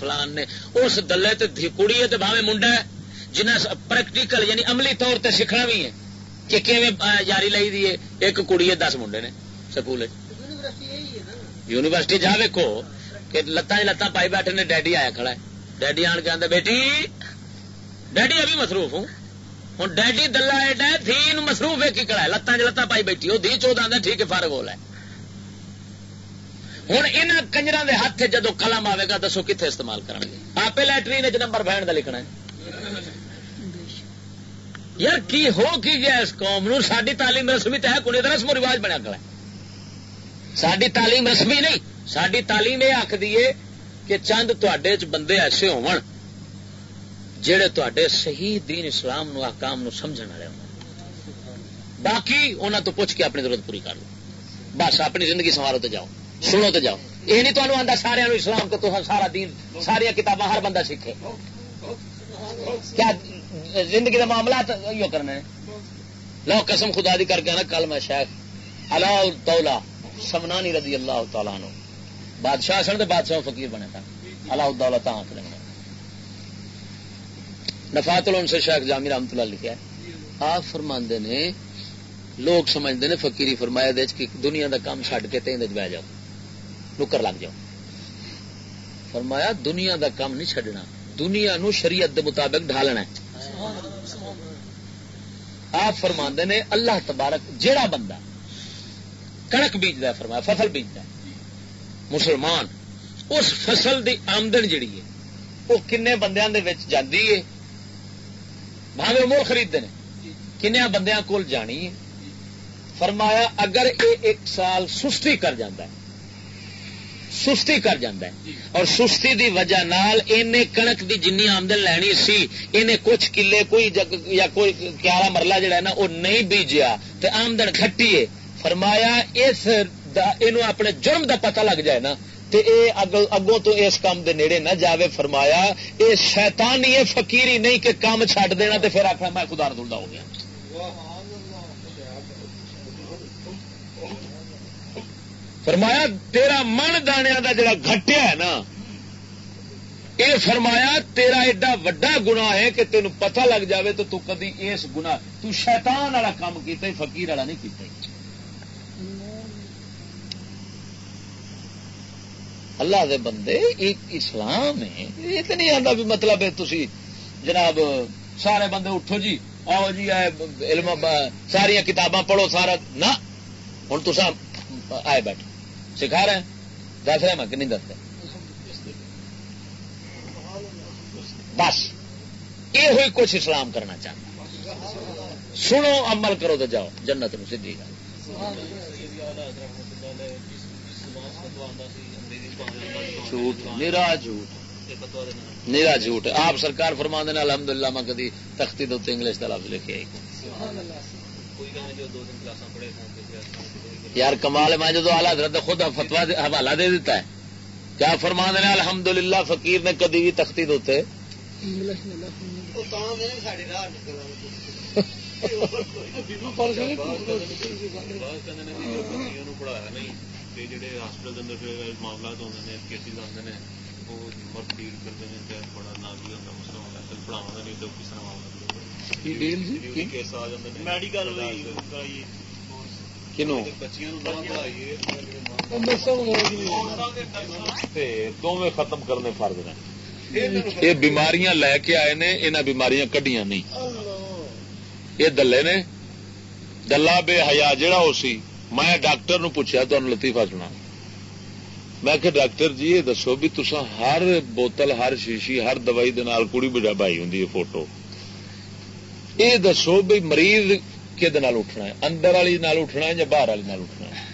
فلان نے۔ اس دلے تے کڑی ہے بھاوے منڈا ہے جنہیں پریکٹیکل یعنی عملی طور تے سیکھنا بھی ہے۔ کہ جاری لائی دی ایک کڑی ہے، دس منڈے نے سکول یونیورسٹی جا ویکو کہ لتان لتان پائی بیٹھے نے، ڈیڈی آیا کھڑا ہے۔ ڈیڈی آن کے آدھا بیٹی، ڈیڈی ابھی مصروف ہوں۔ ہوں ڈیڈی دلہ ایڈا تھی مصروف ہے، کی کڑا ہے؟ لتان لتان پائی بیٹھی وہ دھی چودہ آدھا ٹھیک ہے، فارغ ہو ہے ہوں یہاں کنجر کے ہاتھ جدو قلم آئے گا دسو کتنے استعمال کریں گے آپ لٹرین نمبر بہن کا لکھنا ہے۔ یار کی ہو کی گیا اس قوم نو؟ ساری تعلیم رسمی تو ہے کڑی رسم و رواج بنیا کر ساری تعلیم رسمی نہیں ساری تعلیم یہ آخ دیے کہ چند تے بندے ایسے ہو جڑے تے صحیح دین اسلام نو، آکام نو سمجھنے والے ہو باقی انہوں تو پوچھ کے اپنی ضرورت پوری کر لو۔ بس، اپنی زندگی سنوارو تو جاؤ۔ سنو تو جاؤ یہ نہیں تمہیں آتا سارا اسلام کو تو سارا دین سارا کتاباں ہر بندہ سیکھے کیا زندگی کا معاملات یہ کرنے لو قسم خدا دی کر کے نا کل میں شیخ اللہ تولا سمنانی رضی اللہ تعالیٰ نو بادشاہ سن تو بادشاہ فقیر بنے تھا اللہ الدولہ تاں کریں نفات ان سے شیخ جامی رحمت اللہ لکھا ہے آپ فرماندے نے لوگ سمجھتے ہیں فقیری فرمایا دے کہ دنیا دا کام چھڈ کے تین بہ جاؤ نکر لگ جاؤ۔ فرمایا، دنیا دا کام نہیں چڈنا دنیا نو شریعت دے مطابق ڈھالنا آپ فرما نے، اللہ تبارک جیڑا بندہ کنک بیجد فرمایا، فصل بیجد مسلمان، اس فصل دی آمدن جڑی ہے، وہ کن بندیاں دے وچ جاندی ہے۔ بھاوے مول خریدتے ہیں کنیا بندیاں کول جانی ہے۔ فرمایا، اگر یہ ایک سال سستی کر جاندہ ہے سستی کر جاندہ ہے۔ اور سستی دی وجہ نال اینے کنک دی جنی آمدن لینی سی اینے کچھ کلے کوئی جگ یا کوئی کیارا مرلہ جڑا ہے نا وہ نہیں بیجیا تو آمدن گھٹی ہے۔ فرمایا اس اینو اپنے جرم دا پتہ لگ جائے نا تے اے اگوں تو اس کام دے نیڑے نہ جاوے۔ فرمایا اے شیطانی ہے فقیری نہیں کہ کام چھڈ دینا تے پھر آخنا میں خدا رضا ہو گیا۔ فرمایا، تیرا من دانے کا جڑا گٹیا ہے نا یہ فرمایا، تیرا ایڈا وڈا گنا ہے کہ تین پتہ لگ جاوے تو تو کدی اس گنا تو شیطان والا کام کیتا ہی فقیر والا نہیں کیتا اللہ دے بندے ایک اسلام ہے۔ یہ تو نہیں آتا بھی مطلب ہے تھی جناب، سارے بندے اٹھو جی آؤ جی علم ساریا کتاباں پڑھو سارا، نہ ہوں تو آئے بیٹھو۔ سکھا رہے ہیں؟ دس رہے میں کہ نہیں دستے؟ بس یہ ہوئی کچھ اسلام کرنا چاہتا سنو عمل کرو تو جاؤ جنت نو سی گل۔ جھوٹ نیرا جھوٹ۔ نیرا جھوٹ۔ آپ سرکار فرما دینا الحمد للہ میں کدی تختی دو انگلش کا لفظ لکھے آئی یار کمال میں جو آلہ حضرت خود فتوا حوالہ دے دیتا ہے کیا فرما دینا الحمد للہ فقیر نے کدی بھی تختی دوتے معاملات میڈیکل دونوں ختم کرنے فرد نے۔ یہ بیماریاں لے کے آئے نے انہیں بیماریاں کڈیاں نہیں۔ یہ دلے نے۔ دلہ بے حیا جہا وہ سی میں ڈاکٹر نو پوچھا تمہیں لطیفہ سنا میں کہ ڈاکٹر جی یہ دسو بھی تسا ہر بوتل ہر شیشی ہر دوائی دے نال کڑی بجا بائی ہوں فوٹو۔ یہ دسو بھی مریض کہ اٹھنا ہے اندر والی نال اٹھنا ہے یا باہر والی نال اٹھنا ہے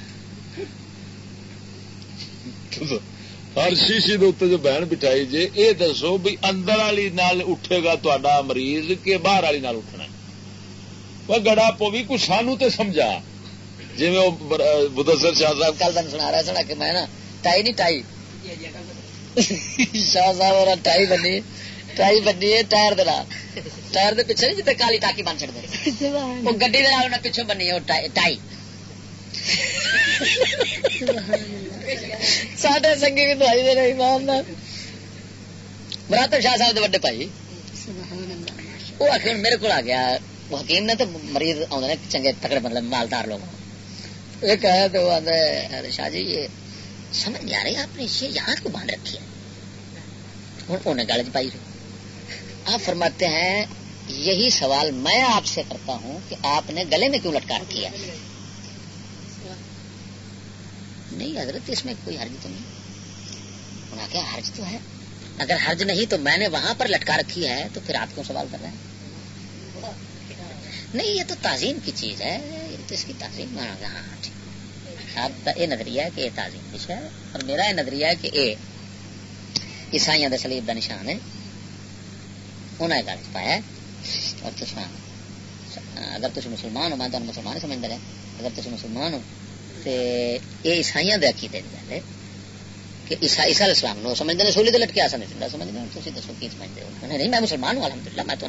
ہر شیشی جو بہن بٹھائی جی یہ دسو بھی اندر والی نال اٹھے گا تا مریض کہ باہر والی نال اٹھنا ہے وہ گڑا پوی کو سانو تے سمجھا جی وہ بدسر شاہ صاحب کل دن سنا رہا سنا کہ میں نا ٹائی نہیں ٹائی شاہ صاحب اور ٹائی بنی ٹائی بنی ہے ٹائر ٹائر دے پیچھے نہیں جتنے کالی ٹاکی بن چڑتے وہ گڈی دے پیچھے بنی ہے ٹائی بھی دوائی دے رہی مراتب شاہ صاحب وڈے بھائی وہ آخر میرے کو آ گیا وہ حکیم نے تو مریض آدھے چنگے تکڑے مطلب مالدار لوگ ایک ہے تو وہ شاہ جی یہ سمجھ نہیں آ رہی آپ نے یہاں کو باندھ رکھی ہے ہوں انہیں گل چ پائی آپ فرماتے ہیں، یہی سوال میں آپ سے کرتا ہوں کہ آپ نے گلے میں کیوں لٹکا رکھی ہے نہیں حضرت، اس میں کوئی حرج تو نہیں۔ انہوں کیا حرج تو ہے۔ اگر حرج نہیں تو میں نے وہاں پر لٹکا رکھی ہے تو پھر آپ کیوں سوال کر رہے ہیں؟ نہیں، یہ تو تعظیم کی چیز ہے۔ یہ تو اس کی تعظیم ہاں،, ہاں ٹھیک۔ آپ کا یہ نظریہ ہے کہ یہ تعظیم کچھ ہے اور میرا یہ نظریہ ہے کہ یہ عیسائی کا سلیب کا نشان ہے۔ انہیں گل پایا اور اگر تھی مسلمان ہو میں تمہیں مسلمان سمجھتا رہا اگر تھی مسلمان ہو تو یہ عیسائی کے عقیدے کی گل ہے کہ عیسا عیسا اسلام نو سمجھتے ہیں سولی تو لٹکے آسا نہیں سمجھتے تھی دسو کی سمجھتے ہو نہیں میں مسلمان ہوں الحمد للہ میں تو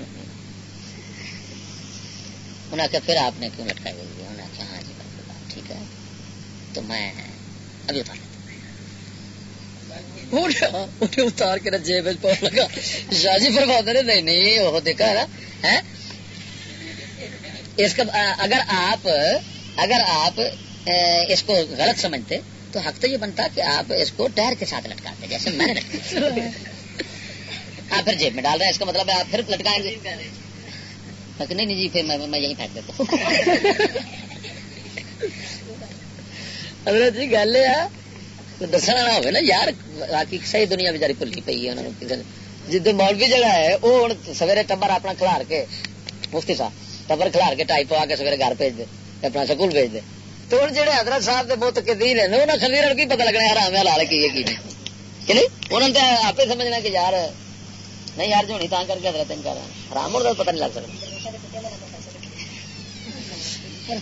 انہیں آخیا پھر آپ نے کیوں لٹکائی ہوئی ہے انہیں آخیا ہاں جی بالکل ٹھیک ہے تو میں ابھی اتار اتار کے جیب لگا شاہ جی فرما نے نہیں نہیں وہ دیکھا ہے اس کا اگر آپ اگر آپ اس کو غلط سمجھتے تو حق تو یہ بنتا کہ آپ اس کو ٹائر کے ساتھ لٹکاتے جیسے میں نے آپ پھر جیب میں ڈال رہے ہیں اس کا مطلب ہے آپ پھر لٹکائیں گے نہیں نہیں جی پھر میں یہیں پھینک دیتا ہوں حضرت جی گل ہے دسنا نہ ہوئے نا یار باقی صحیح دنیا بچاری بھلی پی ہے انہوں نے جد مولوی جگہ ہے وہ ہوں سویرے ٹبر اپنا کھلار کے مفتی صاحب ٹبر کھلار کے ٹائی پوا کے سویرے گھر بھیج دے اپنا سکول بھیج دے تو ہوں جہے حضرت صاحب کے بت کے دین ہے انہیں خزیر کی پتا لگنا یار ہمیں لال کی کی نہیں انہوں نے آپ سمجھنا کہ یار نہیں یار جو تا کر کے حضرت انکار حرام ہونے کا پتا نہیں لگ سکتا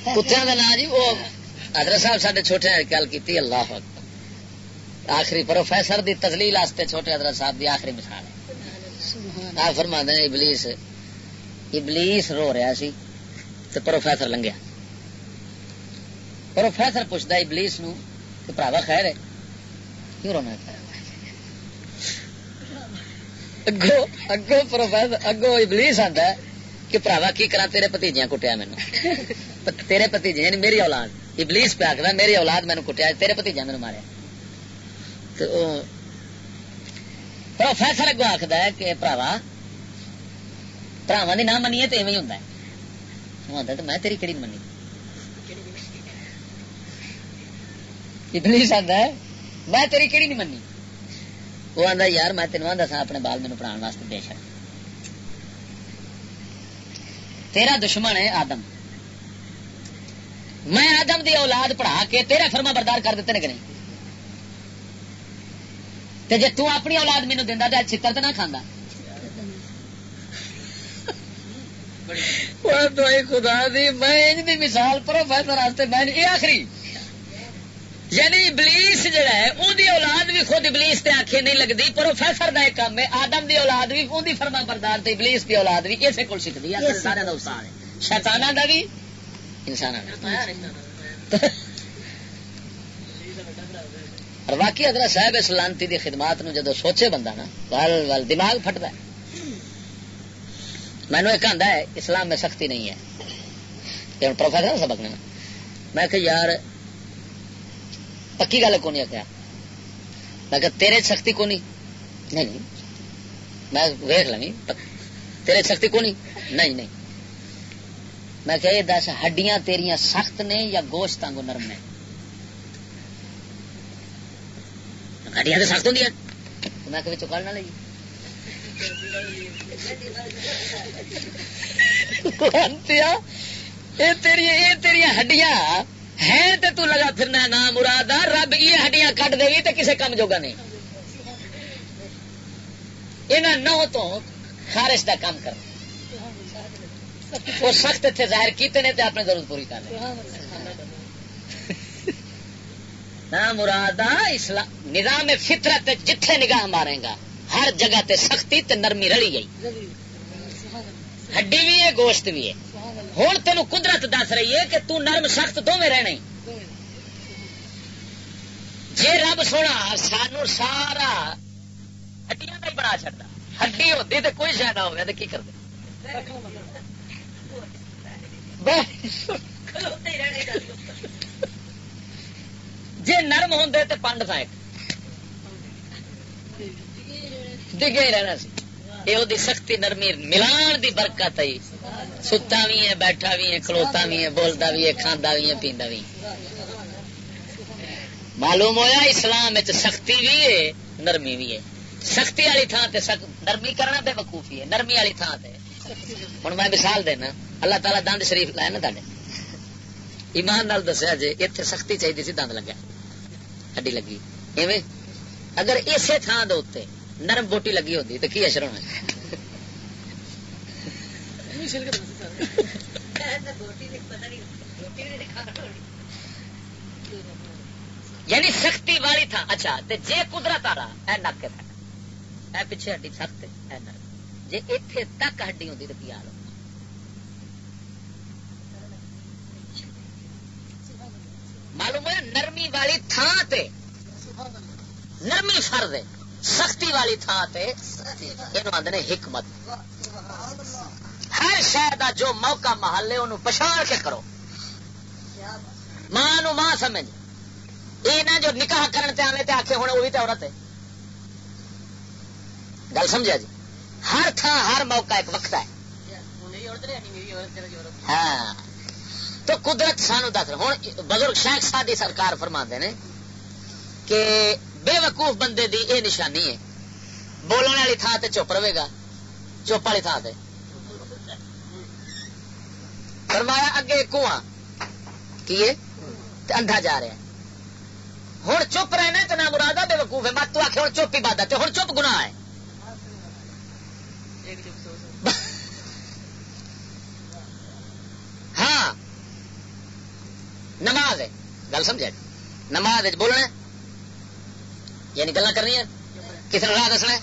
کتوں کا نام جی وہ حضرت صاحب سارے چھوٹے گل کی اللہ آخری پروفیسر دی تزلیل واسطے چھوٹے حضرت صاحب دی آخری مثال ہے۔ آپ فرما دیں ابلیس ابلیس رو رہا سی تو پروفیسر لنگیا۔ پروفیسر پوچھتا ابلیس نو کہ پراوا خیر ہے؟ کیوں رونا اگو اگو پروفیسر اگو ابلیس آتا ہے کہ پراوا کی کرا تیرے پتیجیاں کٹیا مینو تیرے پتیجے یعنی میری اولاد۔ ابلیس پہ آخر میری اولاد مینو کٹیا تیرے پتیجا مینو ماریا۔ پروفیسر اگو آخر ہے کہ پراوا پراوا کی نہ منیے تو ایویں ہوں تو میں تیری کہڑی منی ابلیس آتا ہے میں تیری کہڑی نہیں منی وہ آتا یار میں تینوں آتا سا اپنے بال مینو پڑھا واسطے بے شک تیرا دشمن ہے آدم میں آدم دی اولاد پڑھا کے تیرا فرما بردار کر دیتے نے کہ نہیں جی تو اپنی اولاد مینو دینا تو چکر تو نہ کھانا خدا دی میں مثال پروفیسر میں آخری۔ یعنی ابلیس جڑا ہے ان دی اولاد بھی خود ابلیس تے آنکھیں نہیں لگتی پروفیسر دا ایک کام ہے آدم دی اولاد بھی ان دی فرما بردار تے ابلیس دی اولاد بھی اسے کول سیکھدی ہے سارے دا استاد ہے شیطاناں دا بھی انساناں دا۔ اور واقعی حضرت صاحب اس لانتی دی خدمات نو جدو سوچے بندہ نا ول ول دماغ پھٹدا ہے۔ میں مینو ایک آندا ہے، اسلام میں سختی نہیں ہے۔ کہ پروفیسر سبق نے۔ میں کہ یار، پکی گل کو نہیں آخیا میں کہ تیرے سختی کو نہیں نہیں۔ میں ویخ لگی تیرے سختی کو نہیں نہیں۔ نہیں میں کہ یہ دس، ہڈیاں تیریاں سخت نے یا گوشت آنگو نرم نے؟ ہڈیاں تو سخت ہوں میں کہ چکال نہ تیریاں ہڈیاں تے تو لگا پھرنا نا مراد رب یہ ہڈیاں کٹ دے گی تو کسے کم جوگا نہیں۔ یہاں نو تو خارش دا کام کر۔ وہ سخت اتنے ظاہر کیتے نے تے اپنی ضرورت پوری کر نہ مراد اسلام نظام فطرت جتھے نگاہ مارے گا ہر جگہ تے سختی تے نرمی رلی گئی۔ ہڈی بھی ہے گوشت بھی ہے۔ ہوں تین قدرت دس رہی ہے کہ تو نرم سخت دونوں رہنا جی رب سونا سانو سارا ہڈیاں کا ہی بنا چڑتا ہڈی ہوتی تو کوئی شاید نہ ہو کی کرتے جی نرم ہوں تو پنڈ تھا ایک۔ ڈگے رہنا سی۔ یہ سختی نرمی، ملان دی برکت آئی ستا بھی ہے بیٹھا بھی ہے کھلوتا بھی ہے بولتا بھی ہے کھانا بھی ہے پیندا بھی معلوم ہوا اسلام سختی بھی ہے، نرمی بھی ہے۔ سختی والی تھان سے نرمی کرنا بے وقوفی ہے۔ نرمی والی تھان سے ہوں میں مثال دینا، اللہ تعالیٰ دند شریف لائے نا تھے ایمان نال دسیا جی اتنے سختی چاہیے سی، دند لگا ہڈی لگی۔ ایویں اگر اسی تھان دے نرم بوٹی لگی ہوتی تو کی اشر ہونا؟ یعنی سختی والی تھا اچھا جے قدرت آ رہا، اے نک اے پیچھے ہڈی سخت اے نرم جی اتنے تک ہڈی ہوتی تو کی حال معلوم ہے نرمی والی تھان تے۔ نرمی فرد ہے۔ سختی والی تھان سے آدھے حکمت۔ ہر شہر کا جو موقع محل ہے، انہوں پچھاڑ کے کرو۔ ماں نو ماں سمجھ۔ یہ نہ جو نکاح کرنے تے آنے تے آخے ہونے، وہ بھی تو عورت ہے۔ گل سمجھا جی؟ ہر تھان ہر موقع ایک وقت ہے۔ ہاں۔ تو قدرت سانو دس ہوں بزرگ شیخ سادی سرکار فرما نے کہ بے وقوف بندے دی اے نشانی ہے۔ بولنے والی تھان سے چپ رہے گا۔ چپ والی تھان سے فرمایا اگے کنواں کی اندھا جا رہا ہے۔ ہوں چپ رہنا تو نہ مراد بے وقوف ہے۔ مت تو آخ ہوں چپ ہی بات ہوں چپ گنا ہے ہاں نماز ہے۔ گل سمجھا جی؟ نماز بولنا یعنی گلا کرنی کسی نے راہ دسنا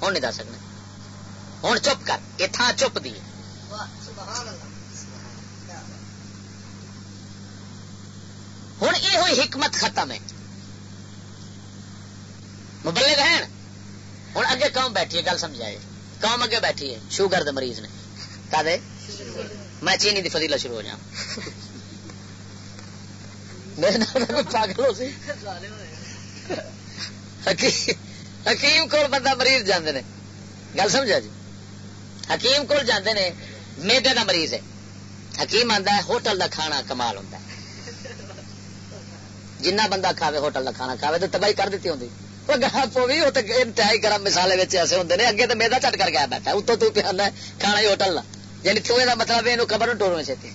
ہوں نہیں دس سکنا۔ ہوں چپ کر یہ تھان چپ دی۔ ہوں یہ ہوئی حکمت ختم ہے۔ مبلے رہن ہوں اگے قوم بیٹھی ہے، گل سمجھائے جی؟ قوم اگے بیٹھی ہے شوگر دے مریض نے۔ کا دے میں چینی دی فضیلہ شروع ہو جاؤں۔ میرے پاگل ہو سی۔ حکیم کو بندہ مریض جانے گل سمجھا جی؟ حکیم کو جانے نے، میدے کا مریض ہے۔ حکیم آتا ہے، ہوٹل کا کھانا کمال ہوتا ہے۔ جنہ بندہ کھاوے، ہوٹل کا کھانا کھاوے تو تباہی کر دیتی ہوتی پوی وہ انتہائی گرم مسالے ایسے ہوتے ہیں اگے تو میدا چٹ کر گیا بیٹھا اتو تو پیا کھانا ہی ہوٹل کا یعنی چوہے کا مطلب یہ خبر ٹورو چھتی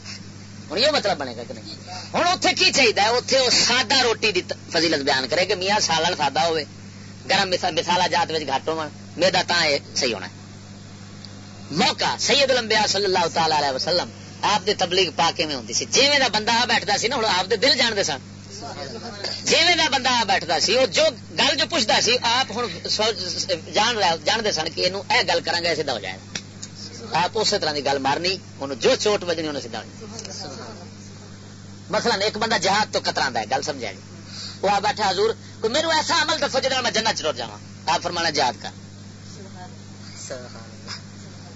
ہوں یہ مطلب بنے گا کہ نہیں ہوں اتنے کی چاہیے اتنے وہ سادہ روٹی کی فضیلت بیان کرے کہ میاں سالن سادہ ہوئے گرم مسالا جات میں گھٹ ہو میدا تا صحیح ہونا موقع سید لمبیا صلی اللہ تعالی علیہ وسلم آپ دی تبلیغ پا کے ہوتی سی جیویں دا بندہ بیٹھتا سی نا ہوں آپ دے دل جانتے سن جیویں دا بندہ بیٹھتا سی وہ جو گل جو پوچھتا سی آپ ہوں جان جانتے سن کہ یہ گل کریں گے سیدھا ہو جائے گا آپ اسی طرح کی گل مارنی انہوں جو چوٹ بجنی انہیں سیدھا مثلا ایک بندہ جہاد تو کترا ہے گل سمجھا جی۔ وہ آ بیٹھا حضور کوئی میرے ایسا عمل دسو جا میں جنت چڑ جا آپ فرمانا جہاد کا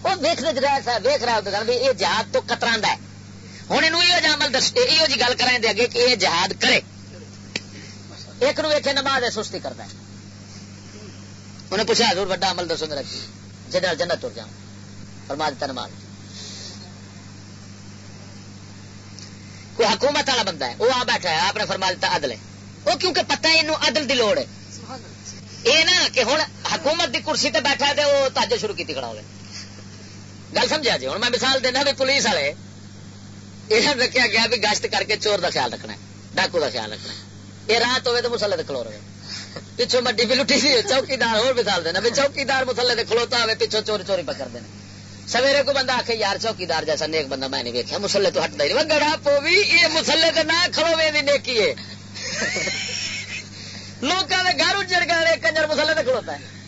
وہ رہا ویخ رہا ہوتا بھی یہ جہاد تو کترا ہے۔ ہوں یہ عمل دس یہ جی گل کریں دے کہ یہ جہاد کرے۔ ایک نو ویکے نماز سستی کرتا ہے۔ انہیں پوچھا حضور بڑا عمل دسو میرا جنرل جنت تر جاؤں فرما دیتا نماز۔ کوئی حکومت والا بندہ ہے وہ آ بیٹھا ہے آپ نے فرما دیتا عدل ہے۔ وہ کیونکہ پتہ ہے یہ عدل دی لوڑ ہے۔ یہ نا کہ ہوں حکومت دی کرسی تے بیٹھا ہے وہ تاجے شروع کی کھڑا ہوئے گل سمجھا جی؟ ہوں میں مثال دینا بھی پولیس والے یہ رکھا گیا بھی گشت کر کے چور دا خیال رکھنا ہے ڈاکو دا خیال رکھنا ہے۔ یہ رات ہوئے تو مسلے دے کھلو رہے پچھو مڈی بھی لٹی سی چوکیدار اور مثال دینا بھی چوکیدار مسلے دے کھلوتا ہوئے پچھو چوری چوری پکڑ دینا سویرے کو بندہ آخے یار چوکیدار جیسا نیک بندہ میں نہیں ویکیا مسلے تو ہٹتا ہی نہیں۔ گڑا پو بھی یہ مسلے تو نہ کھڑو وے نیکی ہے۔ لوگوں نے گھر اجڑ گئے کنجر مسلے تو کھڑوتا ہے۔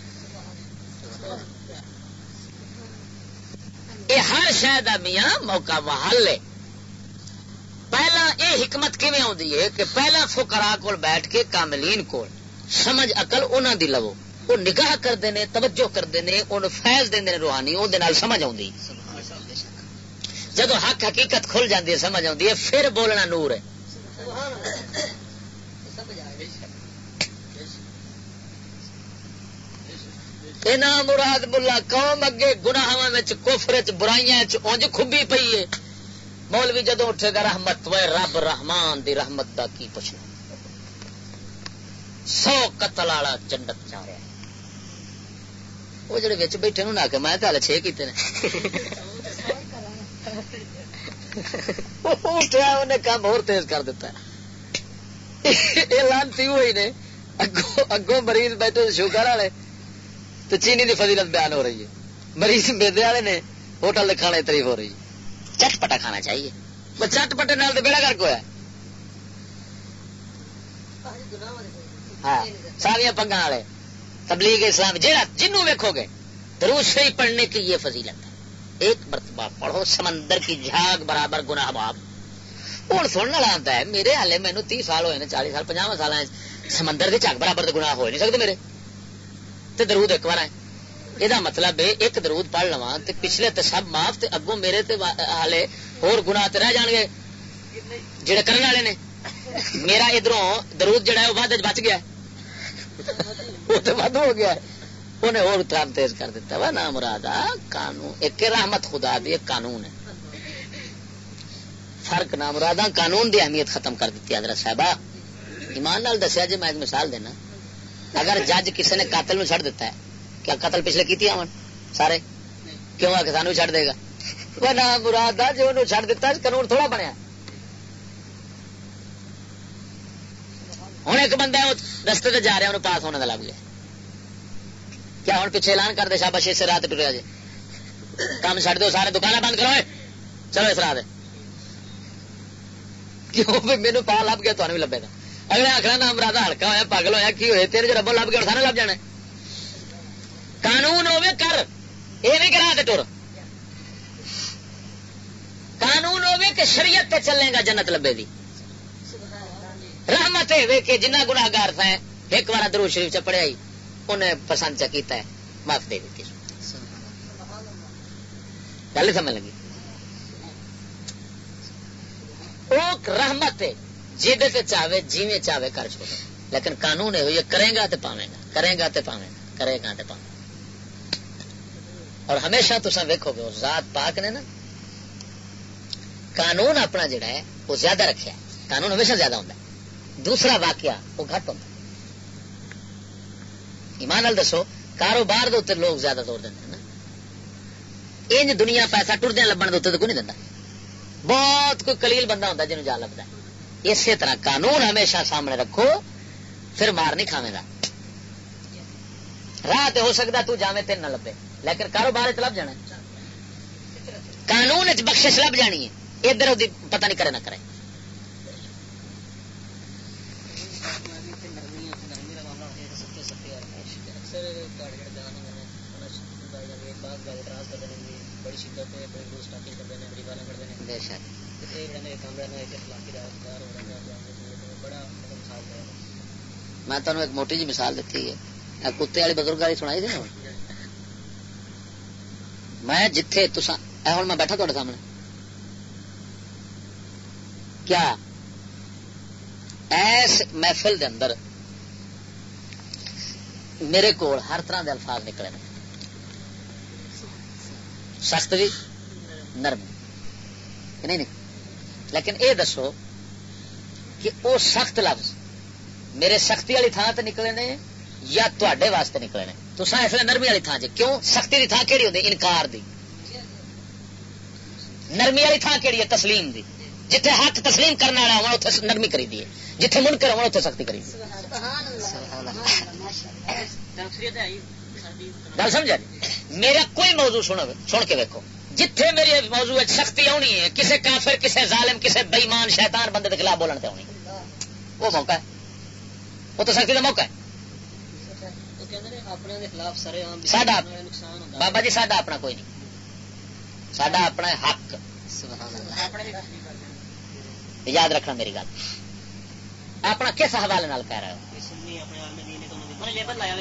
یہ ہر شاید میاں موقع محل ہے۔ پہلا یہ حکمت کیون آتی ہے کہ پہلا فکرا کول بیٹھ کے، کاملین کول، سمجھ اقل انہوں دی لو وہ نگاہ کرتے ہیں، توجہ کرتے ہیں ان فیض دے روحانی وہ سمجھ آتی جب حق حقیقت کھل جاتی ہے، سمجھ آتی ہے، پھر بولنا نور ہے۔ مراد ملا، قوم اگے گناہ کوفر برائیاں اونج کھبی پئی ہے۔ مولوی جدو اٹھے گا، رحمت و رب رحمان دی رحمت دا کی پوچھنا؟ سو قتل والا جنت جا رہا ہے۔ وہ جڑے بچ بیٹھے نہ کہ میں تو چھ کیتے اٹھا انہیں کام اور تیز کر دیتا یہ لانتی ہوئی نے اگوں اگوں مریض بیٹھے شوگر والے تو چینی دی فضیلت بیان ہو رہی ہے مریض میدے والے نے ہوٹل کھانے تریف ہو رہی ہے چٹ پٹا کھانا چاہیے وہ چٹ پٹے نال بیڑا کر کو ہے ہاں ساریا پنگا والے تبلیغ اسلام جہاں جنوں ویکو گے، دروس شریف پڑھنے کی یہ فضیلت ہے۔ ایک مرتبہ پڑھو، سمندر کی جھاگ برابر گناہ باب۔ ہوں سننے والا آتا ہے، میرے ہالے مینو تی سال ہوئے چالی سال پنجا سال سمندر کے جھاگ برابر گناہ ہو نہیں سکتے میرے۔ تو درود ایک بار ہے۔ یہ مطلب ہے، ایک درود پڑھ لوا پچھلے تے سب معاف تے اگوں میرے تے ہالے اور گنا رہ جان گے۔ جڑے کرنے والے نے، میرا ادھر درود جڑا ہے وہ ود بچ گیا وہ تو ود ہو گیا انہیں اور تھام تیز کر دیتا وا نام مراد قانون۔ ایک رحمت خدا دی، ایک قانون ہے۔ فرق نام مراد قانون دی اہمیت ختم کر دیتی حضرت صاحبہ۔ ایمان نال دسیا جی میں ایک مثال دینا۔ اگر جج کسی نے قاتل میں چڑ دیتا ہے، کیا قتل پچھلے کی آن سارے؟ کیوں آ کے سانو چڑھ دے گا؟ وہ نام مراد جو انہوں چڑ دیتا ہے، قانون تھوڑا بنیا۔ ہوں ایک بندہ رستے سے جا رہا انہوں پاس ہونے کا لگ گیا کیا ہوں پیچھے اعلان کر دے شابش اس رات ٹریا جی کام چڑھ دو، سارے دکان بند کرو چلو اس رات۔ کیوں؟ میرے پا لب گیا تمہیں بھی لبے گا۔ اگلے آخر نام رادا ہلکا ہوا پاگل ہوا کی ہوئے؟ تیرے جو ربو لب گیا سارے لب جانے۔ قانون ہوے کر، یہ نہیں کرا ٹر۔ قانون ہوے کہ شریعت تے چلے گا جنت لبے دی۔ رحمت ہے کہ جنہ گناگار تھا ایک بار درو شریف چ پڑھیا انہیں پسند چکیتا ہے، معاف دے دیتی گل سمجھ لگی؟ اوک رحمت ہے جی چاہے جیویں چاہے کر چھوڑے۔ لیکن قانون ہے یہ کرے گا تو پاوے گا کرے گا تو پاوے گا کرے گا تو پاوے اور ہمیشہ تصا ویکو گے ذات پاک نے نا، قانون اپنا جڑا ہے، وہ زیادہ رکھا قانون ہمیشہ زیادہ ہوتا ہے۔ دوسرا واقعہ، وہ گھٹ ہوتا ایمان دسو، کاروبار دے لوگ زیادہ زور دیں نا۔ انج دنیا پیسہ ٹردیا لبن دے تو کوئی نہیں دینا بہت کوئی کلیل بندہ ہوتا جنوب جا لگتا ہے۔ اسی طرح قانون ہمیشہ سامنے رکھو، پھر مار نہیں کھاوے گا راہ تو ہو سکتا تو جاوے تین نہ لبے، لیکن کاروبار لب جانا۔ قانون بخش لب جانی ہے۔ ادھر پتہ نہیں کرے نہ کرے۔ میں تمہیں ایک موٹی جی مثال دیتی ہے۔ کتے والی بزرگ والی سنائی تھی میں جتھے تسا ہوں میں بیٹھا تھوڑے سامنے۔ کیا ایس محفل دے اندر میرے کو ہر طرح دے الفاظ نکلے نا سخت بھی نرم۔ نہیں نہیں لیکن اے دسو کہ وہ سخت لفظ میرے سختی والی تھان سے نکلے نے یا تے واسطے نکلے نے؟ تو اس لیے نرمی والی تھان جی۔ کیوں؟ سختی کی تھان کہڑی ہوتی انکار دی۔ نرمی والی تھان کہڑی ہے؟ تسلیم دی۔ جتھے حق تسلیم کرنے والا ہونا اتنے نرمی کری دی جتھے من کر ہونا اتنے سختی کری گل سمجھا جی؟ میرا کوئی موضوع سن کے ویکو جتھے میری موضوع سختی آنی ہے، کسے کافر، کسے ظالم، کسے بےمان شیطان بندے کے خلاف بولنے آنی وہ موقع ہے۔ وہ تو سختی کا موقع ہے۔ بابا جی سڈا اپنا کوئی نہیں۔ سڈا اپنا حق۔ یاد رکھنا میری گل۔ اپنا کس حوالے کہہ رہے ہو؟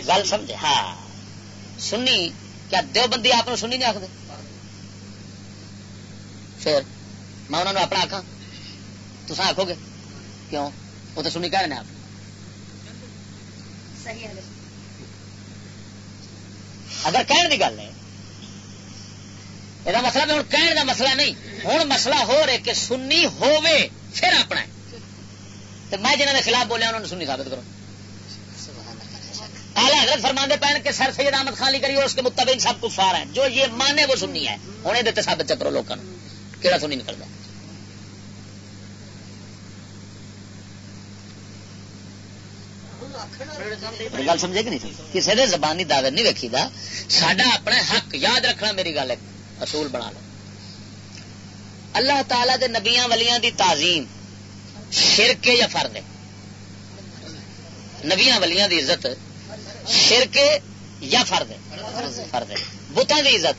گل سمجھے؟ ہاں۔ سنی، کیا دو بندی آپ سنی نہیں آخر پھر میں انہوں نے اپنا آخا تو آخو گے؟ کیوں؟ وہ تو سنی کہہ رہے آپ؟ اگر کہنے کی گل ہے یہ مسئلہ بھی ہوں کہنے کا مسئلہ نہیں۔ ہوں مسئلہ ہو رہے کہ سنی ہووے پھر اپنا تو میں جنہوں نے خلاف بولیا انہوں نے سنی ثابت کرو۔ اعلیٰ حضرت فرماندے پہن کے سر سید احمد خان کری اور اس کے مطابق سب کچھ فار ہیں۔ جو یہ مانے وہ سنی ہے۔ ہوں یہ ثابت چکرو لوگوں کہڑا سنی نکلتا گل سمجھے کہ نہیں کسی نے زبانی دعوت نہیں ویکھی دا سڈا اپنا حق یاد رکھنا میری گل اصول بنا لو۔ اللہ تعالی دے نبیاں ولیاں دی تعظیم شرکے یا فرد ہے؟ نبیاں ولیاں دی عزت شرکے یا فرد ہے؟ فرد ہے۔ بتان دی عزت۔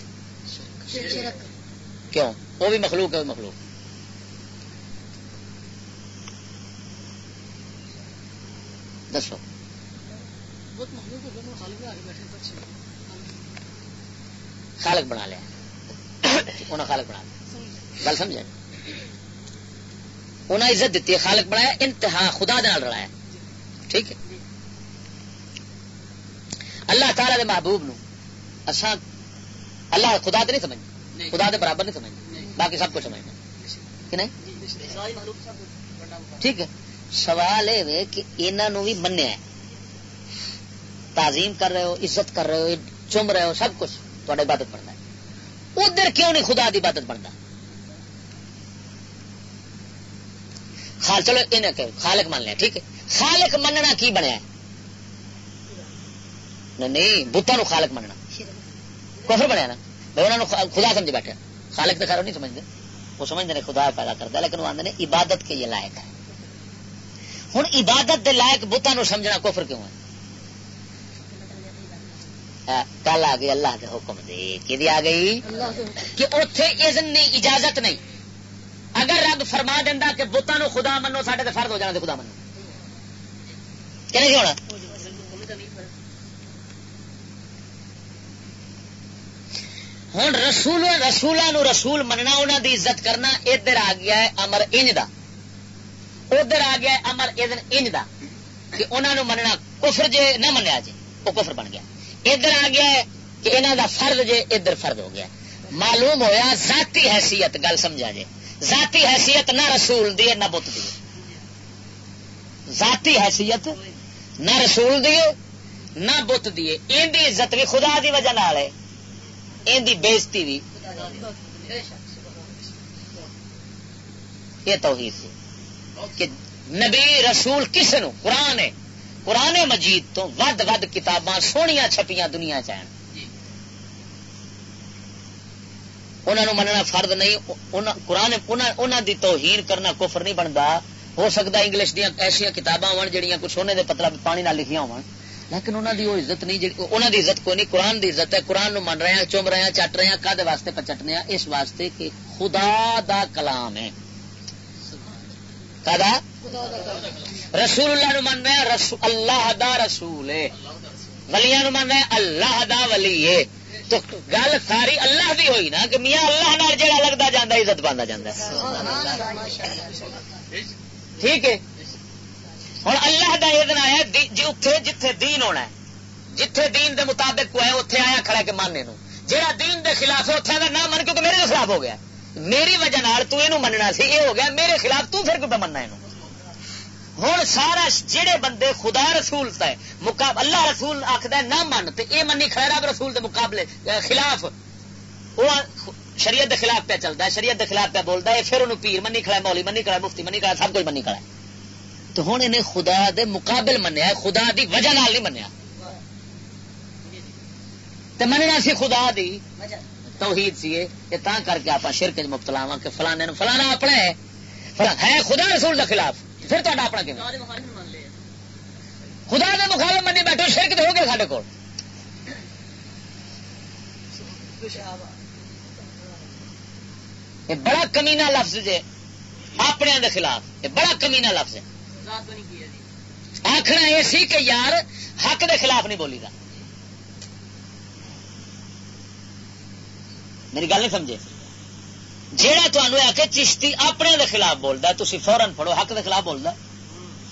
کیوں؟ وہ بھی مخلوق ہے وہ مخلوق۔ دسو۔ خالق بنا لیا۔ انہیں خالق بنا لیا۔ گل سمجھا انہیں عزت دیتی ہے خالق بنایا انتہا خدا رلایا۔ ٹھیک ہے۔ اللہ تعالی دے محبوب نو اساں اللہ خدا دے نہیں سمجھ خدا دے برابر نہیں سمجھ باقی سب کچھ سمجھنا۔ کہ نہیں؟ ٹھیک ہے۔ سوال یہ کہ انہوں بھی منیا تعظیم کر رہے ہو عزت کر رہے ہو چم رہے ہو سب کچھ تو عبادت بنتا ہے۔ ادھر کیوں نہیں خدا کی عبادت بنتا خال چلو یہ خالق مان لیا ٹھیک ہے۔ خالق مننا کی بنیا نہیں بتان خالق مننا۔ کفر بنیا نا؟ بھائی انہوں نے خدا سمجھ بیٹھے۔ خالق تو خیر نہیں سمجھتے وہ سمجھتے خدا پیدا کرتا لیکن وہ آدھے عبادت کے یہ لائق ہے۔ ہوں عبادت دے لائق بتان سمجھنا کفر کیوں ہے؟ کل آ گئی اللہ کے حکم دے۔ کہ آ گئی؟ کہ اتے اذن نہیں اجازت نہیں۔ اگر رب فرما دینا کہ بتان خدا منو سڈے فرد ہو جانا خدا منو۔ کہ نہیں ہونا؟ ہوں رسول رسولوں رسول مننا انہوں دی عزت کرنا ادھر آ گیا ہے امر انج دا۔ ادھر آ گیا ہے امر ادن انج دا کہ انہوں مننا، کفر جے نہ منیا جی وہ کفر بن گیا۔ ادھر آ گیا ہے کہ انہوں دا فرد جے ادھر فرد ہو گیا۔ معلوم ہویا ذاتی حیثیت، گل سمجھا جے۔ ذاتی حیثیت نہ رسول دیے نہ بت دیے ذاتی حیثیت نہ رسول دیے نہ بت دیے ان دی عزت بھی خدا دی وجہ نال ہے۔ ان دی بےزتی بھی یہ توحید سے کہ نبی رسول کس نو قرآن ہے قرآن مجید تو ود ود کتاباں سویا چھپیاں دنیا چین انہوں نے مننا فرد نہیں قرآن انہوں دی توہین کرنا کفر نہیں بنتا ہو سکتا انگلش دیا ایسا کتاباں ہو جہاں کچھ سونے دے پتلا پانی نہ لکھیا ہو لیکن انہوں دی وہ عزت نہیں انہوں دی عزت کوئی نہیں قرآن دی عزت ہے قرآن نو من رہے ہیں چم رہے ہیں چٹ رہے ہیں کد واسطے پچٹنے اس واسطے کہ خدا دا کلام ہے۔ کدا؟ رسول اللہ نو من رہے رسول اللہ دا رسول ولیا نو من رہے اللہ دا ولی ہے۔ تو گل ساری اللہ دی ہوئی نا کہ میاں اللہ نال جڑا لگتا جانا عزت پانا جانا ٹھیک ہے؟ ہوں اللہ دا یہ آیا جی اتے جتھے دین ہونا ہے۔ جتھے دین دے مطابق کو ہے اتے آیا کھڑا کہ ماننے نو۔ جہاں دین دے خلاف ہے اتنے نہ من کیونکہ میرے خلاف ہو گیا۔ میری وجہ تو یہ مننا سی یہ ہو گیا، میرے خلاف تو پھر کیوں مننا یہ ہوں سارا جہے بندے خدا رسول ہے اللہ رسول آخد نہ من تو یہ منی کھڑا رب رسول دے مقابلے خلاف۔ وہ شریعت دے خلاف پہ چلتا ہے، شریعت دے خلاف پہ بولتا ہے پھر انہوں پیر منی کھڑا مولی منی کھڑا مفتی منی کھڑا سب کچھ منی کھڑا تو ہوں انہیں خدا دے مقابل منیا خدا دی وجہ نال نہیں منیا۔ تو مننا سی خدا دی توحید سی یہ تا کر کے آپ شرک مبتلا وا کہ فلانے فلانا اپنا ہے۔ ہے خدا رسول کے خلاف، پھر تا اپنا کیوں خدا نے مخالف منی بیٹھو، شرک ہو گیا سارے کو بڑا کمینا لفظ جے اپنے دے خلاف یہ بڑا کمینا لفظ ہے۔ آخنا یہ سی کہ یار حق دے خلاف نہیں بولی گا میری گل نہیں سمجھے؟ جہاں تمہیں آ کے چشتی اپنے دے خلاف بولتا تھی فورن پڑھو حق دے خلاف بولتا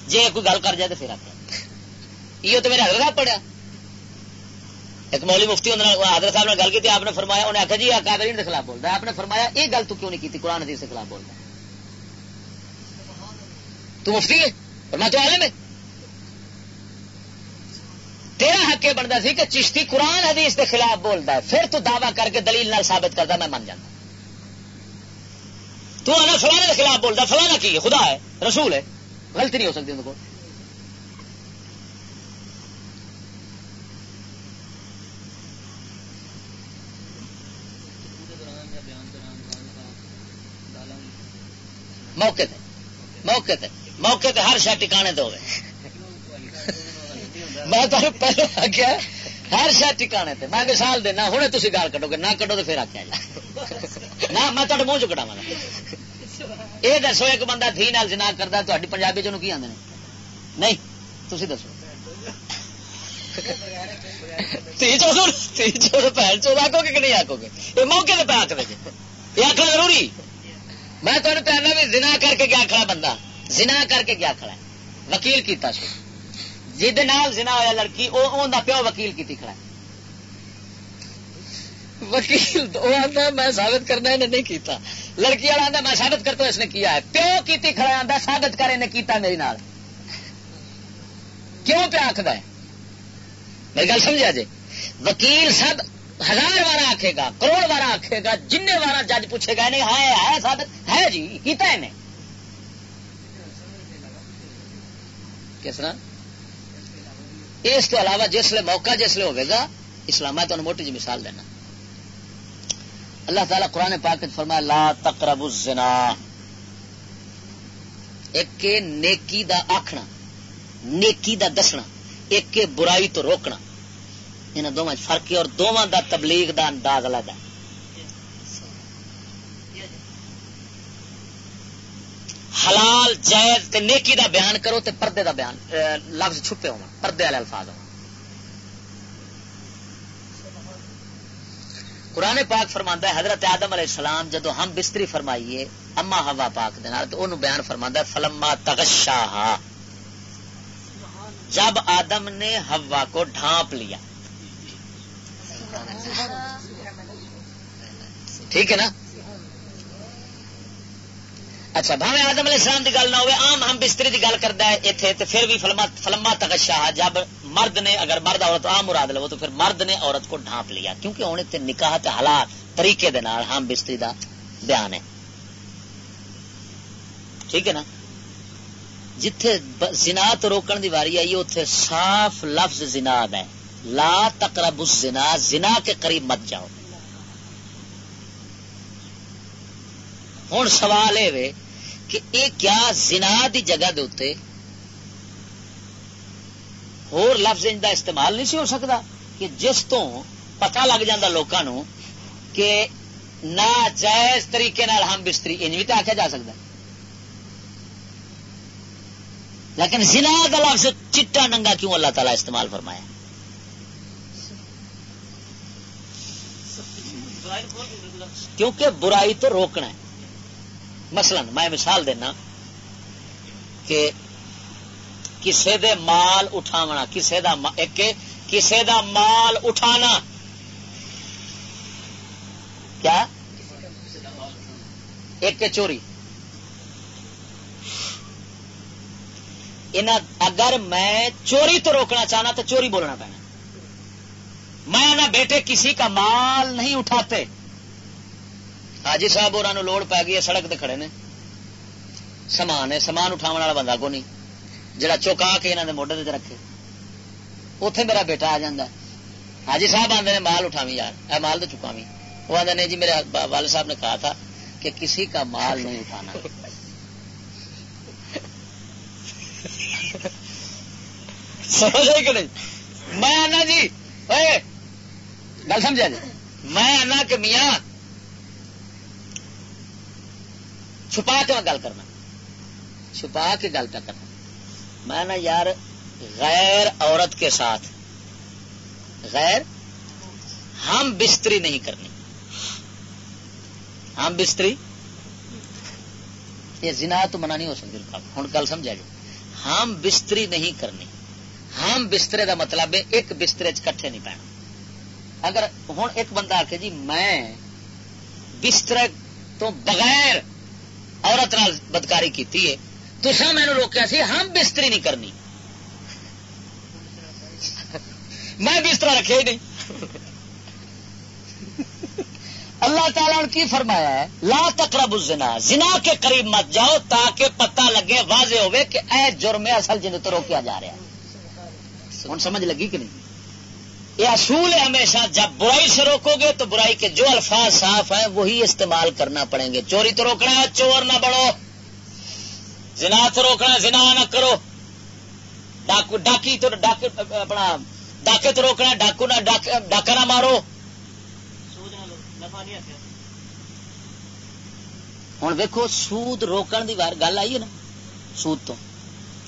جی کوئی گل کر جائے تو پھر آپ یہ تو میرے حضرت پڑھیا۔ ایک مولی مفتی حضرت صاحب نے گل کی آپ نے فرمایا، انہیں آخر جی آکادرین کے خلاف بولتا آپ نے فرمایا، یہ گل تو کیوں نہیں کی قرآن حدیث کے خلاف بولتا تو مفتی ہے؟ فرما تو عالم ہے۔ تیرا حق یہ بنتا سی کہ چشتی قرآن حدیث کے خلاف بولتا ہے۔ پھر تو دعوی کر کے دلیل نال ثابت کرتا میں من جانا۔ تو آنا فلانے کے خلاف بولتا فلانا کی ہے؟ خدا ہے، رسول ہے۔ غلطی نہیں ہو سکتی ان کو موقع تے موقع تے۔ موقع تے ہر شہ ٹکانے تو میں تو پہلے آخیا ہر شہ ٹکانے تے، میں مثال دینا ہوں تھی گال کٹو گے، نہ کٹو تو پھر آخیا جا۔ نہ، میں تھوڑے منہ چکڑا یہ دسو، ایک بندہ تھی نال جنا کرتا تاری پنجابی چنو کی آدھے نہیں تھی دسو تی چودہ پہل آکو گے کہ نہیں آکو گے؟ یہ موقع پہ یہ آخر ضروری۔ میں تمہیں بھی زنا کر کے کیا کھڑا بندہ؟ زنا کر کے کیا کھڑا ہے۔ وکیل کیتا سو جد نال زنا ہوا لڑکی وہ پیو وکیل کی کھڑا ہے۔ وکیل میں ثابت کرنا انہیں نہیں کیتا۔ لڑکی والا آدھا میں ثابت کرتا اس نے کیا ہے۔ پیو کیتی کھڑا آدھا ثابت کر انہیں کیتا میری نال۔ کیوں پہ آخد ہے؟ میری گل سمجھا جی؟ وکیل سب ہزار بار آکھے گا، کروڑ بار آکھے گا جن بار جج پوچھے گا نہیں ہے ہے ثابت، ہے جی کیتا ہے انہیں۔ کس طرح؟ اس کے علاوہ جسے موقع جسے ہوئے گا، اسلام میں تمہیں موٹی جی مثال دینا۔ اللہ تعالیٰ قرآن پاک فرمایا، لا تقرب الزنا۔ ایک نیکی دا آخنا نیکی دا دسنا، ایک برائی تو روکنا۔ انہوں دونوں فرق ہے اور دونوں دا تبلیغ دا انداز الگ ہے حلال، جائز تے نیکی دا بیان کرو تے پردے دا بیان لفظ چھپے ہونا پردے والے الفاظ ہو قرآن پاک فرما ہے، حضرت آدم علیہ السلام جدو ہم بستری فرمائیے، اما ہوا پاک دینا تو انہوں بیان فرما ہے، فلما تغشا جب آدم نے ہوا کو ڈھانپ لیا۔ ٹھیک ہے نا؟ اچھا بھاوے آدم علیہ السلام کی گل نہ ہوئے، عام ہم بستری کی گل کرتا ہے اتنے تو پھر بھی فلما فلما تغشا، جب مرد نے اگر مرد عورت عام مراد لو، تو پھر مرد نے عورت کو ڈھانپ لیا۔ کیونکہ ہوں اتنے نکاح تے حالات طریقے دے نال ہم بستری دا بیان ہے۔ ٹھیک ہے نا؟ جتھے زنا تو روکن دی واری آئی اتے صاف لفظ زناد ہے۔ لا تقرب الزنا، زنا کے قریب مت جاؤ۔ ہوں سوال یہ کہ یہ کیا زنا دی جگہ دے ہور لفظ ان کا استعمال نہیں سی ہو سکتا کہ جس تو پتا لگ جا لوگوں کہ ناجائز طریقے ہم بستری، انج بھی تو آخیا جا سکتا لیکن زنا کا لفظ چٹا ننگا کیوں اللہ تعالیٰ استعمال فرمایا؟ کیونکہ برائی تو روکنا ہے۔ مثلا میں مثال دینا کہ کسے دے مال اٹھاونا، کسے دا ایک کسے دا مال اٹھانا۔ کیا؟ ایک چوری۔ اگر میں چوری تو روکنا چاہنا تو چوری بولنا پینا۔ میں نہ بیٹے کسی کا مال نہیں اٹھاتے۔ حاجی صاحب اور لوڑ پی گئی ہے، سڑک تے کھڑے نے۔ سامان ہے، سامان اٹھا والا بندہ کو نہیں جڑا چوکا کے یہاں موڈے تے رکھے۔ اتے میرا بیٹا آ جا حاجی صاحب آدھے مال اٹھاوی یار، اے مال تو چکاوی۔ وہ آدھے نہیں جی میرے والد صاحب نے کہا تھا کہ کسی کا مال نہیں اٹھانا۔ سمجھ کہ نہیں؟ میں آنا جی گل سمجھا جی؟ میں آنا کہ میاں چھپا کے میں گل کرنا۔ چھپا کے گل پہ کرنا۔ میں نا یار غیر عورت کے ساتھ، غیر ہم بستری نہیں کرنی۔ ہم بستری؟ یہ زنا تو منع نہیں ہو سکتی ہوں گل سمجھا جی۔ ہم بستری نہیں کرنی۔ ہم بسترے دا مطلب ہے ایک بسترے کٹھے نہیں پینا اگر ہوں ایک بندہ آ کے جی میں بستر تو بغیر عورت نال بدکاری کی تو سا مینو روکیا سی، ہم بستری نہیں کرنی۔ میں بستر رکھے ہی نہیں۔ اللہ تعالیٰ نے کی فرمایا ہے؟ لا تقرب الزنا، زنا کے قریب مت جاؤ تاکہ پتہ لگے، واضح ہوئے کہ اے جرم اصل جن تو روکیا جا رہا ہے۔ ہوں، سمجھ لگی کہ نہیں؟ یہ اصول ہے ہمیشہ جب برائی سے روکو گے تو برائی کے جو الفاظ صاف ہیں وہی استعمال کرنا پڑیں گے۔ چوری تو روکنا ہے چور نہ بڑھو۔ زنا تو روکنا زنا نہ کرو۔ ڈاکو ڈاکی تو اپنا ڈاکے تو روکنا ڈاکو نہ ڈاکا نہ مارو۔ ہوں ویکو سود روکن کی گل آئی ہے نا سود تو۔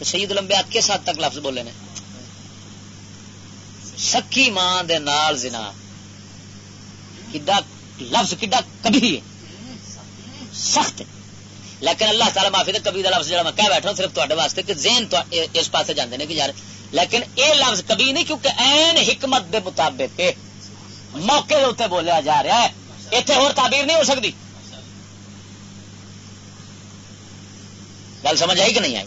شہید لمبے کس حد تک لفظ بولے نے؟ سکی ماں دے نال زنا۔ کڈا لفظ، کڈا کبھی۔ ہے سخت۔ لیکن اللہ تعالی معافی دے، کبھی دا لفظ جڑا میں کہہ بیٹھا ہوں، صرف تے واسطے کہ ذہن تو اس پاسے جاندے نے کہ یار، لیکن اے لفظ کبھی نہیں، کیونکہ این حکمت دے مطابق موقع دے اتنے بولیا جا رہا ہے۔ اتنے اور تعبیر نہیں ہو سکتی۔ گل سمجھ آئی کہ نہیں آئی؟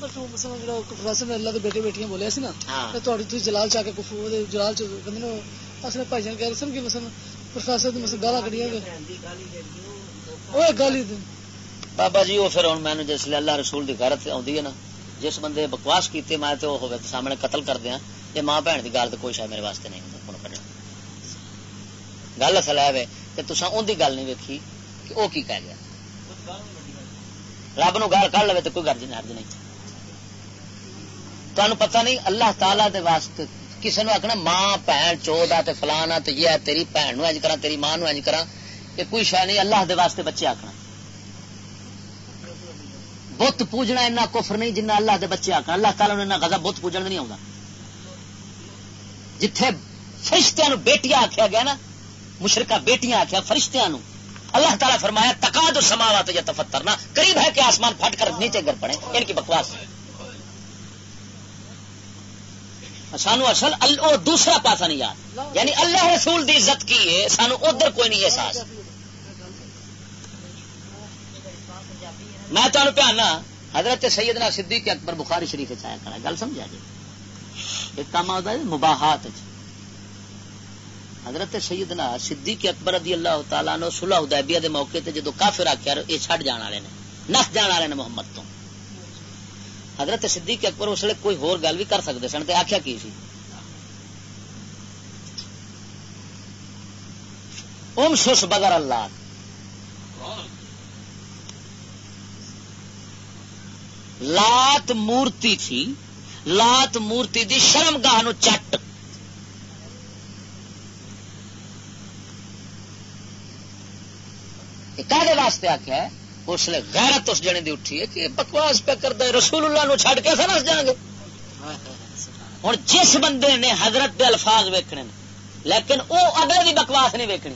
اللہ بیٹے بیٹیاں بولیا سی نا جلال چاہ کے جلال اصل بھائی جان کہہ رہے سن کہ مسن پروفیسر گالا کڑی گالی بابا جی وہ پھر جس اللہ رسول کی غیرت آتی ہے نا جس بندے بکواس کی میں تو ہوگا سامنے قتل کر دیا یہ ماں بہن کی گل تو کوئی شاید میرے واسطے نہیں ہوتا گل اصل ہے کہ تصا ان کی گل نہیں ویکھی کہ وہ کی کہہ گیا رب نو گل کر لے تو کوئی گرج نہیں تمہیں پتہ نہیں، اللہ تعالی دے واسطے کسی نے آخنا ماں بھن چوت آ فلانا تو یہ تیری بھن نو اج کرا تیری ماں نو اج کرا یہ کوئی شاید نہیں، اللہ دے واسطے بچے آخنا بت پوجنا اینا کفر نہیں جنہ اللہ دے بچے آخر اللہ تعالیٰ نے غضب، بت پوجن نہیں آؤں جتھے فرشتیاں بیٹیاں آخیا گیا نا مشرقہ بیٹیاں آخیا فرشتیاں اللہ تعالیٰ فرمایا تقا دو سماوا تو یہ تفترنا قریب ہے کہ آسمان پھٹ کر نیچے گر پڑے، ان کی بکواس۔ سانو اصل دوسرا پاسا نہیں یاد۔ یعنی اللہ رسول دی عزت کی ہے، سانو ادھر کوئی نہیں احساس۔ میں تمہیں پیانا، حضرت سیدنا صدیق اکبر بخاری شریف چایا کرا گل سمجھا جی؟ ایک کام آتا ہے مباحات حضرت سیدنا صدیق اکبر رضی اللہ تعالیٰ نو صلح حدیبیہ دے موقع تے جدو کافر آکھیا، یہ چھڑ جان والے نے، نس جان والے نے محمد تو۔ حضرت صدیق اکبر اس لیے کوئی ہور گل بھی کر سکتے سن تے آخیا کی سی؟ ام سس بدر اللہ۔ لات مورتی تھی۔ لات مورتی دی شرم گاہ نو چٹ۔ کہ واسطے آخیا اس لیے غیرت اس جنے دی اٹھی ہے کہ بکواس پہ کرتا ہے، رسول اللہ نو چھڈ کے سمجھ جائیں گے۔ ہوں جس بندے نے حضرت دے الفاظ ویکنے لیکن وہ اگلے دی بکواس نہیں ویکنی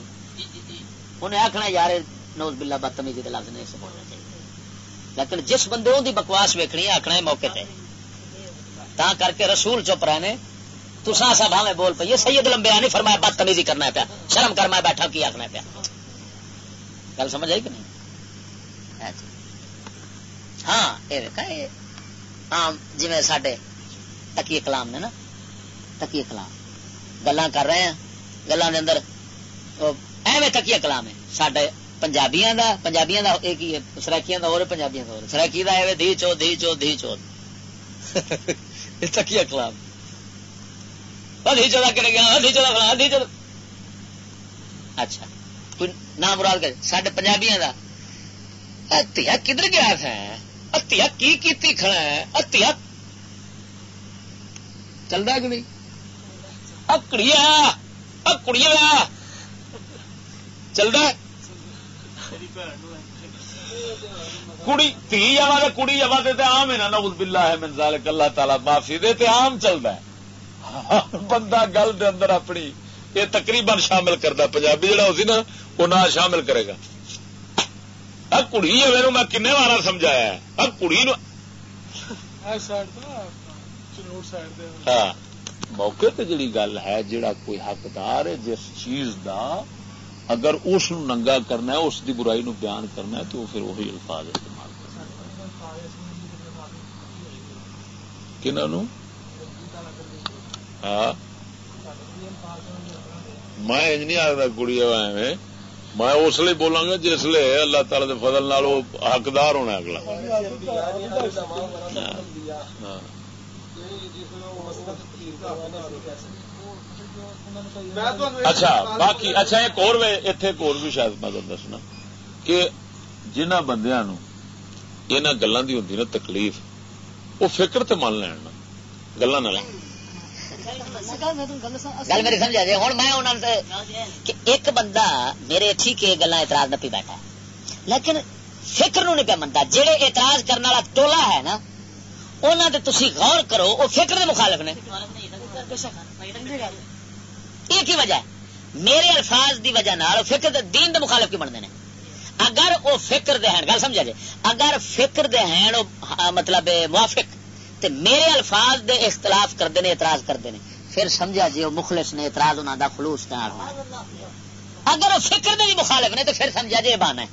انہیں آخنا یار نوز بلا بدتمیزی لفظ نہیں سمجھنا چاہیے۔ لیکن جس بندے وہ بکواس ویکنی آخنا ہے موقع تے۔ تا کر کے رسول چپ رہے نے تسا سا بھاوے بول پہ یہ سید لمبیا نہیں فرمایا، بدتمیزی کرنا پیا، شرم کر میں بیٹھا، کی آخنا پیا۔ گل سمجھ آئی کہ نہیں؟ ہاں یہ ہاں جی سڈے تکیے کلام نے نا، تکیے کلام گلا کر رہے ہیں گلوں کے اندر ایویں تکیے کلام ہے سڈے پنجابیاں دا پنجابیاں دا ایک ہی ہے، سرائکیاں دا اور پنجابیاں دا اور، سرائکی دا ہے دی چو دی چو دی چو۔ تکیا کلام۔ دی چو دا کر گیا دی چو دا فلاں دی چو اچھا کوئی نام مراد کر، ساڈے پنجابیاں دا۔ اتیا کدھر گیا تھا اتیا کی کیتی کھڑا ہے اتیا چلتا کہ نہیں اکڑیا اکڑیا چلتا کڑی تھی آوا تو کڑی آوا دے تو آم ہے نا نوز بلا ہے منظال اللہ تعالی معافی دے تے آم چلتا ہے بندہ گل دے اندر اپنی یہ تقریباً شامل کرتا پنجابی جڑا ہوتی نا وہ نہ شامل کرے گا کڑی ہے میں کن بار سمجھایا ہے کڑی ہاں موقع تے جڑی گل ہے جڑا کوئی حقدار ہے جس چیز دا اگر اس ننگا کرنا ہے اس دی برائی نو بیان کرنا ہے تو پھر وہی الفاظ استعمال کرنا ہاں میں نہیں آتا کڑی میں میں اس لیے بولاں گا جس لیے اللہ تعالی دے فضل نال وہ حقدار ہونا اگلا۔ اچھا باقی اچھا ایک اور اتنے ایک اور بھی شاید میں دسنا کہ جنہ بندیا نو گلوں کی ہوں نا تکلیف، وہ فکر تو من لین گلا نہ گل میری سمجھا جی؟ ہوں میں ایک بندہ میرے ٹھیک گلا اعتراض نہ پی بیٹھا۔ لیکن فکر نو نہیں پہ منتا جہے اعتراض کرنے والا ٹولا ہے نا انہوں نے تھی غور کرو وہ فکر کے مخالف نے۔ یہ کی وجہ ہے؟ میرے الفاظ دی وجہ نال فکر دے دین دے مخالف کی بنتے ہیں اگر وہ فکر دے ہیں، گل سمجھا جی؟ اگر فکر دے ہیں مطلب موافق۔ تے میرے الفاظ دے اختلاف کرتے ہیں اعتراض کرتے ہیں پھر سمجھا جی وہ مخلص نے اعتراض انہوں کا خلوص کے اگر وہ فکر دے بھی مخالف نے تو پھر سمجھا جی یہ بان ہے۔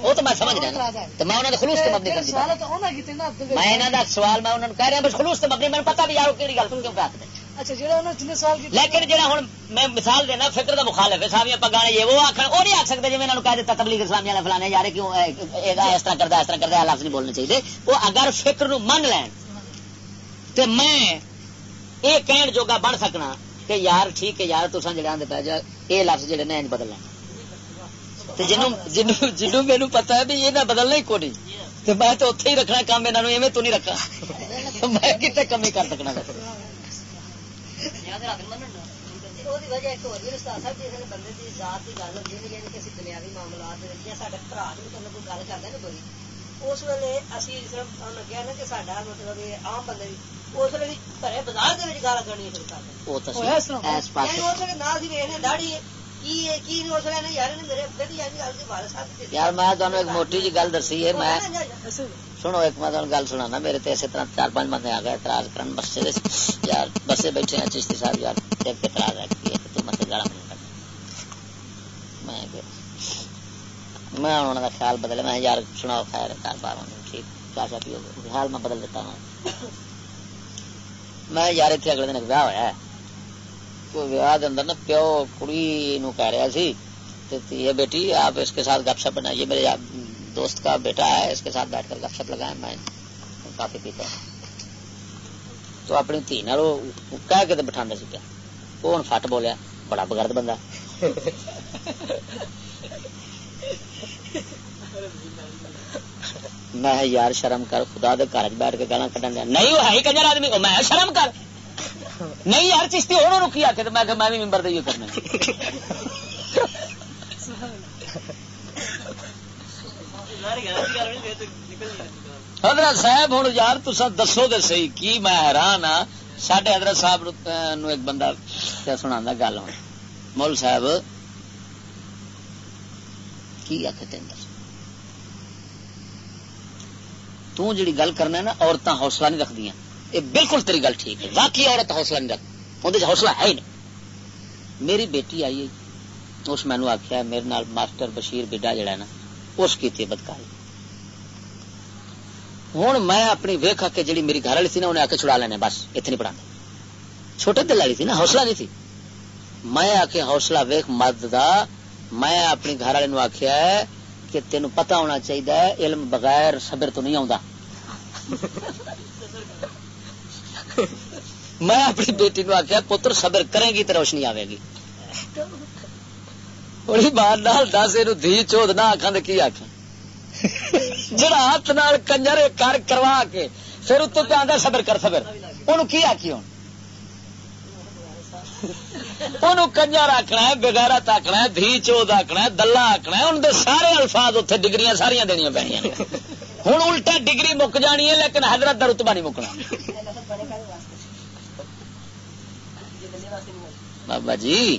وہ تو میں سمجھ رہا میں انہوں نے خلوص تو مبنی کر میں سوال میں انہوں نے کہہ رہا بس خلوص تو مبنی میں پتا بھی یار کہڑی گل کیوں کہ لیکن جہاں ہوں میں مثال دینا فکر کا مخالف ہے۔ پگانے یہ وہ آخر وہ نہیں آخ سکتے جی میں کہہ دیتا تبلیغ اسلامی والے فلانے یار کیوں اس طرح کرتا اس طرح کرتا لفظ نہیں بولنے چاہیے وہ اگر فکر نو من لین تو میں یہ کہن جوگا بن سکنا کہ یار ٹھیک ہے یار تصا جڑے آدھے پہ جا یہ لفظ جڑے نے بدل لین جنوں میرے پتا ہے بھی یہ نہ بدلنا ہی کو نہیں میں تو اتنے ہی رکھنا کام یہاں تو نہیں رکھا میں کتنے کمی کر سکنا وجہ ایک بندے کی ذات کی گل ہوتی ہے کہ دنیاوی معاملات برا بھی مطلب کوئی گل کرتا نا بری اس ویلے اسی صرف لگیا نا کہ سڈا مطلب عام بندے اس ویلے گھر بازار کے گال کرنی شروع کر نہ داڑی یار میں ایک موٹی جی گل دسی ہے، میں سنو، ایک میں گل سنا میرے تے اسی طرح چار پانچ بندے آ گئے اعتراض کرن بسے یار، بسے بیٹھے ہیں چشتی صاحب، یار ایک اعتراض ہے کہ تو مت گالا میں میں انہوں کا خیال بدلے، میں یار سناؤ، خیر کار بار ہوں ٹھیک چاہ چاہ پیو خیال میں بدل دیتا ہوں۔ میں یار اتنے اگلے دن ایک ویاہ ہوا ہے۔ ویاہ اندر نا پیو کڑی نو کہہ رہا سی یہ بیٹی، آپ اس کے ساتھ گپ شپ بنائیے، میرے دوست کا بیٹا ہے، اس کے ساتھ بیٹھ کر گپ شپ لگائے، میں کافی پیتا ہوں۔ تو اپنی تھی نہ کہہ کے بٹھا سی پیا وہ ہوں فٹ بولیا؟ بڑا بگرد بندہ۔ میں یار شرم کر، خدا دے گھر بیٹھ کے گالا کٹن دیا۔ نہیں، وہ ہے ہی کنجر آدمی۔ میں شرم کر۔ نہیں یار، چشتی انہوں رکی آ کے میں میں بھی ممبر دے کرنا حضرت صاحب، ہوں یار تسا دسو دے سی کی میں حیران ہاں سڈے حضرت صاحب نو ایک بندہ سنا گل ہوں مول صاحب، کی آخ تین دس؟ تیڑی گل کرنا نا عورتیں حوصلہ نہیں رکھ دیا یہ بالکل تیری گل ٹھیک ہے۔ باقی عورت حوصلہ نہیں رکھ اندر حوصلہ ہے ہی نہیں۔ میری بیٹی آئی ہے، اس مینو آخیا میرے نال ماسٹر بشیر بڈا جڑا ہے نا اس کی تھی بدکاری۔ ہوں میں اپنی ویخ کے جی میری گھر والی تھی نا، انہیں آ کے چھڑا لینا بس اتنی پڑھا چھوٹے دل والی تھی نا، حوصلہ نہیں تھی میں آ کے حوصلہ ویخ مرد دا، میں اپنی گھر والے آخیا کہ تین پتا ہونا چاہیے علم بغیر صبر تو نہیں آتا میں اپنی بیٹی نو آخیا پتر صبر کرے گی تو روشنی آئے گی۔ بڑی بار دس یہ دھی چوت نہ آخان کی آخ جڑا ہاتھ نال کنجر کر کروا کے پھر اتو پہ آدھا صبر کر صبر ان کی آخی ہوں کنجر آخنا ہے بغیرت آخنا ہے دھی چوت آخنا ہے دلہ آخنا ہے ان دے سارے الفاظ اتنے ڈگری ساریا دنیا پہ ہوں الٹا ڈگری مک جانی ہے لیکن حضرت کا رتبا نہیں مکنا بابا جی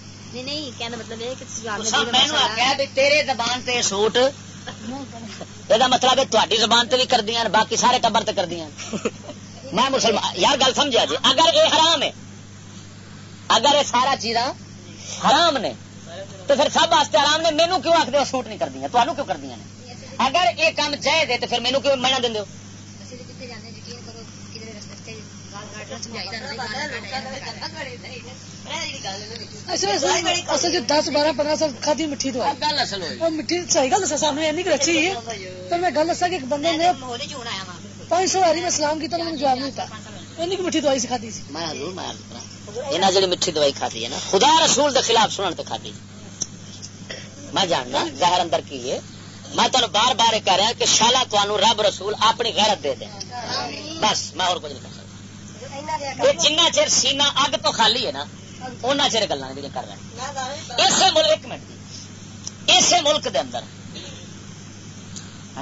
مطلب تیرے زبان سے سوٹ یہ مطلب ہے تاری زبان سے بھی کردی باقی سارے ٹبر سے کردی میں مسلمان یار گل سمجھا جی اگر یہ حرام ہے اگر یہ سارا چیزاں حرام نے تو پھر سب واسطے حرام نے مینو کیوں آخر سوٹ نہیں کردیا تمہوں کیوں کردیا اگر یہ کام جائے دے تو پھر مینو کیوں منا دس بارہ پندرہ سال کھادی میٹھی صحیح گل دسا اینی تو میں گل دسا کہ ایک بندے نے پانچ سو واری میں سلام کیا جواب نہیں دیتا۔ اینی میٹھی دوائی سی کھادی سی۔ میں میٹھی دوائی کھادی ہے نا خدا رسول کے خلاف سنن تو کھادی۔ میں جاننا ظاہر اندر کی ہے؟ میں تمہیں بار بار کہہ رہا کہ شالا تمہوں رب رسول اپنی غیرت دے دیں۔ بس میں اور کچھ نہیں سکتا جنہ چر سینا اگ تو خالی ہے نا ان چر گلا کر رہے اسے ملک منٹ اسے ملک دے اندر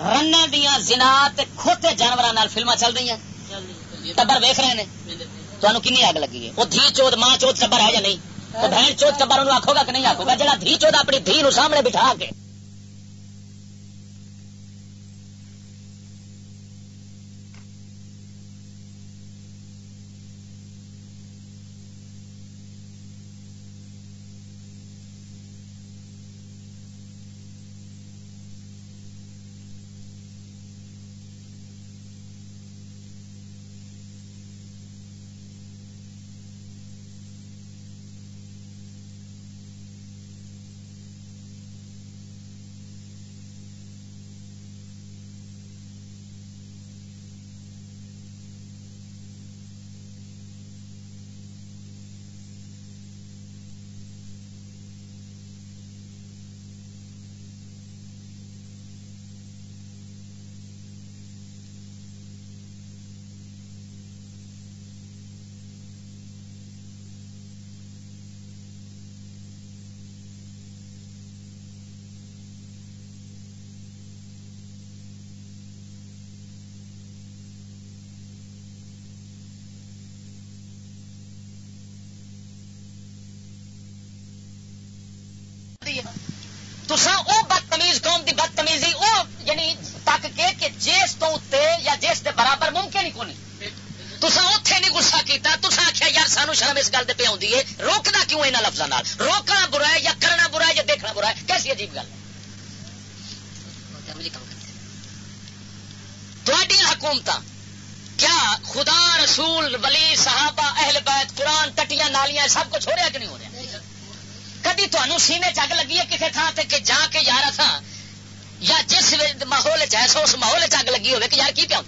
رن دیا جنا کھوتے جانوروں فلما چل رہی ہیں ٹبر ویخ رہے ہیں تمہیں کنی اگ لگی ہے وہ دھی چوت ماں چوت ٹبر ہے یا نہیں بہن چوت ٹبر آخو گا کہ نہیں آخو گا جہاں دھی چوت اپنی دھی نو سامنے بٹھا کے برابر ممکن ہی کونی تسا اتے نہیں گسا کیتا تسا آخیا یار سانو شرم اس گل پہ آئی ہے، روکنا کیوں یہاں لفظوں روکنا برا ہے یا کرنا برا ہے یا دیکھنا برا ہے؟ کیسی عجیب گل تھوڑی حکومت کیا خدا رسول، ولی، صحابہ، اہل بیت، قرآن ٹٹیاں نالیاں، سب کچھ ہو رہا کہ نہیں ہو رہا؟ کدی تمہیں سینے چگ لگی ہے کسی تھان سے کہ جا کے یار تھا یا جس ماحول چاہے اس ماحول چگ لگی ہوگی کہ یار کی پیا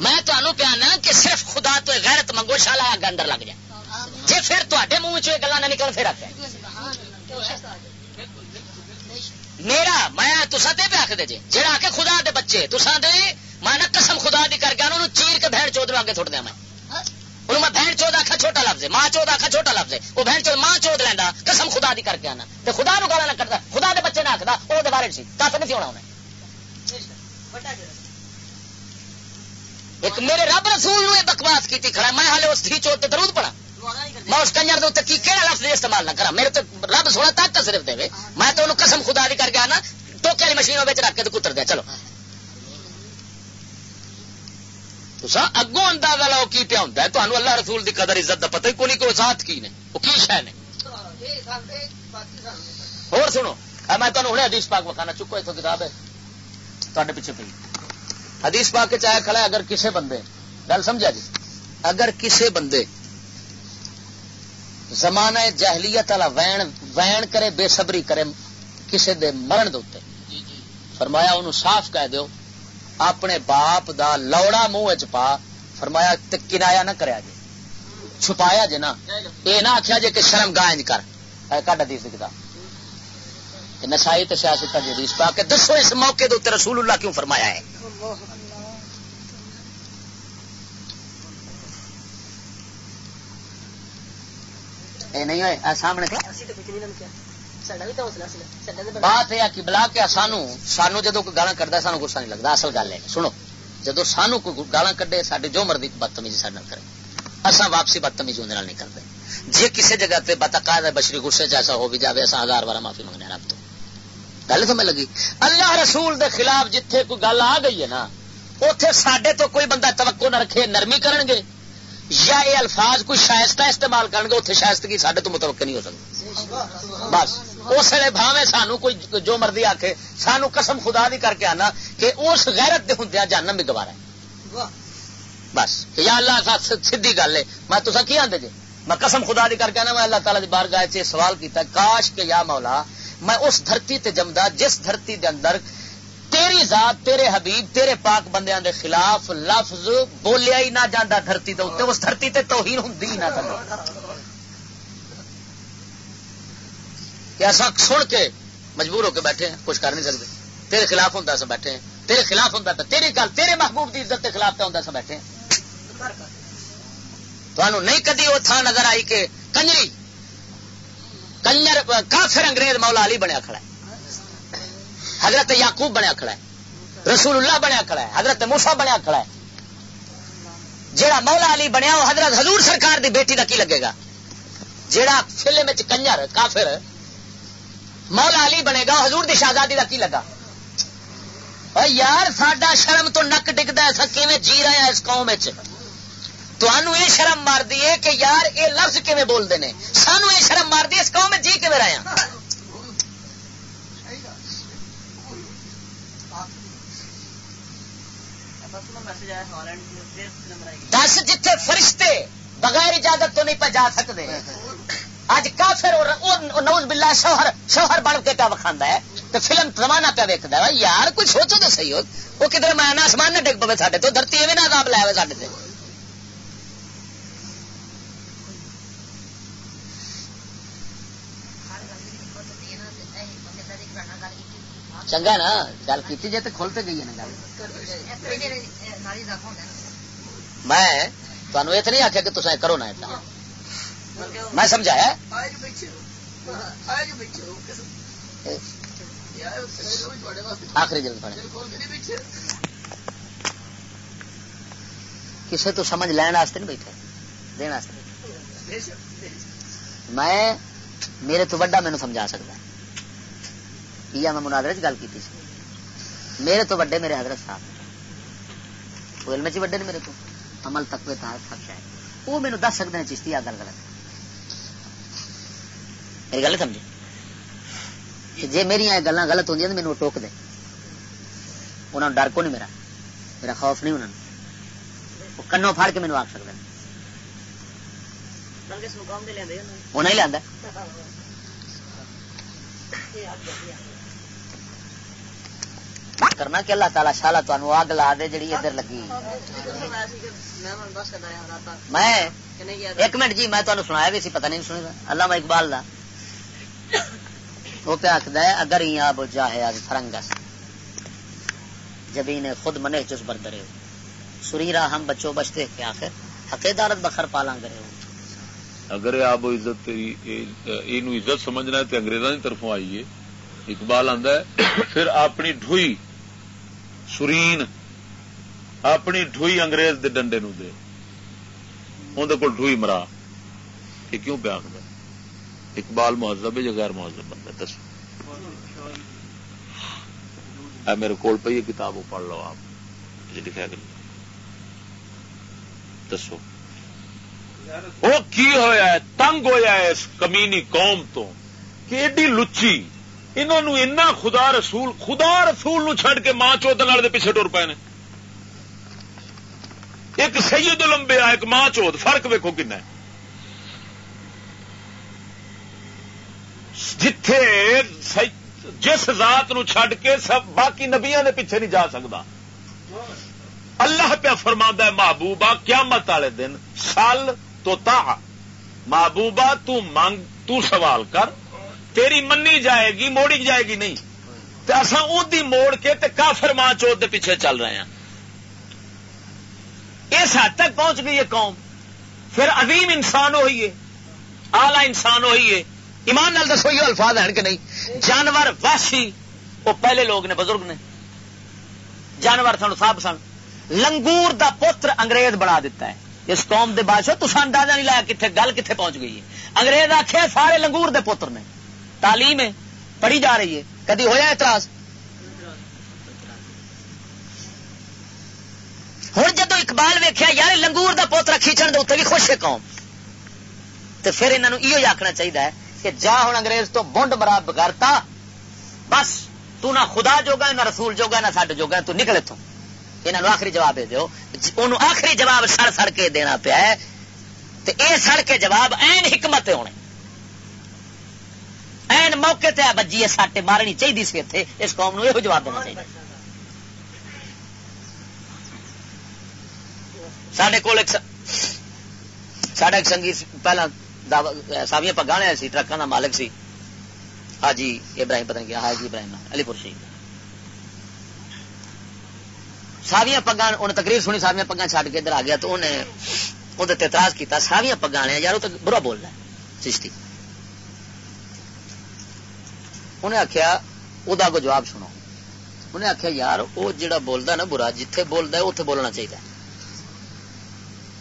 میں تمہیں پیانا کہ صرف خدا تو غیرت منگو شالا اگ اندر لگ جائے۔ جی پھر تے منہ چ گلا نہ نکل پھر آتے میرا میں تسا تے پہ آخ دے جی جہاں آ کے خدا دے بچے تسا دے میں قسم خدا دی کر کے انہوں چیر کے بہن چودر اگے تھوڑ دیا میں۔ انہوں میں بہن چود آخا چھوٹا لفظ ہے۔ ماں چود آخا چھوٹا لفظ ہے۔ وہ بہن چود ماں چود لینا قسم خدا دی کر کے آنا خدا نو گالا نہ کرتا خدا دے بچے نہ آخدا وہ بارے سی۔ کافی نہیں ہونا انہیں ایک میرے رب رسول نے بکواس کی کھڑا میں ہالے اس تھی چود درود پڑا میں اس کنجر کی کہڑا لفظ استعمال نہ کرا میرے تو رب سونا تک صرف دے میں تو انہوں قسم خدا دی کر کے آنا ٹوکے والی مشینوں رکھ کے تو کتر دیا چلو اگوں اندازہ لاؤ کی پیا ہوں تمہیں اللہ رسول دی قدر عزت کا پتہ ہی کونی کوئی ذات کی نے وہ کی شہ نے اور سنو میں تمہیں ہوں حدیث پاک بکانا چکو اتو کتاب ہے تے پیچھے پی حدیث پاک کے چاہے کھڑا اگر کسے بندے گل سمجھا جی؟ اگر کسے بندے زمانہ جہلیت والا وین وین کرے بے صبری کرے کسے دے مرن دے فرمایا انہوں صاف کہہ دیو اپنے باپ دا لوڑا منہ پا فرمایا کنایا نہ کریا جی چھپایا جی نا یہ نہ آخیا جی کہ شرم گائنج کر۔ کٹ حدیث کتاب۔ نسائی تو سیاست جی حدیث پا کے دسو اس موقع دے رسول اللہ کیوں فرمایا ہے۔ اے نہیں ہوئے سامنے بات یہ کہ بلا کے سانو سانو جدو کوئی گالا کرتا سانو گسا نہیں لگتا اصل گل ہے۔ سنو، جدو سانو کوئی گالا کڈے سارے جو مرضی بدتمیزی سارے کرے۔ اصا واپسی بدتمیزی اندر نہیں کرتے۔ جی کسی جگہ پہ بتا بشری گسے ایسا ہو بھی جائے اصا ہزار بار معافی منگنے رب تو۔ گل سمجھ لگی؟ اللہ رسول دے خلاف جتھے کوئی گل آ گئی ہے نا اتے سڈے تو کوئی بندہ توقع نہ رکھے، نرمی کرن گے، یا یہ الفاظ کوئی شائستہ استعمال کریں گے اتنے شائستگی سڈے تو متوقع نہیں ہو سکتی۔ بس، اس لیے بھاوے سانو کوئی جو مرضی آ کے سانو قسم خدا دی کر کے آنا کہ اس غیرت دے ہوں جاننا بھی گوارا ہے۔ بس، یا اللہ سیدھی گل ہے۔ میں تو کی آدھے جی؟ میں قسم خدا دی کر کے آنا، میں اللہ تعالی بار گاہ سوال کیتا کاش کہ یا مولا میں اس دھرتی تے جمدا جس دھرتی دے اندر تیری ذات تیرے حبیب تیرے پاک بندیاں دے خلاف لفظ بولیا ہی نہ جانا دھرتی تے اس دھرتی تے توہین ہوں ہی نہ کہ ایسا سن کے مجبور ہو کے بیٹھے ہیں کچھ کر نہیں سکتے۔ تیرے خلاف ہوں سا بیٹھے ہیں۔ تیرے خلاف ہوں تیری گل تیرے محبوب کی عزت کے خلاف پہ ہوں سا بیٹھے ہیں۔ تو نہیں کدی وہ تھان نظر آئی کہ کنجری کنجر، کافر انگریز مولا علی بنیا کھڑا ہے۔ حضرت یعقوب بنیا کھڑا ہے۔ رسول اللہ بنیا کھڑا ہے۔ حضرت موسا بنیا کھڑا ہے۔ جیڑا مولا علی بنیا، وہ حضرت حضور سرکار دی بیٹی کا کی لگے گا؟ جیڑا فلم کنجر، کافر، مولا علی بنے گا حضور دی شہزادی کا کی لگا؟ یار، ساڈا شرم تو نک ڈگتا ہے کیون جی رہا ہے اس قوم تمہوں یہ شرم مار دی کہ یار یہ لفظ کیون بولتے ہیں؟ سانو یہ شرم مار دی اس قوم جی کیون رہے دس جتھے فرشتے بغیر اجازت تو نہیں پہ جا سکتے۔ اج کافر نوز بلا شوہر شوہر بن کے پیا وکھا ہے؟ تو فلم زمانہ پہ ویکد ہے۔ یار، کوئی سوچو تو صحیح ہو۔ وہ کدھر میں آسمان نہ ڈگ پوے سڈے تو، دھرتی ایویں نہ عذاب لیا سڈے چنگا نا گل کی جی تو کھلتے گئی ہے نا گل میں تمہیں یہ تو نہیں آخیا کہ تصا کرو نا اتنا میں سمجھایا آخری جلد پڑے کسی تو سمجھ لین واسطے نہیں بیٹھے دن میں میرے تو وڈا مینو سمجھا سکتا ہے یہ میں مناظر گل کی میرے تو وڈے میرے حضرت صاحب۔ وہ علم چ وڈے نے میرے تو۔ عمل تک تک ہے وہ مینو دس سکتے ہیں چشتی آ گل غلط۔ میری گل سمجھے؟ جی میری گلا غلط ہوں تو مینو ٹوک دے۔ انہوں ڈر کو نہیں میرا۔ میرا خوف نہیں انہوں نے وہ کنو پھاڑ کے مینو آخ سکتے وہ نہیں لیا کرنا کہ اللہ تعالیٰ شالا تمہیں اگ لا دے جی ادھر لگی۔ میں ایک منٹ جی میں تمہیں سنایا بھی سی، پتہ نہیں سنی اللہ میں اقبال دا۔ وہ پہ آخد ہے، اگر ہی آپ جاہے آج فرنگس جبین خود منے چس بردرے ہو۔ سریرا ہم بچوں بچتے کے آخر حقیدارت بخر پالا کرے ہو۔ اگر آپ عزت تیری اینو عزت سمجھنا ہے تو انگریزوں کی طرفوں آئیے۔ اقبال آدھا ہے، پھر اپنی ڈھوئی سرین اپنی ڈھوئی انگریز دے ڈنڈے نو دے۔ اندر کول ڈھوئی مرا۔ یہ کیوں پیا اقبال مہذب ہے یا غیر مہذب بندہ دس میرے کول پہ یہ کتاب پڑھ لو آپ۔ لکھا کر دسو۔ وہ کی ہویا ہے؟ تنگ ہویا ہے اس کمینی قوم تو۔ کہ ایڈی لچی انہوں خدا رسول خدا رسول نو چھڑ کے ماں چوت دے پیچھے ٹر پے نے۔ ایک سید لمبے آ ایک ماں چوت فرق ویکو کن جتھے جس ذات نو چھڈ کے سب باقی نبیا دے پیچھے نہیں جا سکتا اللہ پیا فرما ہے، محبوبہ، قیامت والے دن سال تو تا محبوبہ، تو منگ تو سوال کر۔ تیری منی جائے گی، موڑی جائے گی نہیں۔ تو اصا ادی موڑ کے تے کافر ماں چوت دے پیچھے چل رہے ہیں۔ اس حد تک پہنچ گئی ہے قوم۔ پھر عظیم انسان ہوئی ہے۔ آلہ انسان ہوئی ہے۔ ایمان نال دسو، یہ الفاظ ہیں کہ نہیں؟ جانور واسی وہ پہلے لوگ نے، بزرگ نے۔ جانور سن سب سن۔ لنگور دا پتر انگریز بنا دیتا ہے۔ اس قوم دے بادشاہ تو اندازہ نہیں لایا کتنے گل کتنے پہنچ گئی ہے۔ انگریز آخے سارے لنگور دے پتر نے۔ تعلیم ہے، پڑھی جا رہی ہے۔ کدی ہوا اعتراض؟ ہوں جدو اقبال ویخیا یار لنگور دا پوترا کھیچن دے اتنے بھی خوش ہے قوم۔ تو پھر انہوں یہ جی آخنا چاہیے کہ جا ہوں انگریز تو بونڈ مراب بگارتا بس تو نہ خدا جوگا نہ رسول جوگا نہ سڈ جوگا تو نکلے تو انہوں آخری جواب دے دو آخری جواب سڑ سڑ کے دینا پیا اے سڑ کے جواب این حکمت ہونے۔ این موقع تے بجی ساٹے مارنی چاہیے سی اتنے اس قوم نو یہ جواب دینا چاہیے سڈے کول سڈا ایک سنگی پہلا ساویاں پگا لیا سی، ٹرکاں کا مالک سی۔ حاجی ابراہیم، پتہ نہیں کیا، حاجی ابراہیم علی پور شہید۔ ساویاں پگا انہیں تقریر سنی، ساویاں پگا چڈ کے ادھر آ گیا تو انہیں اندر اعتراض کیا ساویاں پگا لیا یار وہ تو برا بول رہا ہے، چشتی۔ انہیں آخیا وہ جواب سنو۔ انہیں آخیا یار وہ جڑا بولتا نا، برا، جتھے بولتا ہے اتنے بولنا چاہیے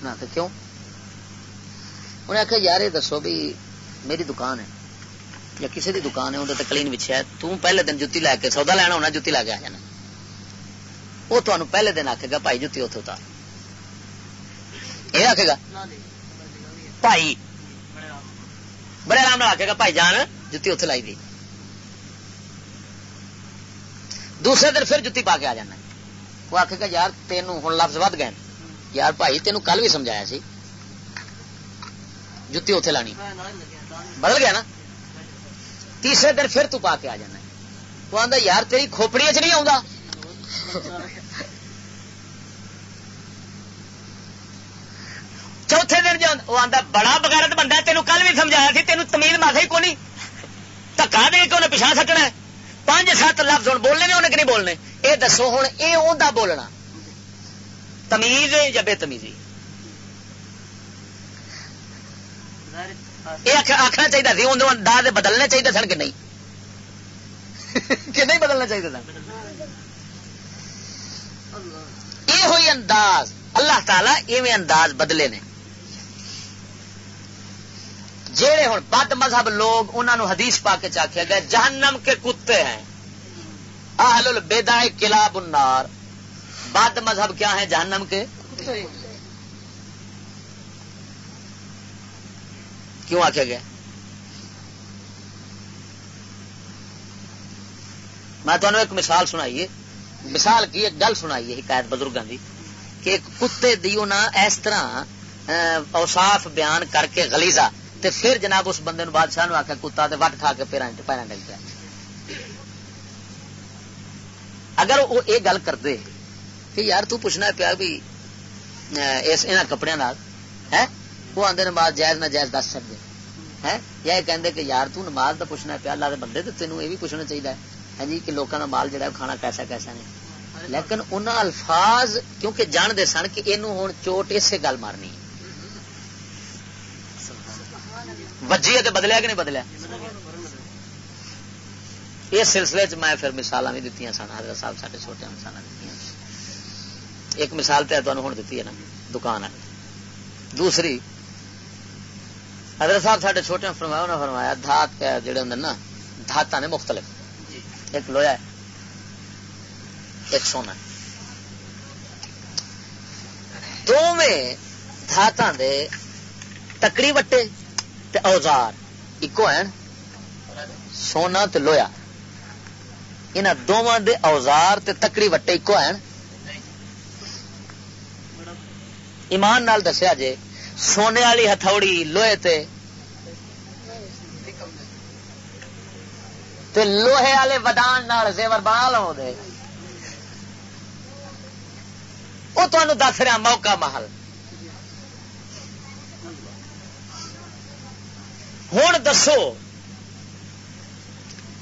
نہ تو کیوں؟ انہیں آخیا یار، یہ دسو بھی میری دکان ہے، یا کسی کی دکان ہے اندر کلین بچھا ہے تم پہلے دن جتی لے کے سودا لینا ہونا، جتی لے کے آ جانا۔ وہ تمہیں پہلے دن آخے گا، بھائی، جتی اتو اتار یہ آخے گا، بھائی بڑے آرام آخے گا، بھائی، جان، جتی اتنے لائی دی دوسرے دن پھر جتی پا کے آ جانا وہ آخے گا، یار، تینوں ہوں لفظ ود گئے۔ یار بھائی، تینوں کل بھی سمجھایا سی۔ جتی اتنے لانی۔ بدل گیا نا۔ تیسرے دن پھر تو پا کے آ جانا وہ آتا یار، تیری کھوپڑی چ نہیں آ چوتھے دن وہ آتا بڑا بغیرت بندہ تینوں کل بھی سمجھایا سی، تینوں تمیز ماسا ہی کونی؟ دکا دے کے انہیں پچھا سکنا پانچ سات لفظ ہوں، بولنے نے انہیں کہ نہیں بولنے۔ یہ دسو ہوں یہ بولنا۔ تمیز یا بے تمیزی؟ یہ آخنا چاہیے سی انداز بدلنے چاہیے سن کہ نہیں؟ کہ نہیں بدلنا چاہیے سن؟ یہ ہوئی انداز۔ اللہ تعالی ایویں انداز بدلے نے۔ جہے ہوں بد مذہب لوگ انہوں نے حدیث پا کے چاخیا گیا، جہنم کے کتے ہیں۔ آہل البیدائے کلاب النار۔ بد مذہب کیا ہے جہنم کے؟ کیوں آخیا گیا؟ میں تمہیں ایک مثال سنائیے۔ مثال کی ایک گل سنائیے حکایت بزرگوں کی کہ ایک کتے دیو نا اس طرح اوساف بیان کر کے گلیزا تے پھر جناب اس بندے نو بادشاہ نو آخیا کتا تے وٹ کھا کے پیرا پیرا ڈل گیا۔ اگر وہ یہ گل کرتے کہ یار تو پوچھنا پیا بھی اس کپڑے ہے وہ آدھے نماز جائز نہ جائز دس سکتے ہے یا یہ کہندے کہ یار تو نماز کا پوچھنا پیا، اللہ دے بندے تو تینوں یہ بھی پوچھنا چاہیے ہے۔ ہاں جی کہ لوگوں کا مال جڑا کھانا کیسا کیسا نہیں۔ لیکن ان الفاظ کیونکہ جانتے سن کہ یہ ہوں چوٹ اسے گل مارنی وجی ہے بدلیا کہ نہیں بدلیا؟ اس سلسلے چ میں پھر مثال بھی دیتی سن، حضرت صاحب سارے چھوٹے مثال دیتی ایک مثال تو تمہیں ہوں دیتی ہے نا، دکان ہے۔ دوسری، حضرت صاحب سارے چھوٹے فرمایا انہوں نے فرمایا، دھات جڑے ہوں نا دھات نے مختلف۔ ایک لویا ہے، ایک سونا دونوں دھاتاں دے تکڑی وٹے۔ تے اوزار۔ ایکو ہیں سونا تے لویا ان دونوں دے اوزار تے تکڑی وٹے ایکو ہیں ایمان نال دسیا جے، سونے والی ہتھوڑی، لوہے تے۔ تے لوہے والے ودان نال زیور بنا لو دے۔ وہ تمہیں دس رہا موقع محل۔ ہوں دسو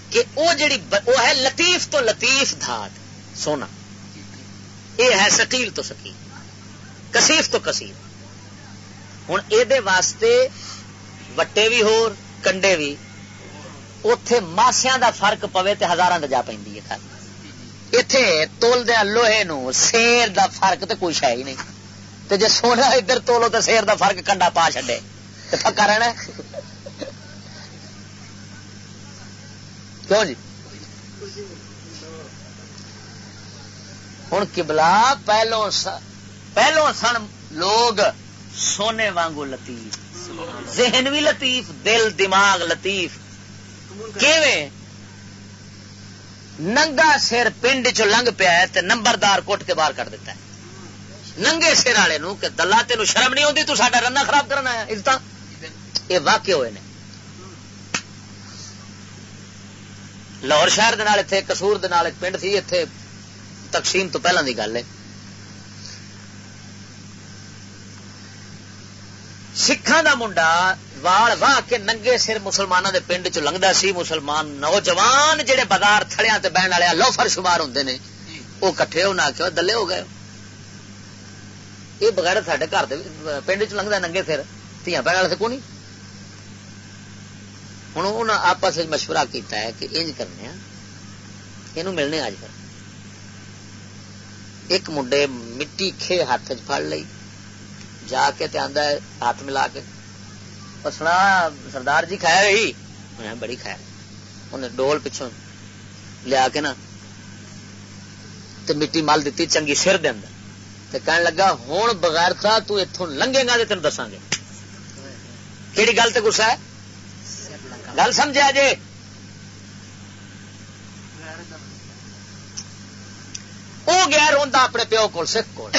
کہ وہ جڑی وہ ہے لطیف تو لطیف دھات، سونا۔ یہ ہے سکیل تو سکیل کسیف تو کسیف ہوں یہ واسطے وٹے بھی ہو کنڈے بھی اتے ماسیا دا فرق پوے تو ہزار جا پہ اتے تول دیا لوہے نو سیر دا فرق تو کچھ ہے ہی نہیں۔ تو جی سونا ادھر تولو تو سیر دا فرق کنڈا پا چڈے تو پکا رہنا کیوں جی؟ ہوں کبلا پہلو پہلو سن لوگ سونے وانگو لطیف، ذہن بھی لطیف، دل دماغ لطیف۔ ننگا سر پنڈ چ لنگ پیا ہے نمبردار کوٹ کے باہر کر دیتا ہے۔ ننگے سر والے کہ دلہ تین شرم نہیں آتی تو سا رنا خراب کرنا ہے یہ واقع ہوئے نے۔ لاہور شہر اتنے کسور پنڈ سی اتنے تقسیم تو پہلے کی گل ہے۔ سکھان دا منڈا وال واہ کے ننگے سر مسلمانوں دے پنڈ چ لنگتا سی، مسلمان نوجوان جہے بازار تھڑیا بہن والے لوفر شمار ہوں نے وہ کٹھے ہونا آخر دلے ہو گئے۔ یہ بغیر سارے گھر پنڈ چ لنگتا ننگے سر تیا بہن والے سے کونی؟ ہوں انہوں آپس مشورہ کیتا ہے کہ انج کرنے ہاں، یہ ملنے آج کل ایک منڈے مٹی کھے ہاتھ چڑ لی جا کے آدھا ہاتھ ملا کے۔ اور سنا، سردار جی کھایا رہی میں بڑی کھایا۔ انہیں ڈول پچھوں لیا کے نا، تے مٹی مل دیتی چنگی سر دے اندر۔ تے کہنے لگا ہوں بغیر تھا تو اتوں لنگے گا تے تین دساں گے۔ کہڑی گل تو گسا ہے؟ گل سمجھا جی وہ گیا روا اپنے پیو کو سکھ کو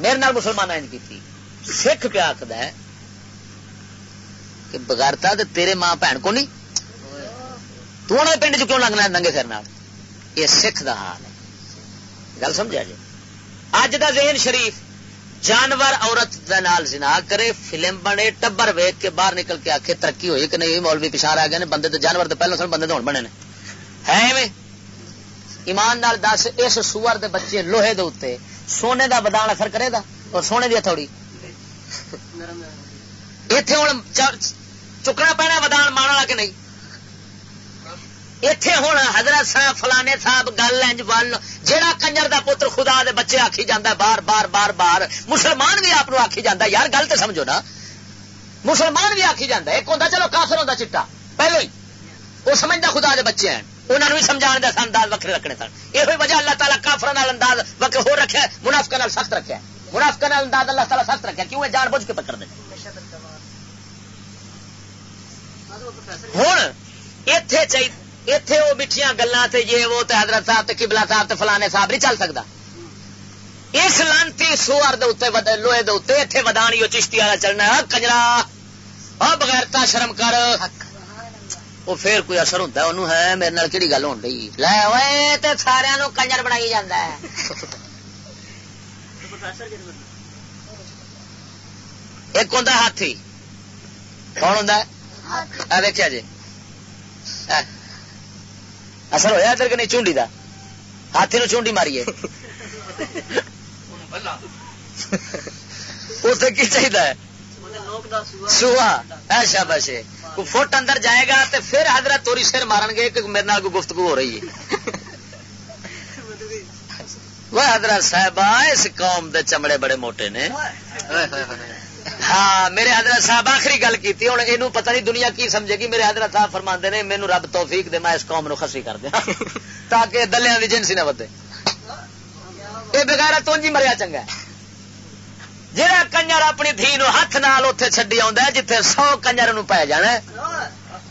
میرے نال مسلمان کی سکھ پیا آخد ہے کہ بغیرتا تیرے ماں بھن کو نہیں؟ تو پنڈ چ کیوں لگنا ننگے سر یہ سکھ دا حال ہے۔ گل سمجھا جی اج دا ذہن شریف جانور عورت دا نال زنا کرے فلم بنے ٹبر ویک کے باہر نکل کے آخے ترقی ہوئی کہ نہیں مولوی پچھا آ گئے بندے تو جانور تو پہلے سن بندے تو بنے ہے ایمان نال دس اس سور دے بچے لوہے دے اتنے سونے دا بدان اثر کرے دا اور سونے دی تھوڑی اتے ہوں چکنا پینا ودان مان والا کہ نہیں؟ اتے ہوں حضرت صاحب فلانے صاحب گل انج ول جہاں کنجر دا پتر خدا دے بچے آخی جانا بار بار بار بار مسلمان بھی آپ آخی جانا یار گل تو سمجھو نا مسلمان بھی آخی جانا ایک ہوں چلو کافر ہوتا چٹا پہلو ہی وہ سمجھتا خدا دے بچے ہیں انہوں نے بھی سمجھا دس انداز وکرے رکھنے سن یہ وجہ اللہ تعالیٰ کافر انداز وقت ہو رکھا منافقہ سخت رکھا منافقہ انداز اللہ تعالیٰ سخت رکھا کیوں جان بوجھ کے پکڑ دیں ہوں اتے چاہیے اتے وہ مٹھیا گلا یہ وہ حضرت صاحب کبلا صاحب فلانے صاحب نہیں چل سکتا اس لانتی سوار لوہے دے اتنے ودانی چشتی والا چلنا کجرا بغیرتا شرم کر۔ وہ پھر کوئی اثر ہوتا ہے؟ انہوں ہے میرے نال کہڑی گل ہو رہی لے تو سارا کنجر بنائی جانا ہے۔ ایک ہوں ہاتھی۔ کون ہوں دیکھا جی۔ اثر ہوا ادھر کہ نہیں؟ چونڈی کا ہاتھی نو چونڈی ماری اسے کی چاہیے سوا۔ ایسا بس فٹ اندر جائے گا تو پھر حضرت توری سر مارن گے کہ میرے نال گفتگو ہو رہی ہے۔ وہ حضرت صاحب اس قوم دے چمڑے بڑے موٹے نے۔ ہاں میرے حضرت صاحب آخری گل کی ہوں یہ پتہ نہیں دنیا کی سمجھے گی۔ میرے حضرت صاحب فرما نے، مینو رب توفیق دے، میں اس قوم نو خسی کر دیا تاکہ دلیا کی جنسی نہ ودے۔ یہ بغیر تو جی مریا چنگا جہاں کنجر اپنی دھی نو ہاتھ نال اتنے چڈی آ جتھے سو کنجر نو پی جانا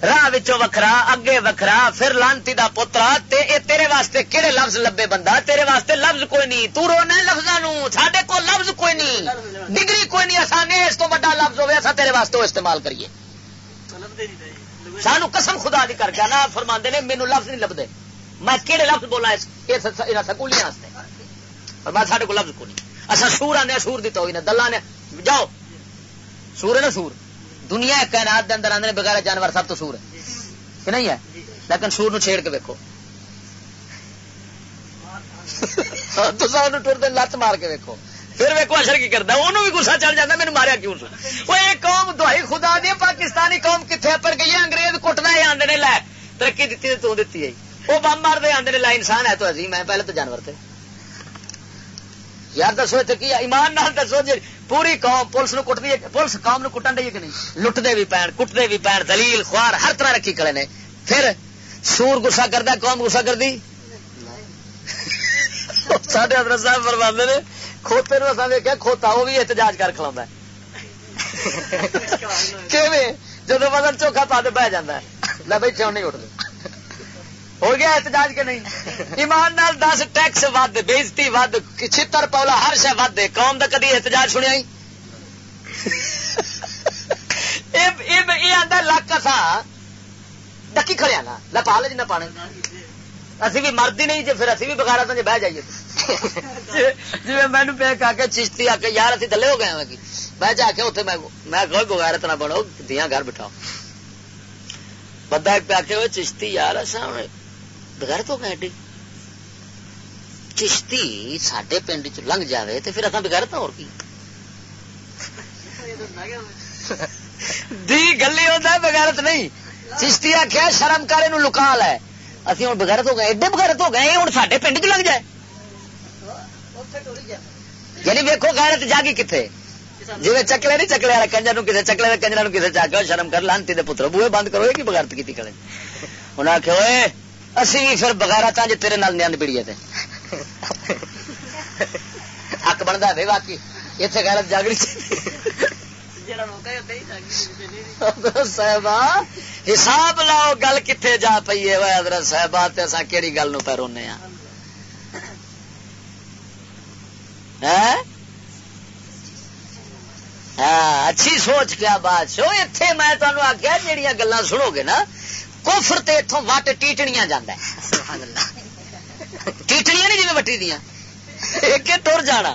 راہ وکھرا، اگے وکھرا، پھر لانتی دا پوترا، تے اے تیرے واسطے کہڑے لفظ لبے بندہ؟ تیرے واسطے لفظ کوئی نہیں۔ تو رونا لفظوں سڈے کو لفظ کوئی نہیں۔ ڈگری کوئی نہیں اصا نے اس تو بڑا لفظ ہوئے اصا تیرے واسطے استعمال کریے۔ سانو قسم خدا دی کر کے نا فرما نے مینو لفظ نہیں لبتے میں کہڑے لفظ بولا اس انہاں سکولیاں واسطے۔ میں سارے کو لفظ کو نہیں۔ اصا سور آنے سور دی تو دلہ نے۔ جاؤ۔ سور ہے نا سور؟ دنیا کائنات دے اندر آدھے بغیر جانور، سب تو سور ہے۔ کہ نہیں ہے؟ لیکن سور نو چھیڑ کے ویکو ٹرتے لت مار کے ویکو پھر ویکو اشر کی کرتا انہوں بھی گسا چڑھ جاتا میرے ماریا کیوں سو وہ یہ قوم دہائی خدا دی پاکستانی قوم کتنے پر گئی ہے؟ انگریز کٹنا ہی آدھے نے لے۔ ترقی دیتی تو دیتی ہے۔ وہ بم مار دے آدھے لا انسان ہے تو عظیم ہے، پہلے تو جانور تھے۔ یار، دسو کی ایمان نال دسو جی۔ پوری قوم پولیس نو کٹتی ہے، پولیس قوم نو کٹن ڈی کہ نہیں؟ لٹتے بھی پین، کٹتے بھی پین، دلیل، خوار، ہر طرح رکھی کھڑے نے۔ پھر سور گسا کرتا قوم گسا کر دی سڈے حضرت صاحب فرماندے نے، کھوتے نو اصل دیکھا کھوتا وہ بھی احتجاج کر کھلا جب وزن چوکھا پا بہ جا لے بھائی، کیوں نہیں اٹھتے ہو گیا احتجاج کے نہیں؟ ایمان نال دس، ٹیکس ود بےزتی ود، چھتر پولا ہر شہ ود، قوم کا کدی احتجاج سنیا آدھا لک اصا ڈکی کھڑیا نا لپا لے جنا پانے۔ اسی بھی مرد ہی نہیں جی پھر اسی بھی بغیر تو بہ جائیے۔ جی مینو پہ آ کے چشتی آ کے، یار اسی دلے ہو گئے میں جا کے اتنے میں بغیر نہ بنو دیا گھر بٹھاؤ۔ بندہ ایک پہ آ کے چشتی یار اصا بغیرت ہو گئے چشتی سڈے پنڈ چ لنگ جائے تو پھر اصل بغیرت اور کی دی گلی ہوتا ہے بغیرت نہیں چشتی آخیا شرم کرے نو لکال ہے اسی ہوں بغیرت ہو گئے ایڈے بغیرت ہو گئے ہوں سڈے پنڈ چ لنگ جائے یعنی ویکو غیرت جاگی کتنے جی چکلے نہیں چکلے والے کنجر کسی چکلے کنجر کسی چاہ شرم کر لانتی دے پتر بوئے بند کرو کی بغیرت کی کرے انہیں آخیا اسی بھی پھر بغیر چاہ جی تیرے نال نیند پیڑی حق بنتا ہے باقی اتنے غیرت جاگنی صاحب حساب لاؤ گل کتنے جا پی ہے۔ حضرت صاحب اصا کہڑی گل نو پہ رونے ہاں؟ اچھی سوچ کیا بات۔ سو اتنے میں تمہیں آخیا جہیا گلا سنو گے نا؟ کوفر تے اتوں وٹ ٹیٹنیاں جانا ٹیٹنیاں نہیں جی وٹی دیا ٹر جانا۔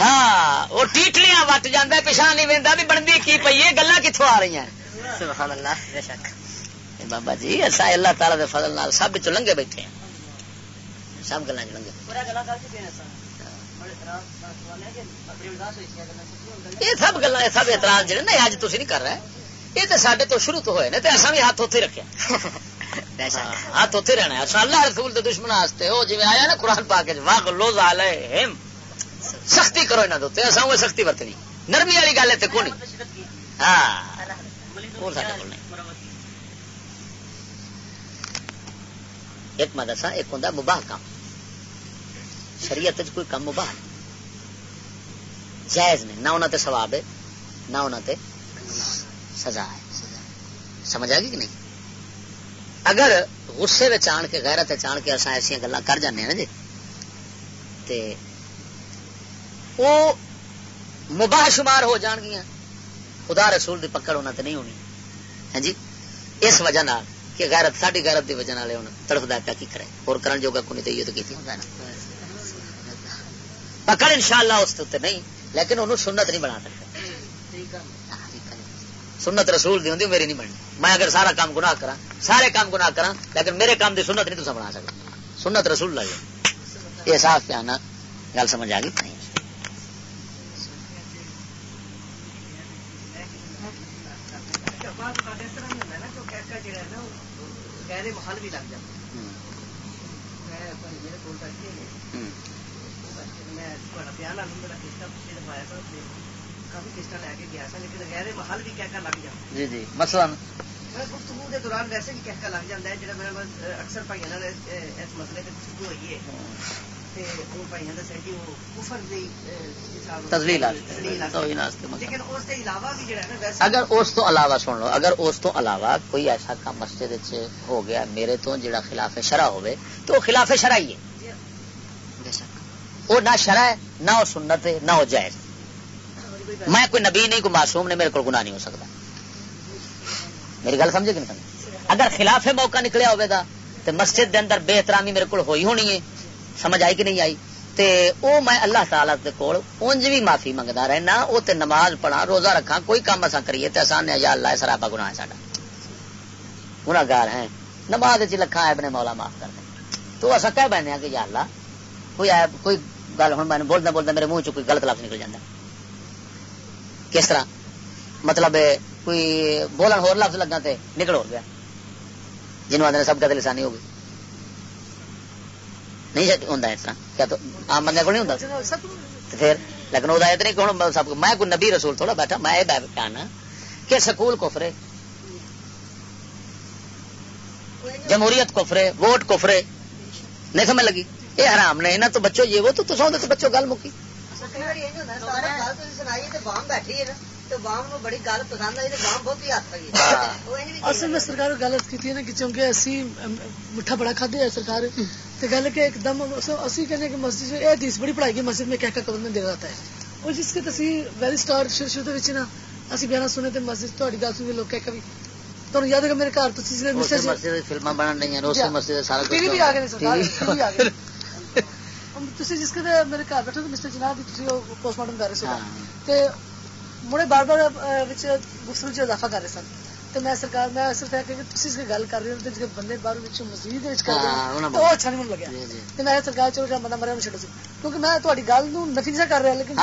ہاں وہ ٹیٹلیاں وٹ جانا پچھا نہیں وہدا بھی بنتی کی پی ہے گلا کتوں آ رہی ہیں بابا جی اصا اللہ تعالی دے فضل نال سب چ لنگے بیٹھے ہیں۔ سب گلا لنگے۔ یہ سب گلا سب اعتراض جڑے نا اج تھی نہیں کر رہے۔ یہ تو سڈے تو شروع تو ہوئے نا اصا بھی ہاتھ اتنے رکھے ہاتھ اتنے رہنا اللہ رسول دشمن واسطے وہ جی آیا نا قرآن پا کے واہ لو سختی کرو یہاں دے اصا وہ سختی برتنی نرمی والی گل ہے کون ہاں ایک میں دسا ایک ہوں مباہ کام۔ شریعت کوئی کم مباہ جائز نہیں نہ انہوں تے سواب ہے نہ انہوں تے سزا ہے۔ سمجھ آ گئی کہ نہیں؟ اگر غصے آن کے، غیرت آن کے اصا ایسا گلا کر جانے نا جی تے وہ مباح شمار ہو جان گیا خدا رسول دی پکڑ ہونا تے نہیں ہونی۔ ہاں جی؟ اس وجہ نال کہ غیرت ساری غیرت دی وجہ نال تڑفدا پیا کی کرے اور کرن جوگا کو نہیں تے یہ تو کیتی ہوندا نا۔ پکڑ انشاءاللہ اس تے نہیں، لیکن انہوں سنت نہیں بنا سکتے۔ سنت رسول دی ہوندی میری نہیں بننی میں اگر سارا کام گناہ کراں، سارے کام گناہ کراں، لیکن میرے کام دی سنت نہیں تساں بنا سکدے۔ سنت رسول اللہ یہ صاف پیا گل سمجھ آ گئی؟ نہیں۔ محل بھی لگ جاتا جی جی مسئلہ گفتگو کے دوران ویسے بھی کہہ لگ جاتا ہے جہاں میرا اکثر بھائی اس مسئلے سے گفتگو ہوئی ہے۔ اگر اس تو علاوہ سن لو اگر اس تو علاوہ کوئی ایسا کام مسجد ہو گیا میرے تو جڑا خلاف شرح ہوئے تو خلاف شرح ہی ہے۔ وہ نہ شرح ہے نہ وہ سنت ہے نہ وہ جائز۔ میں کوئی نبی نہیں کوئی معصوم نے میرے کو گناہ نہیں ہو سکتا۔ میری گل سمجھے کہ نہیں سمجھے؟ اگر خلاف موقع نکلیا ہوئے دا تو مسجد دے اندر بے احترامی میرے کو ہوئی ہونی ہے، سمجھ آئی کہ نہیں آئی؟ تے او میں اللہ تعالی دے کول اونج بھی معافی منگدا رہنا، او تے نماز پڑھا روزہ رکھا کوئی کام اسا کریے تے اساں نے یا اللہ سرابا گناہ ہے ساڈا۔ گناہگار ہیں۔ نماز وچ لکھا ہے ابن مولا معاف کر دے۔ تو اسا کہہ بیٹھے کہ یا اللہ، کوئی ہے کوئی گل ہن میں بولدا بولدا میرے منہ چ کوئی غلط لفظ نکل جاندا کس طرح؟ مطلب کوئی بولن ہور لفظ لگا تے نکل ہو گیا۔ جنوب آدھے سب کا لسانی ہوگی نہیں ہوں اس طرح۔ کیا تو عام بندے کو نہیں ہوں پھر لیکن وہ نہیں کہ سب میں کوئی نبی رسول تھوڑا بیٹھا میں یہ کہنا کہ سکول کفرے جمہوریت کفرے ووٹ کفرے نہیں سمجھ لگی؟ یہ حرام نے تو بچوں یہ وہ تو تو بچوں گل مکی۔ اصل میں سرکار غلط کی نا کہ چونکہ اسی میٹھا بڑا کھا دیا سرکار تو گل کہ ایک دم اسی کہنے کہ مسجد یہ حدیث بڑی پڑھائی گئی مسجد میں قدم میں دے رہا ہے۔ اور جس کی تصویر ویری اسٹارٹ شروع شروع کے نا اسی بیان سنے تھے مسجد تھوڑی گل سن لوگ کیا کبھی تو یاد ہے میرے گھر تو فلم بن رہی ہیں مسجد سارا ٹی وی بھی آ گئے کے مڑے بار بار اضافہ کر رہے سن تو میں سرکار میں صرف ہے کہ تسی اس گل کر رہے ہو بندے باہر مسجد کر رہے تو اچھا نہیں لگا تو میں سرکار چلو جا بندہ مریا چھڈو سی کیونکہ میں تہاڈی گل نو نفی نہیں کر رہا لیکن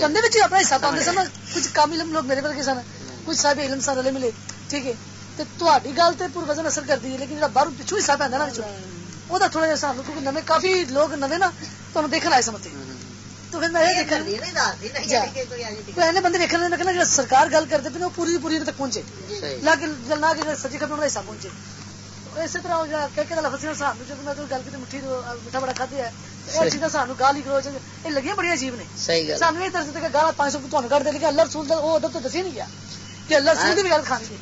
بندے وچ اپنا حصہ پاندے سن کچھ میرے ورگے سن کچھ صاحب علم سن رلے ملے ٹھیک ہے تے تہاڈی گل تے پور وزن اثر کرتی ہے لیکن باہر پچھو پیندا نا وہ تھوڑا جہا سانو کیونکہ نویں کافی لوگ دیکھنا آئے سمجھتے تو پھر میں یہ دیکھا بندے سرکار گل کرتے پہ پوری پوری تک پہنچے حصہ پہنچے اسی طرح لفظ سانو جب میں گل کی مٹھی بڑا ہے یہ چیزاں سانو گال ہی کرو یہ لگی بڑی عجیب نے سانو یہ گالا پانچ سو تمہیں کٹ دے لیکن اللہ رسول وہ تو دسی نہیں گیا کہ اللہ رسول کی بھی گل کھانی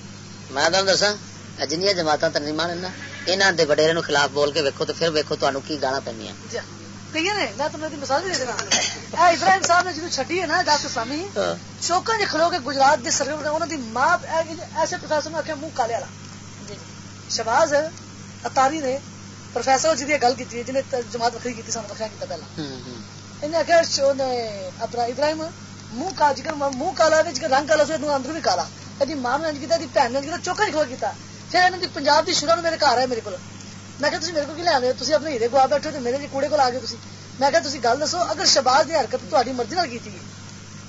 میں تمہیں دسا جنیا جماعت تنظیم یہاں وڈیرے خلاف بول کے ویکو تو پھر ویکو تمہیں کی گالا پہ ابراہیم صاحب نے جدو چڈی ہے نا ڈاکٹر سامی چوکا جی کھلو کے گجرات کے سروے انہوں کی ماں ایسے پروفیسر نے آخیا منہ کالے والا۔ شباز اتاری نے پروفیسر جی گل کی جنہیں جماعت وکری کی سان وکرا کیا پہلا۔ انہیں آخیا اپنا ابراہیم منہ کا جی منہ کالا رنگ کالا سو اندر بھی کالا۔ کدی ماں نے کیا بھن نے چوکا نہیں کھلو کیا پھر انہوں پنجاب کی شروع میرے گھر ہے میرے کو میں کہ میرے کو لے تھی اپنے ہیرے گوا بیٹھے تو میرے کوڑے کو آ گئے میں کہ تھی گل دسو اگر شباز کی حرکت تاری مرضی نال کی تو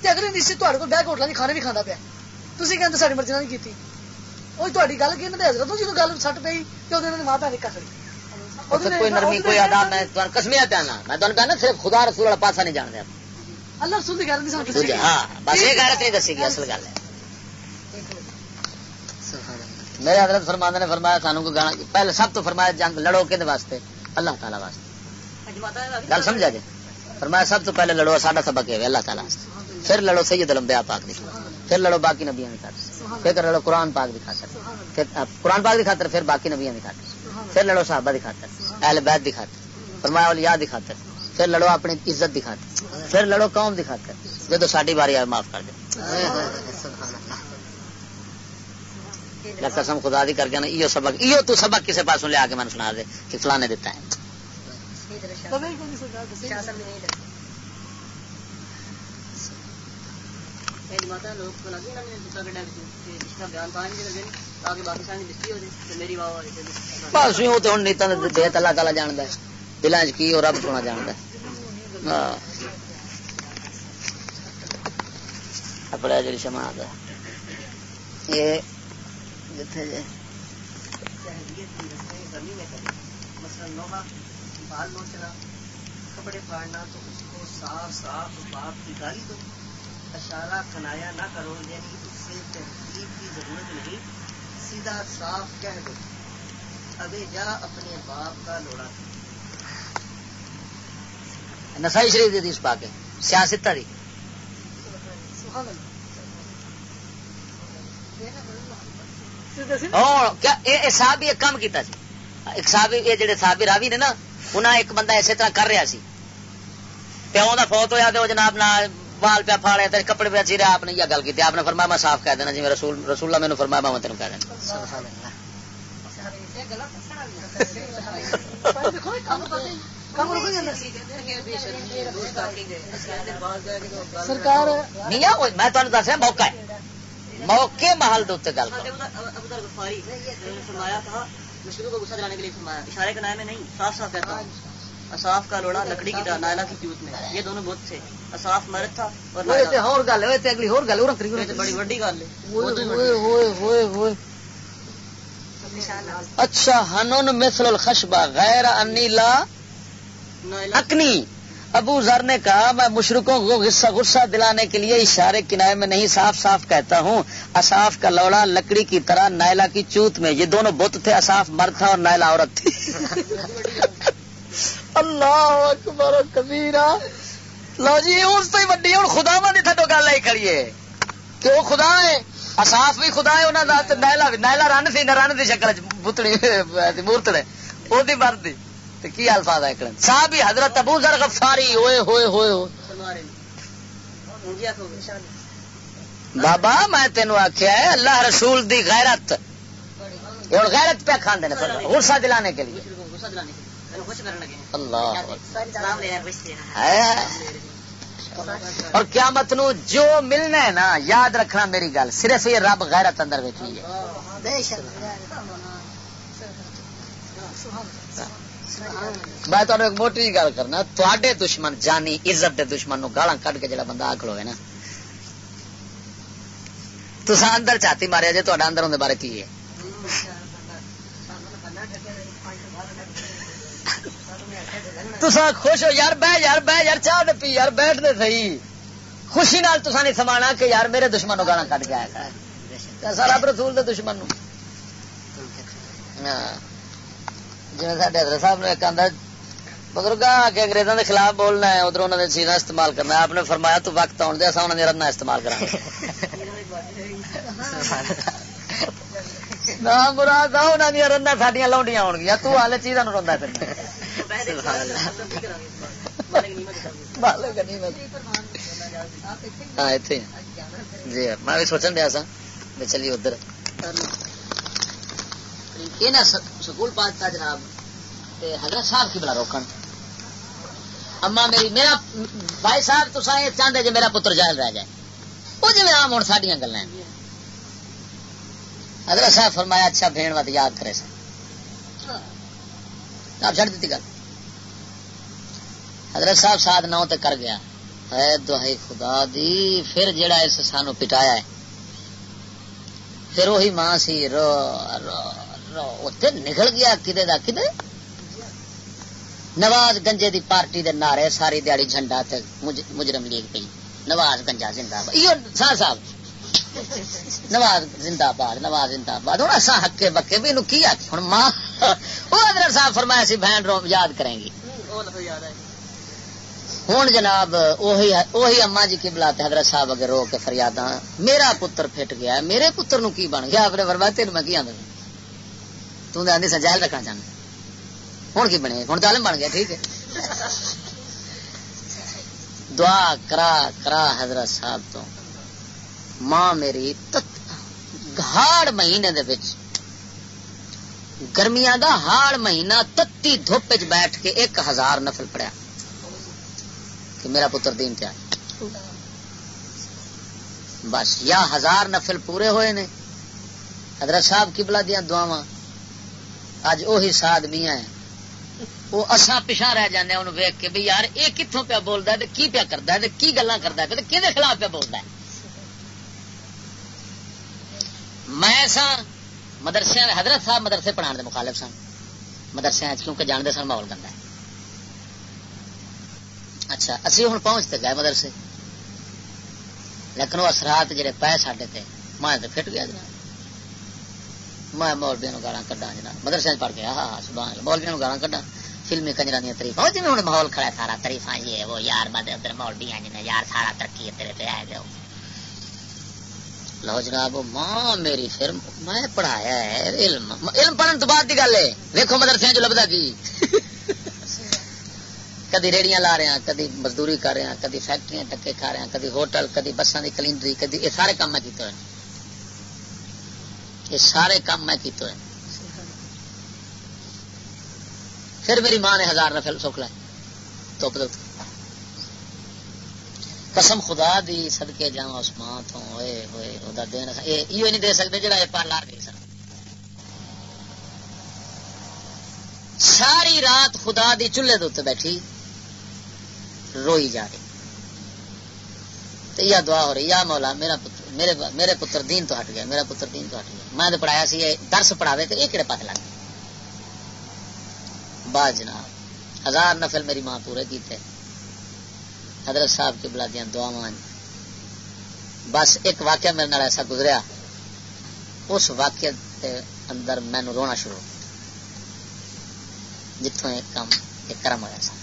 اگر نشچت تے کو بہ کے ہوٹل کھانے بھی کھانا پیا تھی کہتے ساری مرضی نہیں کی وہ تاری گل کی حضرت جب گل سٹ پی تو ماں بہن کر اللہ رسول کی گل نہیں میرے حضرت فرمانے نے فرمایا سانو کو گانا پہلے سب تو فرمایا جنگ لڑو کہ واسطے؟ اللہ تعالی واسطے۔ گل سمجھا جی؟ فرمایا سب تو پہلے لڑو، ساڈا سبق ہے اللہ تعالی واسطے۔ پھر لڑو سید الانبیاء پاک دی پھر لڑو باقی نبیوں کی خاطر۔ پھر لڑو قرآن پاک دی خاطر۔ پھر قرآن پاک دی خاطر، پھر باقی نبیوں کی خاطر۔ پھر لڑو صحابہ دی خاطر، اہل بیت دی خاطر۔ فرمایا اولیاء دی خاطر۔ پھر لڑو اپنی عزت دی خاطر۔ پھر لڑو قوم دی خاطر۔ جدو ساری باری آئے، معاف کر دے۔ قسم خدا دی کر کے نا یہ سبق یہ تو سبق کسی پاس لیا کے میں سنا دے کہ فلاں نے دیتا ہے بس وہ تو ہوں نیتا اللہ تعالی جاند ہے۔ دلان کی اور رب سونا جاند ہے۔ اپنا جی شما یہ جتھے جے کپڑے پھاڑنا تو اس کو صاف صاف باپ کی گالی دو۔ اشارہ کنایا نہ کرو یعنی اس سے تحقیق کی ضرورت نہیں سیدھا صاف کہہ دو۔ ابے جا اپنے باپ کا لوڑا۔ نسائی شریف دی حدیث پا کے سیاست دی صاحب ایک کام کیتا سی۔ ایک صاحب یہ جڑے صاحب راوی نے نا انہیں ایک بندہ اسی طرح کر رہا سی۔ پیو دا فوت ہویا تو جناب نہ بال پیا پھاڑے تے کپڑے پہ چیرے آپ نے یہ گل کی آپ نے فرمایا میں صاف کہہ دینا جی رسول رسول اللہ مینوں فرمایا میں تینوں کہہ دینا۔ سرکار میں تمہیں دس رہا موقع ہے۔ موقع محل دے گل فرمایا تھا مشکلوں کو غصہ دلانے کے لیے فرمایا اشارے نام ہے نہیں صاف صاف کہتا ہوں۔ اصاف کا لوڑا لکڑی کی طرح نائلہ کی جوت میں۔ یہ دونوں بت تھے۔ اصاف مرد تھا اور گل ہے اگلی اور گل بڑی گل ہے۔ اچھا ہنون مثل الخشبہ غیر انیلا اکنی۔ ابو ذر نے کہا، میں مشرقوں کو غصہ غصہ دلانے کے لیے اشارے کنارے میں نہیں، صاف صاف کہتا ہوں۔ اصاف کا لوڑا لکڑی کی طرح نائلا کی چوت میں۔ یہ دونوں بت تھے اصاف مرد تھا اور نائلا عورت تھی۔ اللہ اکبر کبیرا لو جی اس تو ہی وڈی ہوں خدا ماں تھڈو گل آئی کھڑی ہے۔ کہ وہ خدا ہے؟ اصاف بھی خدا ہے انہوں کا نائلا بھی نائلا رن سی، نہ رن کی شکل بتڑی مورت نے وہ مرد کی الفاظ ہے صاحب حضرت ابو ذر غفاری ہوئے ہوئے ہوئے بابا میں تینوں آخیا ہے اللہ رسول دی غیرت۔ اور غیرت پہ کھانے غصہ دلانے کے لیے۔ اللہ۔ اور قیامت نو جو ملنا ہے نا یاد رکھنا میری گل صرف یہ رب غیرت اندر بیٹھی ہے۔ میں تمہیں ایک موٹی گل کرنا تھوڑے دشمن جانی عزت دے دشمن نو گالا کٹ کے جڑا بندہ آخ لو نا تو اندر چاتی ماریا جی تا اندر اندر بارے کی ہے تسا خوش ہو یار بہ یار بہ یار چاہ دے پی یار بیٹھ دے صحیح خوشی نال تسا نہیں سمانا کہ یار میرے دشمن نو گالاں گالا کٹ گیا سارا رسول دے دشمن نو ہاں جی حضرت صاحب نے ایک آدھا بزرگ آ کے انگریزوں کے خلاف بولنا ہے ادھر انہوں نے چیزاں استعمال کرنا آپ نے فرمایا تو وقت آن دیا انہوں نے رنا استعمال کرا مراد انہوں نے رنا سڈیا لاؤنڈیاں آن گیا تو ہال چیزاں روا پھر ہاں جی میں بھی سوچن دیا سا چلیے ادھر یہ سکول پاس جناب حضرت صاحب کی بلا روکن۔ اما میری میرا بھائی صاحب تو یہ چاہتے جی میرا پتر جائل رہ جائے۔ وہ جی آم ہوں سڈیا گلا حضرت صاحب فرمایا اچھا بھین وت یاد کرے سر آپ چڑھ دیتی گل۔ حضرت صاحب ساتھ نو تے کر گیا۔ ہے دہائی خدا دی، پھر جڑا اس سانو پٹایا ہے، پھر وہی ماں سی، رو رو۔ اتنے نکل گیا، کدے دا کدے؟ نواز گنجے دی پارٹی دے نعرے ساری دیہی جھنڈا تے مجرم لیگ پی نواز گنجا زندہ باد۔ سر صاحب، نواز زندہ باد، نواز زندہ باد۔ ہوں اصا ہکے بکے بھی کی آخ ہوں ماں وہ حضرت صاحب فرمایا سی، بہن رو، یاد کریں گی۔ ہوں جناب، اوہی اما جی کی بلاتے حضرت صاحب اگر رو کے فریاداں، میرا پتر پھٹ گیا، میرے پتر نو کی بن گیا؟ اپنے فرمایا تین میں کی آدھا تو آدھی سا جہل رکھنا چاہنا ہوں کی بنے؟ ہوں تو عالم بن گیا، ٹھیک ہے۔ دعا کرا کرا حضرت صاحب تو۔ ماں میری ہاڑ مہینے دے بچ گرمیاں دا ہاڑ مہینہ تتی دھوپ بیٹھ کے ایک ہزار نفل پڑیا کہ میرا پتر دین کیا بس، یا ہزار نفل پورے ہوئے نے۔ حضرت صاحب کی بلا دیا اج وہی ساد میاں وہ اصا پچھا رہ جانے انہوں ویک کے بھی یار، یہ کتوں پیا بولتا ہے کی پیا کرتا ہے کی گلا کرتا ہے کہ خلاف پیا بولتا ہے؟ میں سا مدرسے حضرت صاحب مدرسے پڑھا دے مخالف سن مدرسے کیونکہ جانتے سن ماحول گندا ہے۔ اچھا اسی ہوں پہنچتے گئے مدرسے۔ لیکن وہ اثرات جڑے پے سڈے تھے میں تو فٹ گیا جناب۔ میں مولویا گالا کڈا جنا مدرسے پڑھ کے ہاں ہاں سبحان مولویا گالا کڈا فلمی کنجرا دیا تریفا جی ہوں ماحول کھڑا سارا تریفا یہ جی، وہ یار بند ادھر ماحول بھی جی یار سارا ترقی تیرے پہ آئے گا لو جناب ماں میری پھر میں پڑھایا ہے علم۔ علم پڑھن تو بعد کی گل ہے۔ ویکو مدرسے جو لبدا کی۔ کدی ریڑیاں لا رہے ہیں، کدی مزدوری کر رہے ہیں، کدی فیکٹری ٹکے کھا رہے ہیں، کدی ہوٹل، کدی بسان کی کلینڈری، کدی یہ سارے کام میں کیتے ہوئے یہ سارے کام میں کیتے ہوئے پھر میری ماں نے ہزار نفل سوکھ لائے تو قسم خدا دی سدکے جا اس ماں تو ہوئے ہوئے وہ دین یہ نہیں دے سکتے جڑا یہ پار لار دے سکتے ساری رات خدا دی چولہے دے بیٹھی، روئی جا رہی۔ یا دعا ہو رہی، یا مولا میرا پتر میرے میرے پتر دین تو ہٹ گیا میرا پتر دین تو ہٹ گیا میں تو پڑھایا سی درس پڑھاوے تو یہ کہڑے پاس لگ گئے۔ بعد جناب، ہزار نفل میری ماں پورے کیتے۔ حضرت صاحب کی بلا دیا دعا مان بس ایک واقعہ میرے نال ایسا گزریا۔ اس واقعے اندر مینو رونا شروع جتوں ایک کام، ایک کرم ہوا سا۔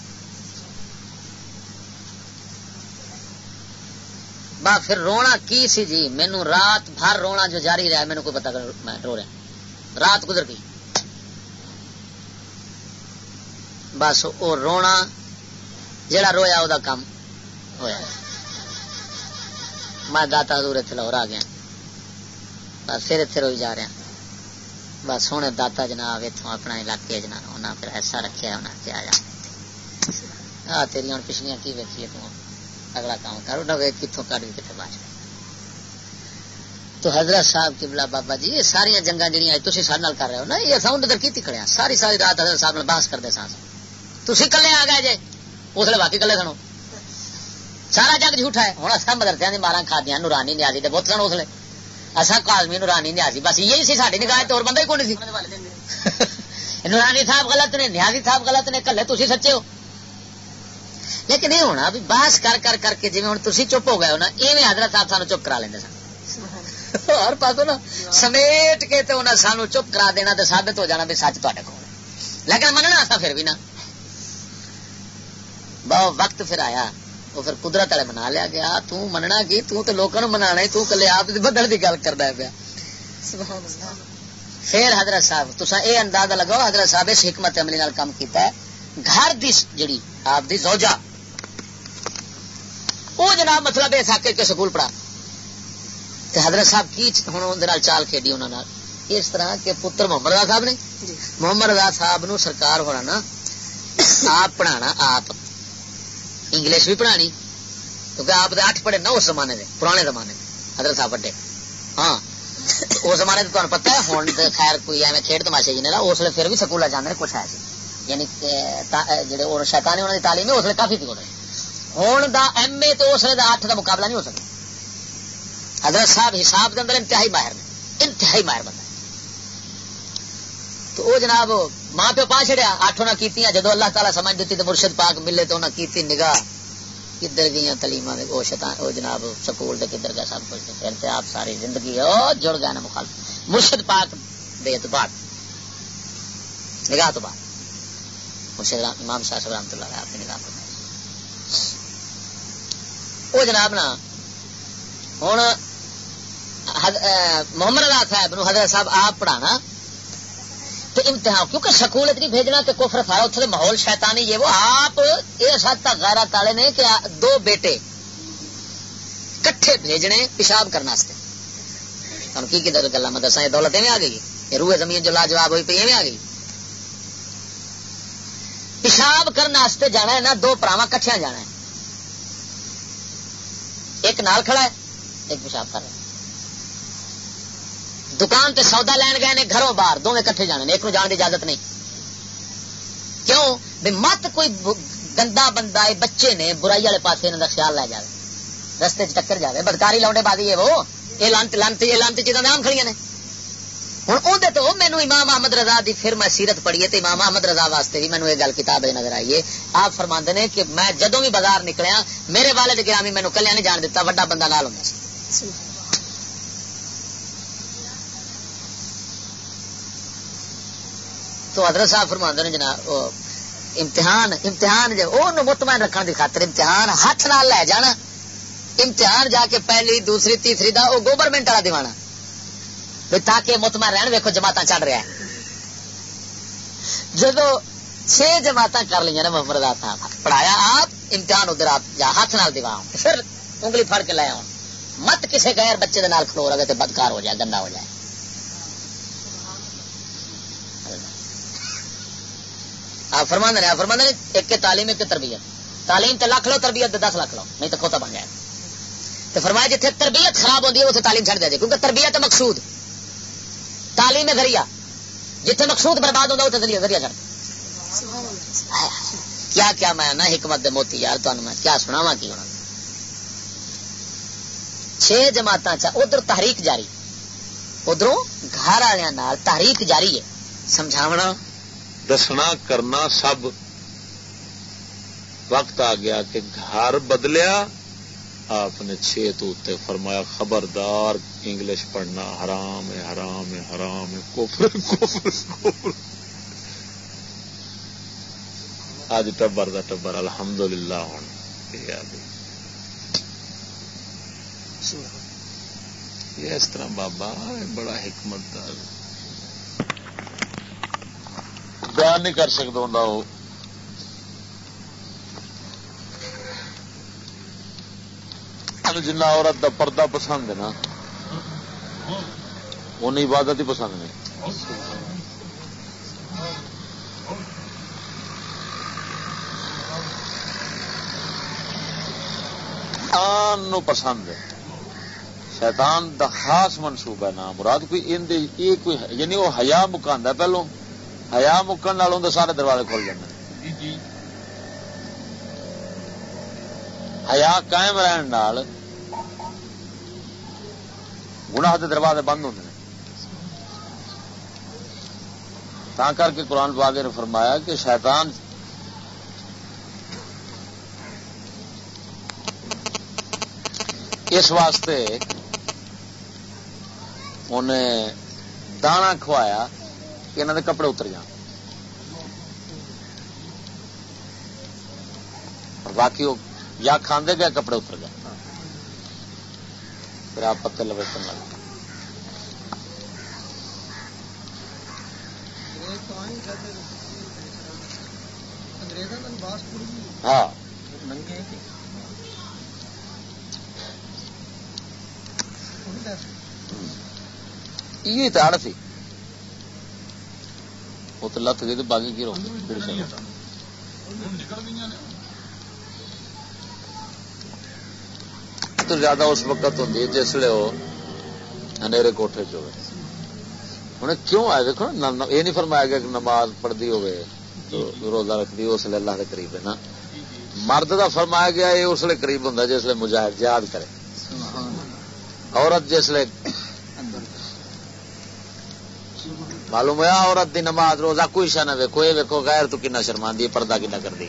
با پھر رونا کی سی جی؟ مینو رات بھر رونا جو جاری رہا مینو کوئی پتا میں رو رہا رات گزر گئی۔ بس وہ رونا جڑا رویا وہ کام ہوا میں داتا دور اتنے لاہور آ گیا۔ بس پھر اتنے روئی جا رہا۔ بس ہوں داتا جناب اتوں اپنا علاقے جناب انہیں پھر ایسا رکھا انہیں کیا جا آ، تیری ہوں پچھلیاں کی ویکھی تو اگلا کام کرو نہ کتوں کٹ بھی کتنے باش تو حضرت صاحب کی بلا بابا جی یہ ساری جنگا جہاں تھی سارے کر رہے ہو نا یہ ساؤنڈ ادھر کی کھڑے ساری ساری رات حضرت صاحب بحث کرتے سا تھی کلے آ گئے جی اس لیے باقی کلے سنو۔ سارا جگ جھوٹا ہے۔ ہوں اصا مدرسے کی مارا کھا دیا نورانی نیازی کے بت سن اس لیے۔ اصا کالمی نورانی نیازی بس یہی سی ساری نگاہ تو بندہ ہی کون سی؟ نورانی صاحب غلط نے نیازی صاحب غلط نے کلے تھی سچے ہو۔ لیکن یہ ہونا بھی بحث کر کر کر کے جی ہوں تھی چپ ہو گئے ہو نا ایویں حضرت صاحب سانو چپ کرا لیں سن۔ ہر پاس نا سمیٹ کے تو انہیں سانو چپ کرا دینا تو ثابت ہو جانا بھی سچ تے کو لیکن مننا تھا پھر بھی نا۔ بہت وقت پھر آیا وہ پھر قدرت والے منا لیا گیا تو مننا کی؟ تو تو لوگوں منا تو کلے آپ بدل کی گل کرتا ہے پیا پھر حضرت صاحب تصا یہ اندازہ لگاؤ حضرت صاحب اس حکمت عملی نال کام کیتا ہے۔ گھر دی جڑی آپ دی زوجہ وہ جناب مطلب یہ تھا کہ سکول پڑھا۔ حضرت صاحب کی ہوں چال کھیڈی انہوں نے اس طرح کے پتر محمد رضا صاحب نے۔ جی۔ محمد رضا صاحب نو سرکار ہونا نا آپ پڑھانا آپ۔ انگلش بھی پڑھانی۔ کیونکہ آپ اٹھ پڑھے نا اس زمانے دے پرانے زمانے حضرت صاحب وڈے۔ ہاں۔ اس زمانے تمہیں پتا ہے ہوں خیر کوئی ایویں کھیڈ تماشے جی نے اس لیے پھر بھی سکول جانے کچھ ہے۔ یعنی جڑے شیتانی انہوں کی تعلیم ہے، اس لیے کافی تھی ہوں دا ایم اے تو اس لیے اٹھ کا مقابلہ نہیں ہو سکتا۔ حضرت صاحب حساب کے اندر انتہائی ماہر نے انتہائی ماہر بندہ تو وہ جناب ماں پیو پا چڑیا اٹھ انہیں کی جدو اللہ تعالیٰ سمجھ دیتی تو مرشد پاک ملے تو انہیں کی نگاہ، کدھر گئی تلیم وہ شیطان وہ جناب، سکول دے کدھر گیا سب کچھ پھر سے آپ ساری زندگی، او جڑ گیا نا مخالف۔ مرشد پاک دے تو بعد نگاہ تو بعد۔ مرشد امام شاہ صاحب رحمت اللہ آپ کی نگاہ کو وہ جناب نا ہوں محمد اللہ صاحب نو حضرت صاحب آپ پڑھانا، تو امتحان کیونکہ سکول اتنی بھیجنا تو کفر سارا اتنے ماحول شیطانی یہ وہ آپ اس حد تک غیرت تالے نے کہ دو بیٹے کٹھے بھیجنے پیشاب کرنے ہم کی کدھر گلا میں دسا یہ دولت میں آ گئی؟ روح زمین جو لاجواب ہوئی پی میں آ گئی؟ پیشاب کرنے جانا ہے نا، دو پراوا کٹھیا جانا ہے۔ ایک نال کھڑا ہے، ایک پیشاب کر رہا ہے۔ دکان تے سودا لین گئے نے، گھروں باہر، دونوں کٹھے جانے ایک نو جان کی اجازت نہیں۔ کیوں؟ بھائی مت کوئی گندا بندہ ہے بچے نے، برائی والے پاس انہوں کا خیال لے جائے رستے چکر جائے بدکاری لاؤنڈے بازی ہے وہ۔ یہ لانت لانت یہ لانت چیزاں آم کھڑی نے۔ ہوں اندر تو مینو امام احمد رضا دی پھر میں سیرت پڑھیے تو امام احمد رضا واسطے بھی مینو یہ گل کتاب نظر آئیے آپ فرما نے کہ میں جدو بھی بازار نکلیا، میرے والد گرامی مینو کلیا نہیں جان دیتا وڈا بندہ نال ہوں تو حضرت صاحب فرما نے جناب امتحان امتحان جب وہ مطمئن رکھنے کی خاطر امتحان ہاتھ نال لے جانا۔ امتحان جا کے پہلی، دوسری، تیسری دا وہ گورنمنٹ والا دیوانا۔ تاکہ مطمئن رہن ویکو جماعت چڑھ رہا ہے۔ جدو چھ جماعت کر لی نا محمد صاحب، پڑھایا آپ، امتحان ادھر آپ جا ہاتھ نال دیوا پھر انگلی پھڑ کے لے آؤ مت کسی غیر بچے دے نال کھلو رہے تو بدکار ہو جائے، گندا ہو جائے۔ آپ فرما دے آپ فرما دے ایک تعلیم، ایک تربیت۔ تعلیم تے لکھ لو، تربیت دس لکھ لو، نہیں تو کھوتا بن جائے۔ تو فرمایا جتنے تربیت خراب ہوتی ہے اسے تعلیم چھڑ دیا جائے، کیونکہ تربیت مقصود۔ تعلیم ذریعہ۔ جتنے مقصود برباد ہوتا اتنے ذریعہ ذریعہ چھڑ کیا کیا میں نا حکمت دے موتی یار تمہیں میں؟ کیا سنا کی ہونا؟ چھ جماعت ادھر تحریک جاری۔ ادھر گھر والوں تحریک جاری ہے۔ سمجھاونا؟ دسنا، کرنا سب۔ وقت آ گیا کہ گھر بدلیا۔ آپ نے چھ تو فرمایا، خبردار، انگلش پڑھنا حرام ہے حرام ہے حرام ہے. کوفر کوفر کوفر اج ٹبر دا ٹبر الحمد للہ ہوں یہ اس طرح بابا بڑا حکمت دار. بیان نہیں کر سکتا ہوں وہ جنا عورت دا پردہ پسند ہے نا ان عبادت ہی پسند نہیں۔ نو پسند ہے۔ شیطان دا خاص منصوبہ ہے نا مراد کوئی ان یہ کوئی یعنی وہ ہیا مکا پہلو ہیا مکن والوں سارے دروازے کھل جائیں ہیا قائم رہن گناہ دے دروازے بند ہوتے ہیں تا کر کے قرآن پاگے نے فرمایا کہ شیطان اس واسطے انہیں دانا کھوایا کہ انہوں نے کپڑے اتر جان۔ باقی وہ یا کھاندے گئے کپڑے اتر گئے۔ پھر آپ پتے لگے ہاں۔ یہ تاڑ تھی وہ تو لت گئی تو باقی کی روک تو زیادہ اس وقت ہوں جس لیے وہ انیرے کوٹھے چ انہیں کیوں آئے؟ دیکھو یہ نہیں فرمایا گیا کہ نماز پڑھتی ہوگی تو روزہ رکھتی اس لیے اللہ کے قریب ہے نا۔ مرد کا فرمایا گیا یہ اس لیے قریب ہوں جس لیے مجاہد یاد کرے۔ عورت جس لیے معلوم ہوا عورت دی نماز روزہ کوئی شا نہ ویکو یہ ویکو غیر تو کنا شرما دی پردہ کنا کر دی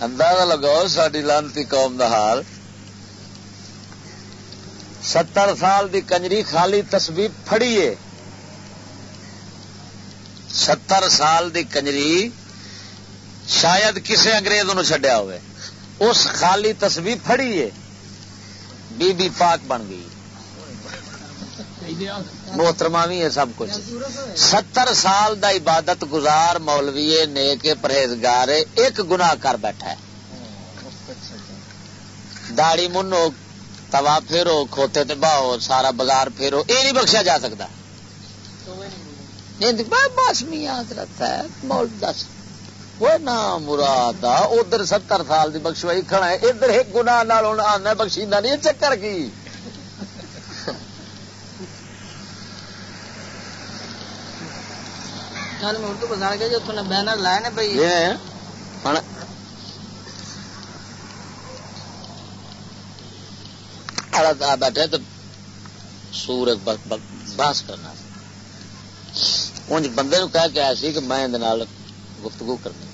اندازہ لگاؤ ساری لانتی قوم دا حال۔ ستر سال دی کنجری خالی تصویر فڑیے ستر سال دی کنجری شاید کسے انگریز نو چڈیا ہوئے۔ اس خالی تصویر فڑیے بی بی پاک بن گئی۔ محترما بھی ہے سب کچھ۔ ستر سال دا عبادت گزار مولوی نے کے پرہیزگار ایک گنا کر بیٹھا ہے۔ داڑی منو توا پھیرو کھوتے تے باہو سارا بازار پھیرو یہ نہیں بخشا جا سکتا۔ بس میاں ہے مول دس۔ وہ نام مراد ادھر ستر سال دی بخشوائی کھڑا ہے، ادھر ایک گنا آنا بخشیدہ نہیں چکر کی؟ کل میں اردو بتا گیا جو تھی بینر لائے نا بھائی۔ ہاں۔ بیٹھے تو سور بحث کرنا۔ انج بندے کہہ کے آیا سی کہ میں گفتگو کرنی۔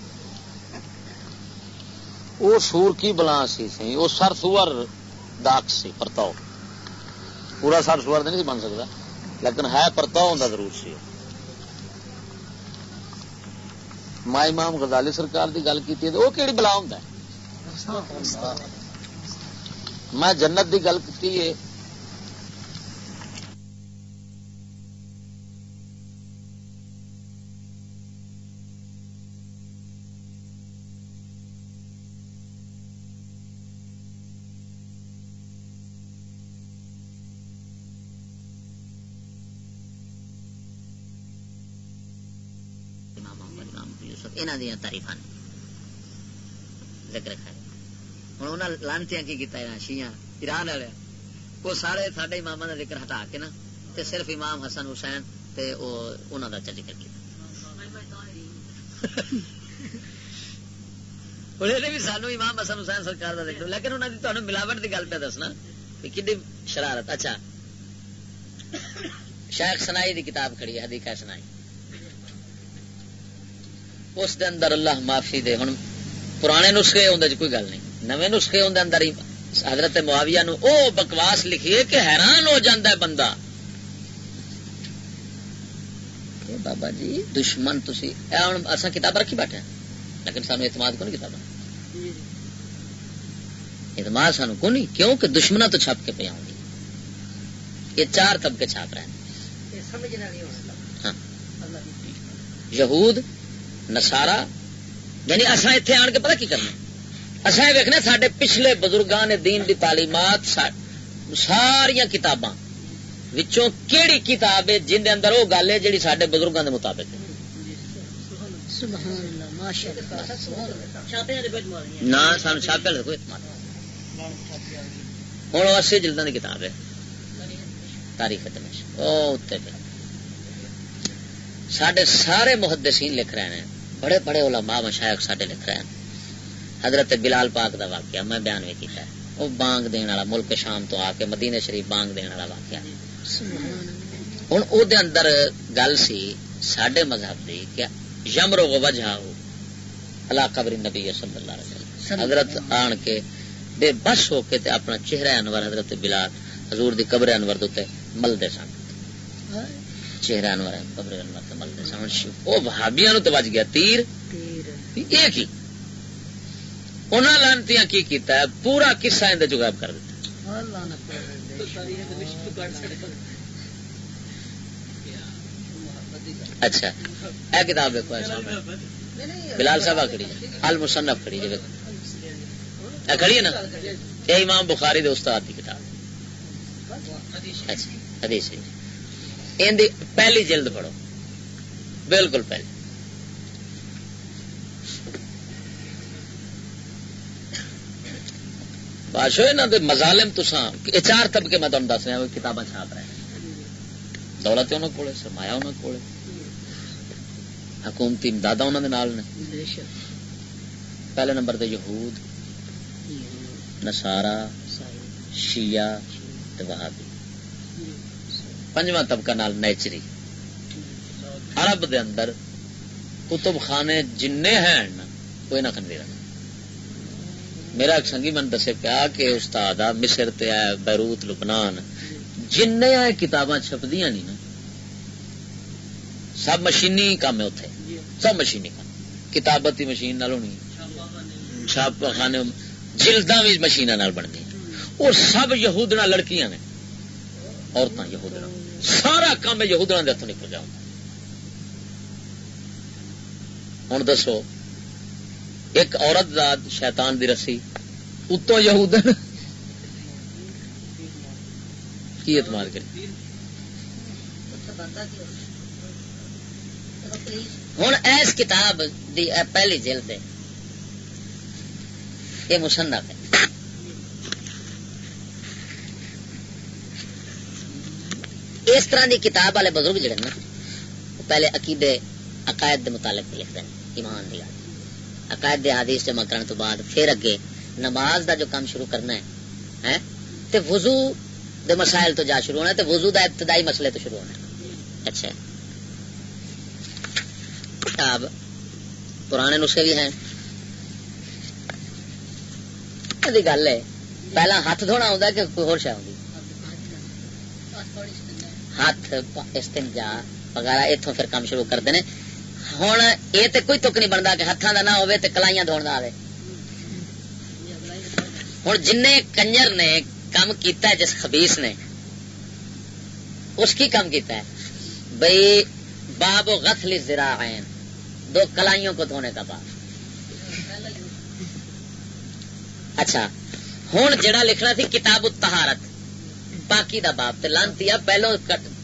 وہ سور کی بلا سی سی وہ سر سور داخ سی، پرتاؤ۔ پورا سر سور نہیں بن سکتا لیکن ہے پرتاؤ ہوں ضرور سی۔ مائی مام غزالی سرکار دی گل کی وہ کہڑی بلا ہوں میں جنت دی گل کی یہاں دیا تاریف ذکر خیر۔ ہوں انہیں لانتی کی کیتا ہے شیاں ایران والے۔ وہ سارے سارے امام کا ذکر ہٹا کے نا، تے صرف امام حسن حسین تے او انہوں کا ذکر کیا بھی سانو امام حسن حسین سرکار کا ذکر، لیکن انہوں نے تمہیں ملاوٹ کی گل پہ دسنا کہ کھی شرارت اچھا شیخ سنائی دی کتاب کھڑی ہے، حدیقہ سنائی۔ اس دے اندر اللہ معافی دے۔ ہوں پرانے نسخے اندر کوئی گل نہیں۔ نویں نسخے اندر اندر ہی حضرت معاویہ نو او بکواس لکھیے کہ حیران ہو جاتا ہے بندہ۔ بابا جی دشمن تھی اصا کتاب رکھی بیٹھے لیکن سانو اعتماد کو نہیں کتاب اعتماد سانو کو نہیں کیوں کہ دشمنا تو چھپ کے پہ آؤں گی یہ چار طبقے چھاپ رہے ہیں۔ ہاں۔ یہود نسارا یعنی اصا اتنے آن کے پتا کی کرنا؟ اصا یہ ویکنا سڈے پچھلے بزرگان نے دین دی تعلیمات ساریا کتاباں۔ کیڑی کتاب ہے جن دے اندر وہ گل ہے جی سڈے بزرگوں کے مطابق نہ سان چھاپے کوئی ہوں اسی جلدوں کی کتاب ہے۔ تاریخ سڈے سارے محدثین لکھ رہے ہیں۔ بڑے بڑے علماء مشائق سڈے لکھ رہے ہیں۔ حضرت بلال پاک دا واقعہ میں بیان بھی کیتا ہے۔ وہ بانگ دین والا ملک شام تو آ کے مدینے شریف بانگ دین والا واقعہ ہوں او دے اندر گل سی سڈے مذہب دی کیا یمرو وجہ اللہ قبر نبی صلی اللہ علیہ وسلم۔ حضرت آن کے بے بس ہو کے تے اپنا چہرہ انور حضرت بلال حضور دی قبر انور دے ملدے سن۔ چہرہ انور قبر انور۔ تے ملدے سن وہ بھابیاں نو تے بج گیا تیر۔ ایک ہی انہوں لانتی کی کیتا ہے؟ پورا کسا اندر جگاب کر دیتا اچھا اے کتاب دیکھو بلال صاحب کھڑی المصنف کھڑی جی کھڑی ہے نا؟ یہ امام بخاری دے استاد کی کتاب۔ اچھا حدیث پہلی جلد پڑھو۔ بالکل پہلی بادشاہ یہاں کے مظالم تسان چار طبقے میں تمہیں دس رہا کتاباں چھاپ رہے ہیں۔ دولت انہوں کو سرمایا انہوں کو حکومتی امداد انہوں نے۔ پہلے نمبر تے یہود نسارا شیعہ وہابی۔ پنجواں طبقہ نال نیچری۔ عرب دے اندر کتب خانے جن ہیں کوئی نہ خنویر میرا ایک سنگی من دسے پیا کہ استاد آ مصر تے بیروت، لبنان جن کتاباں چھپدیاں نہیں نا۔ سب مشینی کام ہے اتنے سب مشینی کام کتابتی مشین نال ہونی۔ چھاپ خانے جلدا بھی مشین بن گئی اور سب یہودنا لڑکیاں نے عورتیں یہودنا سارا کام یہودنا کے ہاتھوں نکل جاؤ ہوں دسو، ایک عورت ذات شیطان دی رسی اتو یہود کی اعتماد کری؟ ہوں ایس کتاب دی پہلی جلد ہے۔ یہ مصنف ہے۔ اس طرح دی کتاب والے بزرگ جڑے نا پہلے عقیدے، عقائد دے متعلق لکھ دیں ایمان دیا عقائد حدیث جمع کرنے تو بعد پھر اگے نماز دا جو کام شروع کرنا ہے تے وضو دے مسائل تو جا شروع ہونا ہے، تے وضو دا ابتدائی مسئلے تو شروع ہونا ہے۔ اچھا۔ کتاب پرانے نسخے بھی ہیں۔ گل ہے، پہلا ہاتھ دھونا آتا کہ کوئی ہو شاید ہاتھ استنجا وغیرہ اتوں پھر کام شروع کرتے ہیں ہوں یہ تو کوئی تک نہیں بنتا کہ ہاتھوں کا نہ ہوئے تو کلائیاں دھونا آئے ہوں جن کنجر نے کام کیتا ہے جس خبیس نے اس کی کام کیتا ہے بھائی باب و غفل زرا دو کلائیوں کو دھونے کا باب اچھا ہوں جڑا لکھنا تھی کتاب تہارت باقی دا باب تے لانتی پہلو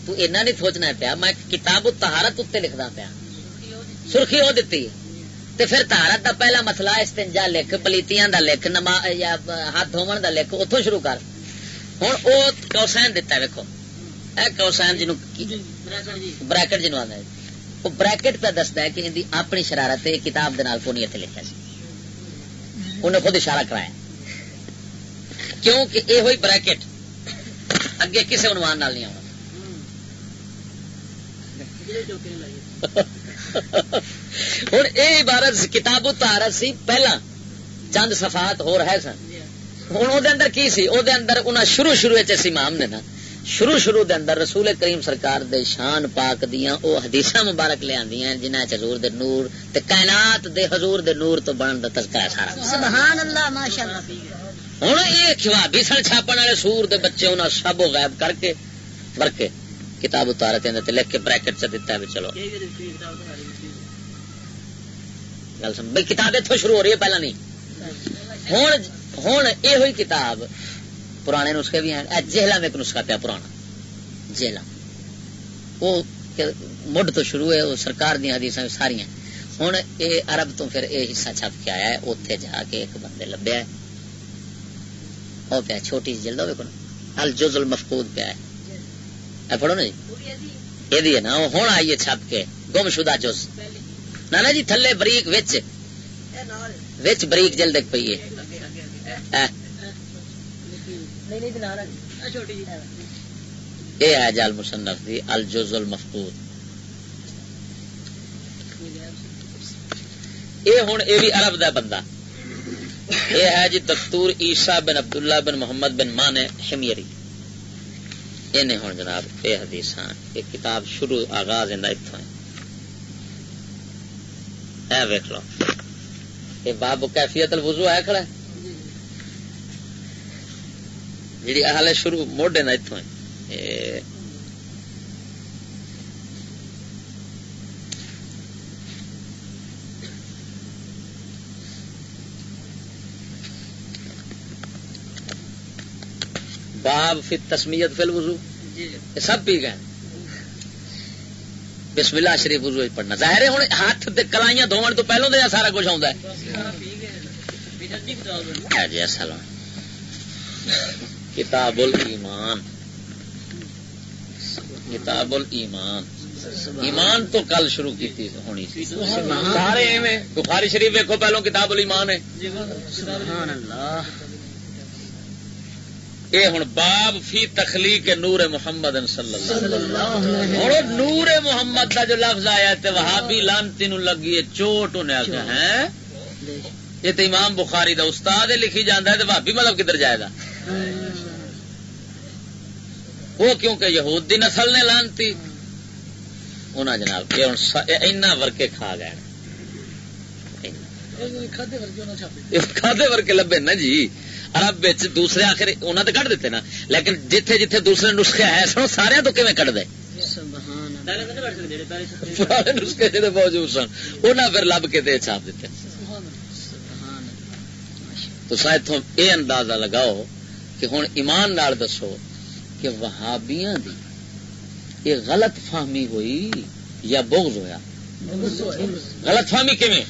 تو اینا نہیں سوچنا پیا میں کتاب تہارت اتنے لکھدا پیا سرخی ہو دیتی تے پھر تہارت دا پہلا مسئلہ استنجا لکھ پلیتیاں دا لکھ نما یا ہاتھ دھون دا لکھ اتوں شروع کر ہوں وہ کوسین دتا ہے ویکو اے کوسین جنو بریکٹ جنو آتا ہے وہ بریکٹ پہ دستا ہے کہ ان اپنی شرارت کتاب دے نال کونی اتنے لکھا سی انہیں خود اشارہ کرایا کیوں کہ یہ ہوئی بریکٹ اگے کسی عنوان نال نہیں آنا ہوں یہ عبارت کتاب تارت سی پہلا چند صفحات ہو رہے سن۔ ہوں وہ اندر کی سی؟ وہ اندر انہیں شروع شروع امام نے نا شروع شروع دے اندر رسول کریم سرکار دے شان پاک دیاں او حدیث مبارک لے آندی ہیں جنہ حضور دے نور تے کائنات دے حضور دے نور تو بنن دا تذکرہ سارا۔ سبحان اللہ ماشاءاللہ۔ ہوں یہ کھوابی سن چھاپن والے سور دے بچے انہاں سب غائب کر کے بھر کے کتاب اتارے تے لکھ کے بریکٹ چ دیتا ہے چلو۔ گل سمجھ بھائی کتاب اتوں شروع ہو رہی ہے پہلا نہیں۔ ہوں ہوں یہ ہوئی کتاب پرانے نسخے بھی ہیں۔ جہلا میں ایک نسخہ پیا پرانا۔ جہلا وہ مڈ تو شروع ہے وہ سرکار دیا حدیث ساری ہوں یہ ارب تو پھر یہ حصہ چھپ کے آیا ہے اتنے جا کے ایک بندے لبیا ہے۔ وہ پیا چھوٹی سی جلد ہوگی الجز المفقود پیا ہے۔ پڑھو نا جی یہ نا ہوں آئیے چھپ کے گم شدہ جز نہ جی تھلے بریک وچ وچ بریک جلد پی ہے یہ ہے جال مصنف دی الجز المفقود یہ ہوں یہ بھی عرب دا بندہ یہ ہے جی دستور عیسا بن عبداللہ بن محمد بن مان ہمیری انہیں ہوں جناب یہ حدیث ہاں، یہ کتاب شروع آغاز اتوں ہے۔ اے ویک لو۔ یہ باب کیفیت الوضو ہے کھڑا جی اہل شروع موڈے نا اتوں ہے۔ باب فی تسمیت فل وضو یہ سب پی گئے۔ بسم اللہ شریف وضو پڑھنا۔ ظاہر ہوں ہاتھ کلائیاں دھون تو پہلو دیا سارا کچھ آتا ہے۔ جی السلام۔ کتاب الایمان۔ کتاب الایمان۔ ایمان تو کل شروع کی ہونی سارے بخاری شریف دیکھو پہلو کتاب الایمان ہے۔ یہ ہوں باب فی تخلیق نور محمد صلی اللہ ہوں نور محمد کا جو لفظ آیا تو وہابی لانتی نو لگی ہے چوٹ انہیں آگے ہیں۔ یہ تو امام بخاری دا استاد لکھی جانا ہے تو بھابی مطلب کدھر جائے گا؟ وہ کیونکہ یہود دی نسل نے لانتی۔ انہاں جناب یہ اینا ورکے کھا گئے۔ کھادے ورکے لبے نا جی۔ ارب دوسرے آخر انہوں نے کٹ دیتے نا، لیکن جتھے جتھے دوسرے نسخے آئے سن سارے تو کھے کٹ دے نسخے جہاں موجود سن انہیں پھر لب کے دے چھاپ دیتے۔ تو اتوں یہ اندازہ لگاؤ کہ ہوں ایمان نال دسو کہ وہابیاں دی یہ غلط فہمی ہوئی یا بغض ہویا؟ غلط فہمی کیویں؟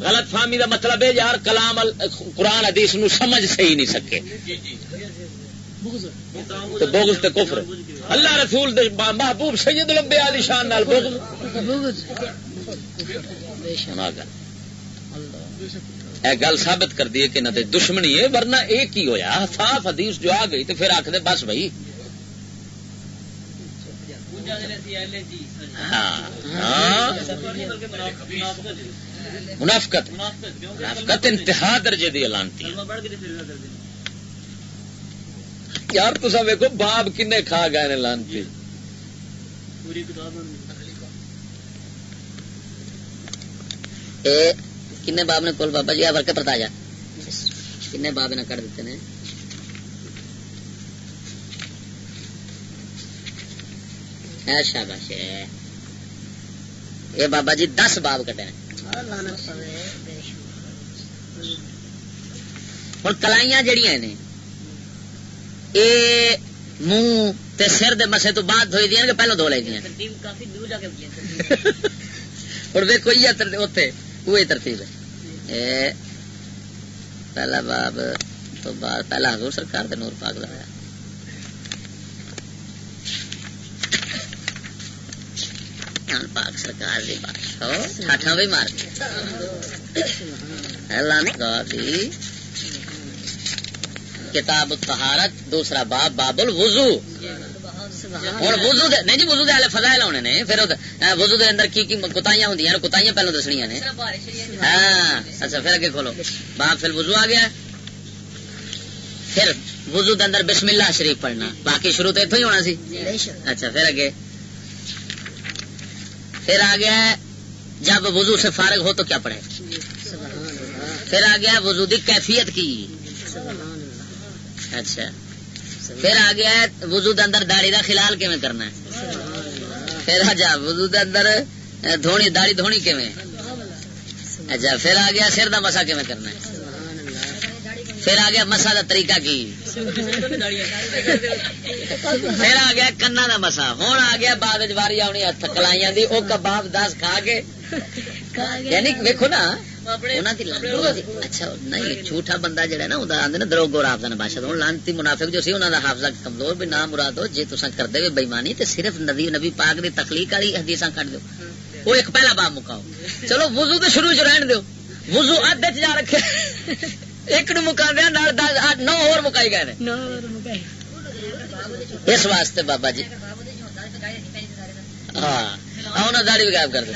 غلط فہمی دا مطلب ہے یار، کلام قرآن، حدیث نو سمجھ صحیح نہیں سکے۔ تو بغض تے کفر۔ اللہ رسول دے محبوب سید الانبیاء دی شان نال بغض۔ اے گل ثابت کر دی کہ نہ تے دشمنی ہے، ورنہ ایک ہی ہویا؟ صاف حدیث جو آ گئی تو پھر آخ دے بس بھائی ہاں۔ ہاں۔ منافقت. منافقت انتہا درجے دی لانتی یار تصا ویکو باب کن کھا گئے نے لانتی کن باب نے کول بابا جی ورکے پرتا جا. کن باب نے کٹ دیتے ہیں شاباش یہ بابا جی دس باب کٹے ہیں ہوں کلائیاں جڑیاں نے یہ منہ سر دے مسے تو بعد دھوئی دیا کہ پہلو دھو لے دیا ہوں دیکھو اتنے وہی ترتیب ہے۔ پہلا باب تو بعد پہلا حضور سرکار دے نور پاک لایا پاک سرکار دی بات۔ ٹھاٹا بھی مار۔ کتاب تہارت دوسرا باب باب الوضو ہوں وضو نہیں جی وضو دے فضائل ہونے نے۔ پھر وضو دے اندر کی کتائیاں ہوں کتائیاں پہلو دسنیا نے۔ ہاں اچھا پھر اگے کھولو۔ باب پھر وضو آ گیا۔ پھر وضو دے اندر بسم اللہ شریف پڑھنا۔ باقی شروع تو اتوں ہی ہونا سی۔ اچھا پھر اگے پھر آ گیا جب وضو سے فارغ ہو تو کیا پڑھے؟ پھر آ گیا وضو دی کیفیت کی۔ اچھا۔ پھر آ گیا وضو دے اندر داڑی دا خلال کیویں کرنا ہے؟ پھر آ جا، وضو دے اندر دھونی داڑی دھونی کیویں؟ اچھا پھر آ گیا سر دا مسا کیویں کرنا ہے؟ پھر آ گیا مسا کا طریقہ کی؟ پھر آ گیا کنا کا مسا۔ ہوں آ گیا بعد واری آنی ہاتھ کلائیاں دی، او کباب دس کھا کے۔ یعنی ویکو نا اچھا نہیں، جھوٹا بندہ جہا نا آدھے نا دروگو رابطہ بادشاہ ہوں لانتی منافق جو سی انہوں کا حافظہ کمزور بھی، نام مراد ہو جی تصا کرتے بےمانی تو صرف نبی نبی پاک دی تخلیق والی حدیث کٹ دو وہ ایک پہلا باب مکاؤ۔ چلو وزو تو شروع چ رہن دو وزو ادھے چ جا رکھے۔ ایک نو مکا دیا نو اور مکائی گئے اس واسطے بابا جی۔ ہاں داڑی بھی غائب کر دیں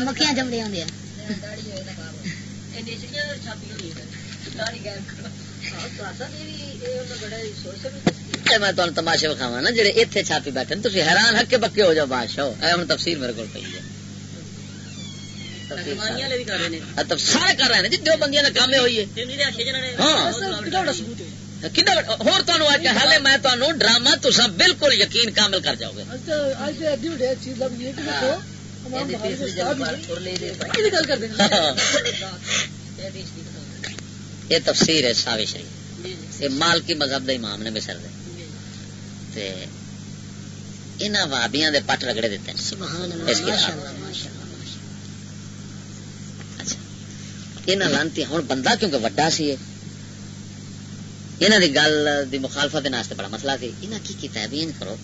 مکھیاں ہوں میں تماشے بکھاوا نا جی اتنے چھاپی بیٹھے تھی حیران ہکے بکے ہو جاؤ بادشاہ ہوں تفصیل میرے کو پی ہے سارے کر رہے ہیں۔ جی دو بندیاں کا کام ہوئی ہے۔ ہال میں ڈرامہ بالکل یقین کامل کر جاؤ گے۔ یہ تفسیر ہے ساوی شریف۔ یہ مال کی مذہب دے امام نے مصر دے۔ انہاں وابیاں دے پٹ رگڑے دیتے ہیں۔ اس کتاب یہاں لانتی ہوں بندہ کیونکہ وڈا سی یہاں دی گل دی مخالفت بڑا مسئلہ سی۔ یہاں کی کیتا ہے؟ بھی کرو۔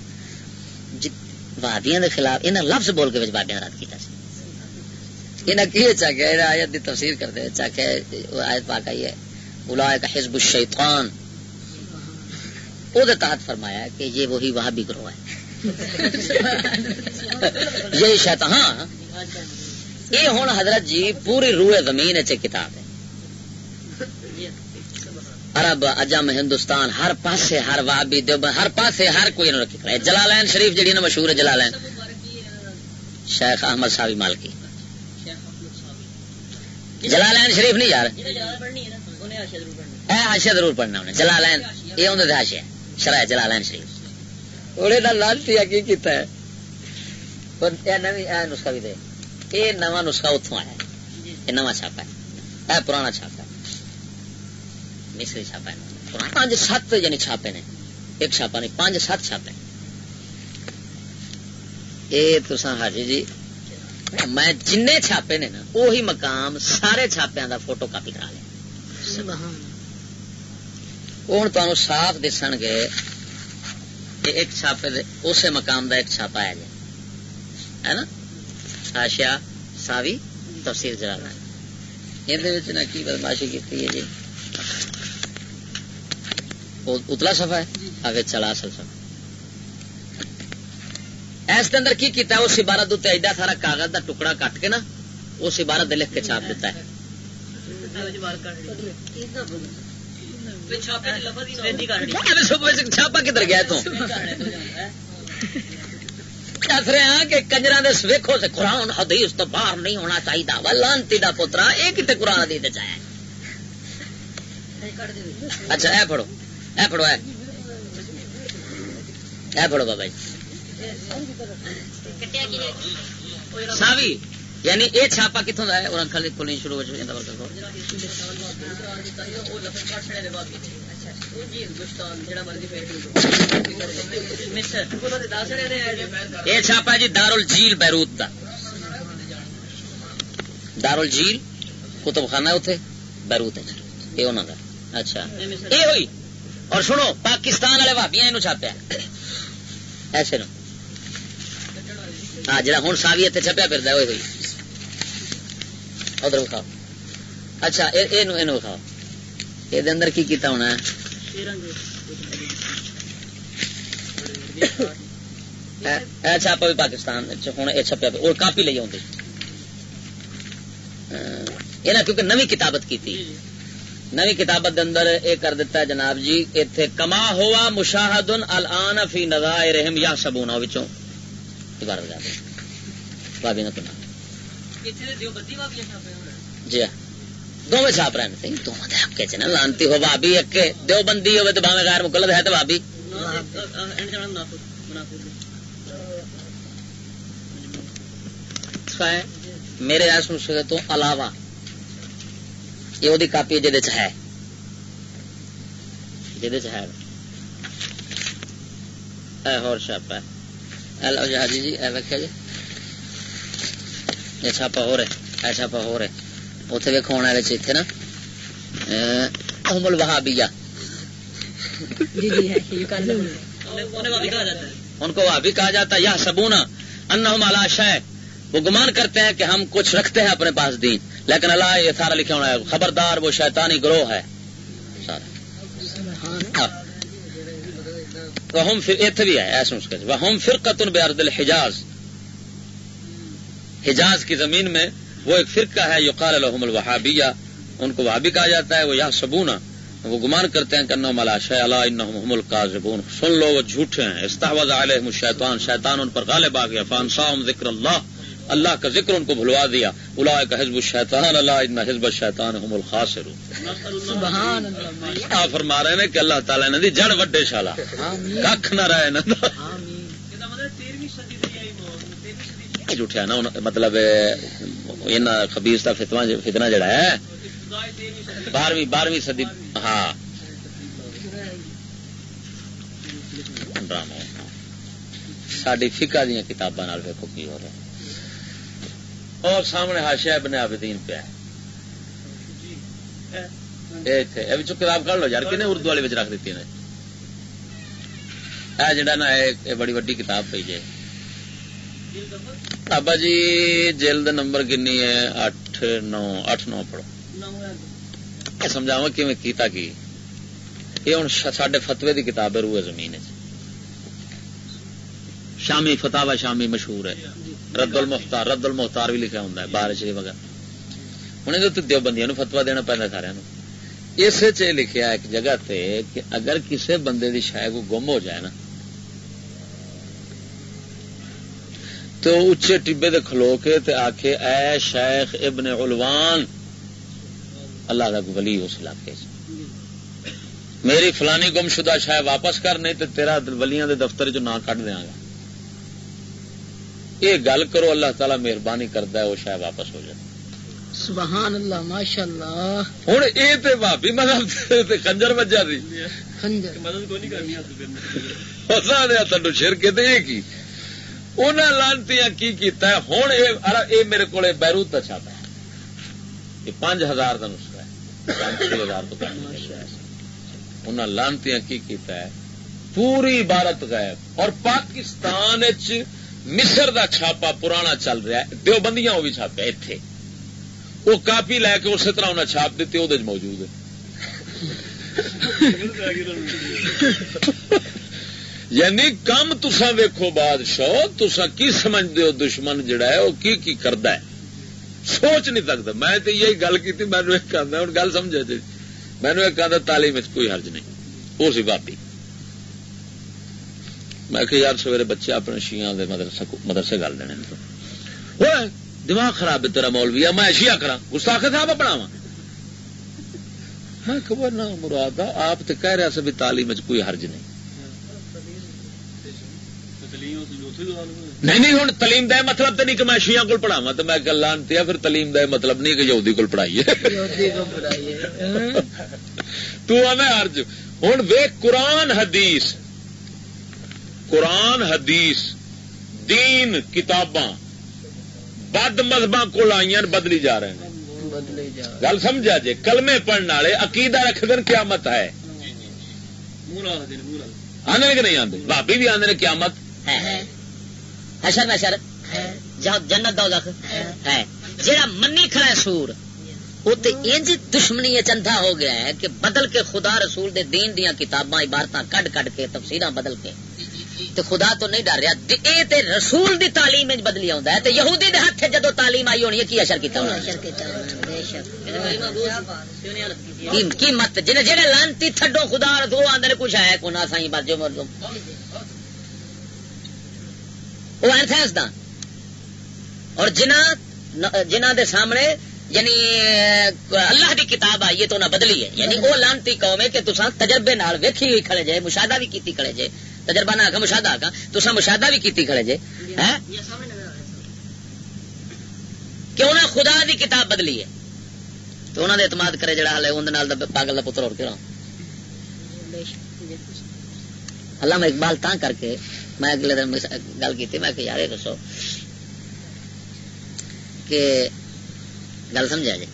وادیاں دے خلاف یہاں لفظ بول کے بابیا رد کیتا سی۔ یہاں کی چاہ گیا آیت دی تفسیر کرتے آیت پاک آئی ہے کا حزب الشیطان۔ دے تحت فرمایا کہ یہ وہی وہابی گروہ ہے۔ یہی شیطان۔ ہاں یہ ہوں حضرت جی پوری روئے زمین کتاب ہے۔ عرب اجم ہندوستان ہر پاسے ہر وابی ہر پاسے ہر کوئی رکھ رہا جلالین شریف جڑی نا مشہور ہے جلالین۔ شیخ احمد صاحب مالکی۔ جلالین شریف نہیں یار ہاشیا ضرور پڑھنا انہیں جلالین یہ اندر ہاشیا شرح جلالین شریف۔ وہ لالتی کی کیتا ہے؟ نسخہ بھی دے۔ یہ نوا نسخہ اتوں آیا یہ نوا چھاپا ہے یہ پرانا چھاپا ہے مصری چھاپا ہے پانچ سات یعنی چھاپے نے ایک چھاپا نہیں پانچ سات چھاپے یہ تو حاجی جی میں جن چھاپے نے نا وہی مقام سارے چھاپیا دا فوٹو کاپی کرا لیا ہوں تمہیں صاف دس گے ایک چھاپے دے اسے مقام دا ایک چھاپا ہے جی ہے نا آشیا ساوی جلانا یہ کی بدماشی کی جی۔ اتلا ہے آگے چلا اصل اس کے اندر کی کیتا ہے؟ اس عبارت ایڈا سارا کاغذ کا ٹکڑا کٹ کے نا اس عبارت لکھ کے چھاپ دیتا ہے۔ چھاپا کدھر گیا تو؟ دس رہے ہیں کہ کنجرا دس ویکو سے قرآن حدیث تو باہر نہیں ہونا چاہیے و لانتی کا پوترا یہ کتنے قرآن حدیث چاہے اچھا اے پڑھو اے پڑھو، اے۔ اے پڑھو بابا جی۔ ساوی یعنی یہ چھاپا کتوں کا ہے؟ اور کھلی کھلنی شروع ہو چکی یہ چھاپا جی دار الجیل بیروت کا دار الجیل کتب خانہ اتنے بیروت یہ انہوں کا اچھا۔ یہ ہوئی۔ اور سنو، پاکستان والے بھابیا یہ چھاپیا۔ ایسے نو۔ ہاں جا ہوں ساوی اتنے چھپیا پھر ہوئی ہوئی۔ ادھر وکھاؤ۔ اچھا یہ وکھاؤ۔ یہ اندر کی کیتا ہونا ہے چھاپا بھی پاکستان ہوں یہ چھپیا پہ اور کاپی لے آؤں یہ کیونکہ نوی کتابت کی تھی نوی کتابت اندر یہ کر دیتا ہے جناب جی اتنے کما ہوا مشاہد الان فی نظائرہم یا سبونا وچوں عبارت گا بابی نہ تنا جی ہاں دونوں چھاپ رہے ہیں۔ دونوں حق چ نا لانتی ہو بابی ایک دو بندی ہوے تو باوے غیر مقلد ہے تو بابی میرے اس تو علاوہ یہ وہ کاپی جہد ہے۔ جہد ہے۔ اور چھاپ ہے جہاجی جی, جی اے ویکیا جی۔ یہ چھاپا ہو رہے، اے چھاپا ہو رہے۔ اتنے ویکو ہونا اتنے نا امل وہابیا ان کو وہابی کہا جاتا ہے یا سبونا ان مالا شہ وہ گمان کرتے ہیں کہ ہم کچھ رکھتے ہیں اپنے پاس دین لیکن اللہ یہ سارا لکھا ہونا ہے خبردار وہ شیطانی گروہ ہے ہم بھی ہے ایسا وہ ہم پھر قطن بے ارد الحجاز حجاز کی زمین میں وہ ایک فرقہ ہے یقال الحم الوہابیہ ان کو وہابی کہا جاتا ہے وہ یا سبونا وہ گمان کرتے ہیں کہ ملا شہ اللہ القاذبون۔ سن لو وہ جھوٹے ہیں۔ استحوذ علیہم الشیطان شیطان ان پر غالب آ گیا۔ فانساہم ذکر اللہ اللہ کا ذکر ان کو بھلوا دیا۔ الا کا حزب الشیطان اللہ ان حزب الشیطان ہم الخاسر فرما رہے ہیں کہ اللہ تعالی نے دی جڑ وڈے شالا۔ کھ نہ رہے نا۔ جھوٹیا نا مطلب خبیز کا فتنا جڑا ہے بارہویں بارہویں صدی ہاں ساری فکا دیا کتاباں ویکو کی ہو رہا اور سامنے ہاشیا ابن عابدین پیا کتاب کر لو یار کنے اردو والی رکھ دیتی نے جڑا نا بڑی وڈی کتاب پی جائے بابا جی جلد نمبر کنی ہے اٹھ نو اٹھ نو پڑھو سمجھاوا کیتا کی یہ ہوں سڈے فتوی کی کتاب ہے روح زمین شامی فتح شامی مشہور ہے رد المختار رد المختار بھی لکھا ہوں بارش وغیرہ ہوں یہ دو بندیاں فتوا دینا پہنا سارا اس لکھا ایک جگہ تے کہ اگر کسی بندے کی شاید کو گم ہو جائے نا تو اچے ٹبے دے کھلو کے تے آکھے اے شیخ ابن علوان اللہ کا ولی اس علاقے میری فلانی گم شدہ شاید واپس کر نہیں تے تیرا ولیاں دے دفتر چ نہ کٹ دیا گا۔ یہ گل کرو اللہ تعالی مہربانی کرتا ہے وہ شاید واپس ہو جائے۔ سبحان اللہ ماشاء اللہ ہوں یہ تو بھابی مطلب کنجر وجہ دی۔ مدد کو نہیں کرنی تھڈو شر کے کی؟ انہیں لانتی کی کیتا ہے؟ ہوں یہ میرے کو بیروت کا چھاپا ہے۔ یہ پانچ ہزار کا نسخہ ہے۔ ہزار تو انہیں لانتی کی کیتا ہے؟ پوری عبارت غائب۔ اور پاکستان مصر دا چھاپا پرانا چل رہا ہے۔ دیوبندیاں وہ بھی چھاپیا اتے وہ کاپی لے کے اسی طرح انہیں چھاپ دیتی وہ موجود ہے۔ یعنی کم تسا ویکو بادشاہ تسا کی سمجھتے ہو دشمن جڑا ہے، وہ کی کی کردا ہے؟ سوچ نہیں سکتا۔ میں تو یہی گل کی مینو ایک آدھا ہوں گل سمجھا جی۔ مینو ایک آدھا تعلیم کوئی حرج نہیں۔ وہ سی باپی۔ میں کہ یار سویرے بچے اپنے شیاں مدرسے گل دینے دماغ خراب ہے تیرا مولوی میں شیا کرا گستاخ صاحب اپنا میں خبر نہ مراد آپ تو کہہ رہا سا بھی تعلیم کوئی حرج نہیں۔ نہیں نہیں ہوں تعلیم دہ مطلب تو نہیں کہ میں شیا کو پڑھاوا تو میں گل لانتی پھر تعلیم دہ مطلب نہیں کہ یہودی کو پڑھائیے تو ہمیں ارج ہوں وے قرآن حدیث۔ قرآن حدیث دین کتاباں۔ بد مذہب کو آئی بدلی جا رہے ہیں۔ گل سمجھا جی کلمے پڑھنے والے عقیدہ رکھ دن قیامت ہے۔ آدھے کہ نہیں آدھے؟ بھابی بھی آدھے قیامت حشر نشر؟ جنت دو ہے۔ جہاں منی کھڑا ہے سور وہ تو انج دشمنی چندھا ہو گیا ہے کہ بدل کے خدا رسول دے دین دیا کتاباں عبارت کڈ کڈ کے تفصیل بدل کے۔ تے خدا تو نہیں ڈر رہا۔ اے تے رسول دی تعلیم بدلی آ یہودی دے ہاتھ جدو تعلیم آئی ہونی ہے کی اشر کیا کی مت جن جہاں لانتی تھڈو خدا دو آدھے کچھ ہے کو نہ سائی بجو مرزو وہ ہے سائنسدان اور جنہ جنہ دے سامنے یعنی اللہ دی کتاب آئی ہے تو نہ بدلی ہے۔ یعنی وہ لانتی قوم ہے کہ تصا تجربے نال ویکھی ہوئی کھڑے جائے مشاہدہ بھی کیتی کھڑے جائے تجربہ نہ آخا مشاہدہ آخا تصا مشاہدہ بھی کیتی کھڑے جائے کہ انہیں خدا دی کتاب بدلی ہے۔ تو انہوں نے اعتماد کرے جڑا ہلے اندر پاگل کا پتر اور کیوں اللہ میں اقبال تاں کر کے میں اگلے دن گل کی میں کہ یار یہ دسو کہ گل سمجھا جی؟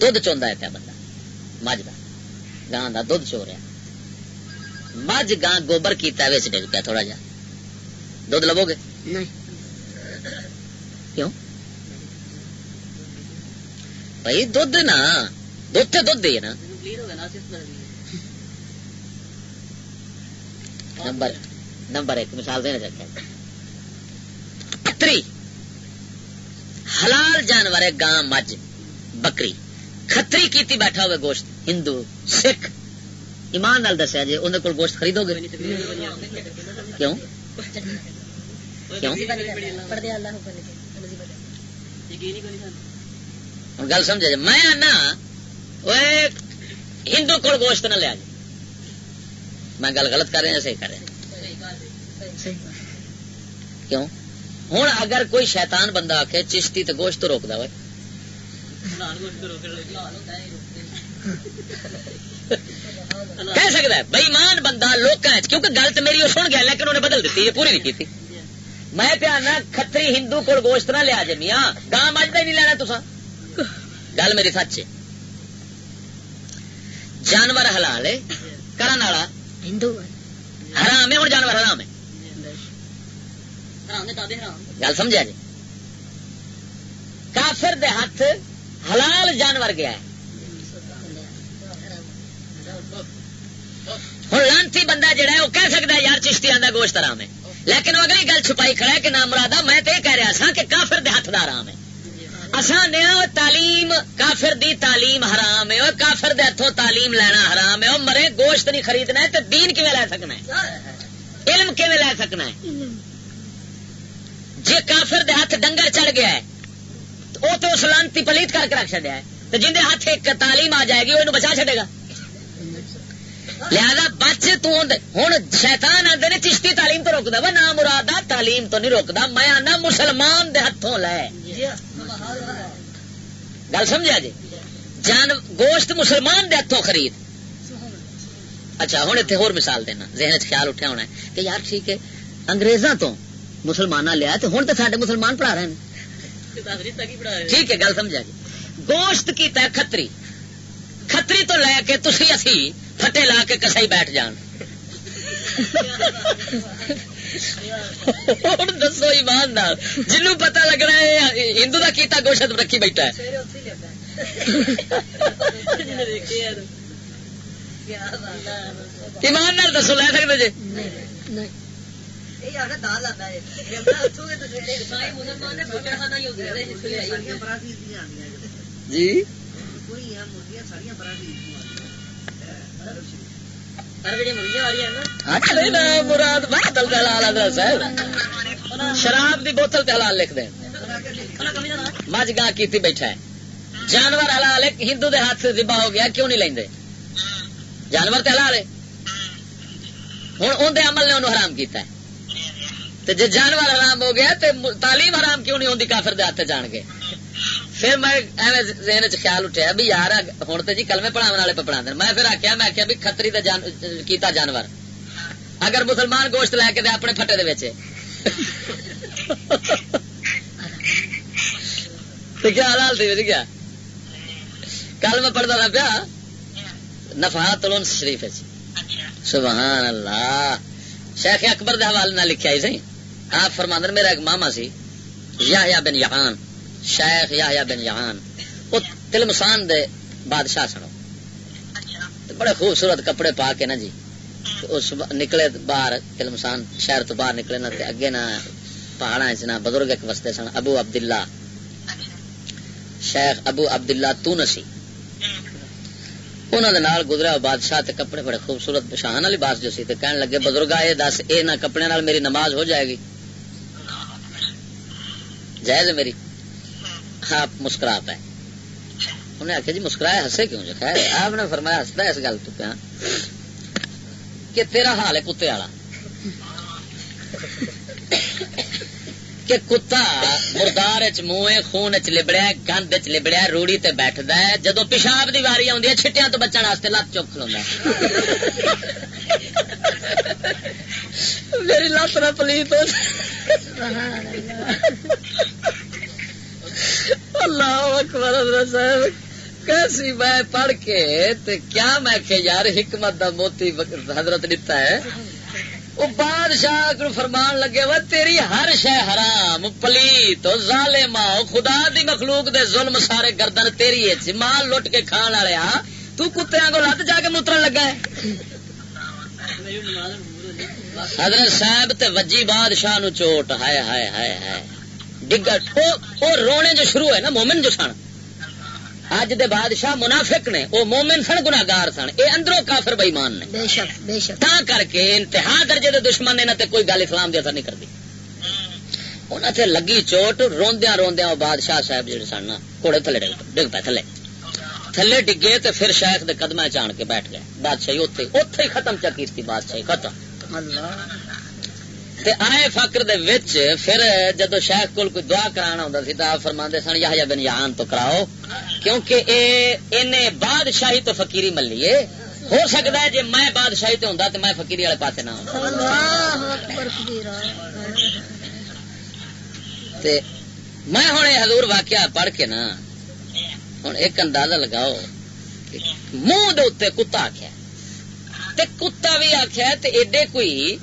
دھد چاہتا ہے پیا بندہ؟ مجھ کا گان کا دھد چو رہا۔ مجھ گان گوبر کیتا ویچ ڈگ پیا تھوڑا جا۔ دھد لو گے؟ کیوں؟ بھائی دھد نا دھد دھد ہے نا۔ نمبر نمبر ایک، مثال دینا چاہتے ہیں کتری حلال جانور ہے گاں، مجھ، بکری. کتری کیتی بیٹھا ہوئے گوشت، ہندو، سکھ. ایمان نال دسیا جی اندر کول گوشت خریدو گے؟ کیوں؟ کیوں؟ گل سمجھا جی میں آنا ہندو کول گوشت نہ لیا جی. میں گل غلط کر رہا صحیح کر رہا کیوں؟ ہوں اگر کوئی شیطان بندہ آ کے چشتی تو گوشت تو روک دے کہہ سکتا ہے بےمان بندہ لوگ کیونکہ گل تو میری وہ سن گیا، لیکن انہیں بدل دیتی ہے پوری نہیں کی میں پیانا کتری ہندو کو گوشت نہ لیا جی میاں گاہ مجھتا ہی نہیں لینا تسا گل میری سچ جانور حلال ہے کرن والا ہندو حرام ہے اور جانور حرام ہے۔ گل سمجھا جی؟ کافر دے ہاتھ حلال جانور گیا ہے۔ ہوں لانتی بندہ جہا ہے وہ کہہ سکتا ہے یار چشتی آدھا گوشت آرام ہے۔ لیکن وہ اگلی گل چھپائی کھڑا ہے کہ نام مرادہ میں تو یہ کہہ رہا سا کہ کافر دے ہاتھ دا آرام ہے۔ نیا تعلیم، کافر دی تعلیم حرام ہے اور کافر دے ہاتھوں تعلیم لینا حرام ہے اور مرے گوشت نہیں خریدنا ہے تو دین کیون لے سکنا ہے؟ علم کیون لے سکنا ہے؟ جی کافر دے ہاتھ ڈنگر چڑھ گیا ہے وہ تو سلامتی پلیت کر کے رکھ چڑیا ہے تو جن ہاتھ ایک تعلیم آ جائے گی وہ بچا چڑے گا۔ لہذا بچ ہوں شیتان آدھے نے چشتی تعلیم تو روکتا وا نہ مراد تعلیم تو نہیں روکتا میں آنا مسلمان دے ہاتھوں لے۔ گل سمجھا جی؟ جان گوشت مسلمان دے ہاتھوں خرید۔ اچھا ہوں اتنے ہور مثال دینا۔ ذہن چ خیال اٹھا ہونا ہے کہ یار ٹھیک ہے، انگریزاں تو مسلمان لیا تو ہوں تو سارے مسلمان پڑھا رہے ہیں۔ ٹھیک ہے، گل سمجھا جی۔ گوشت کیتا ہے کتری کتری تو لے کے تھی اسی پھٹے لا کے کسائی بیٹھ جان۔ دسو ایماندار جنوں پتا لگنا ہے ہندو کا کیتا گوشت رکھی بیٹھا ہے ایماندار دسو لے سکتے جی جی مراد شراب دی بوتل حلال لکھ دیں مجھ گاہ کی بیٹھا ہے جانور حلال ہندو دے ہاتھ سے ذبح ہو گیا کیوں نہیں لیں جانور تو حلال ہے ہوں اندر عمل نے انہوں حرام کیتا ہے جی جانور حرام ہو گیا تو تعلیم حرام کیوں نہیں ہوتی کافر دے ہاتھ جان گے پھر میں ذہن چ خیال اٹھا بھی یار ہوں تو جی کلمے پڑھاو والے پہ پڑھا دیں میں پھر آخیا میں آخیا بھی کتری جان کیتا جانور۔ اگر مسلمان گوشت لے کے دے اپنے پھٹے دے بچے کیا حال تھی کیا؟ کل میں پڑھتا تھا پیا نفات شریف سبحان اللہ۔ شیخ اکبر دے حوالے نہ لکھا ہی سی آپ فرماندر میرا ایک ماما سی یا بن یحان شیخ یا بن جہان وہ تلمسان دے بادشاہ سنو بڑے خوبصورت کپڑے پا کے نا جی۔ اس نکلے باہر تلمسان شہر تو باہر نکلے نہ اگے نہ پہاڑا چ بزرگ ایک وستے سن ابو عبداللہ۔ شیخ ابو عبداللہ تونسی۔ انہوں نے گزرا بادشاہ تے کپڑے بڑے خوبصورت شہان والی باس جو سی تے کہنے لگے بزرگ یہ دس یہ نہ کپڑے نال میری نماز ہو جائے گی۔ جائز میری؟ آپ مسکرا پائے انہیں آخیا جی مسکرایا ہسے کیوں جو خیر آپ نے فرمایا ہستا اس گل تو پیا۔ کہ تیرا حال ہے کتے والا۔ کہ کتا مردار منہ خون چ لبڑیا گند چ لبڑیا روڑی تے بیٹھتا ہے۔ جدو پیشاب دی واری ہے چھٹیاں تو بچن واسطے لت چوک کھلوا میری لت نہ پلیت اللہ اکبر حضرت صاحب، کیسی میں پڑھ کے تے کیا میں کہ یار حکمت دا موتی حضرت دیتا ہے؟ وہ بادشاہ کو فرمان لگے، وہ تیری ہر شہ حرام پلی تو ظالم خدا دی مخلوق دے ظلم سارے گردن تیری ہے جی مال لٹ کے کھان والے تو کتیا کو لت جا کے مترن لگا ہے؟ حضرت صاحب تے وجی بادشاہ نو چوٹ، ہائے ہائے ہائے ہائے۔ وہ رونے جو شروع ہے نا مومن جو سن اج دے بادشاہ منافق نے وہ مومن سن گناگار سن یہ اندروں کافر بئیمان نے۔ تا کر کے انتہا درجے دے دشمن نے نہ کوئی گل اسلام دی اثر نہیں کرتی انہوں نے لگی چوٹ روندیا روندیا وہ بادشاہ صاحب جڑے سن گھوڑے تھلے ڈگ پے تھلے۔ تھلے ڈگے تو پھر شاید قدم چان کے بیٹھ گئے۔ بادشاہی اتنے اتنے ختم چکی تھی بادشاہی ختم۔ اللہ۔ آئے فکر پھر جدو شیخ کول کوئی دعا کرانا ہوں سی تو فرما سن یا بن یان تو کراؤ کیونکہ اے بادشاہی تو فقیری ملی ہے ہو سکتا ہے جی میں بادشاہی تو ہوں تو میں فقیری والے پاس نہ ہوں میں ہوں حضور واقعہ پڑھ کے نا ہوں ایک اندازہ لگاؤ منہ دے کتا آخیا کتا بھی آخیا ایڈے کوئی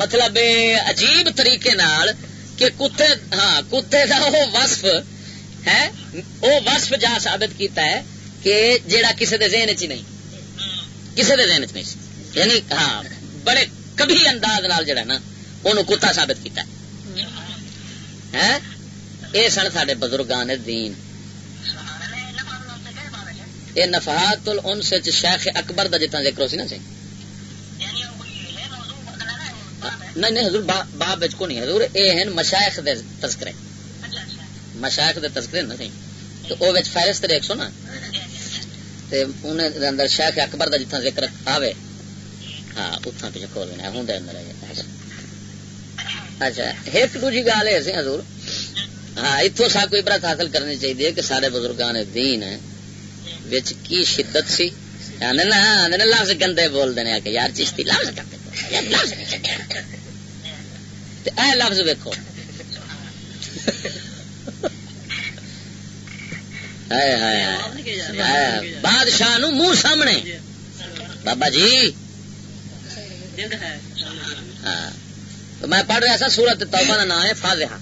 مطلب عجیب طریقے نال کہ کتے ہاں کتے کا وہ وصف ہے، وہ وصف جا ثابت کیتا ہے کہ جیڑا کسی دے ذہن چ نہیں کسی دے ذہن چ نہیں یعنی ہاں بڑے کبھی انداز نال جڑا نا انہوں کتا ثابت کیتا ہے۔ اے سن سڈے بزرگان دین۔ یہ نفحات الانس چ شیخ اکبر دا جتنا ذکر ہو سی نا سی نہیں نہیں حضور باب کو نہیں حضور اے ہیں مشائخ دے تذکرے۔ مشائخ دے تذکرے نہ نہیں۔ تو او وچ فہرست دیکھ سو نا؟ تے انہاں دے اندر شیخ اکبر دا جتھا ذکر آوے۔ ہاں اتھاں پیچھے کھول لینا ہوں دے اندر ہے اچھا۔ ایک دوجی گل ہے سی حضور۔ ہاں اتوں سا کوئی عبرت حاصل کرنی چاہیے کہ سارے بزرگان دین وچ کی شدت سی؟ لفظ گندے بول دینے کہ یار چشتی لفظ کرتے لفظ ویکو بادشاہ نو منہ سامنے۔ بابا جی۔ ہاں۔ میں پڑھ رہا سا سورت توبہ کا نام ہے فاضحہ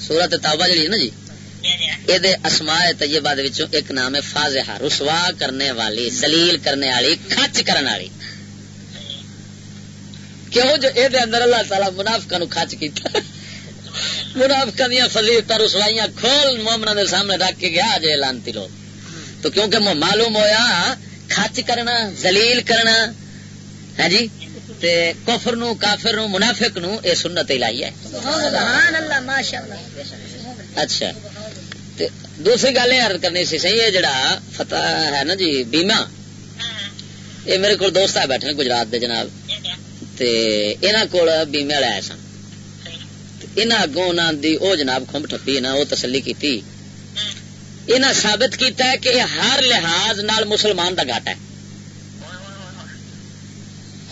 سورت توبہ جی ہے نا جی؟ یہ اسماء طیبہ ایک نام ہے فاضحہ رسوا کرنے والی سلیل کرنے والی کچ کرنے والی۔ کیوں جو اے اندر اللہ تعالی منافقہ نو خچ کیتا؟ منافقہ دیا فضیلت رسوائیاں کھول مومنا دے سامنے رکھ کے گیا جے لانتی لوگ۔ تو کیونکہ معلوم ہویا خچ کرنا زلیل کرنا ہے ہاں جی؟ تے کفر نو کافر نو منافق نو اے سنت الہی ہے۔ سبحان اللہ ماشاءاللہ۔ اچھا۔ تے دوسری گل یہ عرض کرنی سی صحیح ہے جڑا فتح ہے نا جی بیمہ؟ یہ میرے کو دوست آ بیٹھے گجرات دے جناب۔ تے انہاں کول بیمے والے آئے سن انہاں اگوں انہاں دی او جناب کھمب ٹھپی نا او تسلی کیتی انہاں ثابت کیتا ہے کہ ہر لحاظ نال مسلمان دا گھاٹا ہے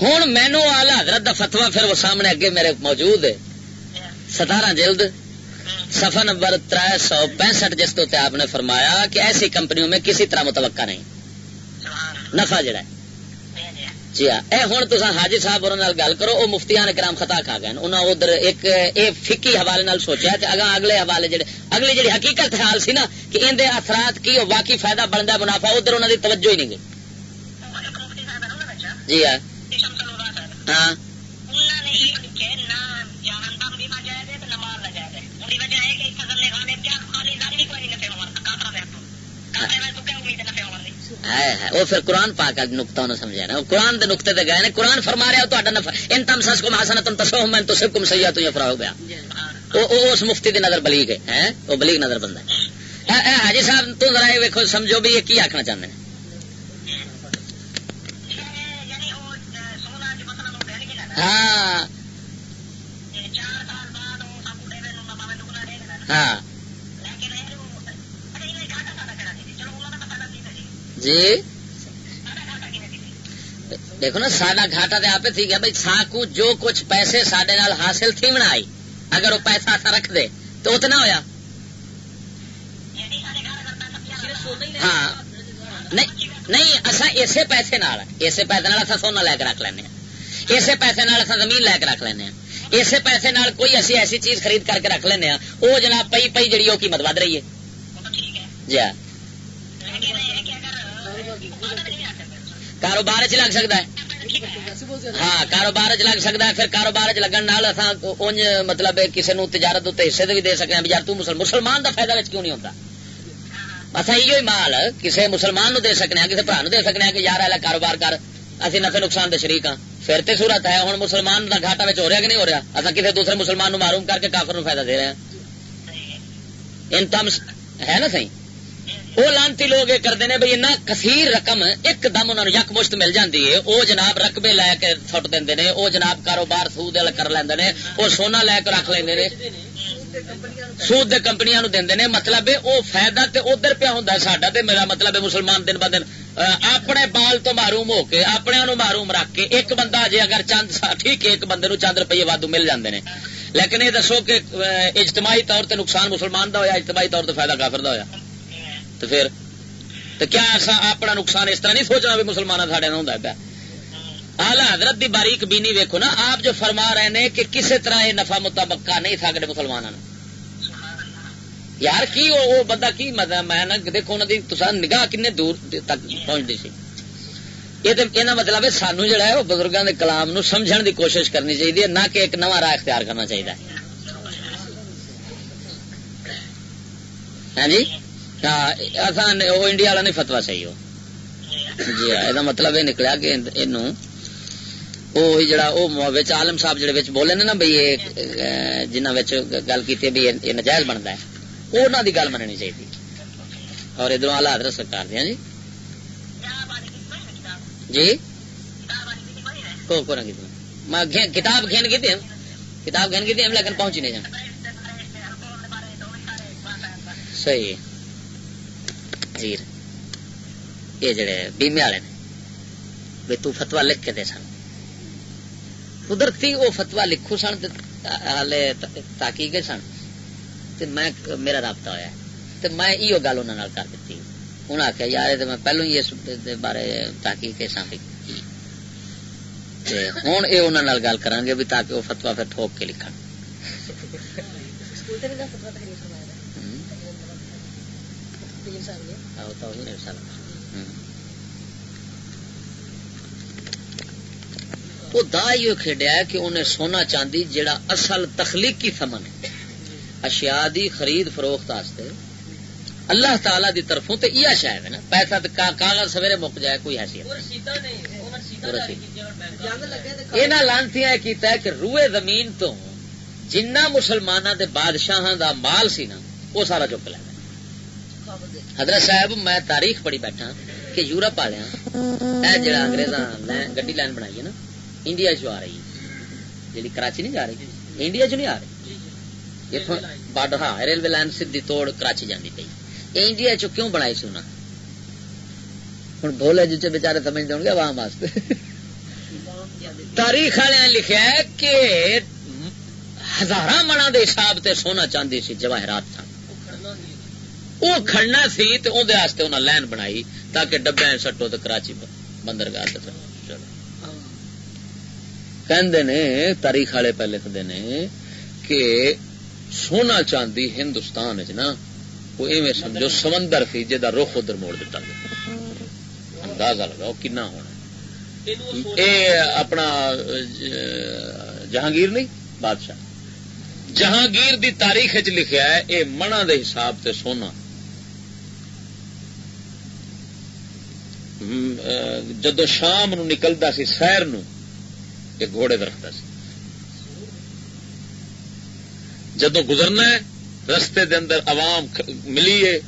ہوں مینو آلہ حضرت دا فتوا پھر وہ سامنے اگے میرے موجود ہے ستارہ جلد سفا نمبر تر سو پینسٹھ جس تو آپ نے فرمایا کہ ایسی کمپنیوں میں کسی طرح متوقع نہیں نفع جڑا ہے جی ہاں اے ہوں تو حاجی صاحب اور گل کرو وہ مفتیان کرام خطا کھا گئے انہوں ادھر ایک اے فکی حوالے نال سوچا کہ اگا اگلے حوالے جڑے اگلی جڑی حقیقت حال سی نا کہ اندر اثرات کی واقعی فائدہ بنتا منافع، ادھر انہوں دی توجہ ہی نہیں گئی۔ جی ہاں۔ ہاں۔, ہاں۔ وہ پھر قرآن پا کر نقطہ انہوں سمجھا نا. قرآن دے نقطے تے گئے نے. قرآن فرما رہا تو نفع. ان تم سس کو محسن تم تسو میں تو سب کم سیا تو فرا ہو گیا. اس مفتی دی نظر بلیغ ہے وہ بلیغ نظر بندہ ہے. حاجی صاحب تو ذرا یہ ویکو سمجھو بھی یہ کی آخنا چاہتے ہیں؟ ہاں. ہاں. جی؟ دیکھو نا سڈا گھاٹا تو آپ تھی گیا بھائی ساکو جو کچھ پیسے سڈے حاصل تھی بنا اگر وہ پیسہ ایسا رکھ دے، تو اتنا ہوا ہاں۔ نہیں اصا اسی پیسے اسی پیسے سونا لے کے رکھ لینا اسی پیسے زمین لے کے رکھ لینا اسی پیسے کوئی اسی ایسی چیز خرید کر کے رکھ لینا وہ جناب پی پی جی وہ قیمت ود رہی ہے۔ جی ہاں۔ کاروبار چ لگ سکتا ہے۔ ہاں کاروبار چ لگ سکتا ہے، پھر کاروبار چ لگن اونج مطلب کسی نو تجارت حصے بھی دے سکتے ہیں۔ یار مسلمان کا فائدہ کیوں نہیں ہوتا اصا یہ مال کسی مسلمان نو دے سکنے ہیں کسی برا نو دے سکنے ہیں کہ یار الا کاروبار کر، اسی نفے نقصان دے شریک ہاں۔ پھر تو صورت ہے ہوں مسلمان کا گھاٹا ہو رہا کہ نہیں ہو رہا؟ اصا کسی دوسرے مسلمان نو معروم کر کے کافر نو فائدہ دے رہے ہیں۔ ان تم ہے نا صحیح؟ وہ لانتی لوگ یہ کرتے ہیں بھائی کثیر رقم ایک دم انہوں یک مشت مل جاتی ہے۔ وہ جناب رقبے لے کے سٹ دیں وہ جناب کاروبار سود کر لیں وہ سونا لے کے رکھ لیں سود کمپنیاں دے مطلب وہ فائدہ تے ادھر پیا ہوں ساڈا تے میرا مطلب مسلمان دن ب دن۔ اپنے بال تو معروم ہو کے اپنے معروم رکھ کے ایک بندہ جی اگر چند ٹھیک ہے، ایک بندے نو چند روپیے وادو مل جاندے نے۔ لیکن یہ دسو کہ اجتماعی طور تے نقصان مسلمان دا ہویا، اجتماعی طور تے فائدہ کافر دا ہویا۔ تو پھر تو کیا اپنا نقصان اس طرح نہیں سوچنا بھی مسلمان ساڈے ہوں پیا آلہ حضرت دی باریک بینی ویکو نا، آپ جو فرما رہے ہیں کہ کسی طرح یہ نفع مطابقہ نہیں سکتے مسلمانوں یار کی وہ بندہ کی مطلب میں دیکھو نگاہ کن دور تک پہنچتی سی۔ یہ مطلب ہے سانو جڑا ہے وہ بزرگوں کے کلام نو سمجھن دی کوشش کرنی چاہیے نہ کہ ایک نواں راہ اختیار کرنا چاہیے ہاں جی؟ وہ انڈیا والا نہیں فتوا صحیح ہو۔ جی ہاں یہ مطلب یہ نکلیا کہ وہ جڑا وہ عالم صاحب جڑے بولے نا بھائی جنہ گل کی بھی یہ نجائز بنتا ہے، وہ دی گل مننی چاہیے اور ادھر آلہ حضرت سرکار دیا جی۔ جی؟ کو میں کتاب گھن کی کتاب گھن کی لیکن پہنچی نہیں جان صحیح۔ زیر یہ جڑے بیمے والے نے بھائی تو فتوا لکھ کے دے سن قدرتی وہ فتوا لکھو سن ہالے تاکی گئے سن میں میرا رابطہ ہوا تو میں یہ گل انہوں کر دیتی انہوں نے آخیا یار میں پہلو ہی اس بارے تاکی کے سن ہوں یہ انہوں گل کر گے بھی تاکہ وہ فتوا پھر ٹھوک کے لکھن وہ دا یہ کھیڈیا کہ انہیں سونا چاندی جڑا اصل تخلیقی ثمن ہے اشیاء دی خرید فروخت آستے اللہ تعالی دی طرفوں تے یہ شاید ہے نا پیسہ تو کاغذ سویرے مک جائے کوئی حیثیت یہ لانتی کیتا ہے کہ روئے زمین تو جنہ مسلمانوں دے بادشاہ دا مال سی نا وہ سارا چک لینا حضرت صاحب، میں تاریخ پڑھی بیٹھا کہ یورپ والے جڑا انگریزاں گڈی لائن بنائی ہے نا، انڈیا چ آ رہی۔ ہے جی کراچی نہیں جا رہی، انڈیا چ نہیں آ رہی۔ بارڈر ہاں ریلوے لائن سیدھی توڑ کراچی جاتی پی یہ انڈیا چ کیوں بنائی سونا ہوں بولے جی بےچارے سمجھ دیں گے عوام واسطے۔ تاریخ والے لکھا ہے کہ ہزار منا دے حساب سے سونا چاندی سی جواہرات سن۔ وہ کھڑنا سی تو اندر انہیں لائن بنائی تاکہ ڈبے سٹو تو کراچی بندرگاہ کہ تاریخ والے پہ لکھتے ہیں کہ سونا چاندی ہندوستان چ نا، وہ ایویں سمجھو سمندر سی جا رخ ادھر موڑ دیتا گیا۔ اندازہ لگاؤ کنا ہونا اے اپنا جہانگیر نہیں، بادشاہ۔ جہانگیر دی تاریخ چ لکھا ہے، اے منا دے حساب سے سونا۔ جدو شام نو نکلتا سی سیر نو ایک گھوڑے رکھتا سی۔ جدو گزرنا ہے رستے دے اندر عوام ملی ہے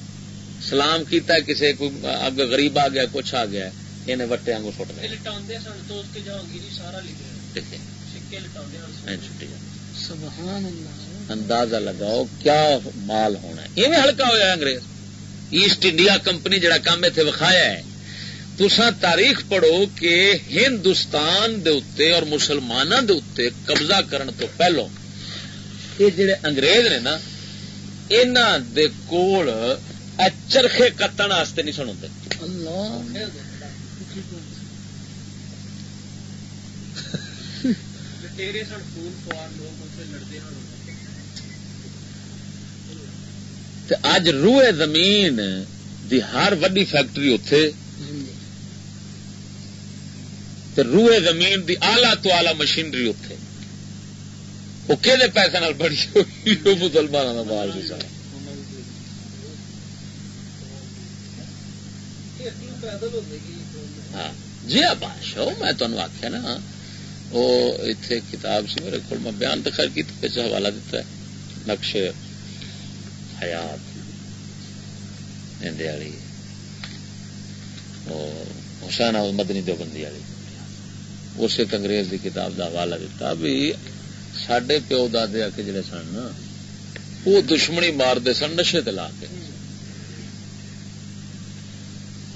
سلام کیتا ہے کسی کو اگ غریب آ گیا کچھ آ گیا انہیں وٹے آنگو سٹ گئے۔ اندازہ لگاؤ کیا مال ہونا ہے۔ یہ ہلکا ہوا انگریز۔ ایسٹ انڈیا کمپنی جڑا کام اتنے وکھایا ہے تسا تاریخ پڑھو کہ ہندوستان دے اتے اور مسلمانوں دے اتے قبضہ کرن تو پہلو۔ یہ جڑے انگریز نے نا انہوں دے کول چرخے کتن واسطے نہیں سن اج روئے زمین دی ہر وڈی فیکٹری اتے روئے زمین دی آلہ تو آلہ مشینری اتے وہ کہ پیسے بڑی ہوئی؟ مسلمانوں کا مال سی سارا ہاں۔ جی بادشاہ میں تمہیں آخیا نا، وہ اتنے کتاب سی میرے کو میں بیان تو خیر کی حوالہ دیتا ہے۔ نقش حیات والی۔ حسین مدنی دیوبندی والی۔ اس ایک انگریز کی کتاب کا حوالہ دیتا بھی سڈے پیو دے آ کے جڑے سن وہ دشمنی مارتے سن نشے تلا کے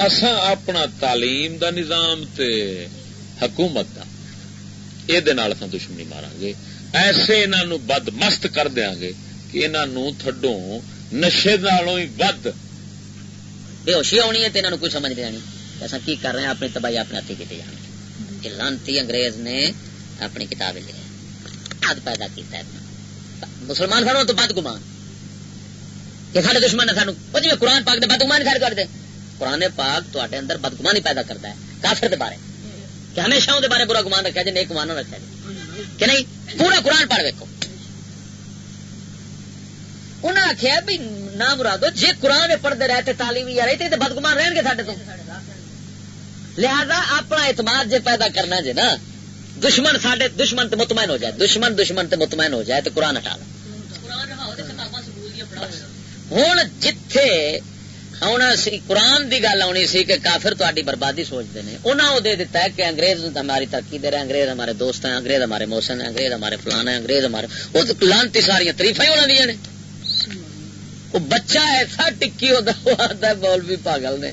اسا اپنا تعلیم دا نظام تے حکومت دا یہ دشمنی مارا گے ایسے انہوں بد مست کر دیا گے کہ انہوں تھڈو نشے نالوں ہی ود بے ہوشی آنی ہے تو انہوں کوئی سمجھ نہیں آنی کی کر رہے ہیں اپنی تباہی اپنے ہاتھی کی جانے لانتی انگریز نے اپنی کتاب لکھی بد پیدا کیتا ہے۔ مسلمان سانو تو بد گمان۔ کہ سارے دشمن نے سانو جی قرآن پاک دے بد گمان کھڑ کر دے۔ قرآن پاک تے اندر بدگمانی پیدا کرتا ہے، کافر دے بارے۔ کہ ہمیشہ وہ بارے برا گمان رکھا جی نیک گمان رکھا جی کہ نہیں؟ پورا قرآن پڑھ ویکو انہیں آخیا بھی نہ مرادو جی قرآن پڑھتے رہتے تعلیم یا رہتے تو بدگمان رہن گے سارے تو۔ لہذا اپنا اعتماد جے پیدا کرنا جی نا، دشمن سڈے دشمن تے مطمئن ہو جائے، دشمن دشمن تے مطمئن ہو جائے تو قرآن ہٹا لو۔ ہوں جتھے آنا سی، قرآن دی گل آنی سی کہ کافر تاری بربادی سوچتے ہیں انہوں نے دے دیتا ہے کہ انگریز ہماری ترقی دے رہے، انگریز ہمارے دوست ہیں، انگریز ہمارے موسم ہیں، انگریز ہمارے فلان ہیں، انگریز ہمارے وہ تو لانتی ساری تریفا ہی ہونا دیا نے۔ وہ بچہ ایسا ٹکی ہوتا ہے بول بھی پاگل نے۔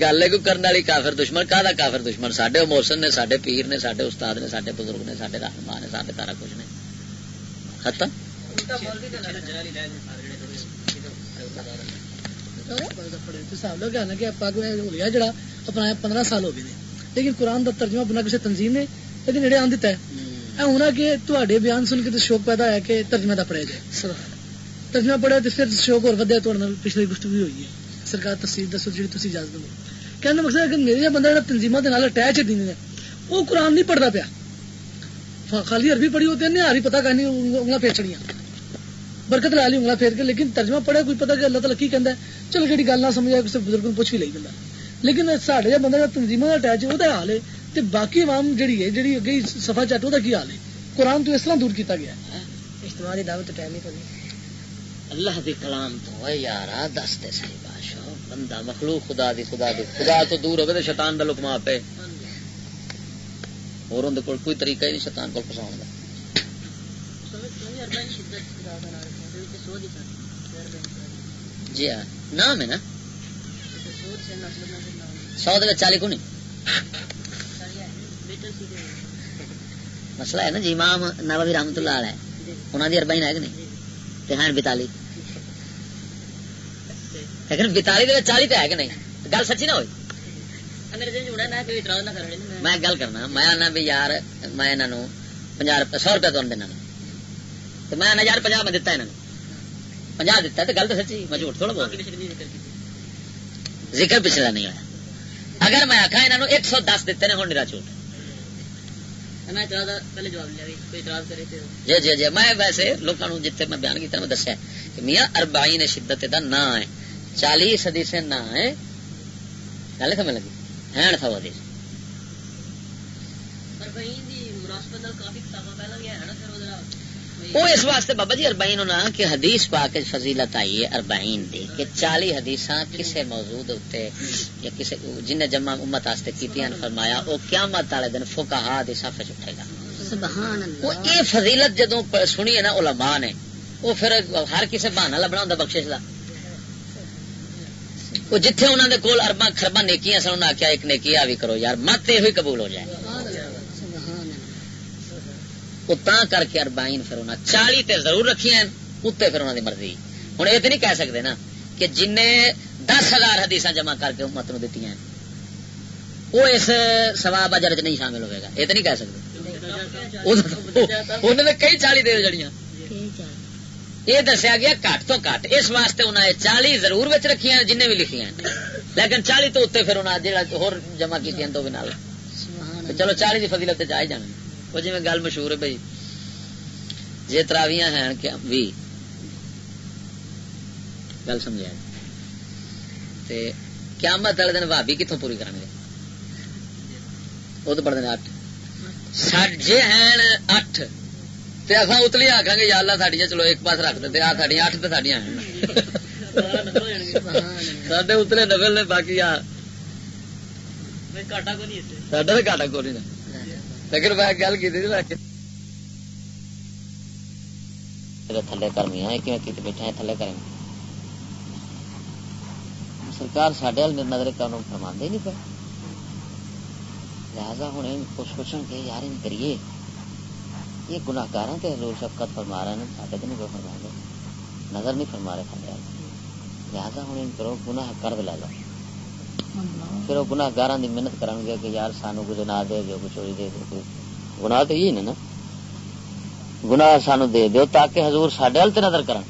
گل ہے کوئی کرنے والی کافر دشمن کا کافر دشمن؟ سڈے موسم نے سڈے پیر نے سڈے استاد نے سڈے بزرگ نے سڈے رہنما نے سارے سارا کچھ نے۔ ختم؟ جڑا اپنا پندرہ سال ہو گئے لیکن قرآن کا ترجمہ بنا کسی تنظیم نے یہ نیڑے آن دیتا ہے۔ اے ہونا کہ تے بیان سن کے تو شوق پیدا ہے کہ ترجمہ دا پڑھیا جائے۔ ترجمہ پڑھیا تو پھر شوق اور ودیا تو پچھلی گفتگو ہوئی ہے۔ سرکار تفصیل دسو جی تھی اجازت دو۔ کہنے مقصد ہے کہ میرے بندہ تنظیموں کے اٹیچ ہے وہ قرآن نہیں پڑھتا پیا۔ خالی عربی پڑھی ہوتی ہے ہاری پتا کرنی انگلا پھیر برکت لا لی انگلا پھیر کے لیکن ترجمہ پڑھا کوئی پتا کہ اللہ تعالیٰ کی کہہ چلو جی گل نہ سمجھا کسی بزرگ پوچھ بھی لے بندہ لیکن سارے جا بندہ تنظیموں کا اٹیچ ہے وہ حال ہے۔ باقی عوام جہی ہے جی اگے سفا چٹ وہ کی حال ہے؟ قرآن تو اس طرح دور کیتا گیا اجتماع کی دعوت ٹائم نہیں اللہ دی کلام تو یار دس دے صحیح۔ بندہ، مخلوق خدا دی خدا دی. خدا تو دور ہوگا شیطان دا لکما پہ اور اندر کول کوئی طریقہ ہی نہیں شیطان کو پساؤں گا جی ہاں. نام ہے نا؟ سو دے چالی کو نہیں مسئلہ ہے نا جی امام نوابی رحمت اللہ ہے انہوں نے اربائن ہے کہ نہیں؟ ہیں بتالی لیکن بتالی چالی تو ہے کہ نہیں؟ گل سچی نہ ہوئی؟ میں گل کرنا میں آنا بھی یار میں انہوں پناہ سو روپیہ تو دینا تو میں یار پناہ میں دتا انہوں پناہ دتا تو گل تو سچی میں جھوٹ تھوڑا بول ذکر پچھلا نہیں ہوا اگر میں آخا انہوں ایک سو دس دیتے ہوں میرا جھوٹ۔ جی جی جی میں ویسے لوگوں جتنے میں بیان کیا میں دسیا کہ میاں اربائی نے شدت کا نا ہے۔ چالیس سے نا ہے گل سمجھ لگی؟ ہے تھا وہ وہ اس واسطے بابا جی اربائن ہونا کہ حدیث پا کے فضیلت آئی ہے اربائن دی کہ چالی حدیث کسے موجود ہوتے یا کسے جن نے جمع امت آستے کیتی ہیں فرمایا وہ قیامت والے دن فقہا دی صف اٹھے گا۔ وہ یہ فضیلت جدو سنی ہے نا علماء نے وہ پھر ہر کسے بہانا لبنا ہوں بخشش کا وہ جتھے انہوں نے کول اربا خربا نیکیاں سن انہیں آخیا ایک نیکی آ بھی کرو یار مت یہ قبول ہو جائے۔ وہ کر کے اربائن پھر انہیں چالی تے ضرور رکھی ہیں اتنے پھر انہوں نے مرضی۔ ہوں یہ تو نہیں کہہ سکتے نا کہ جن دس ہزار حدیث جمع کر کے امت نو دیتی ہیں وہ اس سواب اجر چ نہیں شامل ہوئے گا۔ یہ تو نہیں کہہ سکتے انہوں نے کئی چالی دے جڑیاں۔ یہ دسیا گیا کٹ تو کٹ۔ اس واسطے انہیں چالی ضرور بچ رکھی ہیں جن بھی لکھی ہیں۔ لیکن چالی تو اتنے پھر انہیں جمع کی تو بھی نال۔ چلو چالی کی فضیلت چاہے جانے وہ جی گل مشہور ہے بھائی۔ جی تراویاں ہیں کہ بھی۔ گل سمجھا قیامت والے دن بھابی کتوں پوری کریں گے؟ وہ تو پڑھتے ہیں اٹھ سجے ہیں اٹھ اصا اتلی آخان گے یا اللہ ساڈیا چلو ایک پاس رکھ دے آ ساڈیا اٹھ تو ساڈیا سڈے اتلے نفل نے باقی آ ساڈا تو گاٹا کو نہیں لیکن میں گل کی تھلے کرنی بیٹھے تھلے کریں سرکار سڈے نظر فرما نہیں پہ لہذا ہوں سوچن کے یار کریے یہ گناکار کے حضور شفقت فرما رہے ہیں سارے تو نہیں کوئی فرما رہے۔ نظر نہیں فرما رہے تھلے لہذا ہوں ان کرو گناہ کر لے لو۔ پھر وہ گناگار کی محنت کرن گے کہ یار سانو کچھ نہ دے دو کچھ چوری دے دو گنا تو یہی نا گنا سانو دے دو تاکہ حضور سڈے ہل نظر کرن۔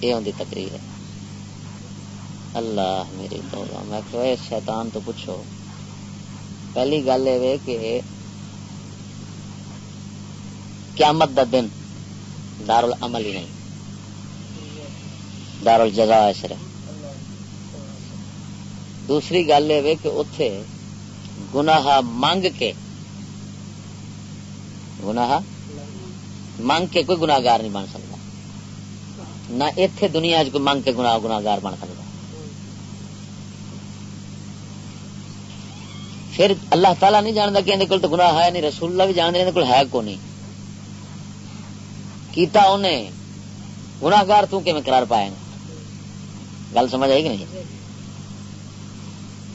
یہ آدھی تقریر ہے۔ اللہ میری تو میں کہ شیطان تو پوچھو۔ پہلی گل یہ کہ قیامت دا دن دار العمل ہی نہیں۔ دار الجزا ہے صرف۔ دوسری گل یہ کہ اتے گناہ منگ کے، گناہ منگ کے کوئی گناگار نہیں بن سکتا۔ نہ اتے دنیا چ کوئی منگ کے گنا گناگار بن سکتا۔ پھر اللہ تعالیٰ نہیں جانتا کہ اندر تو گناہ ہے نہیں، رسول اللہ بھی جانتے اندر ہے کو نہیں۔ کیتا انہیں گناگار تو کہ قرار پائے؟ گا گل سمجھ آئی کہ نہیں؟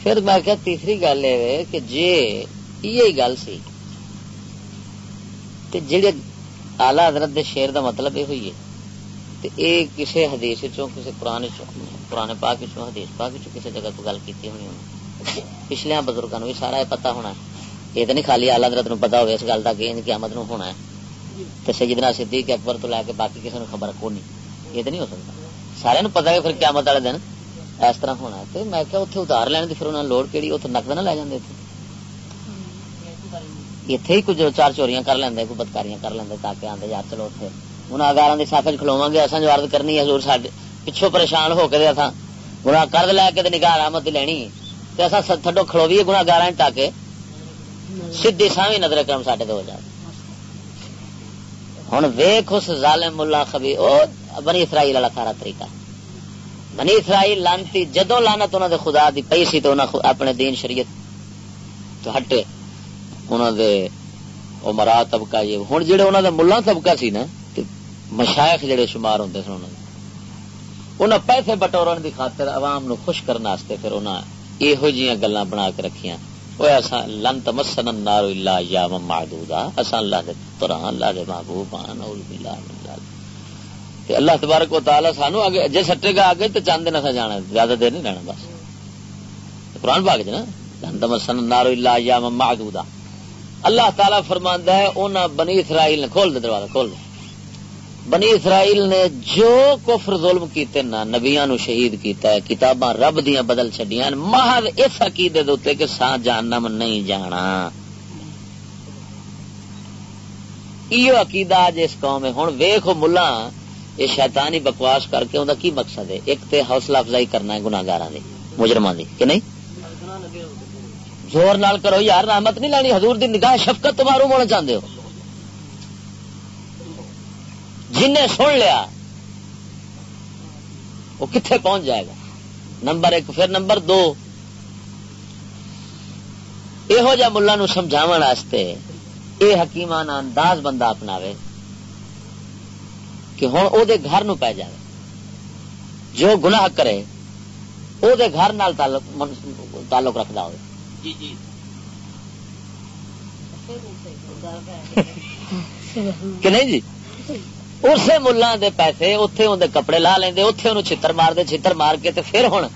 پھر میں کیا تیسری گل یہ کہ جی یہ گل سی جی آلہ حضرت دے شیر دا مطلب یہ ہوئی ہے یہ کسی حدیث کسی قرآن پرانے پاک حدیث پاک کسی جگہ کو گل کی ہونی پچھلے بزرگوں بھی سارا یہ پتا ہونا ہے۔ یہ تو نہیں خالی آلہ درت نو پتا ہوگا اس گل کا کہ قیامت نو ہونا ہے۔ تو سیدنا صدیق اکبر تو لے کے باقی کسی نے خبر کو نہیں۔ یہ تو نہیں ہو سکتا۔ سارے پتا کہ پھر قیامت والے دن اس طرح ہونا ہے۔ تو میں کیا اتنے اتار لین کی پھر انہوں نے لوڑ کہڑی اتنے نقد نہ لے جاتے اتنے ہی کچھ چار چوریاں کر لیں کوئی بدکاریاں کر لیں تاکہ آدھے یار چلو اتنے ہوں آگار کی ساخت کھلوا گے اصل جو عرض کرنی ہے حضور پچھوں پریشان ہو کے اصا گنا کرد لے کے نگاہ رحمت لینی۔ تو اصا تھڈو کھلوی گناگار ٹاکے سیدھی ساوی نظر کرم سڈے تو ہو جائے ہوں ویخ اس ظالم ملا خبی، او بنی اسرائیل والا سارا طریقہ۔ بنی اسرائیل لانتی جدو لانت انہوں دے خدا دی پئی سی تو انہوں اپنے دین شریعت تو ہٹے۔ انہوں دے او طبقہ یہ ہوں جہے انہوں دے ملا طبقہ سی نا مشائق جڑے شمار ہوں سن انہوں پیسے بٹور دی خاطر عوام نو خوش کرنے پھر انہیں یہو جی گلا بنا کے رکھیاں۔ لن تمسن النار الا ایام معدودا، اساں اللہ دے طرح اللہ دے محبوب ہاں نعوذ باللہ من ذلک۔ تے اللہ تبارک و تعالی سانو اگے جے سٹے گا اگے تے چاند دن اساں جانا، زیادہ دیر نہیں رہنا بس۔ قرآن پاک نا، لن تمسن النار الا ایام معدودا۔ اللہ تعالی فرماندا ہے انہاں بنی اسرائیل نے کھول دے دروازہ، کھول دے۔ بنی اسرائیل نے جو کفر ظلم کیتے نا، نبیاں نو شہید کیتا ہے، کتاباں رب دیاں بدل چڈیاں محض اس عقیدے دے کہ سا جہنم نہیں جانا۔ ایو عقیدہ اج اس قوم ہے۔ ہن ویکھو ملا، یہ شیطانی بکواس کر کے اوندا کی مقصد ہے؟ ایک تے حوصلہ افزائی کرنا ہے گناہگاراں دی مجرماں دی کہ نہیں؟ زور نال کرو، یار رحمت نہیں لانی حضور دی نگاہ شفقت تمہارو موڑنا چاہندے ہو۔ جن سن لیا وہ کتنے پہنچ جائے گا؟ نمبر ایک پھر نمبر دو یہو جہ ملا نو سمجھا یہ حکیمان انداز بندہ اپنا کہ ہوں وہ گھر نو پی جائے جو گناہ کرے وہ گھر نال تعلق رکھتا ہو جی، جی۔ کہ نہیں جی؟ اسے ملا دے پیسے اتے اندر کپڑے لا لیں اتے انہوں چھتر مار دے چھتر مار کے تے پھر ہوں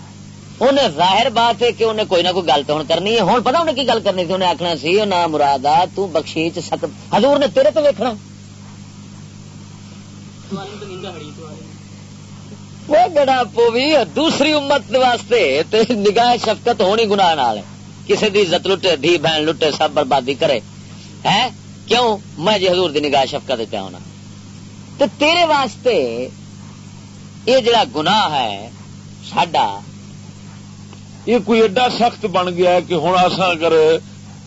انہیں ظاہر بات ہے کہ انہیں کوئی نہ کوئی گل تو کرنی ہے ہوں پتا انہیں کی گل کرنی تھی انہیں آخنا سی نہ مراد بخشی سک حضور نے تیرے تو ویکنا وہ گڑا پوی دوسری امت واسطے تے نگاہ شفقت ہونی گناہ نال کسی دی عزت لٹے دھی بہن لٹے سب بربادی کرے ہے کیوں میں جی حضور دی نگاہ شفقت پیا ہونا تو تیرے واسطے یہ جڑا گناہ ہے، ساڈا، یہ کوئی ایڈا سخت بن گیا ہے کہ ہوں اصا اگر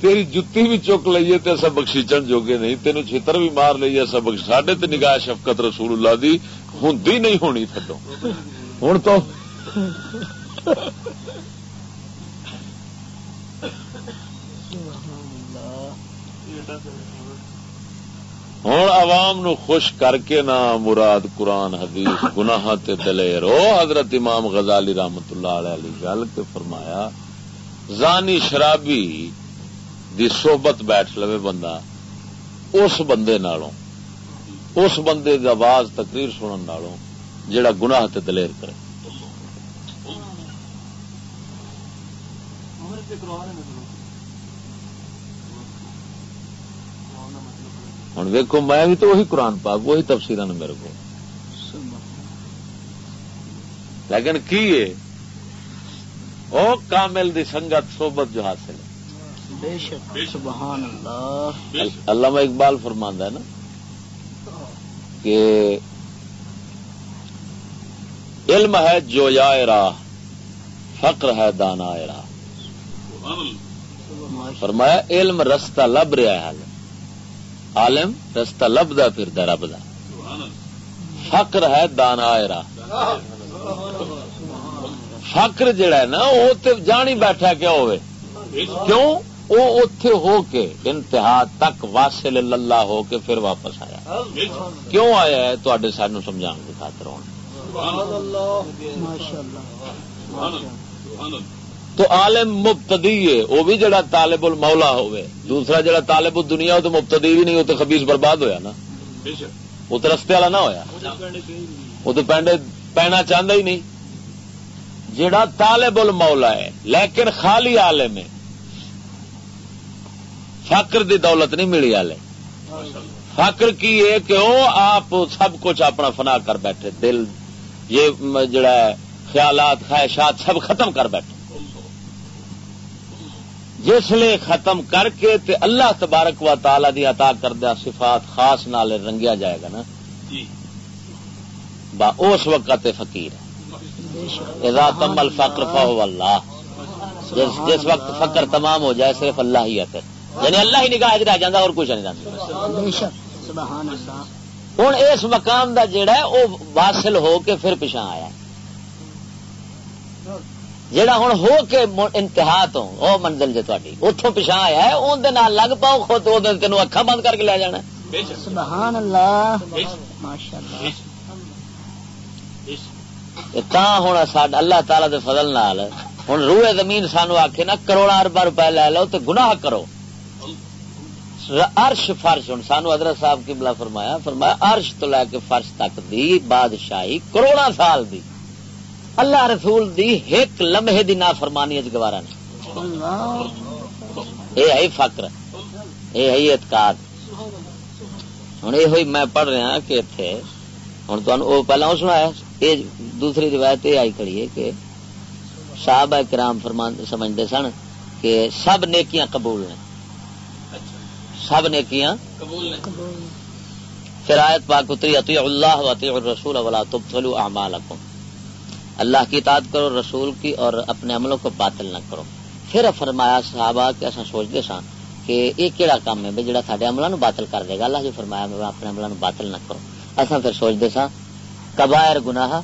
تیری جتی بھی چک لیے تو اصا بخشیچن جوگے نہیں تینوں چھتر بھی مار لیے اصا بخش، ساڈے تے نگاہ شفقت رسول اللہ دی ہوں نہیں ہونی تھڈو ہوں تو ہوں عوام نو خوش کر کے نہ مراد قرآن، حدیث، گناہ تے دلیر۔ او حضرت امام غزالی رحمت اللہ علیہ گل کے فرمایا، زانی شرابی دی صحبت بیٹھ لو بندہ، اس بندے نالوں، اس بندے دی آواز تقریر سنن نالوں جڑا گناہ تے دلیر کرے۔ ہوں۔ ویکو میں بھی تو وہی قرآن پاک وہی تفصیل میرے کو لیکن کی او کامل دی سنگت صحبت جو حاصل ہے۔ اللہ۔ اقبال فرماندہ ہے نا کہ علم ہے جو یا راہ فقر ہے دانا راہ۔ فرمایا علم رستہ لب رہا ہے۔ حال عالم رستہ لبدا پھر رب دا فقر ہے دانا فقر جڑا ہے نا وہ تو جان ہی بیٹھا کیا ہوئے؟ کیوں؟ وہ اتے ہو کے انتہا تک واسل اللہ ہو کے پھر واپس آیا۔ کیوں آیا ہے؟ تے سان سمجھا کی خاطر ہونا تو عالم مبتدی ہے، وہ بھی جڑا طالب المولا ہوئے۔ دوسرا جڑا طالب الدنیا وہ تو مبتدی بھی نہیں، وہ تو خبیز برباد ہویا نا۔ وہ تو رستے والا نہ ہویا۔ وہ تو پینڈے پینا چاہتا ہی نہیں۔ جڑا طالب المولا ہے، لیکن خالی عالم ہے۔ فقر دی دولت نہیں ملی والے فقر کی ہے کہ وہ آپ سب کچھ اپنا فنا کر بیٹھے، دل، یہ جڑا ہے، خیالات، خواہشات سب ختم کر بیٹھے۔ جس لیے ختم کر کے تے اللہ تبارک و تعالی دی عطا کردہ صفات خاص نال رنگیا جائے گا نا؟ جی۔ با اس وقت فقیر ہے۔ تم الفقر فہو اللہ۔ جس, جس وقت فقر تمام ہو جائے صرف اللہ ہی ہے یعنی اللہ ہی نگاہ رہ جاتا اور کچھ نہیں جانتا ہوں اس مقام دا جیڑا ہے وہ واصل ہو کے پھر پچھا آیا جیڑا ہوں ہو کے انتہا تو وہ منزل جی تاری اتوں پچھا آیا ہے اندر لگ پاؤ خود تین اکھا بند کر کے لے جانا سبحان اللہ۔ ہوں اللہ تعالی دے فضل نال ہوں روئے زمین سانو آخے نا کروڑا اربا روپے لے لو تو گناہ کرو۔ ارش فرش ہوں سانو حضرت صاحب کی بلا فرمایا فرمایا ارش تو لے کے فرش تک دی بادشاہی کروڑا سال دی۔ اللہ رسول دی ایک لمحے دی نافرمانی گوارا نہیں یہ ہے فکر یہ ہے اعتقاد۔ ہوں یہ میں پڑھ رہا کہ اتنے ہوں تو پہلا سنایا یہ دوسری روایت یہ آئی کھڑی ہے کہ صاحب کرام فرمان سمجھتے سن کہ سب نیکیاں قبول نے۔ سب نیکیاں پھر آیت پاک اتری اطیع اللہ و اطیع الرسول ولا تبطلوا اعمالکم۔ اللہ کی اطاعت کرو، رسول کی اور اپنے عملوں کو باطل نہ کرو۔ پھر فرمایا صحابہ کہ اصا سوچتے سا کہ یہ کہڑا کام ہے جہاں سارے عملوں باطل کر دے گا۔ اللہ جو فرمایا میں اپنے عملوں باطل نہ کرو اصا پھر سوچتے سا، کبائر گناہ،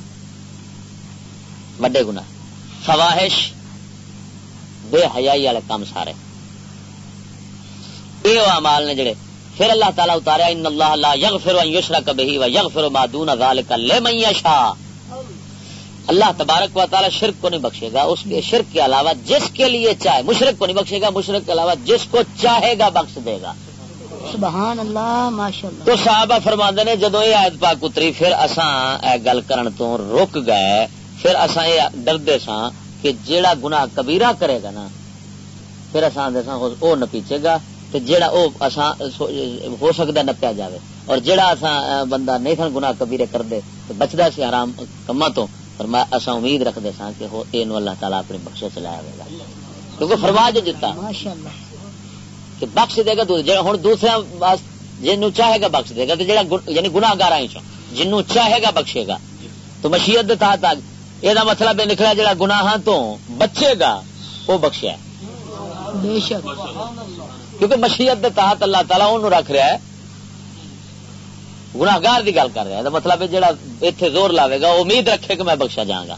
وڈے گناہ، فواہش، بے حیائی والے کام سارے۔ یہ امال نے جڑے پھر اللہ تعالیٰ اتاریا ان اللہ لا یغفر ان یشرک به و یغفر ما دون ذلك لمن یشاء. اللہ تبارک و تعالیٰ شرک کو نہیں بخشے گا اس کے شرک کے علاوہ جس کے لیے چاہے مشرق کو نہیں بخشے گا مشرق کے علاوہ جس کو چاہے گا بخش دے گا۔ سبحان اللہ ماشاء اللہ تو صحابہ فرماندے نے جدو یہ آیت پاک اتری پھر اساں اے گل کرن تو رک گئے پھر اساں یہ ڈردے سا کہ جیڑا گناہ کبیرہ کرے گا نا پھر اساں دے سا او نپیچے گا تے جیڑا او اساں ہو سکدا نپیا جاوے۔ اور جیڑا اساں بندہ نہیں سن گناہ کبیرے کر دے تے بچدا سی حرام کما تو پر میں اصا امید رکھتے سا کہ ہو یہ اللہ تعالیٰ اپنی بخش چلایا گا۔ کیونکہ فرما جو دیتا کہ بخش دے گا ہوں دوسرا جن چاہے گا بخش دے گا تو جا یعنی گنا گار جنوں چاہے گا بخشے گا۔ تو مشیت کے تحت یہ مطلب یہ نکلا جا گنا تو بچے گا وہ بخشیا کیونکہ مشیت کے تحت اللہ تعالیٰ انہوں رکھ رہا ہے گناگار کی گل کر رہا مطلب ہے مطلب جہاں اتنے زور لاوے گا امید رکھے کہ میں بخشا جا گا۔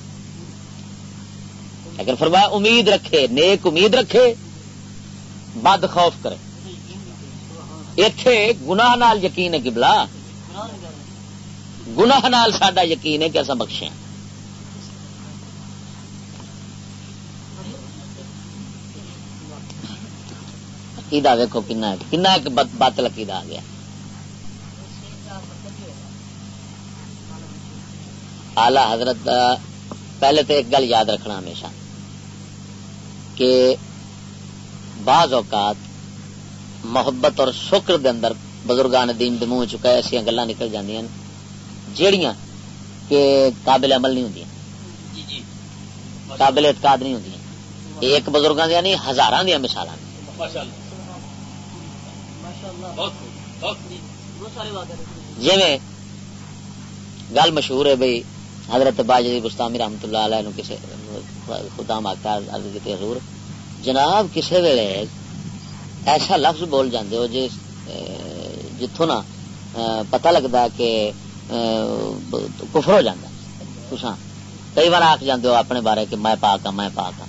لیکن فرمایا امید رکھے، نیک امید رکھے، بد خوف کرے۔ اتے گناہ نال یقین ہے کبلا گناہ نال سڈا یقین ہے کہ اصا بخشے عقیدہ ویکو کنا کنا بت عقیدہ آ گیا۔ آلہ حضرت پہلے تو ایک گل یاد رکھنا ہمیشہ کہ بعض اوقات محبت اور شکر دے اندر بزرگان دین دے منہ چکا ایسا گلا نکل جاندیاں جیڑیاں کہ قابل عمل نہیں ہوں جی، جی۔ قابل اعتقاد نہیں ہوں ایک بزرگوں دیا نہیں ہزار دیا مثال جی گل مشہور ہے بھائی حضرت باجی بستامی رحمت اللہ علیہ نو کسے خدا ماتا عرض کی حضور، جناب کسے ویلے ایسا لفظ بول جاندے ہو جس جتوں نا پتہ لگتا ہے کہ کفر ہو جاتا تسا کئی بار آخ جاندے ہو اپنے بارے کہ میں پاک ہاں میں پاک ہاں۔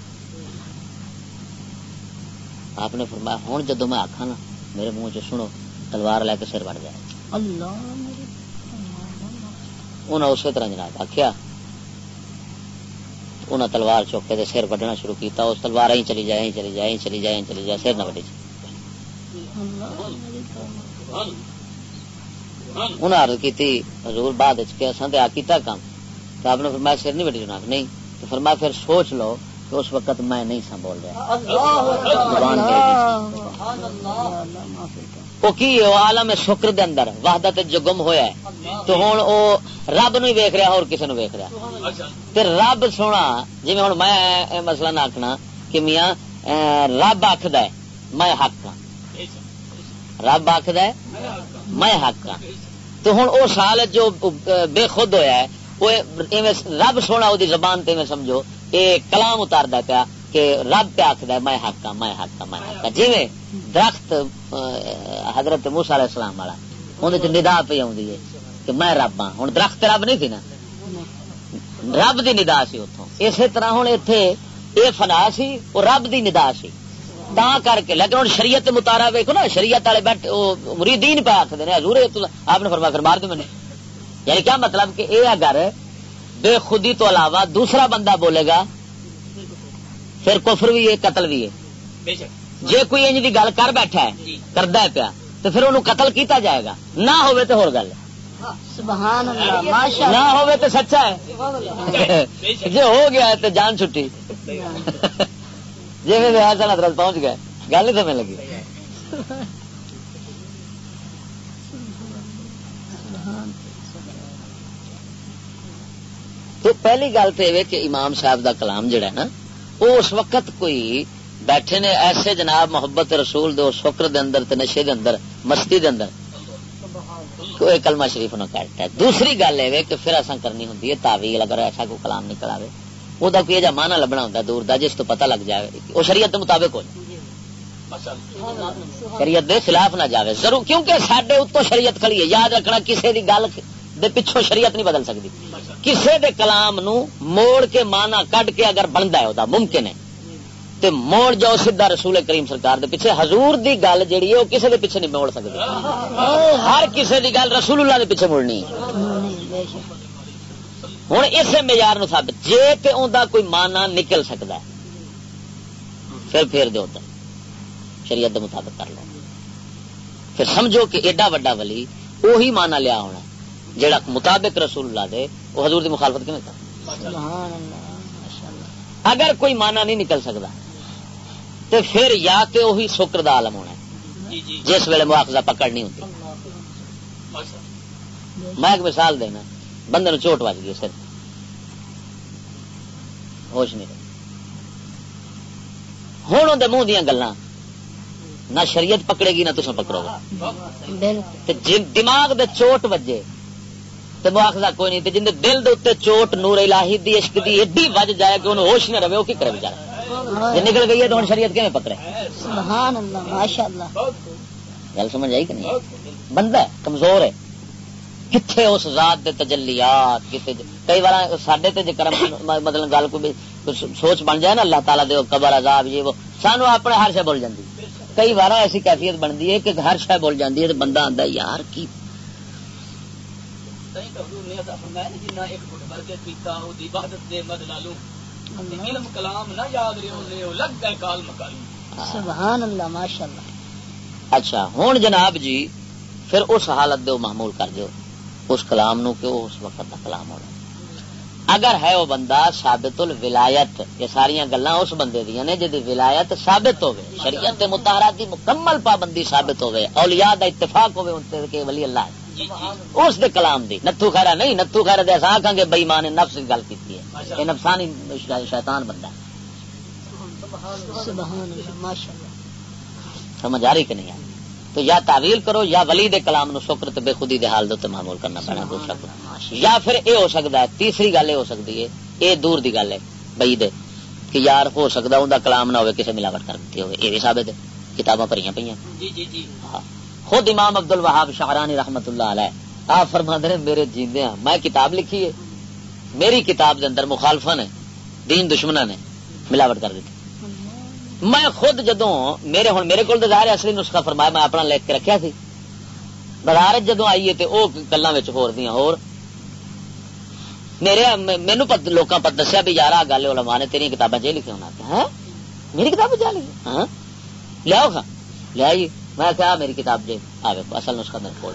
آپ نے فرمایا ہوں جدو میں آخا نا، میرے منہ چ سنو، تلوار لے کے سر بڑھ جائے۔ اللہ انہیں اسی طرح جناب آخیا انہیں تلوار چوکے سر وڈنا شروع کیتا اس تلوار ہی چلی جائے چلی جائے چلی جائے چلی جائے سر نہ وڈی انہیں عرض حضور بعد کیتا کام تو آپ نے فرمایا سر نہیں وڈی جناب نہیں۔ تو فرمایا پھر سوچ لو کہ اس وقت میں نہیں سا بول رہا وہ کی عالم شکر دے اندر، وحدت جو گم ہویا ہے۔ تو ہوں وہ رب نو ویخ رہا اور کسی نو ویخ رہا تے رب سونا جی ہوں میں مسئلہ نہ آخنا کہ میاں رب آخد میں حق ہاں۔ رب آخد میں حق ہاں۔ تو ہوں وہ سال جو بے خود ہویا ہے، وہ رب سونا وہ زبان تے میں سمجھو یہ کلام اتاردا پیا۔ کہ رب پہ آخد میں حق ہاں میں حق ہاں میں حق ہاں۔ جی درخت حضرت موسا علیہ السلام والا اندر ندا پہ آئی ہے کہ میں رب ہاں۔ ہوں درخت رب نہیں تھی نا؟ رب دی ندا سی اتوں اسی طرح ہوں اتے یہ فنا سی وہ رب دی ندا سی۔ تا کر کے، لیکن ہوں شریعت متارا ویکو نا، شریعت والے بیٹھے مریدین پہ آخر نے، حضور آپ نے فرما کر مار دو یعنی کیا مطلب کہ یہ اگر بے خودی تو علاوہ دوسرا بندہ بولے گا پھر کفر بھی ہے قتل بھی ہے۔ جی کوئی انج کی گل کر بیٹھا ہے جی۔ کردا ہے پیا تو پھر انہوں قتل کیتا جائے گا۔ نہ ہوئے تو ہو گل۔ نہ ہوئے تو سچا ہے۔ جی ہو گیا ہے تو جان چھٹی۔ جی میں حسن حضرت پہنچ گئے گل ہی سمجھ لگی۔ تو پہلی گل تو یہ کہ امام صاحب دا کلام جڑا ہے نا وہ اس وقت کوئی بیٹھے نے ایسے جناب محبت رسول دے شکر دے اندر تے نشے دے اندر، مستی دے اندر کوئی کلمہ شریف نہ کٹتا ہے۔ دوسری گل یہ کہ پھر اصا کرنی ہوں تعویل اگر ایسا کوئی کلام نکل آئے وہ کوئی جا مانا لبنا ہوتا دور دا، جس تو پتہ لگ جائے وہ شریعت کے مطابق ہو شریعت دے خلاف نہ جاوے۔ ضرور، کیونکہ سڈے اتو شریعت کھڑی ہے، یاد رکھنا کسی دی گل دے پچھوں شریعت نہیں بدل سکتی۔ کسی دے کلام نو موڑ کے مانا کڈ کے اگر بنتا ہے ممکن ہے، تے موڑ جاؤ سیدا رسول کریم سرکار دے پیچھے، حضور دی گل جیڑی ہے وہ کسی دے پیچھے نہیں موڑ سکتی ہر کسی دی گل رسول اللہ دے پیچھے مڑنی ہوں اس معیار ثابت، جے تے اوندا کوئی مانا نکل سکتا ہے، پھر پھر دے ادھر شریعت دے مطابق کر لو۔ پھر سمجھو کہ ایڈا وڈا ولی وہی مانا لیا ہونا۔ جیڑا مطابق رسول اللہ دے وہ حضور دی مخالفت کیوں کر اگر کوئی مانا نہیں نکل سکتا تو پھر یا تو وہی شکر دا عالم ہونا ہے جس ویلے مواخذہ پکڑ نہیں ہوتی میں ایک مثال دینا بندے چوٹ بج گئی سر۔ ہوش نہیں ہوں اندر منہ دیا گلا نہ شریعت پکڑے گی نہ تم پکڑو گے۔ دماغ دے چوٹ بجے تو مواخذہ کوئی نہیں جن دل دے چوٹ نور الہی دی عشق دی ایڈی وج جائے کہ انہوں ہوش نہ رہے وہ کی کرے بچارا جی نکل گئی ہے تو ہوں شریعت کیون پکڑے؟ گل سمجھ آئی کہ نہیں؟ بندہ کمزور ہے۔ کتنے اس ذات دے تجلیات کئی بار سڈے تے کرم مطلب گل کو سوچ بن جائے نا اللہ تعالیٰ دے قبر عذاب یہ وہ سانو اپنے ہر شہ بول جاتی کئی بار ایسی کیفیت بنتی ہے کہ ہر شہ بول جاتی ہے تو بندہ آتا یار کی اچھا ہوں جناب جی پھر اس حالت دو معمول کر دیو۔ اس کلام نو کہ اس وقت کا کلام ہونا؟ اگر ہے وہ بندہ ثابت الولایت یہ ساری گلا اس بندے دیا نے جی ولایت ثابت ہوے شریعت متحرا کی مکمل پابندی ثابت ہوے اولیاء دا اتفاق ہوے ان کے ولی اللہ ہے۔ اس دے کلام دی۔ نتو خیرا نہیں نتو خیرا دے ایسا آخان گے بئیمان نے نفس کی گل کی ہے۔ یہ نفسانی شیطان بندہ سمجھ آ رہی کہ نہیں تو یا تعویل کرو یا ولی دے کلام نو شکر تے بے خودی دے حال دے معمول کرنا پینا دوسرا یا پھر اے ہو سکتا ہے تیسری گل ہو سکتی ہے اے دور دی گل ہے۔ بئی دے کہ یار ہو سکتا ان کا کلام نہ ہوئے کسی ملاوٹ کر دیتی ہوئے یہ بھی ثابت ہے کتاباں پڑھیاں پہ جی جی جی۔ ہاں۔ خود امام عبد الوہاب شاہرانی رحمت اللہ علیہ، آپ فرما دے میرے جیندے ہیں، میں کتاب لکھی ہے۔ میری کتاب دے اندر مخالفہ نے، دین دشمنہ نے ملاوٹ کر دیتی۔ میں خود جدو میرے ہوں میرے کو ظاہر اصلی نسخہ فرمایا، میں اپنا لکھ کے رکھا سی۔ بازار جدو آئیے تو وہ گلا ہو دیا ہو میرے مینو لوگ پت دسیا بھی یار آ گل علماء نے تیری کتابیں چ لکھے ہونا؟ ہاں؟ میری کتاب جا لکھی ہاں؟ لیاؤ کھا۔ لیا جی میں کہا میری کتاب جی آ اصل نسخہ میرے کو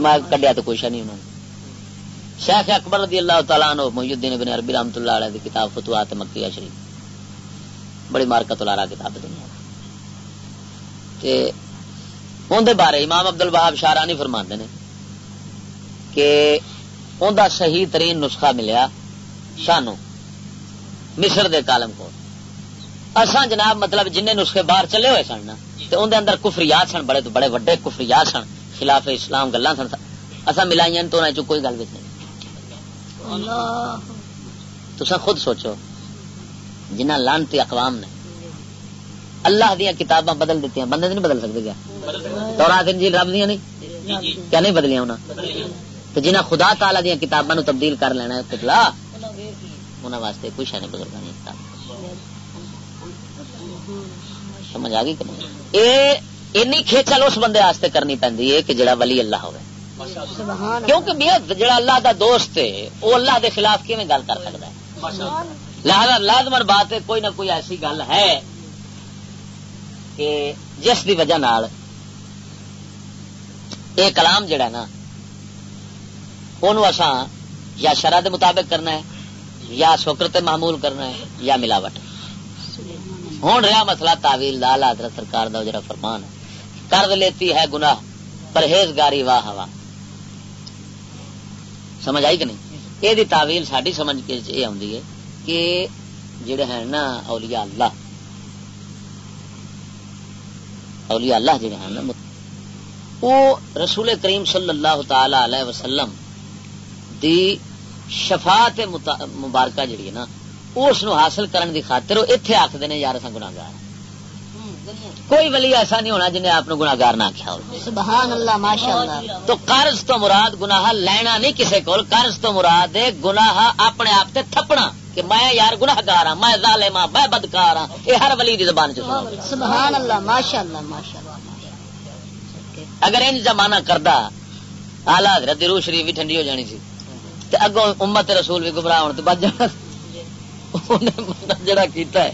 میں کڈیا تو کوئی شا نہیں انہوں نے۔ شیخ اکبر رضی اللہ تعالیٰ محی الدین بن عربی رحمۃ اللہ علیہ کی کتاب فتوحات مکیہ شریف۔ بڑی مارکت لارا کتاب دنیا اندر بارے امام ابدل بہاب شارانی فرما نے کہ انہیں صحیح ترین نسخہ ملیا سانو مصر دے کالم کو اساں جناب مطلب جن نسخے باہر چلے ہوئے سن تو اندر اندر کفریات سن بڑے بڑے وڈے کفریات سن خلاف اسلام گلا سن اصا ملائی تو انہیں کوئی گل بھی نہیں۔ تو خود سوچو جنہ لانتی اقوام نے اللہ دیا کتاباں بدل دیتی ہیں بندے نہیں بدل سکتے کیا؟ تو جی رب دیا نہیں؟ کیا نہیں بدلیاں انہیں تو جنہ خدا تعالی دیا کتاباں تبدیل کر لینا پتلا انہوں واسطے کوئی شہ نہیں بدل نہیں کتاب سمجھ آ گئی کہ نہیں؟ این کھیچل اس بندے واسطے کرنی پی ہے کہ جڑا ولی اللہ ہوئے کیونکہ جڑا اللہ دا دوست ہے وہ اللہ دے خلاف کیون گل کر سکتا ہے؟ لہذا لازمن بات ہے کوئی نہ کوئی ایسی گل ہے کہ جس دی وجہ نال یہ کلام جڑا نا اساں یا شرح دے مطابق کرنا ہے یا سوکرت معمول کرنا ہے یا ملاوٹ۔ ہوں رہا مسئلہ تعویل لال حضرت سرکار دا جڑا فرمان ہے۔ کرد لیتی ہے گناہ، پرہیزگاری واہ ہوا سمجھ آئی کہ نہیں؟ یہ تعویل ساری سمجھ کے یہ آتی ہے کہ جڑے ہیں نا، اولیاء اللہ۔ اولیاء اللہ جڑے ہیں نا وہ رسول کریم صلی اللہ تعالی علیہ وسلم دی شفاعت مبارکہ جڑی ہے نا اس حاصل کرن دی خاطر وہ اتنے آخر نے یار اصا گناگار کوئی ولی ایسا نہیں ہونا جنہیں آپ گناگار نہ آخیا سبحان اللہ ماشاء اللہ تو قرض تو مراد گناہ لینا نہیں کسی کو قرض تو مراد گناہ اپنے آپ سے تھپنا کہ میں یار گناہ گار ہاں میں ظالم ہاں میں بدکار ہاں۔ یہ ہر ولی کی زبان سبحان اللہ ماشاء اللہ ماشاء اللہ اگر ان زمانہ کردا حضرت روح شریف بھی ٹھنڈی ہو جانی سی اگوں امت رسول بھی گمراہ ہونے تو بچ جانا جڑا کیتا ہے۔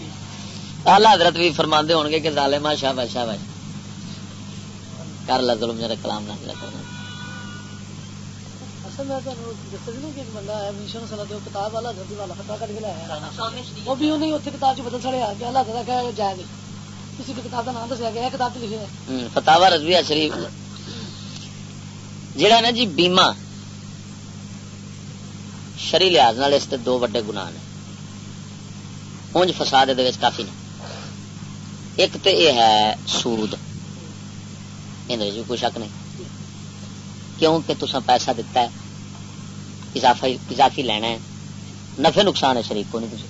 آلہ حضرت بھی فرما ہو گے کہ ظالما شاہ بھائی شاہ بھائی کر لا ظلم میرا کلام نہ کرنا فتاوا رضویہ شریف۔ جڑا نا جی بیما شری لحاظ اس دو وڈے گنا نے۔ اونج فساد دے کافی نے۔ ایک تو یہ ہے سود۔ یہ کوئی شک نہیں۔ کیونکہ تسا پیسہ دتا ہے اضافی لینا ہے۔ نفے نقصان ہے شریک کو نہیں تھی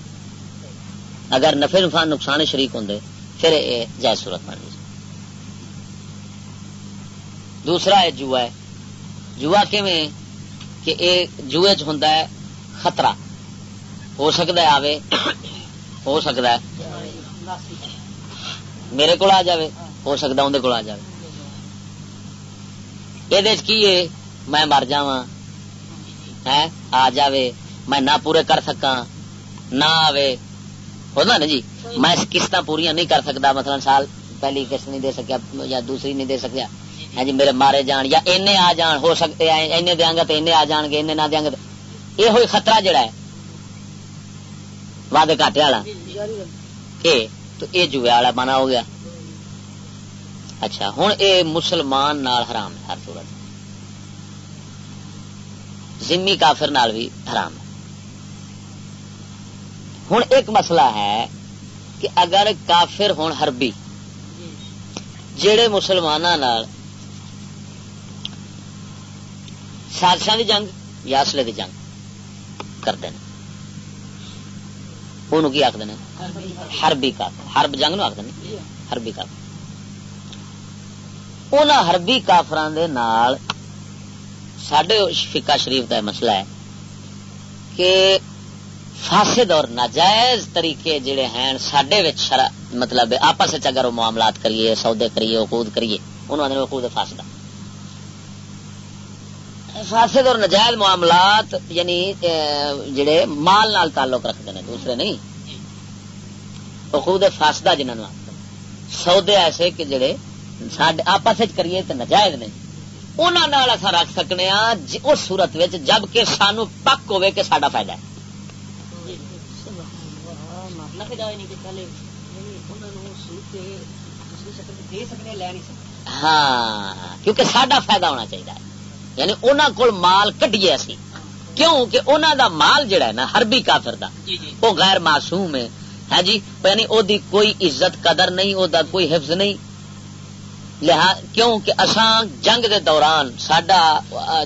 اگر نفے نقصان نقصان شریک ہوں پھر یہ جائز صورت بن گئی دوسرا ہے جوا ہے۔ جوا کیویں؟ کہ یہ جوے چ ہوں خطرہ۔ ہو سکتا ہے آوے ہو سکتا ہے۔ میرے کو آ جائے ہو سکتا اندر کو آ جائے یہ میں مر جا آ جائے میں نہ پورے کر سکا نہ آوے۔ ہوتا نا جی؟ میں قسط پوریا نہیں کر سکتا مثلا سال پہلی قسط نہیں دے سکیا یا دوسری نہیں دے سکیا۔ ہاں جی میرے مارے جان یا اینے آ جان۔ ہو سکتے اینے دیا گا تو اینے آ جان گے نہ دیا گا یہ ہوئی خطرہ جڑا ہے۔ وعدے کاٹے والا یہ تو یہ جوے والا بنا ہو گیا اچھا ہوں یہ مسلمان نال حرام ہے ہر صورت زمی کافر نال بھی حرام ہے ہوں ایک مسئلہ ہے کہ اگر کافر ہون ہربی جڑے مسلمانوں سازشاں دی جنگ یا اصلے دی جنگ کرتے ہیں وہ کی آخر ہربی کافر ہرب جنگ نو آخر ہربی کافر ان ہربی کافران دے نال سڈے فکا شریف کا مسئلہ ہے کہ فاسد اور ناجائز طریقے جڑے ہیں سڈے مطلب آپس اگر وہ معاملات کریے، سودے کریے وقود کریے، انہوں نے وقود فاسد فاسد اور نجائز معاملات یعنی جڑے مال نال تعلق رکھتے ہیں دوسرے نہیں. وقود فاسدہ جنہوں سودے ایسے کہ جڑے آپس کریے تو نجائز نہیں. انہوں رکھ سکنے ہاں اس صورت جبکہ سانو پک ہوے کہ سڈا فائدہ ہے. ہاں کیونکہ سڈا فائدہ ہونا چاہیے یعنی انہوں کو مال کٹیے اسی۔ کیوں کہ انہوں دا مال جڑا ہے نا ہربی کافر دا۔ جی جی۔ وہ غیر معصوم ہے۔ ہاں جی یعنی او دی کوئی عزت قدر نہیں او دا کوئی حفظ نہیں۔ لہا کیوں کہ اساں جنگ دے دوران ساڈا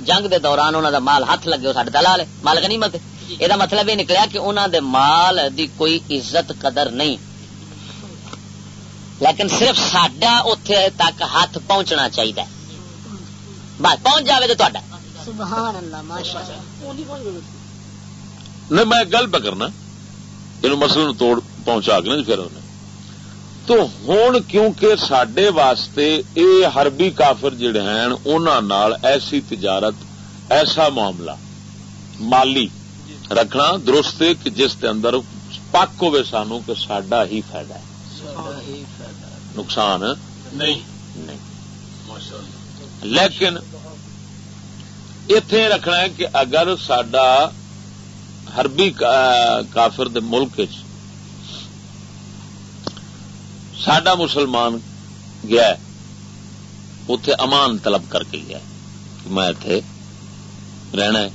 جنگ دے دوران انہوں دا مال ہاتھ لگے ساڈے دلال ہے مال غنیمت ہے۔ یہ مطلب یہ نکلیا کہ انہوں دے مال دی کوئی عزت قدر نہیں۔ لیکن صرف سڈا اتے تک ہاتھ پہنچنا چاہیے بس پہنچ جائے تو سبحان اللہ ماشاء نہیں میں گل پہ کرنا۔ یہ مسئلے توڑ پہنچا کے پھر انہیں۔ تو ہوں کیونکہ سڈے واسطے یہ ہربی کافر جڑے ہیں انہوں ایسی تجارت ایسا معاملہ مالی رکھنا درست ہے کہ جس کے اندر پک ہوے سانو کہ سڈا ہی فائدہ ہے۔ نقصان نہیں۔ لیکن اتے رکھنا ہے کہ اگر سڈا ہربی کافر دے ملک سڈا مسلمان گیا اتے امان طلب کر کے گیا کہ میں اتے رہنا ہے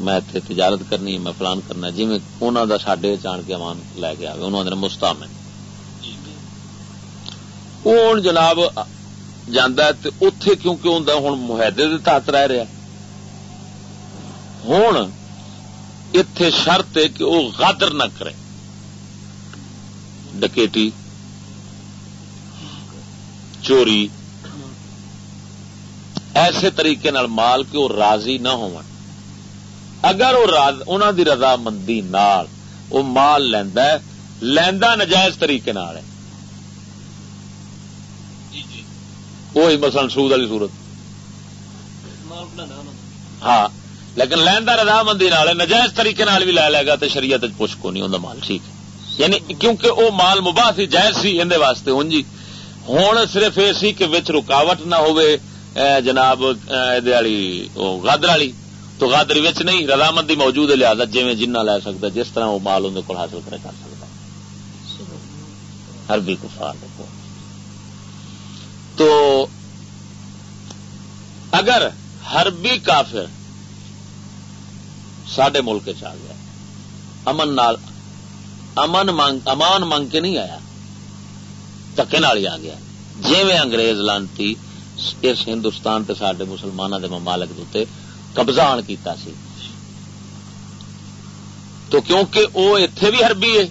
میں اتنے تجارت کرنی میں فلان کرنا جی میں انہوں کا سڈے جان کے امان لے کے آئے انہوں نے مستام وہ جناب جانا اتے کیونکہ ہوں ہوں معاہدے کے تحت رہ رہا ہوں اتے شرط ہے کہ وہ غادر نہ کرے۔ ڈکیٹی چوری، ایسے طریقے نال مال کہ وہ راضی نہ ہو اگر وہ دی رضا نال وہ مال لینا لینا نجائز طریقے نال ہے۔ وہی مسل سود والی صورت۔ ہاں لیکن لینا رضا مندی نال، نجائز طریقے نال بھی لے لے گا تو شریعت پوچھ کو نہیں مال ٹھیک یعنی کیونکہ وہ مال مباح سی، جائز سی اندر واسطے۔ ہوں جی ہوں صرف یہ سی کہ وچ رکاوٹ نہ ہوئے جناب والی گادر والی۔ تو گادری وچ نہیں، رضامندی موجود ہے، لہٰذا جی جنہ لے سکتا جس طرح وہ مال اندر کو حاصل کرے کر سکتا ہر بھی کفار دیکھو تو اگر ہر بھی کافر سڈے ملک چ آ گیا، امن نال امن منگ، امان منگ کے نہیں آیا دکے نال آ گیا۔ جی میں انگریز لانتی اس ہندوستان تے سڈے مسلمانوں کے ممالک دے قبضہ آن کیتا سی۔ تو کیونکہ وہ اتے بھی ہربی ہے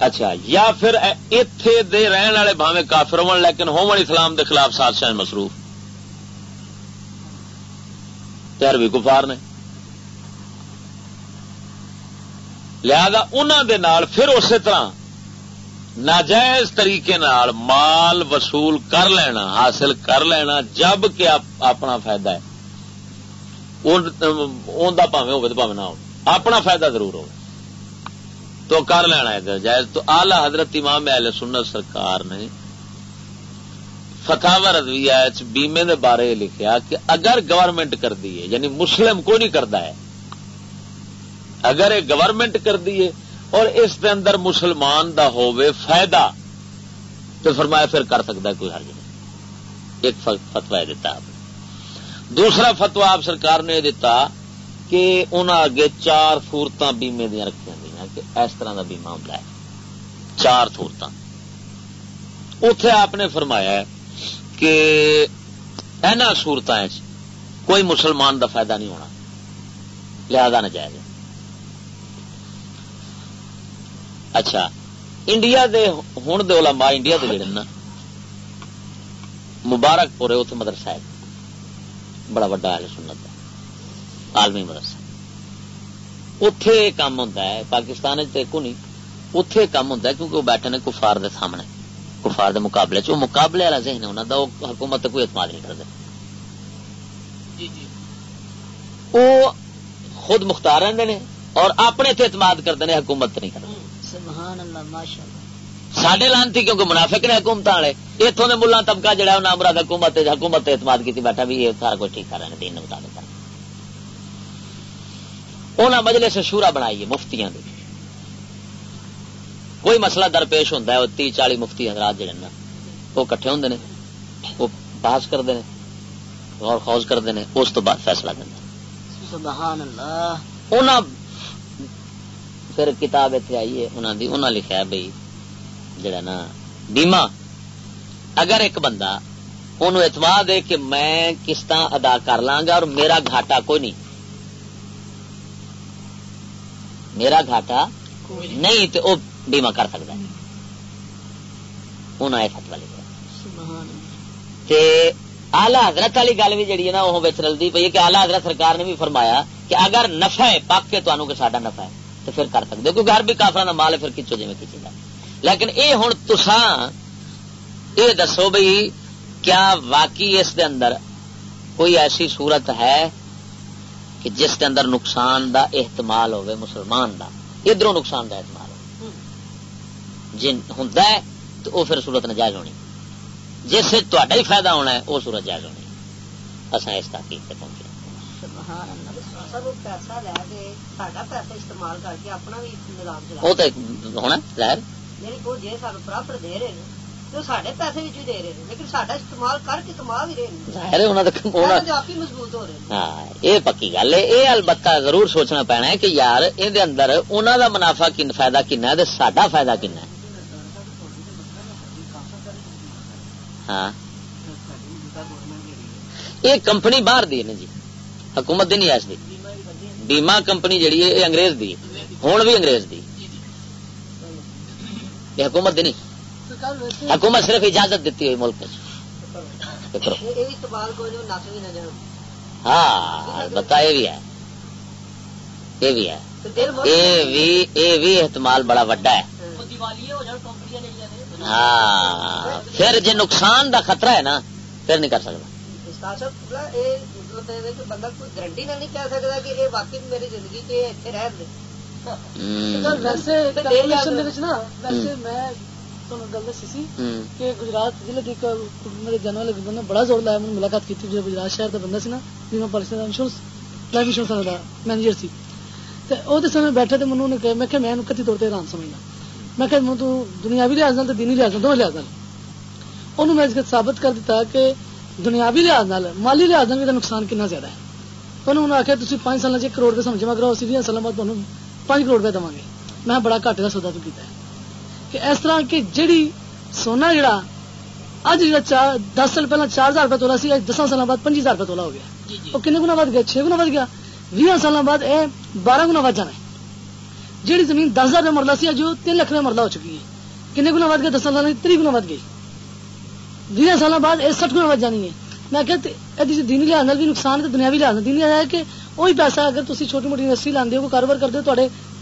اچھا یا پھر اتے دے رہن والے بھاوے کافر ہو لیکن ہومن اسلام دے خلاف سازش مصروف۔ ہربی کفار نے۔ لہذا انہوں دے نال پھر اسی طرح ناجائز طریقے نال مال وصول کر لینا، حاصل کر لینا، جبکہ اپنا فائدہ ہے۔ پاوے ہو پاوے نہ ہو اپنا فائدہ ضرور ہو تو کر لینا ہے جائز تو آلہ حضرت امام اہل سنت سرکار نے فتح رضویہ بیمے دے بارے لکھیا کہ اگر گورنمنٹ کر دی ہے یعنی مسلم کو نہیں کرتا ہے اگر یہ گورنمنٹ کر دیے اور اس دے اندر مسلمان دا ہووے فائدہ، تو فرمایا پھر کر سکتا ہے کوئی حرج نہیں۔ ایک فتوا دیتا آپ نے۔ دوسرا فتوا آپ سرکار نے دیتا کہ انہوں اگے چار سورت بیمے دیا رکھی گئی کہ اس طرح کا بیما ہوتا ہے۔ چار سورت اتے آپ نے فرمایا کہ اینا سورت کوئی مسلمان دا فائدہ نہیں ہونا۔ لہذا نہ جائے اچھا انڈیا دے ہوں دے علماء، انڈیا دے جڑے نا مبارک پورے اتنے مدرسہ ہے۔ بڑا وڈا ہے سنت عالمی مدرسہ۔ اتے کام ہوتا ہے پاکستان نہیں اتے کام ہوتا ہے کیونکہ وہ بیٹھے نے کفار دے سامنے کفار دے مقابلے چ مقابلے والا ذہن انہوں کا حکومت کوئی اعتماد نہیں کرتے جی، جی۔ وہ خود مختار رہتے ہیں اور اپنے اعتماد کرتے ہیں حکومت نہیں کرتے سڈے لانتی کیونکہ منافق نے حکومت والے اتوں کے ملا طبقہ جہا نام مراد حکومت حکومت اعتماد کی بیٹھا بھی یہ سارا کچھ ٹھیک کر رہے ہیں دین مطابق انہیں مجلے سے شورا بنائی ہے مفتیاں دی۔ کوئی مسئلہ درپیش ہوتا ہے تی چالی مفتی حضرات جڑے نا وہ کٹھے ہوں وہ بحث کرتے ہیں غور خوض کرتے ہیں اس تو بعد فیصلہ اللہ۔ پھر کتاب اتنے آئی ہے انہوں نے انہوں لکھا ہے بھائی جڑا نا بیما اگر ایک بندہ انہوں اعتماد ہے کہ میں قسط ادا کر لاں گا اور میرا گھاٹا کوئی نہیں میرا گھاٹا نہیں۔ تو وہ بیما کر سکتا ہے۔ انہوں نے فتوا لکھا آلہ حضرت والی گل بھی جی ہے نا وہ رلتی پی کہ آلہ حضرت سرکار نے بھی فرمایا کہ اگر نفع ہے پک کے تمہیں کہ ساڈا نفع ہے تو پھر کر سکتے کیونکہ گھر بھی کافر کا مال ہے پھر کچو جی کسی کا لیکن اے ہوں تسان یہ دسو بھائی کیا واقعی اس دے اندر کوئی ایسی صورت ہے کہ جس کے اندر نقصان دا احتمال ہوئے مسلمان دا ادھر نقصان دا احتمال ہو جن ہوں تو وہ پھر صورت نجائز ہونی۔ جس سے تا ہی فائدہ ہونا ہے وہ صورت جائز ہونی۔ اصا اس تحقیق سے پہنچے وہ تو ہونا ظاہر۔ یہ پکی گل ہے یہ البتہ ضرور سوچنا پینا ہے کہ یار یہ اندر انہوں کا منافع فائدہ کنا ہے فائدہ ہے ہاں یہ کمپنی باہر دی جی حکومت دی نہیں ایس دی بیما کمپنی جہی ہے یہ انگریز دی ہوں بھی انگریز دی یہ حکومت دی نہیں حکومت صرف اجازت دیتی ہوئی ملک ہاں بتا، یہ بھی ہے۔ یہ بھی ہے۔ یہ بھی احتمال بڑا وڈا ہے۔ ہاں پھر جی نقصان دا خطرہ ہے نا، پھر نہیں کر سکتا۔ بندہ کوئی گارنٹی نہیں کہہ سکتا کہ یہ واقعی میری زندگی کے اتنے رہ گجرات ضلع میرے جانے والے بندے بڑا زور لایا میں ملاقات کی گجرات شہر کا بندہ سی نا پالیسی کا انشورنس لائف انشورنس کا مینیجر سی۔ بیٹھے تو نے میں کہ میں کتی طور پہ آرام سمجھنا۔ میں کہ دنیاوی لحاظ تو دینی لحاظ دونوں لحاظ انہوں میں ثابت کر دیتا کہ دنیاوی لحاظ مالی لحاظ بھی نقصان کنا زیادہ ہے۔ انہوں نے آخیا تھی پانچ سال چ کروڑ روپئے جمع کراؤ سی سال بعد تمہیں پانچ کروڑ روپئے دیں گے۔ میں بڑا گھٹ کا سودا تو کیا کہ اس طرح کہ جیڑی سونا جڑا اج جا دس سال پہلے چار ہزار روپئے تولا سی دس سال بعد پنجی ہزار روپئے تولا ہو گیا۔ وہ کن گنا ود گیا چھ گنا ود گیا۔ بھی سال بعد یہ بارہ گنا ود جانا ہے جیڑی زمین دس ہزار روپئے مرلہ سی جو تین لاکھ روپئے مرلہ ہو چکی ہے۔ کن گنا ود گیا دس سال تری گنا ود گئی بھی سال بعد یہ سٹھ گنا ود جانی ہے۔ میں کہ دینی لحاظ بھی نقصان ہے دنیاوی لحاظ دینی لحاظ ہے کہ وہی پیسہ اگر تھی چھوٹی موٹی انڈسٹری لانے ہو کاروبار کرتے ہو تو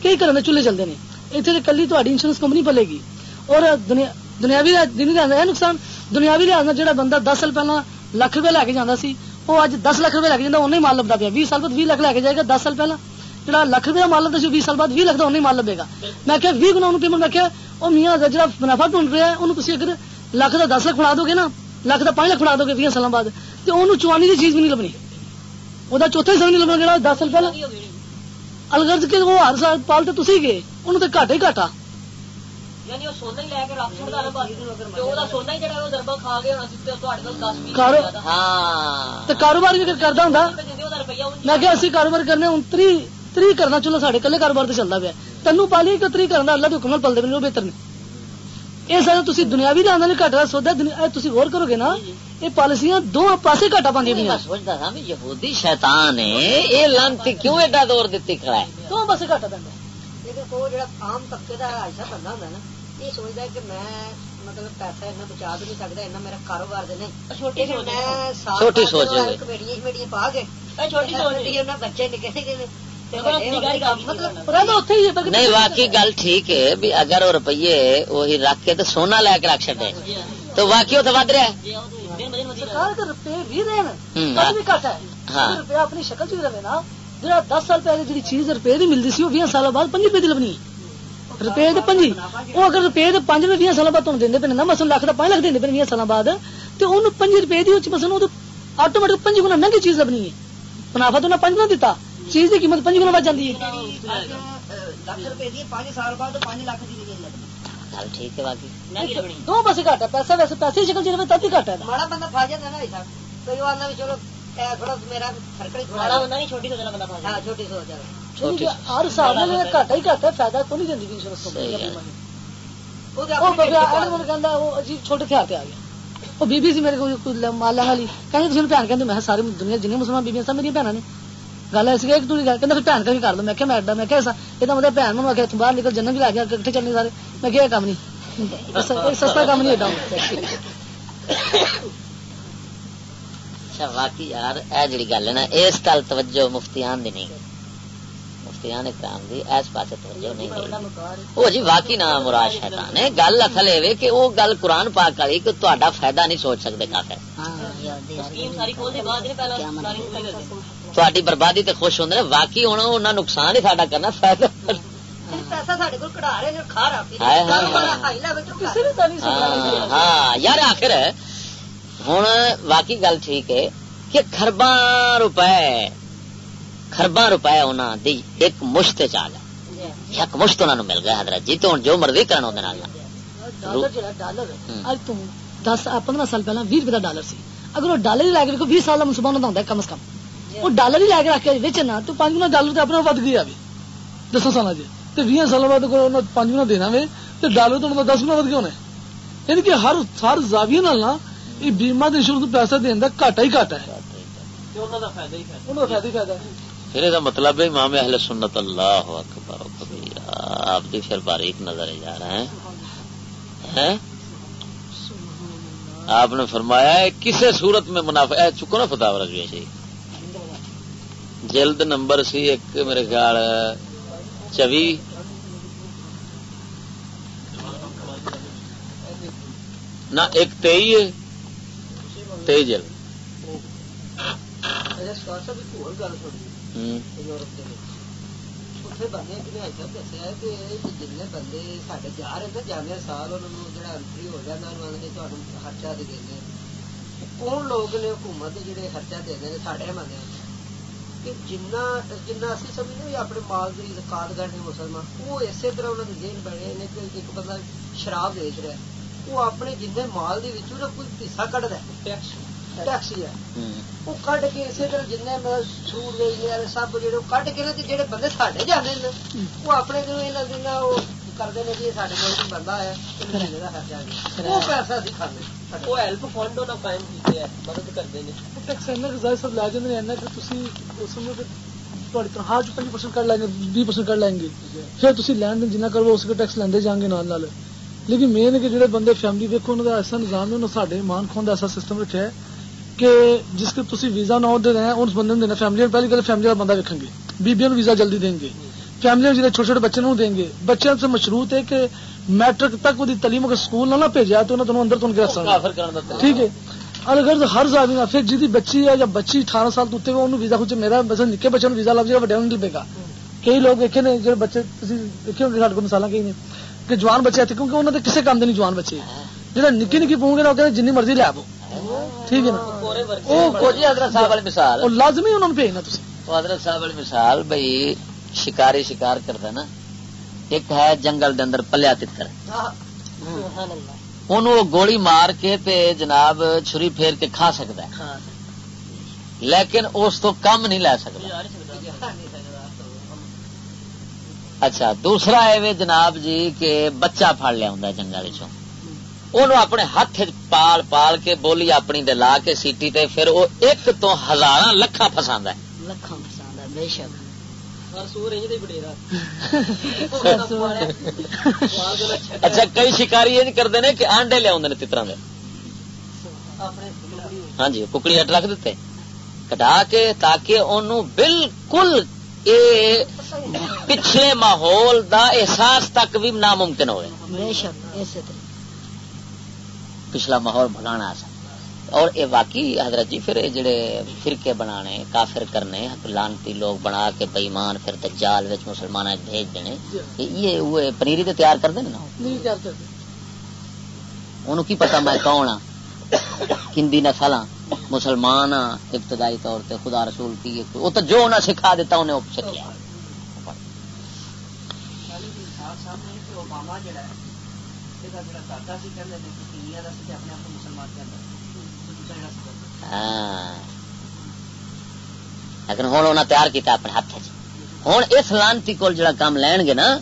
کئی گھر میں چولہے چلتے ہیں اتنے کلی تاری انشورنس کمپنی پلے گی اور دنیاوی دینی لحاظ ہے نقصان دنیاوی لحاظ جہاں بندہ دس سال پہلے لاکھ روپے لے کے جانا سی وہ اج دس لاکھ روپے لے کے جانا انہیں مال لبا پیا بھی سال بعد بھی لاکھ لے کے جائے گا دس سال پہلے جہاں لاکھ روپے مال لگتا بھی سال بعد بھی لاکھ کا انہیں مال لبے گا میں کہ بھی گنا پیمنٹ میں وہ میاں جہاں منافع ڈھونڈ رہا ہے انہوں تھی اگر لاکھ کا دس لاکھ فڑا دو گے نا لاکھ کا پانچ لاکھ فڑا دو گے بھی سال بعد تو انہوں چوانی کی چیز بھی نہیں لبنی وہ چوتھا حصہ نہیں لبنا جا دس سال پہلے الگرج کے وہ ہر سال پال تو تھی گئے انہوں تو گھاٹا۔ ہی گھاٹا کاروبار بھی کرتا ہوں میں کہ اسی کاروبار کرنے تری تری کرنا چلو سارے کلے کاروبار تو چلتا پیا۔ تینوں پالی تری کرنا اللہ کے حکم پلتے پہ بہتر نے یہ سارا تھی دنیاوی لیا گھٹ کا سودا تھی غور کرو گے نا یہ پالیسیاں دو پاسے گھاٹا پہ سوچتا تھا یہودی شیطان ہے یہ لانتی کیوں ایڈا دور دیتی کھڑا ہے؟ دو پاسے لیکن وہ جڑا عام طبقے ہے نا یہ ہے کہ میں مطلب پیسہ اتنا بچا بھی نہیں سکتا اتنا میرا کاروبار دے چھوٹی سوچ کمیٹیاں پا کے بچے نکے نکے نہیں واقعی گل ٹھیک ہے بھی اگر وہ روپیے وہی رکھ کے تو سونا لے کے رکھ چڈے تو واقعی اتنے ود رہا روپیہ اپنی شکل چ رہے نا جہاں دس سال پہلے جی چیز روپے کی ملتی سی وہ بھی سال بعد پنجی روپے کی لبنی روپے پنجی وہ اگر روپے پانچ روپے بھی سال بعد تم دے پہ نا مسل لاکھ کا پانچ لاکھ دے پہ بھی سال بعد تو انہوں پنجی روپے کی مسل آٹومیٹک پنجی گنا مہنگی چیز لبنی ہے منافع تو انہیں پنج نہ دتا چیز کی قیمت پنج گنا بچ جاتی ہے گل ٹھیک ہے باقی دو پاسے گھٹ ہے پیسہ ویسے پیسے شکل جی تب بھی گھٹ ہے ماڑا بندہ پھا جاتا نا آنا بھی چلو تھوڑا میرا فرقڑی ماڑا بندہ نہیں چھوٹی سوچنا بندہ پھا ہاں چھوٹی سوچ جائے ہر حساب میں گھاٹا ہی گھٹ ہے فائدہ تو نہیں دینی انشورنس چھوٹے ہتھیار پہ آ گیا وہ بیبی سی میرے کو مالا کہیں بھن میں ساری دنیا جن مسلمان بیبیاں سب میری بہنوں نے گل ایسی دوسری گل کہ بھن کا بھی کر دو میں میں ایڈا میں یہ تو مطلب بھن میں آخر باہر نکل جنم بھی لگ گیا کٹھے چلنے سارے میں کیا کام نہیں سستا کام نہیں ایڈا اچھا باقی یار اے جڑی گل ہے نا اس گل توجہ مفتیان دی نہیں مفتیان اکرام دی اس پاسے توجہ نہیں گئی وہ جی واقعی نا مراد شیطان ہے گل اصل اے کہ وہ گل قرآن پاک والی کہ تہاڈا فائدہ نہیں سوچ سکدے کافر تہاڈی بربادی تے خوش ہوندے واقعی ہونا انہاں نقصان ہی ساڈا کرنا فائدہ ہاں یار آخر ہوں واقعی گل ٹھیک ہے کہ خرباں روپے خربا روپئے انہوں دی ایک مشت چال ہے ایک مشت انہوں مل گیا حضرت جی تو جو مرضی کرنا دس پندرہ سال پہلے بھی روپے کا ڈالر سی اگر وہ ڈالر ہی لے کے بیس سال کا مسلمان ہوتا ہے کم از کم وہ ڈالر ہی لے کے رکھ ویچنا تو پانچ گنا ڈالر تو اپنا ود گیا بھی دسو سال جی تو بھی سال بعد پانچ گنا دینا وے تو ڈالر تو دس گنا ود گیا ہونے یعنی کہ ہر ہر زاویے یہ بیما انشورنس پیسہ دینا گاٹا ہی گاٹا ہے فائدہ ہی فائدہ ہے پھر یہ مطلب ہے امام اہل سنت اللہ اکبر آپ کی پھر باریک نظر جا رہے ہیں آپ نے فرمایا ہے کسی صورت میں منافع چکو نا فتح رکھے سی جلد نمبر سی ایک میرے خیال چوی۔ نہ ایک تئی ہے۔ تئی جلد۔ بندے دسیا کہ جن بندے سڈے جا رہے سال ہو جانا خرچہ دے کون لوگ حکومت بندے؟ کہ جنا جنا اسی سمجھنے اپنے مال کی زکات کرنے مسلمان وہ اسی طرح انہوں نے ذہن بنے نے کہ ایک بندہ شراب ویچ رہا وہ اپنے جن مال کے کوئی حصہ کٹتا ٹیکس ٹیکسی ہے وہ کٹ کے اسی طرح جن سوٹ ویچنے سب جڑے کٹ کے جڑے بندے ساڈے جانے وہ اپنے دن وہ کرتے ہیں جی سارے ملک بندہ ہے وہ پیسہ کھانے وہ ہیلپ فنڈ قائم کیتے ہیں مدد کرتے ہیں سب لا جاتے ہیں کہ تھی اس تھوڑی تنخواہ چ پنج پرسنٹ کر لیں گے بھی پرسنٹ کر لیں گے۔ پھر تھی لین دین جنہیں کرو اس کے ٹیکس لیندے جان گے نال لیکن مین ہے کہ جڑے بندے فیملی دیکھو انہوں کا ایسا نظام ہے انہوں نے سارے مان کھون کا ایسا سسٹم رکھا ہے کہ جس کے تھی ویزا نہ دے رہے اس بندے دینا فیملی پہلی گل فیملی والا بندہ ویکن گے۔ بیبیاں ویزا جلدی دیں گے۔ فیملی جی چھوٹے چھوٹے بچے دیں گے۔ بچوں سے مشروط ہے کہ میٹرک تک وہ تعلیم اگر سکول نہ بھیجا تو انہوں اندر تو ٹھیک ہے؟ اگر ہر زیادہ پھر جی بچی ہے یا بچی اٹھارہ سال تو انہوں ویزا کچھ میرا بس نکے بچوں ویزا لگ جائے وڈیا لگے گا کئی لوگ دیکھے نے جو بچے دیکھے ہوں سارے کو مثال کئی نے کہ جوان بچے اتنے کیونکہ انہوں نے کسی کام نہیں جوان بچے جہاں نکی نکی پوں گے نا جن مرضی لے آو ٹھیک ہے نا حضرت صاحب والی مثال لازمی انہوں نے بھیجنا حضرت صاحب والی مثال بھائی شکاری شکار کرتا نا ایک ہے جنگل دے اندر پلیا تر وہ گولی مار کے تے جناب چھری پھیر کے کھا سکتا ہے۔ لیکن اس تو کم نہیں لے سکتا۔ اچھا دوسرا ہے جناب جی کہ بچہ پڑ لیا ہوں جنگل اپنے ہاتھ پال پال کے بولی اپنی دے لا کے سیٹی تے پھر وہ ایک تو ہزار لکھا فسا ہے لکھا فسا بے شک اچھا کئی شکاری یہ کرتے ہیں کہ آنڈے لیا تترا دے ہاں جی ککڑی ہٹ رکھ دیتے کٹا کے تاکہ انہوں بالکل پچھلے ماحول دا احساس تک بھی ناممکن ہوئے پچھلا ماحول بھگانا سا اور یہ واقعی حضرت جی پھر جڑے فرقے بنانے کافر کرنے لانتی لوگ بنا کے بےمان پھر دجال وچ مسلمان بھیج دینے یہ وہ پنیری تے تیار کر دینا انہوں کی پتا میں کون ہاں؟ کندی نسل ہاں مسلمان ہاں ابتدائی طور پہ خدا رسول کی وہ تو جو انہیں سکھا دیتا انہیں وہ سکھا ہاں۔ لیکن ہوں انہیں تیار کیا اپنے ہاتھ ہوں اس لانتی کول جڑا کام لین گے نا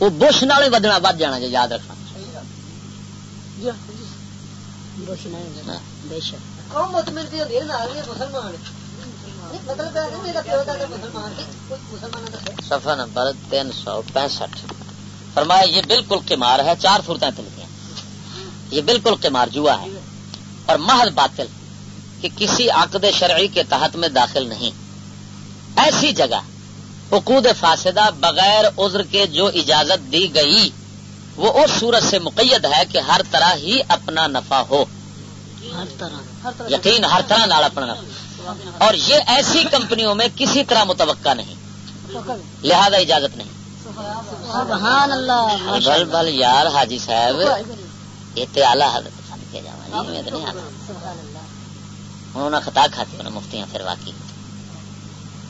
وہ بش نال ہی ودنا ود جانا جی یاد رکھنا۔ سفا نمبر تین سو پینسٹھ۔ فرمایا یہ بالکل قمار ہے چار صورتیں تلتی ہیں یہ بالکل قمار جوا ہے اور محض باطل۔ کہ کسی عقد شرعی کے تحت میں داخل نہیں۔ ایسی جگہ حقوق فاسدہ بغیر عذر کے جو اجازت دی گئی وہ اس صورت سے مقید ہے کہ ہر طرح ہی اپنا نفع ہو۔ یقین ہر طرح نال اپنا نفع۔ اور یہ ایسی کمپنیوں میں کسی طرح متوقع نہیں۔ لہذا اجازت نہیں۔ بل بل یار حاجی صاحب یہ آلہ حضرت کیا جا انہوں نے خطا کھاتی انہیں مفتیاں پھر واقعی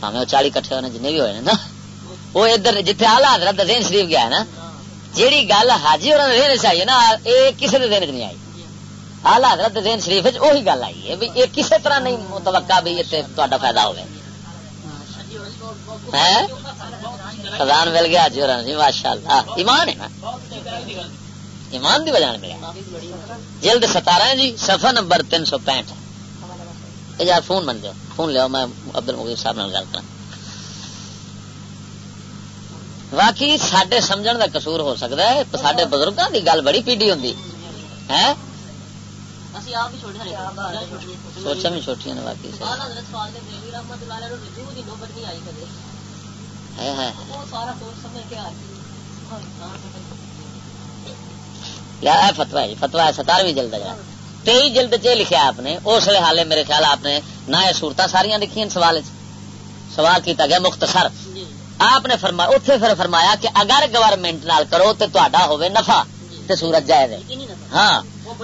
پاوے وہ چالی کٹھے ہونے جن بھی ہوئے نا۔ وہ ادھر جتنے آلہ حضرت دین شریف گیا ہے نا، جیڑی گل حاجی اور دین سے آئی ہے نا یہ کسی کے دین چ نہیں آئی۔ آلہ حضرت دین شریف وہی گل آئی ہے بھی یہ کسی طرح نہیں متوقع بھی تا فائدہ ہوگا خزان مل گیا حاجی اور جی ماشاء اللہ ایمان ہے نا؟ ایمان دی وجہ ملیا جلد ستارہ جی سفر نمبر تین سو پینٹ یار فون من جاؤ فون لیا میں عبد المغیر صاحب گل کرا باقی سڈے سمجھ کا قصور ہو سکتا ہے سڈے بزرگوں کی گل بڑی پیڈی ہوں سوچا بھی چھوٹیاں فتوا ہے فتوا ہے ستارویں جلد ہے۔ تئی جلد چ لکھا آپ نے اس حالے میرے خیال آپ نے نہ یہ سورت ساریا لکھی سوال سوال کیتا گیا مختصر۔ آپ نے فرمایا اتنے پھر فرمایا کہ اگر گورنمنٹ نال کرو تو تا ہوے نفع تے سورت جائز ہے۔ ہاں۔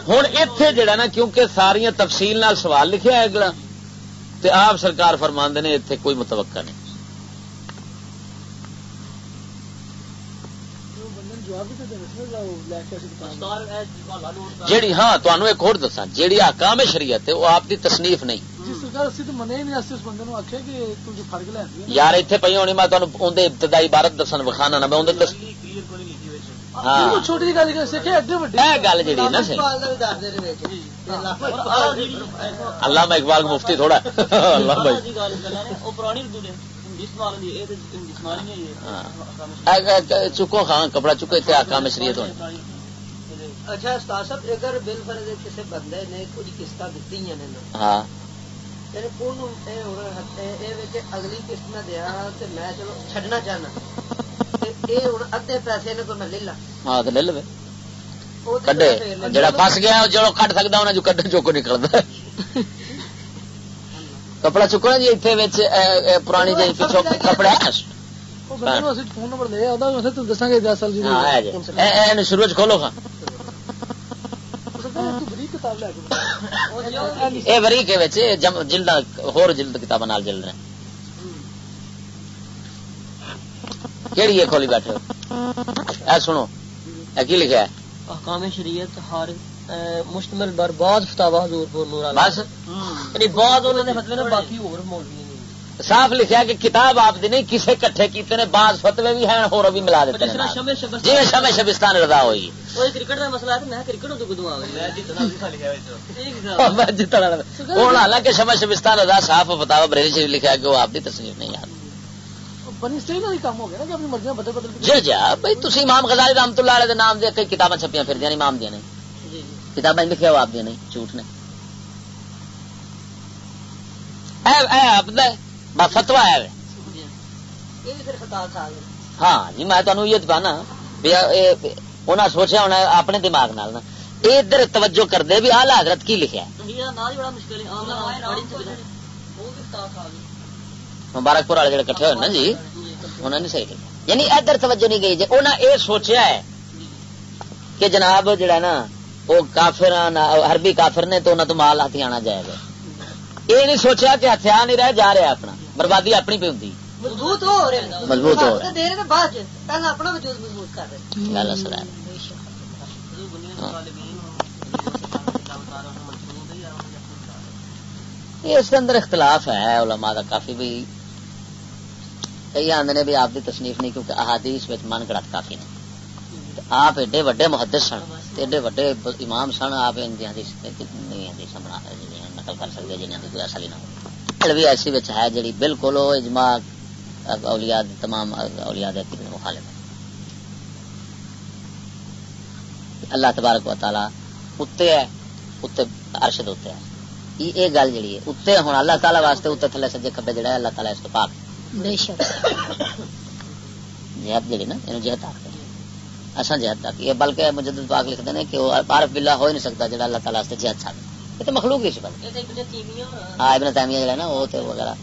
ہوں اتنے جڑا نا کیونکہ ساریا تفصیل نال سوال لکھا ہے اگلا تے آپ سرکار فرما نے اتنے کوئی متوقع نہیں۔ جیڑی ہاں تمہیں ایک اور دسا جیڑی آکام شریعت ہے وہ آپ کی تصنیف نہیں۔ یار اتنے پی ہونی میں تمہیں اندر ابتدائی عبارت دسن وکھانا نا میں اندر ہاں۔ گل جی۔ نا میں اقبال مفتی تھوڑا۔ اللہ بھائی چکو خان کپڑا چکو اتنے آکام شریعت ہونی اچھا صاحب اگر بل فرض کسی بندے نے کچھ قسط دیتی ہاں۔ اگلی قسط میں دیا میں چلو چڈنا چاہنا۔ ادے پیسے نے تو میں لے لا ہاں تو لے لو کڈے جڑا فس گیا چلو کٹ سکتا جو کڈے چوکو نکلتا کپڑا چکنا جی اتنے پرانی جی پچھو کپڑا شروع کھولو یہ بری کے جلد ہور جلد کتاب نال جلد رہے۔ کہڑی ہے کھولی بیٹھے اے سنو اے کی لکھا ہے؟ احکام شریعت ہر مشتمل بر بعض فتاوا حضور پور نور بس۔ یعنی بعض انہوں نے فتوی نے باقی اور مولوی صاف لکھا کہ کتاب آپ دی نہیں کسے کٹھے کیتے نے بعض فتوے بھی ہیں اور بھی ملا دیتے ہیں۔ جی شمع شبستان رضا ہوئی۔ کرکٹ کا مسئلہ ہے میں کرکٹ تو کدو میں جتنا ہوں حالانکہ شمع شبستان رضا صاف فتاوا بریلی شریف لکھا کہ وہ آپ کی تصویر نہیں آتی۔ جی جی بھائی تھی امام غزالی رحمت اللہ علیہ نام دیا کئی کتابیں چھپیاں پھر دیا امام دیا نے۔ کتابیں لکھے ہو آپ دیا نہیں جھوٹ نے۔ فتوا ہے۔ ہاں جی میں تمہیں یہ دکھانا انہیں سوچا ہونا اپنے دماغ نال ادھر توجہ کر دے بھی آلہ حضرت کی لکھا مبارک پور والے جڑے کٹھے ہوئے نا جی انہوں نے صحیح لکھا یعنی ادھر توجہ نہیں گئی۔ جی انہیں یہ سوچا ہے کہ جناب جڑا نا وہ کافر ہربی کافر نے تو انہوں تو مال ہاتھ آنا جائے گا یہ نہیں سوچا کہ ہتھیار نہیں رہ جا رہا اپنا۔ بربادی اپنی پہ ہوں مضبوط ہو مضبوط رہے یہ اس کے اندر اختلاف ہے علماء کا کافی بھی۔ کئی آدھے نے بھی آپ کی تصنیف نہیں کیونکہ احادیث من گڑت کافی نہیں آپ ایڈے وڈے محدث سن ایڈے وڈے امام سن آپ نقل کر سکتے جنہیں کوئی اصل ہی نہ بھی ایسی ہے جی بالکل اجماع اولیاء تمام اولیاء مخالف اللہ تبارک و تعالی اتنے ہے اتنے ارشد اتنے ہے۔ یہ گل ہوں اللہ تعالی واسطے تھلے سجے کبے جڑا اللہ تعالی اس کو پاک۔ جہت نا یہ جہت آخر اصا جہت تک یہ بلکہ مجدد پاک لکھتے ہیں کہ وہ عارف بلا ہو ہی نہیں سکتا جڑا اللہ تعالی جہت چھڑ یہ تو مخلوق ہی بل ہاں ابن تیمیہ جڑا نا وہ تو وغیرہ۔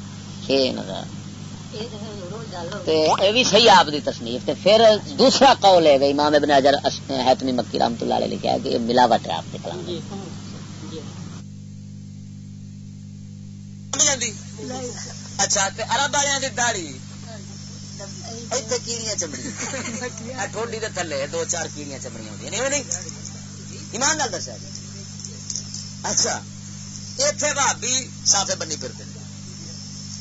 یہ بھی صحیح آپ کی تصنیف۔ پھر دوسرا قول ہے امام ابن اجر حتمی مکی رحمت اللہ علیہ لکھا ہے کہ یہ ملاوٹ ہے آپ کے کلام اچھا ارب والے داڑی اتنے کیڑیاں چمڑی ٹھوڈی کے تھلے دو چار کیڑیاں چمڑی ہوتی نہیں ایمان نال دسیا جی اچھا اتنے بھابی سافے بنی پھرتے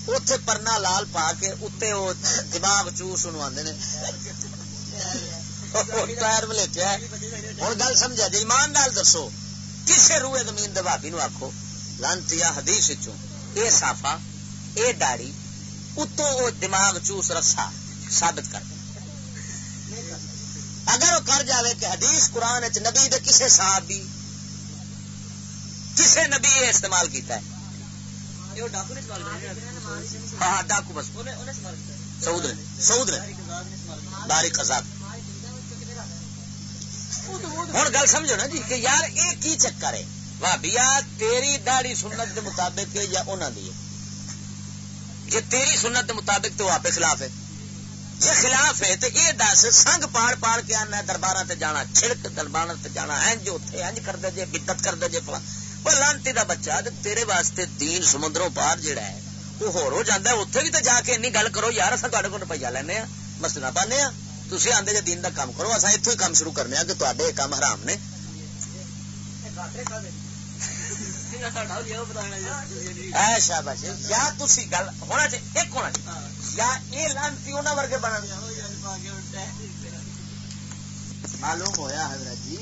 اتے پرنا لال پا کے اتنے وہ دماغ چوس آدھے ٹائر ملیٹیا ہوں گل سمجھا جی ایمان نال دسو کسے روئے زمین دے بھابی نو آخو لانتی حدیث چوں اے صافا اے داڑی اتو وہ دماغ چوس رسا ثابت کر اگر وہ کر جاوے کہ حدیث قرآن نبی دے کسے صحابی کسے نبی یہ استعمال کیتا ہے۔ ہاں ڈاکو بس۔ سعود نے سعود نے۔ ہوں گل سمجھو نا جی کہ یار یہ کی چکر ہے؟ بھابیا تیری داڑی سنت دے مطابق یا انہوں دی جی تیری سنت دے مطابق تو آپ خلاف ہے۔ جی خلاف ہے تو یہ دس، سنگ پاڑ پاڑ کے آنا دربار سے جانا، چھڑک دربار سے جانا، اینج اتنے اینج کر دے جے بدت کر دے جے فلاں۔ وہ لانتی دا بچہ تیرے واسطے دین سمندروں پار جڑا ہے، وہ ہور ہو جاتا ہے اتنے بھی تو جا کے این گل کرو، یار اصل تے کو روپیہ لینا مسلا پانے ہاں تھی آدھے جی دین کا کام کرو اصا اتو ہی کام شروع کرنے ہاں کہ تے کام حرام نے۔ شاباش یا تھی گل، ہونا چاہیے، ایک ہونا چاہیے۔ یا یہ لانتی انہوں ورگے بنا معلوم ہویا حضرت جی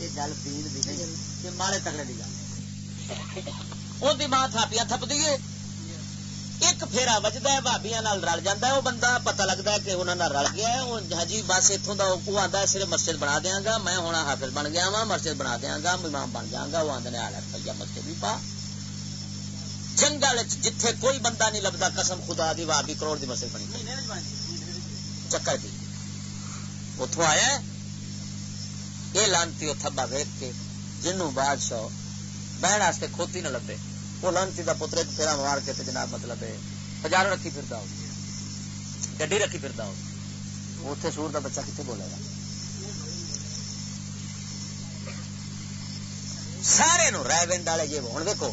یہ گل دین دی نہیں، یہ مالے تگڑے دی گل۔ وہ ماں تھاپیاں تھپ دیے ایک پھیرا وجد ہے بھابیا رل جا وہ بندہ پتا لگتا ہے کہ انہوں رل گیا ہے۔ جی بس اتوں کا وہ آتا ہے، صرف مسجد بنا دیا گا۔ میں ہوں حافظ بن گیا وا مسجد بنا دیا گا، امام بن جا گا، وہ آدھے آ روپیہ مسجد بھی پا۔ جنگل جتھے کوئی بندہ نہیں لگتا قسم خدا دی واہ بھی کروڑ دی مسجد بنی چکر کی اتوں آیا یہ لانتی تھبا ویک کے جنوں بادشاہ بہن کھوتی نہ لبے۔ وہ لانتی کا پتر ایک پھیرا مار کے جناب مطلب ہزاروں رکھی پھر گڈی رکھی پھر اتنے سور کا بچہ کتنے بولے گا؟ سارے نو رائے والے جی ہوں دیکھو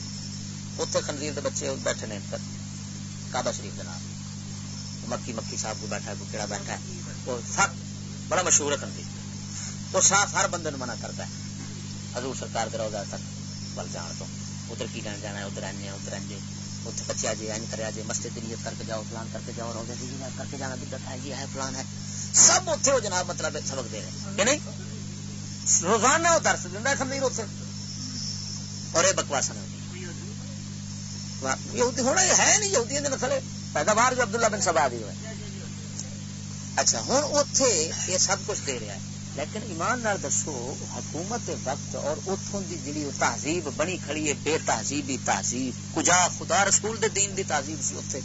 اتنے خنزیر بچے بیٹھے نے کابا شریف کے نام مکی مکی صاحب کو بیٹھا ہے کہڑا بیٹھا ہے وہ سب بڑا مشہور ہے خنزیر وہ صاف ہر بندے منع کرتا ہے حضور سرکار کے روزہ تک بل جان تو ادھر کی لین جانا ہے ادھر آنے ادھر آئیں اتنے بچے جی این کرے جی مسجد نیت کر کے جاؤ فلان کر کے جاؤ روزے کی کر کے جانا بدت ہے جی ہے فلان ہے سب اتنے وہ جناب مطلب سبق دے رہے کہ نہیں روزانہ وہ درس دینا خمیر اتنے اور یہ بکواس ہونا یہ ہے نہیں یہودی نسل پیداوار جو عبداللہ بن سبا دی ہوئے اچھا ہوں اتے یہ سب کچھ دے رہا ہے لیکن ایمان نال دسو حکومت وقت اور اتوں دی جڑی تہذیب بنی کھڑی ہے بے تہذیبی تہذیب کجا خدا رسول دے دین دی تہذیب سی اتنے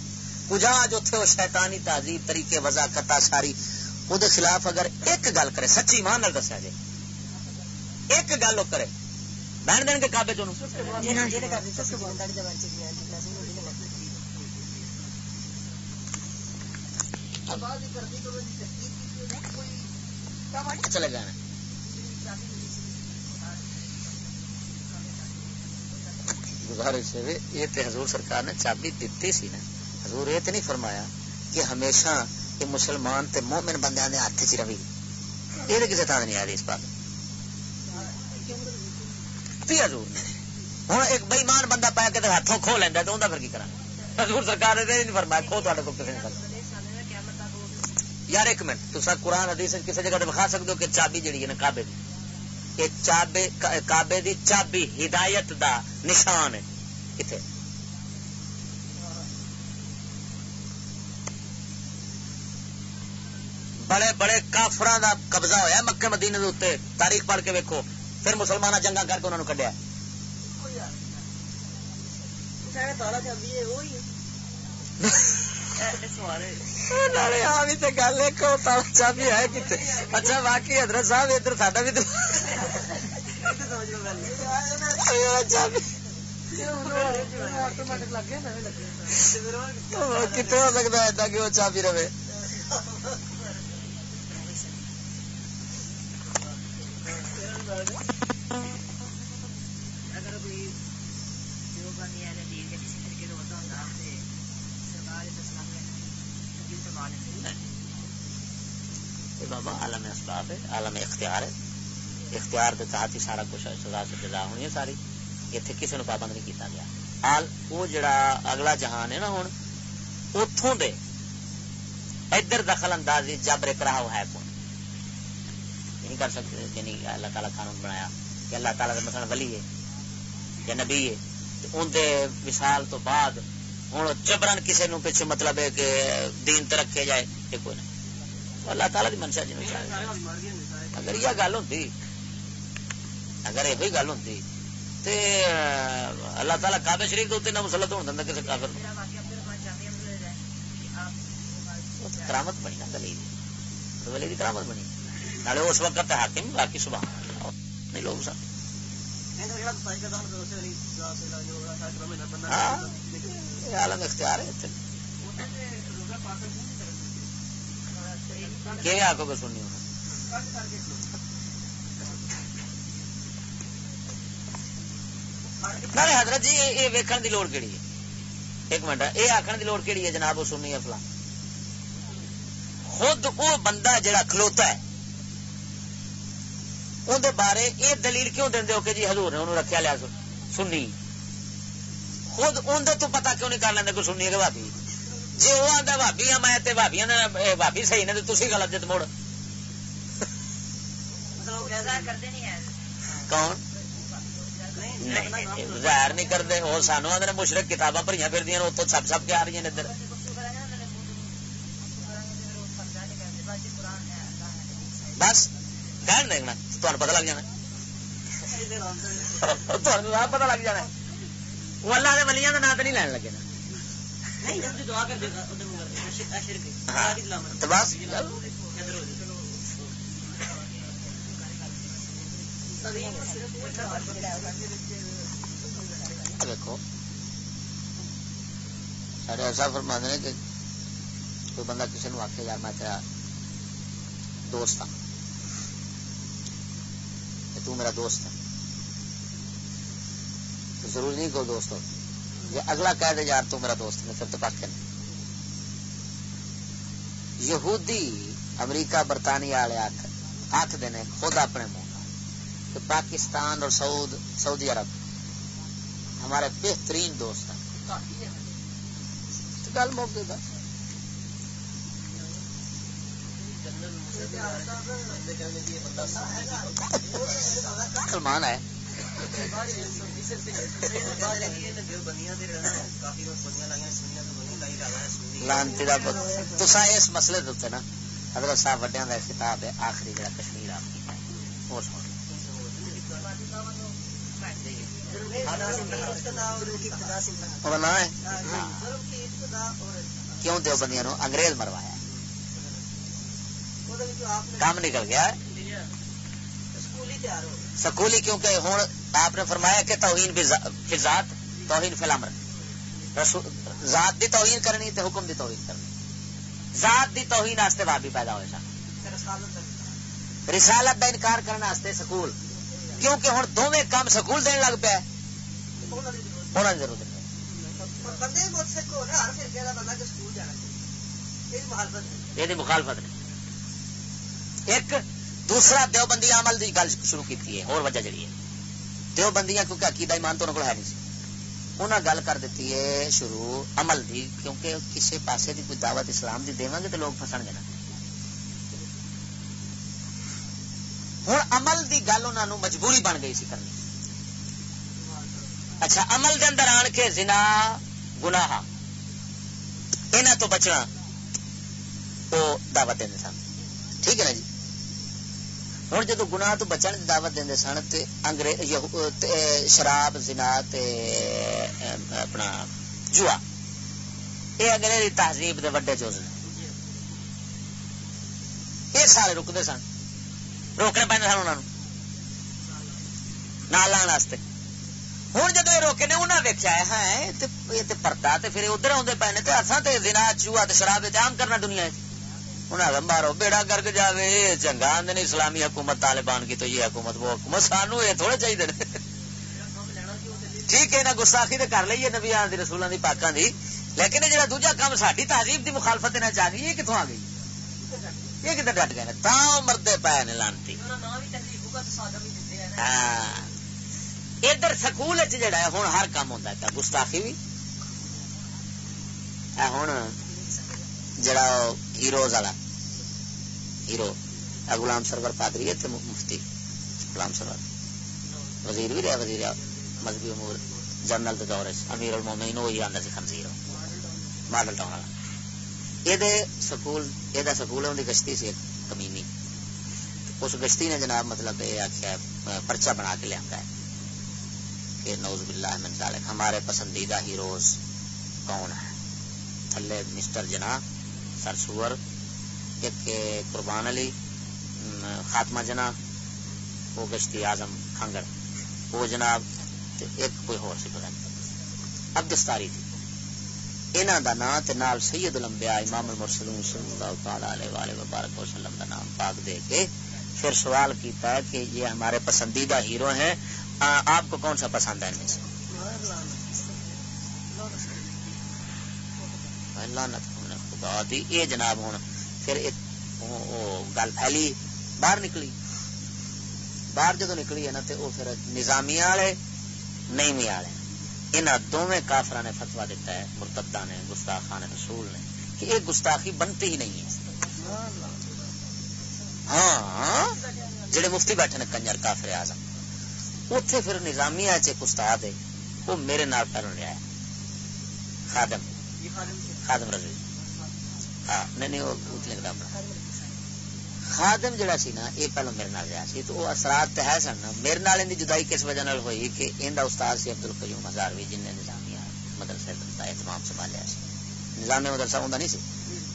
کجا جو تھے وہ شیطانی تہذیب طریقے وضا کتا ساری وہ خلاف اگر ایک گل کرے سچی ایمان نال دسیا جائے ایک گل کرے بہن دین کے کابے چ چلے گا گزارش یہ حضور سرکار نے چابی دیتی سی نا، حضور یہ تو نہیں فرمایا کہ ہمیشہ یہ مسلمان تے مومن بندے ہاتھ چ روی یہ کسی تھان نہیں آ رہی اس بات۔ کھوتی حضور نے۔ ہوں ایک بےمان بندہ پایا کہ ہاتھوں کھو لینا تو انہیں پھر کی کرا حضور سرکار نے نہیں فرمایا، کھو تے کو کسی نے کرنا یار ایک منٹ تو قرآن حدیث کسی جگہ دکھا سکتے ہو کہ چابی جڑی ہے نا کابے کی چابے کابے دی چابی ہدایت دا نشان ہے۔ کتنے بڑے بڑے کافران دا قبضہ ہوا مکے مدینے دے تاریخ پڑھ کے ویکو پھر مسلمان جنگا کر کے انہوں نے کڈیا۔ گل ایک تاچا بھی ہے کتنے اچھا باقی حضرت صاحب ادھر ساڈا بھی کتنے ہو سکتا ہے کہ وہ چابی رہے بابا عالم اسباب ہے عالم اختیار ہے اختیار کے تحت ہی سارا کچھ سزا سے جزا ہونی ہے ساری اتنے کسی نے پابند نہیں کیتا گیا آل وہ جڑا اگلا جہان ہے نا ہوں اتوں دے ادھر دخل اندازی جبر کرا ہے کون نہیں کر سکتے جنی اللہ تعالیٰ قانون بنایا کہ اللہ تعالیٰ کا مثلا ولی ہے یا نبی ہے اندر وشال تو بعد ہوں جبرن کسی نو پیچھے مطلب ہے کہ دین ترکھے جائے یہ کوئی نہیں اللہ تعالیٰ کی منشا جی اگر یہ گل ہوں اگر یہ گل ہوں تو اللہ تعالیٰ کابے شریف کے نہ مسلط ہو دینا کسی کافر کرامت بنی نا گلی گلی کی کرامت بنی نالے اس وقت حاکم باقی صبح نہیں لوگ سن عالم اختیار ہے کہ آکو گے سننی ہونا حضرت جی یہ ویکن دی لوڑ کیڑی ہے ایک منٹ یہ آخر دی لوڑ کیڑی ہے جناب وہ سننی ہے فلاں خود وہ بندہ جڑا کھلوتا ہے اندر بارے یہ دلیل کیوں دیں ہو کہ جی حضور نے انہوں رکھا لیا سنی خود اندر تو پتا کیوں نہیں کر لینا کوئی سننی ہے کہ بھابی جی وہ آتا بھابی ہاں میں بھابیا نے بھابی صحیح نے تو تھی غلط جت مڑ کون ظاہر نہیں کرتے وہ سانو آدھے مشرق کتاباں بھری پھر اتوں سب سب کے آ رہی ہیں ادھر۔ بس کہن دیکھنا تمہیں پتا لگ جانا۔ لگ جانا۔ وہ اللہ کے ولیاں کا نام تو نہیں لین لگے نا۔ دیکھو سارے ایسا فرما دے کہ کوئی بندہ کسی نے آخے یار میں تیرا دوست ہوں تو میرا دوست ہے۔ ضروری نہیں کہ دوست ہو۔ یہ اگلا کہہ دے، یار تو میرا دوست ہے پھر تو پاک نہیں یہودی امریکہ، برطانیہ والے آخ آخ دینے خود اپنے منہ کہ پاکستان اور سعود، سعودی عرب۔ ہمارے بہترین دوست ہیں۔ گل موقع سلمان ہے۔ لانتی تسا اس مسئلے دے نا حضرت صاحب وڈیا کا خطاب ہے آخری جڑا کشمیر آپ کی۔ وہ سن کیوں دیو بندیاں نو؟ انگریز مروایا۔ کام نکل گیا۔ سکولی کیونکہ ہوں آپ نے فرمایا کہ توہین فی ذات، توہین فلامر ذات دی توہین کرنی تے حکم دی توہین کرنی۔ ذات دی توہین واسطے بابی پیدا ہوئے سن۔ رسالت دا انکار کرنے واسطے سکول۔ کیونکہ ہوں دونوں کام سکول دین لگ پیا۔ ہونا ضرورت یہ مخالفت ایک دوسرا دیوبندی عمل کی گل شروع کی ہے اور وجہ جڑی ہے دیو بندیاں کیونکہ عقیدہ ایمان تو کو ہے نہیں انہیں گل کر دیتی ہے شروع عمل دی کیونکہ کسی پاسے دی کوئی دعوت اسلام دی دیں گے تو لوگ فسن گے نا ہوں عمل دی گل انہوں مجبوری بن گئی سی کرنی اچھا عمل دے اندر آن کے زنا، گناہ انہوں تو بچنا وہ دعوت دیں سن۔ ٹھیک ہے نا جی؟ ہوں جدو گنا تو بچن کی دعوت دے سن شراب، زنا اپنا جوا۔ یہ انگریزی تہذیب دے وڈے چوز نے۔ یہ سارے رکتے سن۔ روکنے پہ سن انہوں نہ لان ہوں جدو یہ روکے نے انہیں ویکیا ہے یہ پردا پھر ادھر آدھے پے نے اصا تو دنا چوہا شراب عام کرنا دنیا انہیں مارو بیڑا کر کے جائے چنگا آدھے اسلامی حکومت طالبان کی تو یہ حکومت وہ حکومت سانو یہ تھوڑے چاہیے ٹھیک ہے نا گستاخی تو کر لیے نبی آدھی رسولوں کی پاکوں کی لیکن جہاں دوجا کام ساری تہذیب کی مخالفت نہ چاہ گئی یہ کتوں آ گئی یہ کتنے ڈٹ گئے تا مردے پائے نے لانتی ہاں ادھر سکول جڑا ہے ہوں ہر کام ہوتا ہے۔ گستاخی بھی ہوں جڑا ہیروز والا۔ ہیرو۔ غلام سرور پادری ہے مفتی غلام سرور۔ وزیر بھی رہا وزیر مذہبی امور، جنرل دور امیر المومین وہی آتا سی، خنزیر۔ ماڈل ٹاؤن والا۔ یہ سکول یہ سکول ہے ان کی گشتی سی کمینی اس گشتی نے جناب مطلب یہ آخیا پرچا بنا کے لیا ہے۔ کہ نوز باللہ من ذالک، ہمارے پسندیدہ ہیروز کون ہے تھلے مسٹر جناب سر سور، ایک قربان علی خاتمہ جنا وہ گشتی آزم کھنگڑ وہ جناب ایک کوئی ہور سی پتا اب دستاری تھی انہوں دا نام تے نال سید الانبیاء امام المرسلون صلی اللہ تعالی علیہ وآلہ وبارک وسلم دا نام پاک دے کے پھر سوال کیتا ہے کہ یہ ہمارے پسندیدہ ہیرو ہیں آپ کو کون سا پسند ہے ان میں سے لعنت دی اے جناب ہوں، پھر گل پھیلی۔ باہر نکلی۔ باہر جدو نکلی ہے نا تو وہ پھر نظامی والے نہیں بھی والے۔ انہوں دونوں کافر نے فتوا دیتا ہے، مرتدہ نے گستاخان رسول نے، کہ یہ گستاخی بنتی ہی نہیں ہے۔ ہاں،, ہاں جڑے مفتی بیٹھے نے کنجر کافر آزم اتے پھر نظامی ایک استاد ہے وہ میرے نال پہلو لیا ہے خادم خادم رضوی۔ ہاں، نہیں نہیں وہ خادم جڑا سی نا یہ پہلو میرے نال رہا سی۔ تو وہ اثرات تو ہے سن میرے نال ان جدائی کس وجہ نال ہوئی کہ ان کا استاد سی عبد القیوم ہزاروی جن نے نظامیہ مدرسے کا اہتمام سنبھالیا سی۔ نظام مدرسہ ہوں نہیں سی؟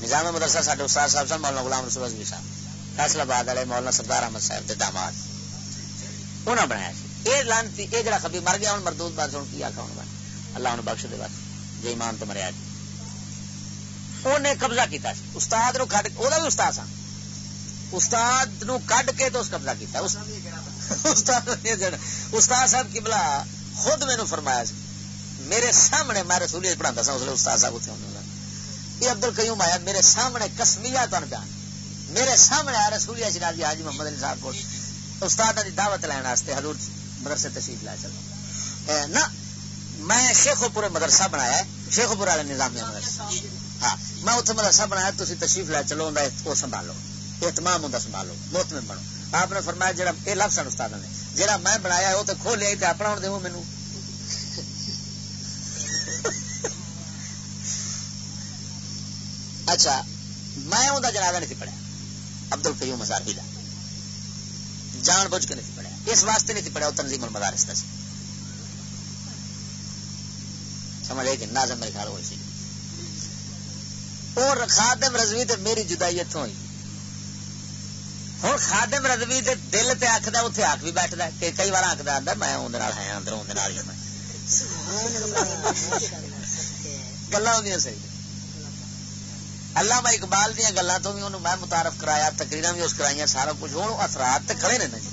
نظام مدرسہ سارے استاد صاحب سن مولانا غلام رسول رضوی صاحب۔ فیصلہ آباد والے مولانا سردار احمد صاحب کے داماد۔ انہوں بنایا سی۔ یہ لانتی یہ جڑا خبی مر گیا ہوں مردود بات سن کی آخا ہوں اللہ انہوں بخش دے بات جی ایمان تو مریا جی۔ انہیں قبضہ کیتا استاد نو کڈ وہ بھی استاد سا استاد نو کڈ کے تو اس قبضہ کیتا۔ استاد استاد صاحب کبلا خود مینو فرمایا سی۔ میرے سامنے میں رسولی پڑھا سا اس لیے استاد صاحب اتنے ہوتا یہ ابدل کیوں آیا، میرے سامنے کسمیا تن بیان میرے سامنے آیا رسولی شراج جی حاجی محمد علی صاحب کو استاد کی دعوت لین واسطے حضور مدرسے تشریف لے چلو۔ نہ میں شیخو پورے مدرسہ بنایا شیخو پور والے نظامیہ مدرسہ۔ ہاں میں اتنے مدرسہ بنایا تھی تشریف لے چلو وہ سنبھالو۔ اہتمام ہوں سنبھالو موت میں بنو۔ آپ نے فرمایا جا یہ لفظ سن استاد نے جہاں میں بنایا وہ تو کھو لیا تو اپنا دوں مینو اچھا میں وہ جنازہ نہیں پڑھیا ابد ال کئیوں مزار کا جان بوجھ کے نہیں پڑھیا۔ اس واسطے نہیں پڑھیا تنظیم المدارس کا سمجھ آئی کہ نازم میرے خیال ہوئی سی۔ اور خادم رضوی تے میری جدائی اتوں ہوئی۔ ہوں خادم رضوی دے دل تے آخد اتنے آخ بھی بیٹھتا کہ کئی بار آخر آتا میں اندر ہے اندر اندر ہی میں۔ گلا سی اللہ میں اقبال دیا گلوں تو بھی انہوں میں متعارف کرایا تقریر بھی اس کرائی سارا کچھ ہوں اثرات تے کھڑے نے جی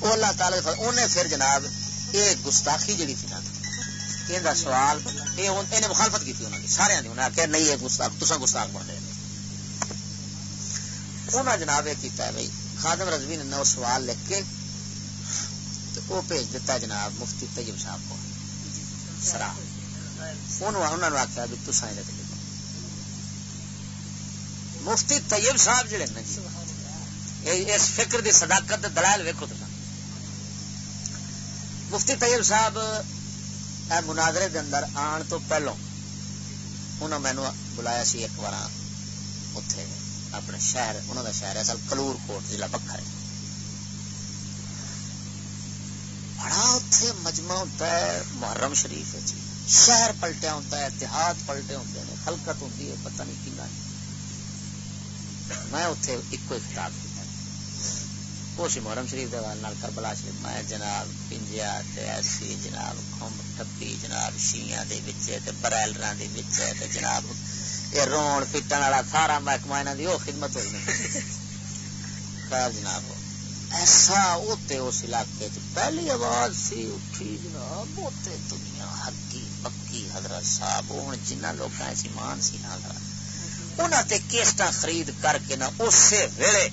وہ اللہ تعالی انہیں پھر جناب یہ گستاخی جڑی تھی نا یہ سوال یہ مخالفت کی سارے انہیں آخیا نہیں یہ گستاخ تسا گستاخ بن رہے انہیں جناب یہ کیتا ہے بھائی خادم رضوی نے وہ سوال لکھ کے تو وہ بھیج دیتا جناب مفتی طیب صاحب کو، سرا۔ انہوں نے آخیا بھی تصا مفتی طیب صاحب جڑے نا جی اس فکر دی صداقت دلائل ویکو تو مفتی طیب صاحب، اے مناظرے دے اندر آن تو پہلو انہوں مینو بلایا سی ایک بار اتے اپنے شہر انہوں دا شہر ہے، اصل کلور کوٹ، ضلع بکھر بڑا اتے مجمع ہوتا ہے، محرم شریف ہے شہر پلٹیا ہوتا ہے دیہات پلٹے ہوتے ہیں خلکت ہوتی ہے، پتہ نہیں کنا میں اتے ایک خطاب کیا محرم شریف کے کربلا شریف۔ میں جناب پنجیا ایسی جناب کمب ٹپی جناب شیاں برائلر جناب یہ رون پیٹن والا سارا محکمہ یہاں کی وہ خدمت ہوئی نہیں جناب، ایسا ہوتے اس علاقے چ پہلی آواز سی اٹھی جناب ہوتے دنیا ہکی پکی حضرت صاحب ہوں جنہ لوگ ایمان سی نہ حضرت انہوں کیسٹا خرید کر کے نہ اسی ویلے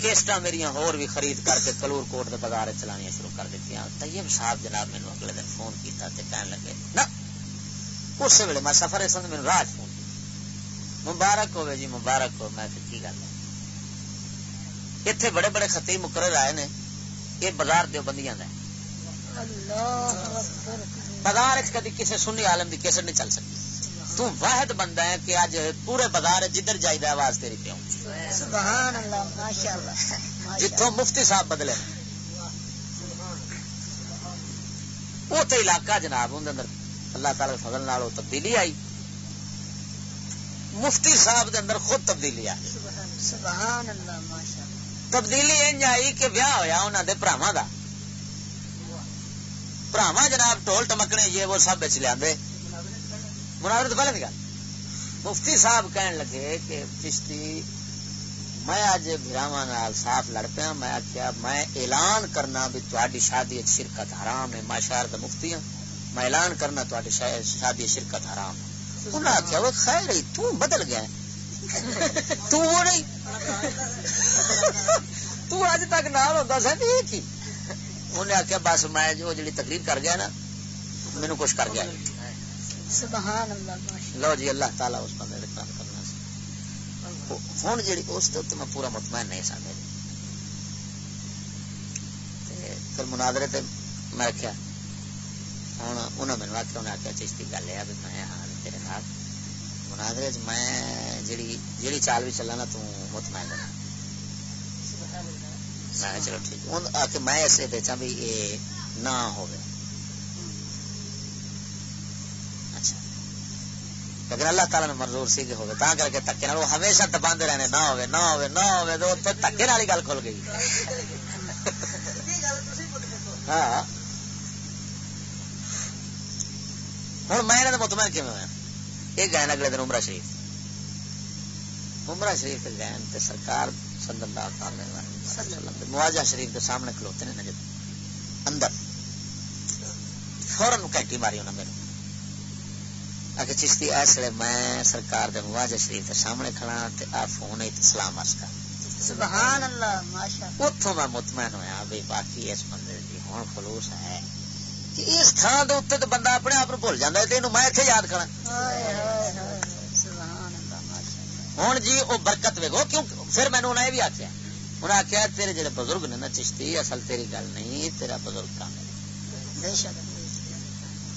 کیسٹا میری ہور بھی خرید کر کے کلور کوٹ کے بازار چلانیا شروع کر دیتی طیب صاحب جناب مینو اگلے دن فون کیا کہنے لگے نا اس ویلے میں سفر اس میرے راج فون مبارک ہوئے جی مبارک ہو۔ میں کی گل اتنے بڑے بڑے خطی مقرر آئے نے یہ بازار دو بندیاں بازار کدی کسی سنی عالم کی کیسٹ نہیں چل سکتی۔ تو واحد بندہ ہے کہ اج پورے بازار جدھر جائے آواز تیری پیوں جتوں مفتی صاحب بدلے۔ وہ تو علاقہ جناب اندر اللہ تعالی فضل نال تبدیلی آئی۔ مفتی صاحب دے اندر خود تبدیلی آئی۔ تبدیلی انج آئی کہ ویاہ ہوا انہوں دے براوا کا براوا جناب ٹول ٹمکنے یہ وہ سب بچ لیا مناظر تو پہلے گل۔ مفتی صاحب کہن لگے کہ چشتی، میں اج براوا صاف لڑ پیا، میں آخیا میں اعلان کرنا بھی تاری شادی شرکت حرام ہے۔ میں شہر کا مفتی ہوں میں اعلان کرنا تاری شادی شرکت حرام ہے۔ انہیں آخیا وہ خیر ہی تو بدل گیا تو وہ نہیں۔ تو اج تک نال ہوتا سا ایک ہی۔ انہیں آخیا بس میں جو جی تقریر کر گیا نا مینو کچھ کر گیا۔ سبحان اللہ لو جی اللہ تعالیٰ اس کرنا ہوں جی اس میں پورا مطمئن نہیں سا میری پھر مناظرے تے میں آخیا ہوں نے آخیا انہیں آخیا چیشتی گل ہے بھی میں ہاں تیرے نال۔ مناظرے میں جڑی جڑی چال بھی چلا نا تو مطمئن رہنا۔ میں چلو ٹھیک۔ میں ایسے بیچا بھی یہ نہ ہوگا لیکن اللہ تعالیٰ نے منظور سی کہ ہوگی کر کے تکے وہ ہمیشہ دباندے رہنے، نہ ہوئے نہ ہوئے نہ ہوئے تو اتنے تکے والی گل کھل گئی۔ ہاں۔ ہوں میں مطمئن کیون ہوا یہ گئے اگلے دن عمرہ شریف۔ عمرہ شریف گئے تو سرکار صلی اللہ تعالی مواجہ شریف کے سامنے کھلوتے ہیں اندر۔ فورن کینٹی ماری انہوں نے۔ اگر چشتی اس لیے میں سرکار دے مواجہ شریف کے سامنے کھڑا تے آ فون ہے سلام عرض کر۔ سبحان اللہ ماشاءاللہ۔ اتوں میں مطمئن ہویا بھئی باقی اس بندے دی ہن خلوص ہے۔ کہ اس تھان دے اوتے تے بندہ اپنے آپ بھول جاندا ہے تے اینو میں ایتھے یاد کراں۔ ہوں جی وہ برکت ویگو کیوں پھر مینو انہیں بھی آخیا انہیں آخیا تیرے جڑے بزرگ نے نا چشتی اصل تیری گل نہیں تیرا بزرگ کامل ہے۔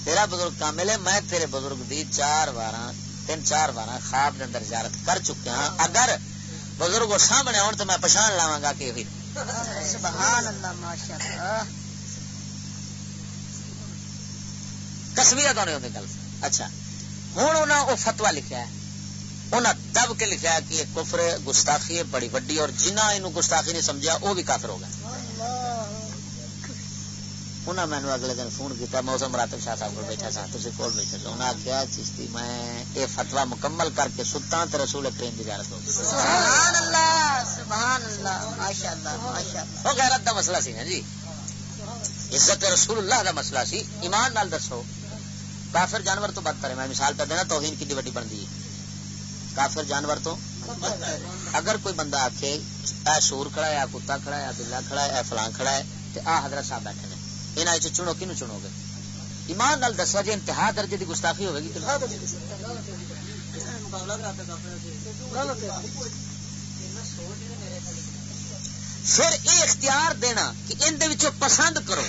تیرا بزرگ کامل ہے میں تیرے بزرگ دی چار بار تین چار بار خواب دے اندر زیارت کر چکا ہاں۔ اگر بزرگ سامنے آن تو میں پچھان لاوا گا کہ کسمیا تو نہیں گل۔ اچھا۔ ہوں انہیں وہ فتوا لکھا ہے۔ انہیں دب کے لکھا ہے کہ یہ کفر گستاخی ہے بڑی وڈی اور جنہ یہ گستاخی نہیں سمجھا وہ بھی کافر ہو گیا انہیں مینو اگلے دن فون کیا موسم شاہ صاحب کو بیٹھا سا تھی کول بیٹھے سو انہیں آخیا میں یہ فتوا مکمل کر کے ستا تو رسول کریم کی زیارت ہو غیرت کا مسئلہ سی نا جی۔ عزت رسول اللہ کا مسئلہ سی۔ ایمان نال دسو کافر جانور تو بدتر ہے۔ میں مثال پہ دینا توہین کی بڑی بنتی ہے۔ کافر جانور تو اگر کوئی بندہ آخے اے سور کھڑا ہے کتا کھڑا ہے بلا کھڑا ہے فلاں کھڑا ہے تو آ حضرت صاحب بیٹھے یہاں چنو کنو چنو گے؟ ایمان نال جی انتہا درجے کی گستاخی ہوگی پھر یہ اختیار دینا کہ ان پسند کرو۔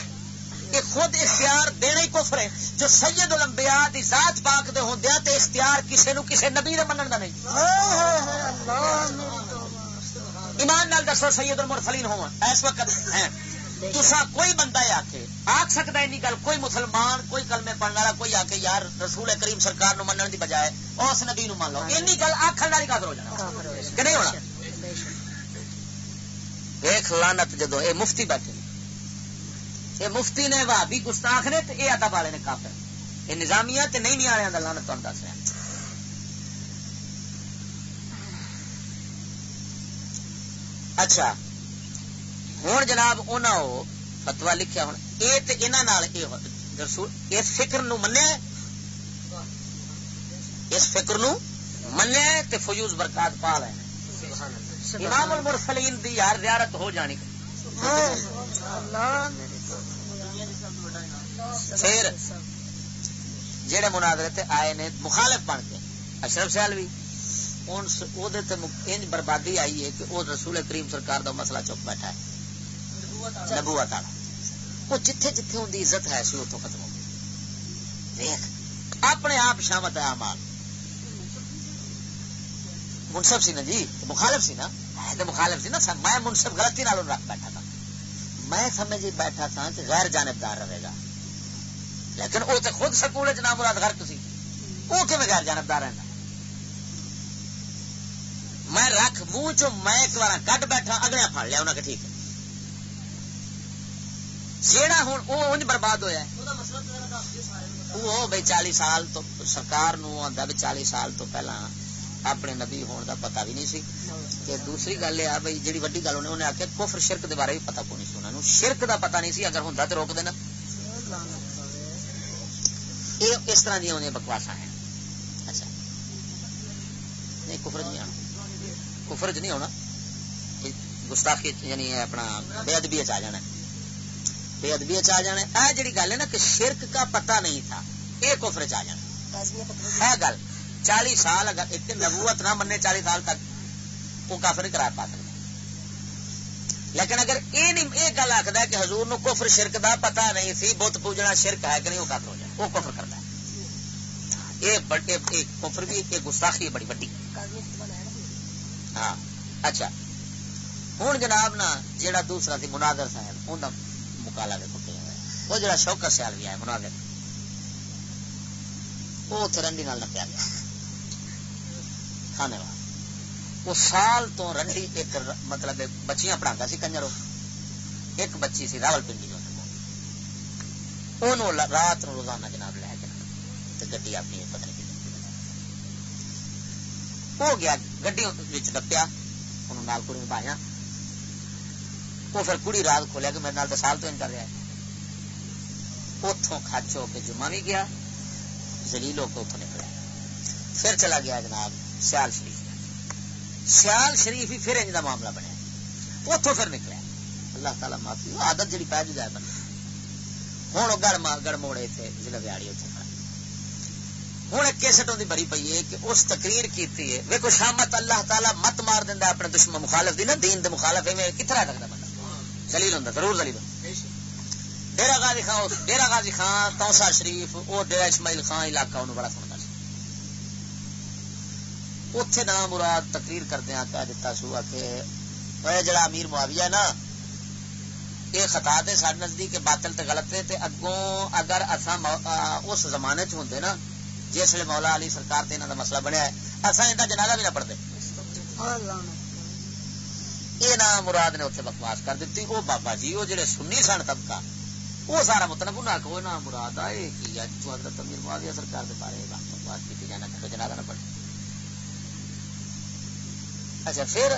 یہ خود اختیار دینا ہی کفر ہے۔ جو سید الانبیاء دی ذات پاک دے ہوندیا تے اختیار کسے نو کسے نبی دے منن دا نہیں۔ ایمان نال دسو سید المرسلین ہون اس وقت ہیں۔ تسا کوئی بندہ آ کے آخ سکتا ہے گل، کوئی مسلمان، کوئی کلمے پڑھنے والا، کوئی آ کے یار رسول کریم سرکار نو منن دی بجائے اس نبی نو مان لو۔ این گل آخر والی قدر ہو جانا۔ کہ نہیں ہونا؟ دیکھ لانت جدو اے مفتی بیٹھے یہ مفتی نے بھابی گستاخ نے یہ ادب والے نے کافر۔ یہ نظامیہ تے نہیں نہیں آیا لانت تمہیں دس رہا اچھا۔ ہوں جناب انہوں فتوا لکھا ہوں۔ یہ اس فکر نو منیا اس فکر نو منیا تے فیوز برکات پا لے امام المرسلین دی یار زیارت ہو جانی۔ پھر جہے مناظرے آئے نے مخالف بن کے اشرف سیال بھی انج بربادی آئی ہے کہ وہ رسول کریم سرکار دا مسئلہ چپ بیٹھا ہے۔ نبوت والا۔ وہ جتھے جتھے ان کی عزت ہے سی اتوں ختم ہو گئی۔ اپنے آپ شامت ہے مال منصف سی نا جی مخالف سی نا۔ تو مخالف سی نا میں منصف غلطی نال رکھ بیٹھا تھا۔ میں سمجھ بیٹھا تھا کہ غیر جانبدار رہے گا۔ لیکن وہ تو خود سکول چ نام مراد غرق سی وہ کہ غیر جانبدار رہنا؟ میں رکھ، منہ چ میں ایک بار کٹ بیٹھا اگلے پڑ لیا انہیں کہ ٹھیک ہے۔ جیڑا ہوں وہ انج برباد ہوا وہ بھائی چالی سال تو سرکار نو آتا بھی چالی سال تو پہلا اپنے نبی ہون دا پتا بھی نہیں سی۔ کہ دوسری گل یہ بھائی جی ویڈی گل انہیں آخیا کفر شرک دے بارے بھی پتا کو سی انہوں شرک دا پتا نہیں سی اگر ہوں تو روک دینا۔ یہ اس طرح دیا بکواسا ہیں۔ اچھا۔ نہیں، کفر نہیں آنا۔ کفر چ نہیں ہونا۔ گستاخی یعنی اپنا بے ادبی آ جانا۔ ہے بے ادبی آ جانا ہے۔ جڑی گل ہے نا کہ شرک کا پتہ نہیں تھا یہ کفر چ آ جانا ہے۔ گل چالی سال اگر ایک نبوت نہ مننے چالی سال تک وہ کافر نہیں پا سکتا۔ لیکن اگر یہ نہیں یہ گل آخر کہ حضور نو کفر، شرک دا پتا نہیں سی، بت پوجنا شرک ہے کہ نہیں، وہ کافر ہو جائے وہ کفر کرتا ہے۔ یہ کفر بھی ایک گستاخی بڑی بڑی ہاں اچھا۔ ہوں جناب نا جیڑا دوسرا سی منادر صاحب ان کالا دیکھو کہ وہ جڑا شوکر سیال بھی ہے مناظر وہ اتنے رنڈی نال نپیا گیا کھانے والا وہ سال تو رنڈی ایک مطلب بچیاں پڑھا سی کنجرو ایک بچی سی راول پنڈی جو رات نو روزانہ جناب لے کے تو گڈی اپنی پتہ نہیں ہو گیا گڈی ڈپیا انہوں نال کڑی پایا وہ پھر کڑی رات کھولیا کہ میرے نال سال تو کر رہا ہے۔ اتوں خچ ہو کے جمعہ بھی گیا زلیل ہو کے اتوں نکلا۔ پھر چلا گیا جناب سیال شریف۔ سیال شریف ہی پھر انج کا معاملہ بنیا۔ اتوں پھر نکلا اللہ تعالیٰ معافی آدت جی پی جائے بن ہوں گڑ گڑ موڑے تھے ضلع ویاڑی اتنے ہوں ایک کیسٹ ہوتی بری پی ہے کہ اس تقریر کی ویکو شامت اللہ تعالیٰ مت مار دینا اپنے دشمن مخالف دی نا دین دے مخالف کتنا رکھتا بندہ؟ زلیل ہوں ضرور زلیل ڈیرا غازی خان ڈیرا غازی خان توسا شریف وہ ڈیرا اسماعیل خان علاقہ انہوں بڑا سنتا اتے نام مراد تقریر کردیا کہہ دیتا سو کہ جڑا امیر معاویہ نا یہ خطا دے سارے نزدیک باطل تے غلط ہے تے اگوں اگر اصا اس زمانے چ ہوں نا جس ویل مولا علی سرکار تے انہوں کا مسئلہ بنیا ہے اصا ان جنازہ بھی نہ پڑھتے یہ نام مراد نے اتنے بکواس کر دیتی وہ بابا جی وہ جڑے سنی سن طبقہ وہ سارا مطلب نہ کہ نام مراد آئے کی تو حضرت امیر معاویہ سرکار کے بارے بکواس کی جانا کہ جنازہ نہ پڑے اچھا پھر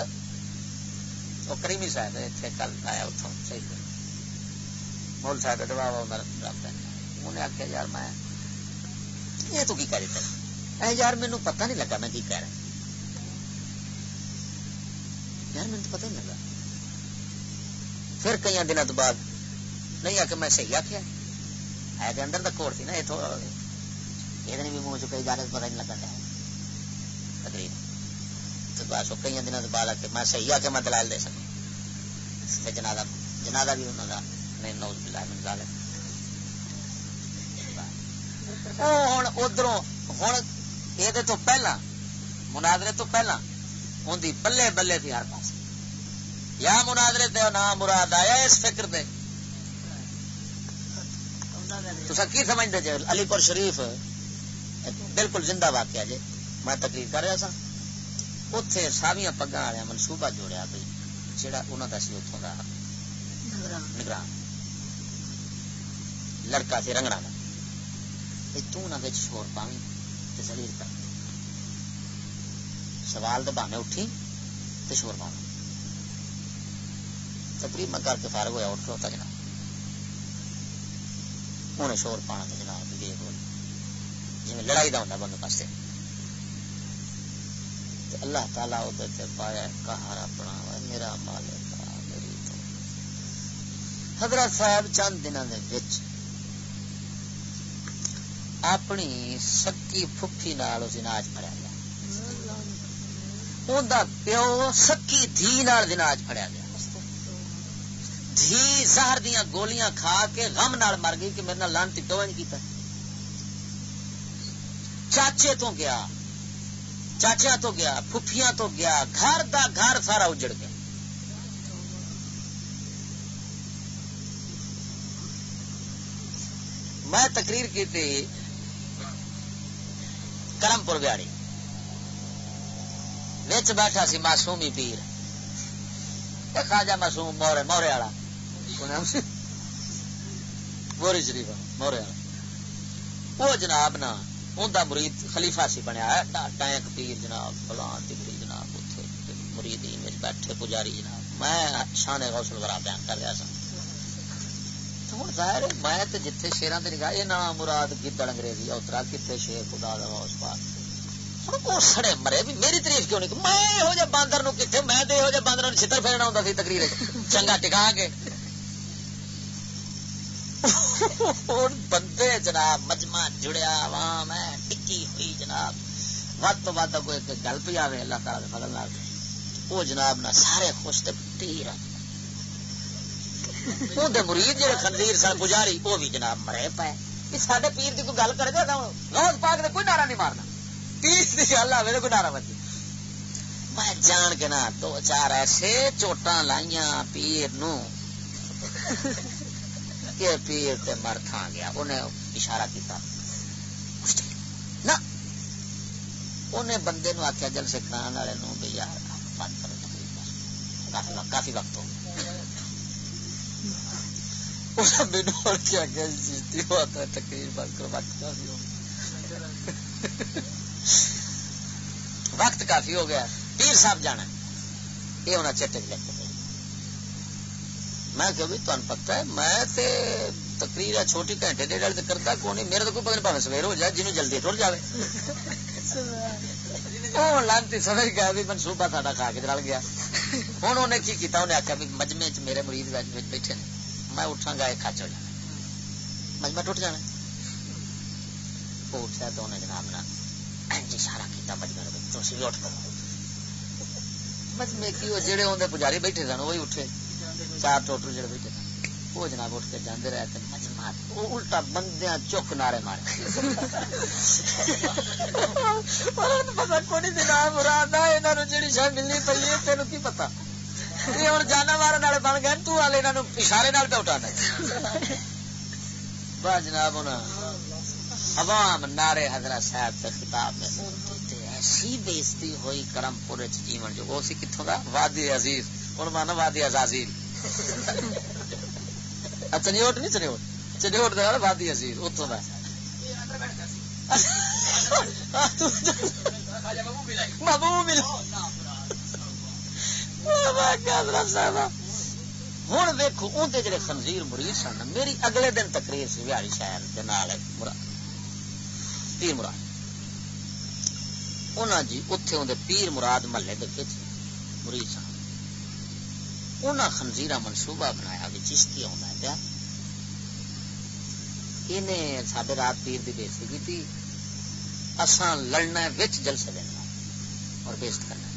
وہ کریمی صاحب اتنے کل آیا اتوں صحیح مول صاحب دبا رابطہ انہیں آخیا یار میں، یہ تو کی کہہ دیتا اے یار مینو پتہ نہیں لگا میں کی کہہ رہا یار مجھے پتہ نہیں لگا۔ پھر کئی دنوں تو بعد نہیں آ کے میں صحیح آخیا ہے۔ تو اندر کوڑ تھی نا یہ تھوڑا یہ بھی منہ چکے جانے پتا نہیں لگا تقریب تو بس وہ کئی دنوں بعد آ کے میں صحیح آ کے میں دلائل دے سکوں۔ جنازہ جنازہ بھی انہوں کا نہیں نوز بلا من ڈالے ہوں ادھر ہوں یہ تو پہلا مناظرے تو پہلا ان بلے بلے تھی ہر پاس یا مناظرے تے نام مراد آیا اس فکر دے؟ تو کی سمجھتے جی علی پور شریف بالکل زندہ واقعہ جی میں تقریر کر رہا سا اتے ساویاں پگا والے منصوبہ جوڑیا بھائی جہاں انہوں کا سی اتوں کا نگران۔ لڑکا سی رنگنا کا توں شور پاوی تو زلیل کر۔ سوال تو بہانے اٹھی تو شور پاؤں تقریب میں کر کے فارغ ہوا اٹھ کھلوتا جناب۔ انہیں شور پانا تو جناب جی لڑائی کا ہوتا بند پاسے۔ اللہ تعالیٰ ادھر پایا کہار اپنا میرا مالک میری تو۔ حضرت صاحب چند دنوں کے اپنی سکی پھپھی نال اس ناج پڑیا گیا۔ پیو سکی دھی نال دناج پڑیا گیا۔ دھی زہر دیا گولیاں کھا کے غم نال مر گئی کہ میرے نال لانتی پیو کیتا۔ چاچے تو گیا چاچیا تو گیا، پھپھیاں تو گیا، گھر دا گھر سارا اجڑ گیا۔ میں تقریر کی تھی کرم پور بیاڑی بچ بیٹھا سی معصومی پیر۔ خاجا معصوم مورے مورے والا۔ گوری شریف مورے وہ جناب نا اندر مرید خلیفہ سی بنیا ٹینک پیر جناب، فلان تگری جناب اتنے مرید بیٹھے پجاری جناب۔ میں شانے غوث الورا بیان کر رہا سا ہوں ظاہر میں جتھے شیران تے نگاہ یہ نام مراد گدڑ انگریزی اترا کتنے شیر خدا دا اس پاک۔ سڑے مرے، بھی میری تعریف کیوں نہیں میں یہو جہ باندر نو کتنے میں تو یہو جہ باندر چھتر پھیرنا ہوں سی تقریر چنگا ٹکا کے۔ بندے جناب مجمع جڑیا عوام ہے ٹکی ہوئی جناب ود تو ود کوئی گل پی آئے اللہ تعالی فضل وہ جناب نہ سارے خوش تیر مرید جی خندیر سن پجاری وہ بھی جناب مرے پائے سارے پیر کی کوئی گل کرے گا روز پاک نے کوئی نعرہ نہیں مارنا تیس کی گل آئے کوئی نعرہ بچی میں جان کے نا دو چار ایسے چوٹاں لائیاں پیر نو کہ پیر تے مر تھا گیا، انہیں اشارہ کیتا۔ نہ، انہیں بندے نو آخیا جل سکھان والے نو بھی یار، بند کرو کافی وقت کافی وقت ہو گیا۔ جی، وقت کافی ہو وقت کافی ہو گیا۔ پیر صاحب جانا یہ ہونا چٹے لے۔ میں کہ تمہیں پتا ہے، میں تے تقریر چھوٹی گھنٹے ڈیڑھ والے کرتا کون نہیں؟ میرے تو کوئی پتا نہیں سویر ہو جائے جنوب جلدی ٹر جائے لانتی سمجھ گیا بھی منصوبہ ساڈا کھا کے چل گیا۔ ہوں انہیں کی کیتا؟ انہیں آخیا بھی مجمے چ میرے مریض بیٹھے نے۔ میں اٹھا گا، ایک ہو جانا جی مجمع ٹوٹ جانا وہ اٹھا تو انہیں جناب نا اشارہ کیا مجمے تو بھی اٹھ کر مجمے کی وہ جڑے ہوندے پجاری بیٹھے سن وہی اٹھے۔ چار ٹوٹر جڑے بیٹھے وہ جناب اٹھ کے جانے رہے تھے۔ مجمع وہ الٹا بندیاں چک نعرے مارے۔ پتا کوئی جناب، مراد ہے جی شاید ملنی پی ہے، تینوں کی پتا ہوں جانا مارن والے بن گئے تشارے پہ اٹھانا بس جناب، ہونا۔ عوام نارے حضرت صاحب کے خطاب میں ایسی بےزتی ہوئی کرم پور جیون جو، وہ سی کتوں کا وادی عزیز ہوں مانا وادی عزازیل۔ چنیوٹ نہیں، چنیوٹ۔ چنیوٹ دے وادی عزیز اتوں کا محبوب ملو ہوں دیکھو اندر جڑے خنزیر مرید سن، میری اگلے دن تقریر سی بہاری شہر پیر مراد۔ انہوں جی اتے اندر پیر مراد محلے دیکھے مرید سن۔ انہیں خنزیرہ منصوبہ بنایا بھی چشتی آنا پیا سڈے رات پیر کی بےزتی کی اسان لڑنا وچ جلسے دینا اور بیست کرنا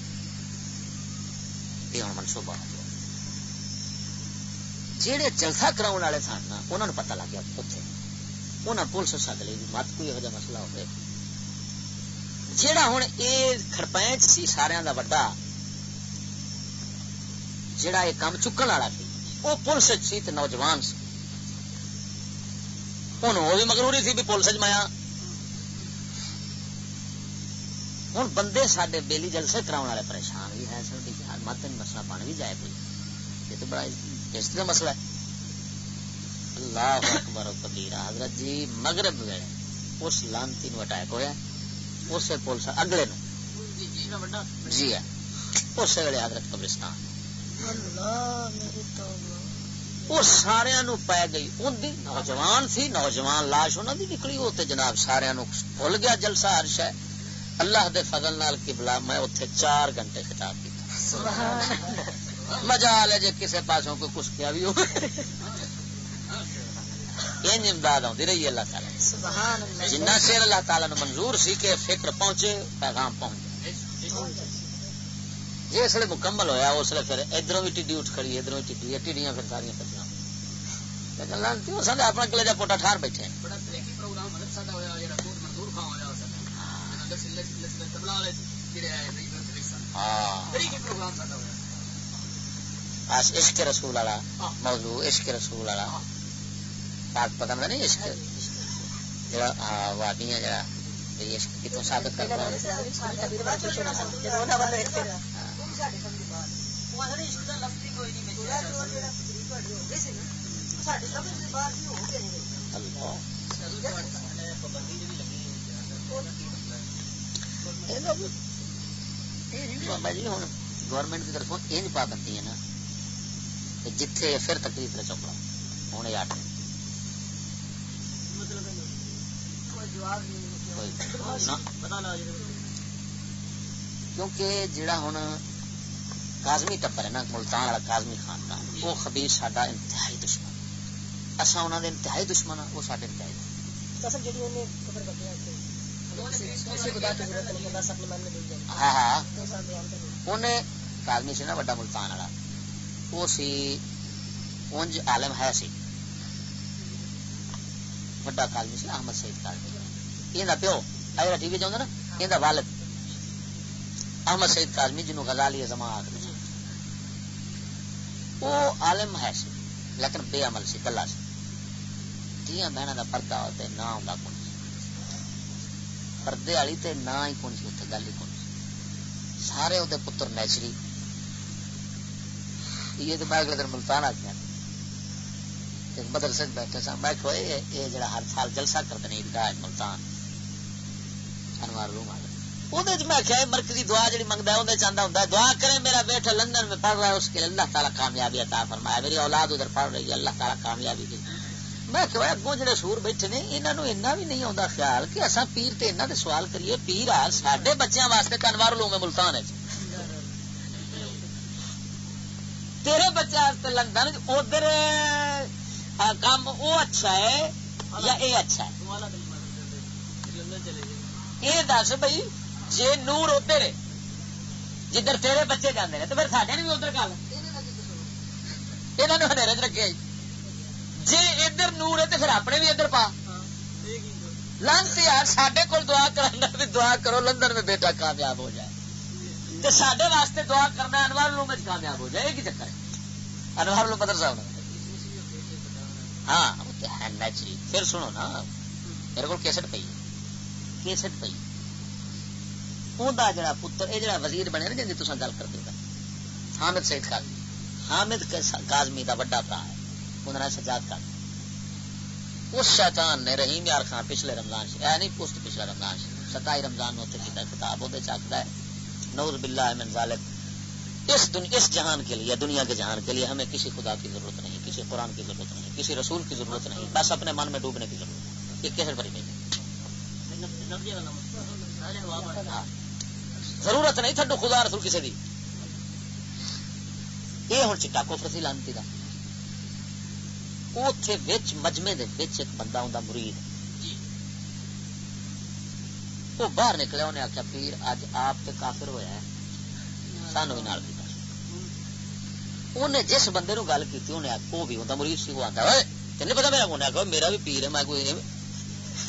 یہ ہوں منصوبہ جہے جلسہ کراؤ والے سن انہوں نے پتا لگ گیا اتنے انہیں پولیس سد لی مت کوئی یہ مسئلہ ہوئے۔ جہا ہوں یہ خرپینچ سی سارا کا وڈا جڑا یہ کام چکن والا سی وہ پولیس سی نوجوان سی۔ ہوں وہ بھی مغروری سی بھی پولیس مایا ہوں بندے سڈے بیلی جلسے کراؤ والے پریشان بھی ہے سر مت مسئلہ بن بھی جائے کوئی۔ یہ تو بڑا اس کا مسئلہ ہے۔ اللہ اکبر کبیرہ حضرت جی مغرب ویلے اس لانتی نو اٹیک ہوا اس پولیس اگلے نو۔ جی ہے۔ اس ویلے حضرت قبرستان۔ وہ سارا پی گئی۔ ان نوجوان سی نوجوان لاش انہوں کی نکلی۔ وہ جناب سارا بھول گیا جلسہ ہر شہ اللہ دے فضل نال قبلہ میں اتنے چار گھنٹے خطاب کیا مزہ لے جی کسی پاسوں کو کچھ کیا بھی ہو امداد آتی رہی اللہ تعالی جنہ چیر اللہ تعالی نے منظور سی کہ فکر پہنچے پیغام پہنچ جی اس لیے مکمل ہوا اس لیے پھر ادھر بھی ٹھڈی اٹھ کھڑی ادھر بھی ٹھڈی ٹھڈیاں پھر ساری کٹیاں لیکن اپنا کلے جا پوٹا ٹھار بیٹھے عشق رسول والا موضوع عشق رسول والا۔ پاک پتا نہیں عشق۔ جڑا ہاں وادیاں جڑا عشق کتوں ثابت کرتا ہے؟ جی ہوں گورنمنٹ کی طرف یہ پابندی ہے نا جتھے پھر تکلیف نہ چوکڑا ہوں یہ آٹھ کیونکہ جڑا ہوں کازمی ٹپر ہے نا ملتان والا کازمی خاندان وہ خبیر سڈا انتہائی دشمن۔ اصا انہوں نے انتہائی دشمن وہ سارے انتہائی۔ ہاں ہاں۔ انہیں کازمی سی نا وڈا ملتان والا۔ وہ سی اونج عالم ہے سی۔ وڈا کالمی سی احمد سعید کالمی یہ پیو ٹی وی چاہتا نا؟ یہ والد۔ احمد سعید کالمی جنوب غزالی زمان آخر وہ عالم ہے سی، لیکن بے عمل سی گلا سی۔ دیا بہن کا پردہ ہوتے نہ آتا کون پردے والی تے نہ ہی کون سی اتنے گل ہی کون سی؟ سارے وہ پتر نیچری۔ یہ تو میں اگلے دن ملتان آ گیا۔ مدرسے بیٹھے سا میں کہ یہ جڑا ہر سال جلسہ کرتے ہیں عیدگاہ ملتان۔ انوار روم والے جی میں کیا مرکزی دعا جی منگتا ہے چاہتا ہوں دعا کرے میرا بیٹا لندن میں پڑھ رہا ہے، اس کے اللہ تعالیٰ کامیابی عطا فرمایا میری اولاد ادھر پڑھ رہی ہے، اللہ تعالیٰ کامیابی دی۔ میں کہ اگوں جڑے سور بیٹھے نے انہوں نے بھی نہیں آتا خیال کہ اصا پیر تے انہوں نے سوال کریے۔ پیر آ سڈے بچوں واسطے کنوار لوں ملتان ہے تیرے بچے واسطے لندن ادھر کام وہ اچھا ہے یا اے اچھا ہے؟ یہ دس بھائی جی نور ادھر جدھر تیرے بچے جانے ہیں تو پھر سڈے بھی ادھر گل یہ ہنیرے چ رکھے جی۔ ادھر نور ہے تو پھر اپنے بھی ادھر پا۔ لنچ یار سڈے کو دعا کرنا بھی دعا کرو، لندن میں بیٹا کامیاب ہو جائے۔ تو سڈے واسطے دعا کرنا انوار لوگ کامیاب ہو جائے یہ چکر ہے۔ انوار لو بدر صاحب ہاں ہے نیچری جی۔ پھر سنو نا، میرے کو کیسٹ پی کیسٹ پی جڑا پتر یہ جڑا وزیر بنے نا جی تصا گل کر دے حامد سید کازمی حامد کازمی کا وڈا برا ہے انہوں نے سجاد کر اس شیطان نے رحیم یار خان پچھلے رمضان سے اے نہیں پوسٹ پچھلے رمضان سے ستائی رمضان میں کیا کتاب وہ آخر ہے نور باللہ من ظالم اس دنیا اس جہان کے لیے دنیا کے جہان کے لیے ہمیں کسی خدا کی ضرورت نہیں کسی قرآن کی ضرورت نہیں کسی رسول کی ضرورت نہیں بس اپنے من میں ڈوبنے کی ضرورت ہے یہ کیسے بری نہیں ضرورت نہیں، تھڈو خدا رسول کسی دی۔ یہ ہوں چٹا کوفر سی لانتی کا اتے مجمے دے وچ ایک بندہ ہوں مرید۔ وہ باہر نکلیا انہیں آخیا پیر، اج آپ تے کافر ہوا ہے۔ سانو بھی انہیں جس بندے نو گل کی انہیں وہ بھی ہوتا مرید سی۔ وہ آتا ہے تین پتا میرا انہیں آخر میرا بھی پیر ہے، میں کوئی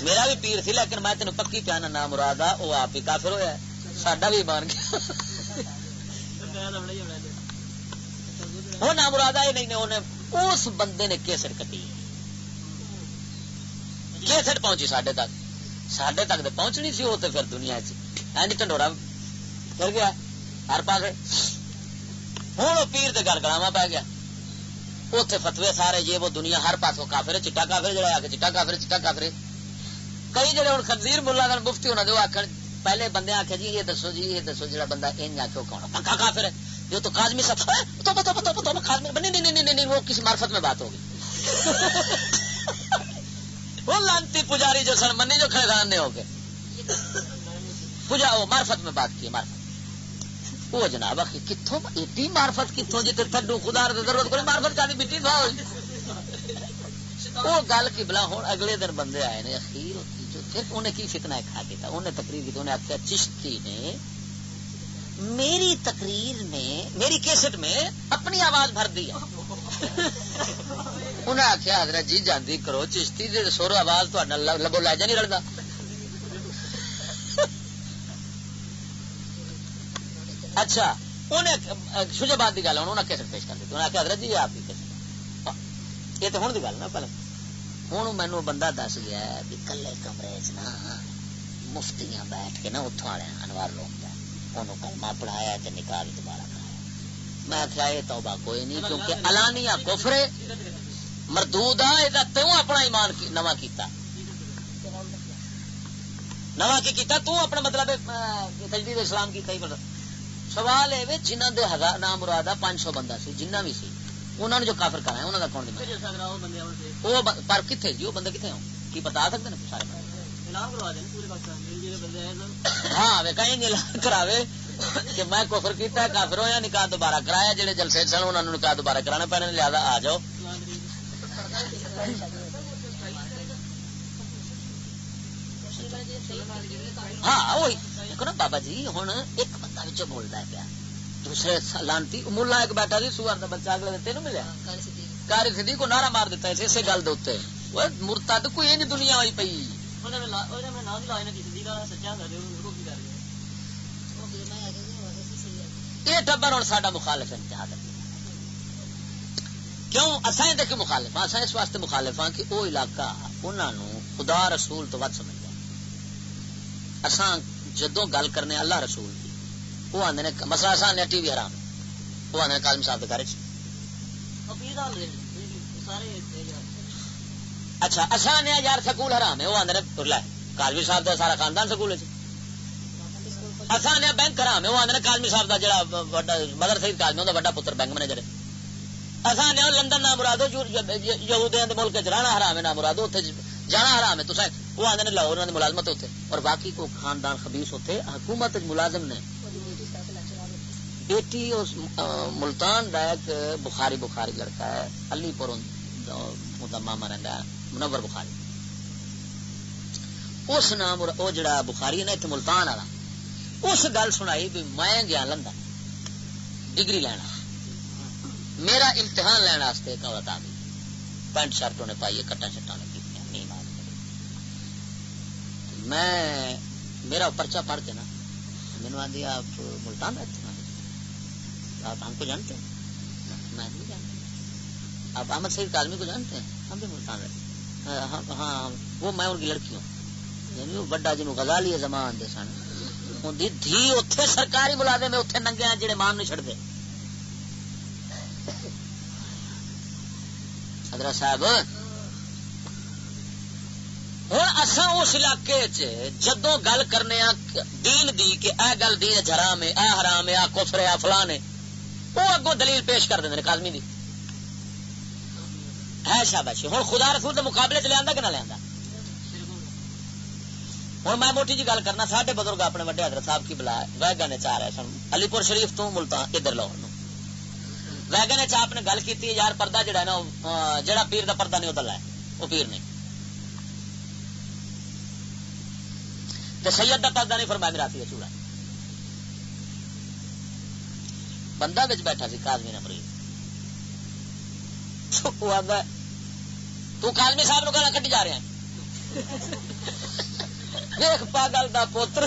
میرا بھی پیر سی، لیکن میں تین پکی پیانا نام مراد آ وہ آپ ہی کافر ہوا ہے۔ ساڈا بھی بن گیا وہ نام مراد آئے نہیں انہیں اس بندے نے کیسٹ کٹی کیسٹ پہنچی سڈے تک سڈے تک تو پہنچنی سی وہ تو پھر دنیا چنڈوڑا پھر گیا ہر پاس ہوں وہ پیر گل گلاوا پی گیا اتنے فتوے سارے یہ وہ دنیا ہر پاس کافر چٹا کافر جڑا آ کے چٹا کافر چٹا کافر کئی جڑے ہوں خنزیر ملا دن مفتی ہونا جو آخر پہلے بندے آخیا جی یہ دسو جی یہ دسو جا بندہ ان آخو کون پکا کافر ہے جو تو کازمی سب تو پتہ پتہ پتہ نہیں نہیں نہیں نہیں وہ کسی معرفت میں بات ہوگی۔ وہ لانتی پجاری جو سن، منی جو کھڑے خان نے ہو گئے پوجا وہ مارفت میں بات کی مارفت وہ جناب کتوں ایڈی مارفت کتوں جی تھڈو خدا ضرورت کوئی مارفت کا مٹی تھا وہ گل کی بلا ہوں اگلے دن بندے آئے نے، اخیر جو پھر انہیں کی فتنا کھا دیتا انہیں تقریر کی تو انہیں آخیا چشتی نے میری تقریر میں میری کیسٹ میں اپنی آواز بھر دی انہیں آخیا حضرت جی جاندی کرو، چشتی سور آواز تو لبو لہجا نہیں رلتا اچھا شجا باد کی گل انہوں کیسٹ پیش کر دی انہیں آخیا حضرت جی آپ کی کیسٹ۔ یہ تو ہوں کی گل نا، پہلے۔ ہوں مینو بندہ دس گیا بھی کلے کمرے چ نا مفتیاں بیٹھ کے نا اتوں والے انوار لوگ انہوں کلمہ پڑھایا نکاح دوبارہ کرایا میں آخیا یہ توبہ کوئی نہیں کیونکہ الانیا کوفرے مردود توں اپنا ایمان نواں کیتا نواں کی کیتا تو اپنا مطلب تجدید اسلام کیتا ہی مطلب سوال ہے جنہ دے ہزار نام مراد پانچ سو بندہ سی جنہ بھی سی انہوں نے جو کافر کرا ہے انہوں کا کون وہ پر کتنے جی وہ بندے کتنے ہو کی بتا سکتے ہیں سارے ہاں کہیں کراوے کہ میں کفر کیتا کافر ہو یا نکاح دوبارہ کرایا جہے جلسے سن انہوں نے نکاح دوبارہ کرانا پینے لہٰذا آ جاؤ ہاں وہی دیکھو نا بابا جی ہوں ایک بندہ بولتا ہے پیا دوسرے لانتی ملا ایک بیٹھا سی سوار کا بچہ اگلے تین ملیا۔ کاری سدھی کو نعرہ مار دیتا ہے اسی گل دے مرتا تو کوئی نہیں دنیا ہوئی پی یہ ٹبر ہوں مخالف انتہا کر کیوں؟ اصا دیکھ مخالف ہاں اس واسطے مخالف ہاں کہ وہ علاقہ انہوں خدا رسول تو ود سمجھ اساں جدو گل کرنے اللہ رسول۔ وہ آدھے مسئلہ اصا آنے ٹی وی حرام وہ آدھے کالم صاحب کے گھر اچھا اصا آنے یار سکول حرام ہے وہ آدھے کالمی صاحب کا سارا خاندان سکول اصا آنے بینک حرام ہے وہ آدھے کالمی صاحب کا جڑا مدر کالمی بڑا پتر بینک مینیجر ہے اصا نے لندن نہ مرادو یہودیاں دے ملک حرام ہے نہ مرادو اتنے جانا حرام ہے تو وہ آدھے لاہور ملازمت ہوتے اور باقی کو خاندان ہوتے حکومت ملازم نے بیٹی اس ملتان کا ایک بخاری بخاری لڑکا ہے، علی پور ماما رہتا ہے، منور بخاری۔ اس نام وہ جڑا بخاری ہے نا اتنے ملتان والا۔ اس گل سنائی بھی میں گیا لندن، ڈگری لینا۔ میرا امتحان لینا ایک عورت آ گئی۔ پینٹ شرٹ انہیں پائی ہے کٹا شٹا نے کی میں، میرا پرچا پڑھ کے نا مینو آدھی آپ ملتان رہتے۔ آپ ہم کو جانتے ہیں۔ میں نہیں جانتا آپ احمد سعید کالمی کو جانتے ہیں؟ ہم بھی ملتان رہتے ہیں۔ ہاں, ہاں،, ہاں،, ہاں، وہ میں ان کی لڑکی ہوں یعنی وہ بڑا جنوب غزالی زمان دے سن۔ دھی اتنے سرکاری ملازم میں اتنے ننگے ہیں جڑے مان نہیں چڑھتے حضرت صاحب ہوں اصا اس علاقے جدو گل کرنے دین دی کہ اے گل دین جرام ہے اے حرام ہے آ کفر ہے فلان ہے وہ اگوں دلیل پیش کر دیں کالمی دی۔ ہے شاباشی ہوں خدا رسول کے مقابلے چ لیا کہ نہ لیا ہوں میں موٹی جی گل کرنا، ساڈے بزرگ اپنے وڈے حضرت صاحب کی بلا ویگا نے چاہ رہے سن۔ علی پور شریف تو ملتا ادھر لاہور ویگن آپ نے گل کی یار پردہ جڑا ہے نا جڑا پیر دا پردہ نہیں وہ دلہ وہ پیر نہیں۔ تو سید دا پردہ نہیں، فرمایا میرا چوڑا۔ بندہ بچ بیٹھا سی کازمی نے مریض۔ تو کازمی صاحب نو گالا کٹی جا رہا دیکھ پاگل دا پوتر۔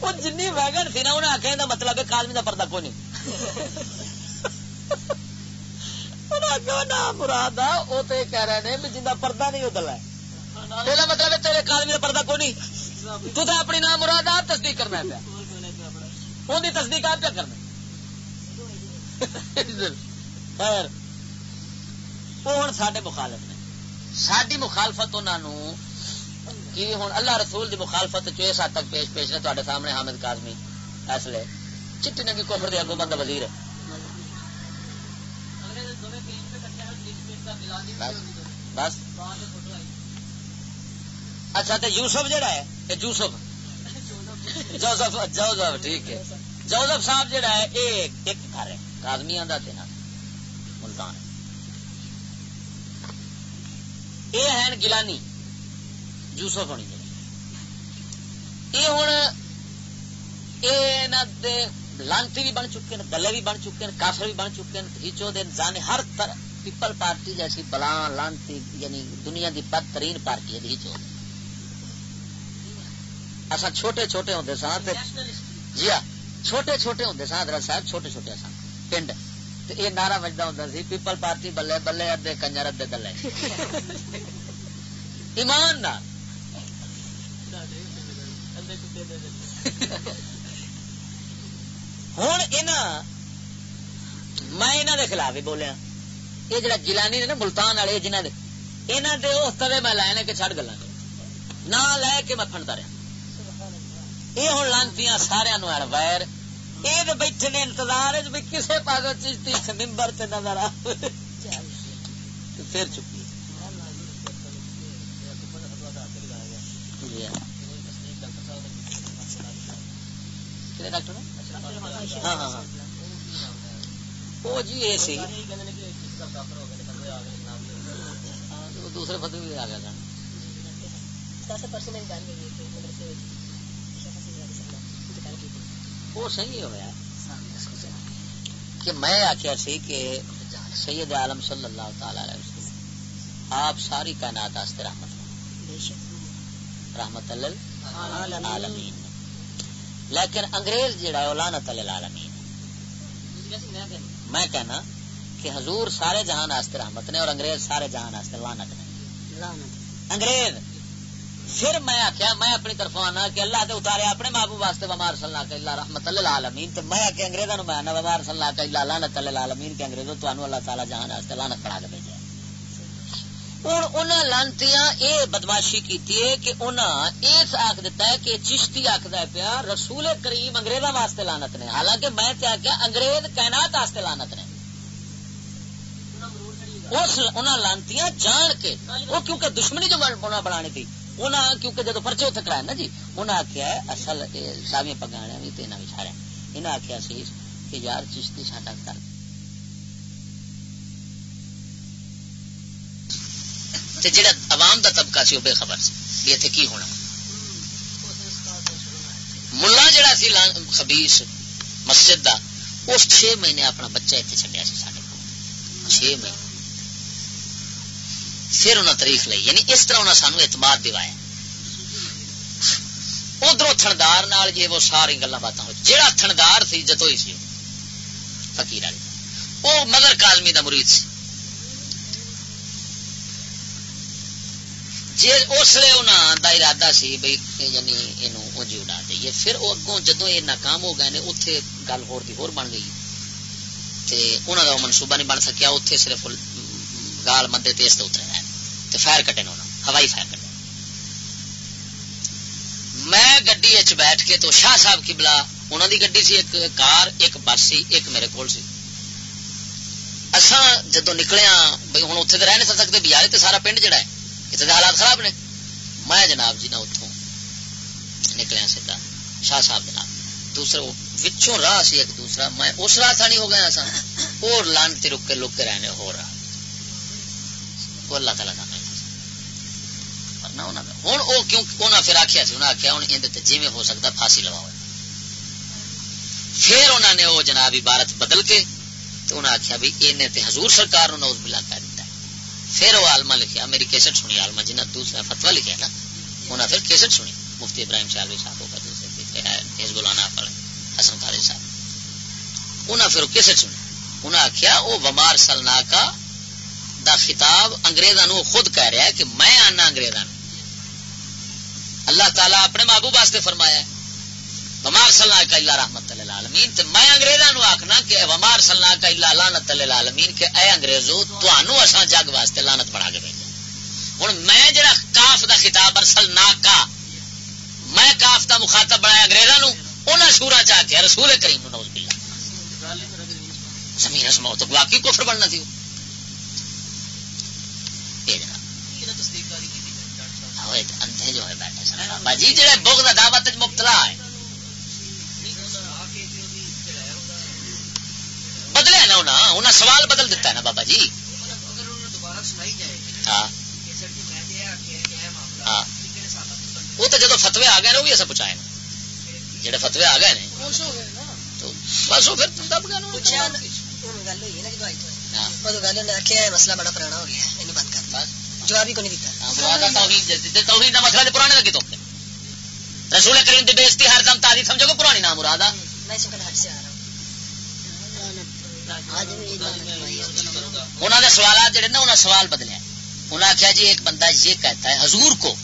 وہ جن ویگن سی نا انہیں آخر مطلب ہے کازمی دا پردہ کوئی نہیں مراد وہ تو کہہ رہے ہیں جن کا پردہ نہیں، وہ دل ہے۔ مطلب تیرے کالمی کا پردہ کون نہیں تو اپنی نام مراد آپ تصدیق کرنا پیا۔ ان کی تصدیق آپ کیا کرنا۔ خیر۔ وہ ہوں سڈے مخالف نے۔ ساری مخالفت انہوں کی ہوں اللہ رسول دی مخالفت چو اس حد تک پیش پیش نے تے سامنے حامد کازمی فیصلے۔ چٹی نگی کفر دیا اگوں بندہ وزیر۔ ہے بس۔ اچھا تو یوسف جہا ہے؟ یوسف جوزف جوزف، ٹھیک ہے۔ جوزف صاحب جہا ہے یہ ایک گھر ہے۔ کادمی کا تین ملتان۔ یہ ہے گلانی یوسف ہونی یہ ہوں یہ لانتی بھی بن چکے ہیں، گلے بھی بن چکے ہیں، کافر بھی بن چکے ہیں۔ ہیچو دے جانے ہر طرح پیپل پارٹی جیسی بلا لانتی یعنی دنیا کی بدترین پارٹی ہے ہیچو اصا چھوٹے چھوٹے ہوں سا جی ہاں چھوٹے چھوٹے ہوں سا حضرت صاحب چھوٹے چھوٹے سا پنڈ یہ نعرہ بجتا ہوں see people party Balle Balle ادے کنجر ادے دلے ایمان نہ ہوں میں دے خلاف ہی بولیا یہ جڑا جلانی نے نا ملتان والے جنہ دے یہاں دے اس طرح میں لائے کہ چڑھ گلا نہ لے کے میں فنتا رہا یہ ہوں لانتی سارا ویر یہ بیٹھے نے انتظار بھی کسے پاس چیز ممبر سے نظر آ پھر چکی ڈاکٹر ہاں ہاں ہاں۔ وہ جی یہ سی۔ دوسرے فتو بھی آ گیا وہ صحیح ہوا کہ میں آخیا سی کہ سید عالم صلی اللہ تعالی علیہ وسلم آپ ساری کائنات رحمت رحمت عالمین۔ لیکن انگریز جہا ہے العالمین میں کہنا کہ حضور سارے جہان آستے رحمت نے اور انگریز سارے جہان لانت نے۔ انگریز پھر میں آخیا میں اپنی طرف آنا کہ اللہ دے اتارے اپنے محبوب واسطے بمار صلی اللہ اللہ رحمت اللہ عالمین تو میں کہ انگریزوں میں آنا بمار صلی اللہ لانت اللہ عالمین کے انگریزوں تو اللہ تعالیٰ جہان آستے لانت پڑھا کے بھیجا ہوں لانتی یہ بدماشی کی کہ اس آخ دتا ہے کہ چشتی آخد پیا، رسول کریم اگریزوں واسطے لانت نے۔ حالانکہ میں کیا کیا انگریز کائنات واسطے لانت نے۔ لانتی جان کے، وہ کیونکہ دشمنی جو بنانی تھی انہیں کیونکہ جدو پرچے اتنے کرایا نا جی انہیں آخیا اصل ساویاں پگانے بھی تین بچھاریا انہیں آخیا سی کہ یار چشتی ساڈا کر جڑا عوام دا طبقہ سی وہ بے خبر سی بھی اتنے کی ہونا ملا جڑا سی خبیس مسجد دا اس چھ مہینے اپنا بچہ اتنے چڈیا سی سارے چھ مہینے پھر انہیں تاریخ لی یعنی اس طرح انہیں سانو اعتماد دوایا ادھر تھندار جی وہ ساری گلا باتیں ہو جہاں تھندار سی جتوئی سی فکیر والی وہ مگر کالمی دا مرید سی۔ جی اس لیے انہوں کا ارادہ سی بھائی یعنی یہ جی اڑا دئیے۔ پھر وہ اگوں جدو یہ ناکام ہو گئے اتنے گل ہو بن گئی۔ انہوں کا منصوبہ نہیں بن سکیا اتنے صرف گال مدے تیز اترے ہیں تو فائر کٹے نے ہوائی فائر کٹے۔ میں گڈی بیٹھ کے تو شاہ صاحب کی بلا انہوں کی گڈی سی ایک کار، ایک بس سی، ایک میرے کو اصا جدو نکلیا بھائی ہوں اتنے تو رہ نہیں سکتے بجارے تو سارا پنڈ جڑا ہے۔ اتنے حالات خراب نے۔ میں جناب جی نہ اتوں نکلیا سیدا شاہ صاحب جناب دوسرا وچوں راہ سی ایک دوسرا، میں اس راہ تھا نہیں ہو گیا سا اور لانتی رک کے لک کے رہنے ہو رہا۔ وہ اللہ تعالیٰ کا ہوں وہ کیوں انہیں پھر آخیا سی انہیں آخیا ہوں یہ جی ہو سکتا پھانسی لواؤ۔ پھر انہوں نے وہ جناب عبارت بدل کے تو انہیں آخیا بھی انہیں یہ حضور سرکار نے نوز بلا کر دیتا پھر وہ آلما لکھیا، میری کیسٹ سنی آلما جنہیں دوسرا فتوا لکھا نا انہیں پھر کیسٹ سنی۔ مفتی ابراہیم شاہی صاحب کا دوسرے حزب اللہ پڑھ حسن خالد صاحب۔ انہیں پھر کیسٹ سنی۔ انہیں آخیا وہ ومار سلنا کا دا خطاب انگریزوں خود کہہ رہا ہے کہ میں آنا انگریزوں اللہ تعالیٰ اپنے محبوب واسطے فرمایا ہے۔ ومار سلنا کا اللہ رحمت عالمین تے میں انگریزوں آخنا کہ ومار سلنا کا اللہ لانت عالمین کہ اے انگریزو تنوع اصا جگ واسطے لانت بنا کے بھیجا۔ ہوں میں جڑا کاف دا خطاب ارسل نا کا میں کاف دا مخاطب بنایا انگریزوں انہیں سورا چاہ کے رسول کریم نوز بلا زمین اسماؤ تو واقعی کفر بننا تھی اندھے جو ہے بیٹھے جی جہاں بغض دعوت مبتلا ہے۔ بدلے نا انہیں انہیں سوال بدل دیتا ہے نا بابا جی۔ ہاں۔ ہاں۔ وہ تو جدو فتوے آ گئے نا وہ بھی ایسا پوچھا ہے جہے فتوے آ گئے تو بس وہ پھر دب گیا مسئلہ بڑا پرانا ہو گیا بند کر جواب ہی کو نہیں دیتا۔ توحید کا مسئلہ پرانے لگے تو۔ رسول کریم کی بےزتی ہر دم تازی سمجھو گے پرانی نام مراد میں سے آ رہا انہوں نے سوالات جڑے نا انہیں سوال بدلے۔ انہوں نے آخیا جی ایک بندہ یہ کہتا ہے حضور کو۔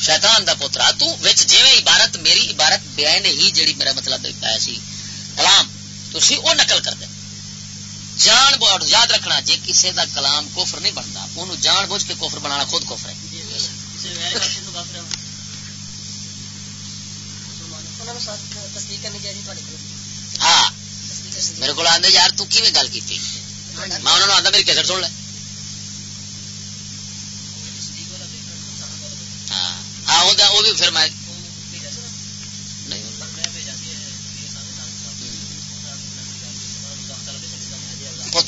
شیطان دا پوترا تو وچ جویں عبارت میری عبارت بیان ہی جڑی میرا مطلب ہے سی۔ کلام تھی وہ نقل کر دے۔ جان بوڑ یاد رکھنا جی کسی دا کلام کوفر نہیں بنتا انہوں جان بوجھ کے کوفر بنانا خود کوفر ہے۔ ہاں۔ میرے کو آدھے یار، تو کی گل کی میں انہوں نے آدھا میری کیسٹ سن لے۔ ہاں۔ ہاں وہ بھی پھر میں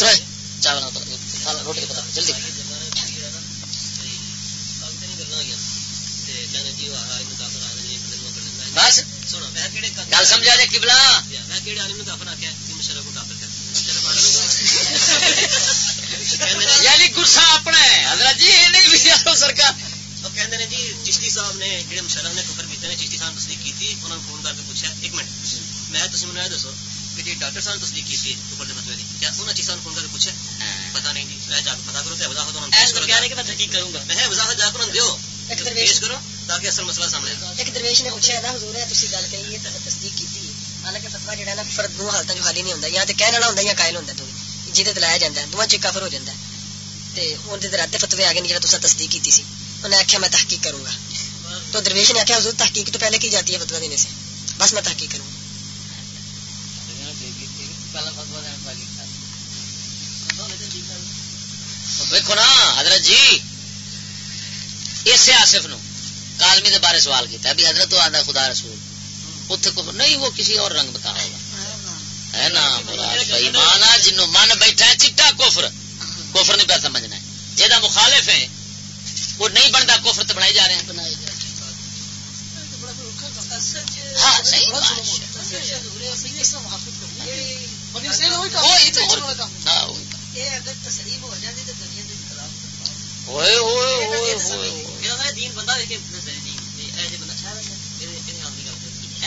پوتر چاول روٹی پتا جلدی۔ بس۔ گل سمجھا جائے کبلا یعنی گسا اپنا حضرت جی یہ نہیں سرکار۔ جی چشتی صاحب نے جہاں مشرف نے کفر کیتے چشتی صاحب تصدیق کی انہوں نے فون کر کے پوچھا۔ ایک منٹ۔ میں تم نے دسو کہ جی ڈاکٹر صاحب تصدیق کی کفر کے مطلب۔ کیا فون کر کے پوچھا پتا نہیں جی۔ میں جا پتا کرو تو وضاحت میں تحقیق کروں گا۔ میں وضاحت جا کر دیو۔ پیش کرو تاکہ اصل مسئلہ سامنے ایک درویش نے پوچھا نا حضور ہے تھی گل کہی ہے تصدیق حالانکہ نا فرد دو جو نہیں یا والا یا قائل دو۔ جہد لایا جاتا ہے کافر ہو ہے۔ آ گئے تصا تصدیق کی سی انہیں آخیا میں تحقیق کروں گا۔ تو درویش نے آخیا حضور تحقیق تو پہلے کی جاتی ہے فتوا دینے سے؟ بس میں تحقیق کروں دیکھو نا حضرت جی۔ اس آصف نو۔ کالمی دے بارے سوال کیا بھی حضرت آدھا خدا رسول۔ اتنے کفر نہیں، وہ کسی اور رنگ بتا ہوگا۔ ہے نا بھائی مانا جنو من بیٹھا ہے، چٹا کفر۔ کفر نہیں پہ سمجھنا ہے۔ جہاں مخالف ہے، وہ نہیں بنتا کفر تو بنائی جا رہے ہیں ہاں صحیح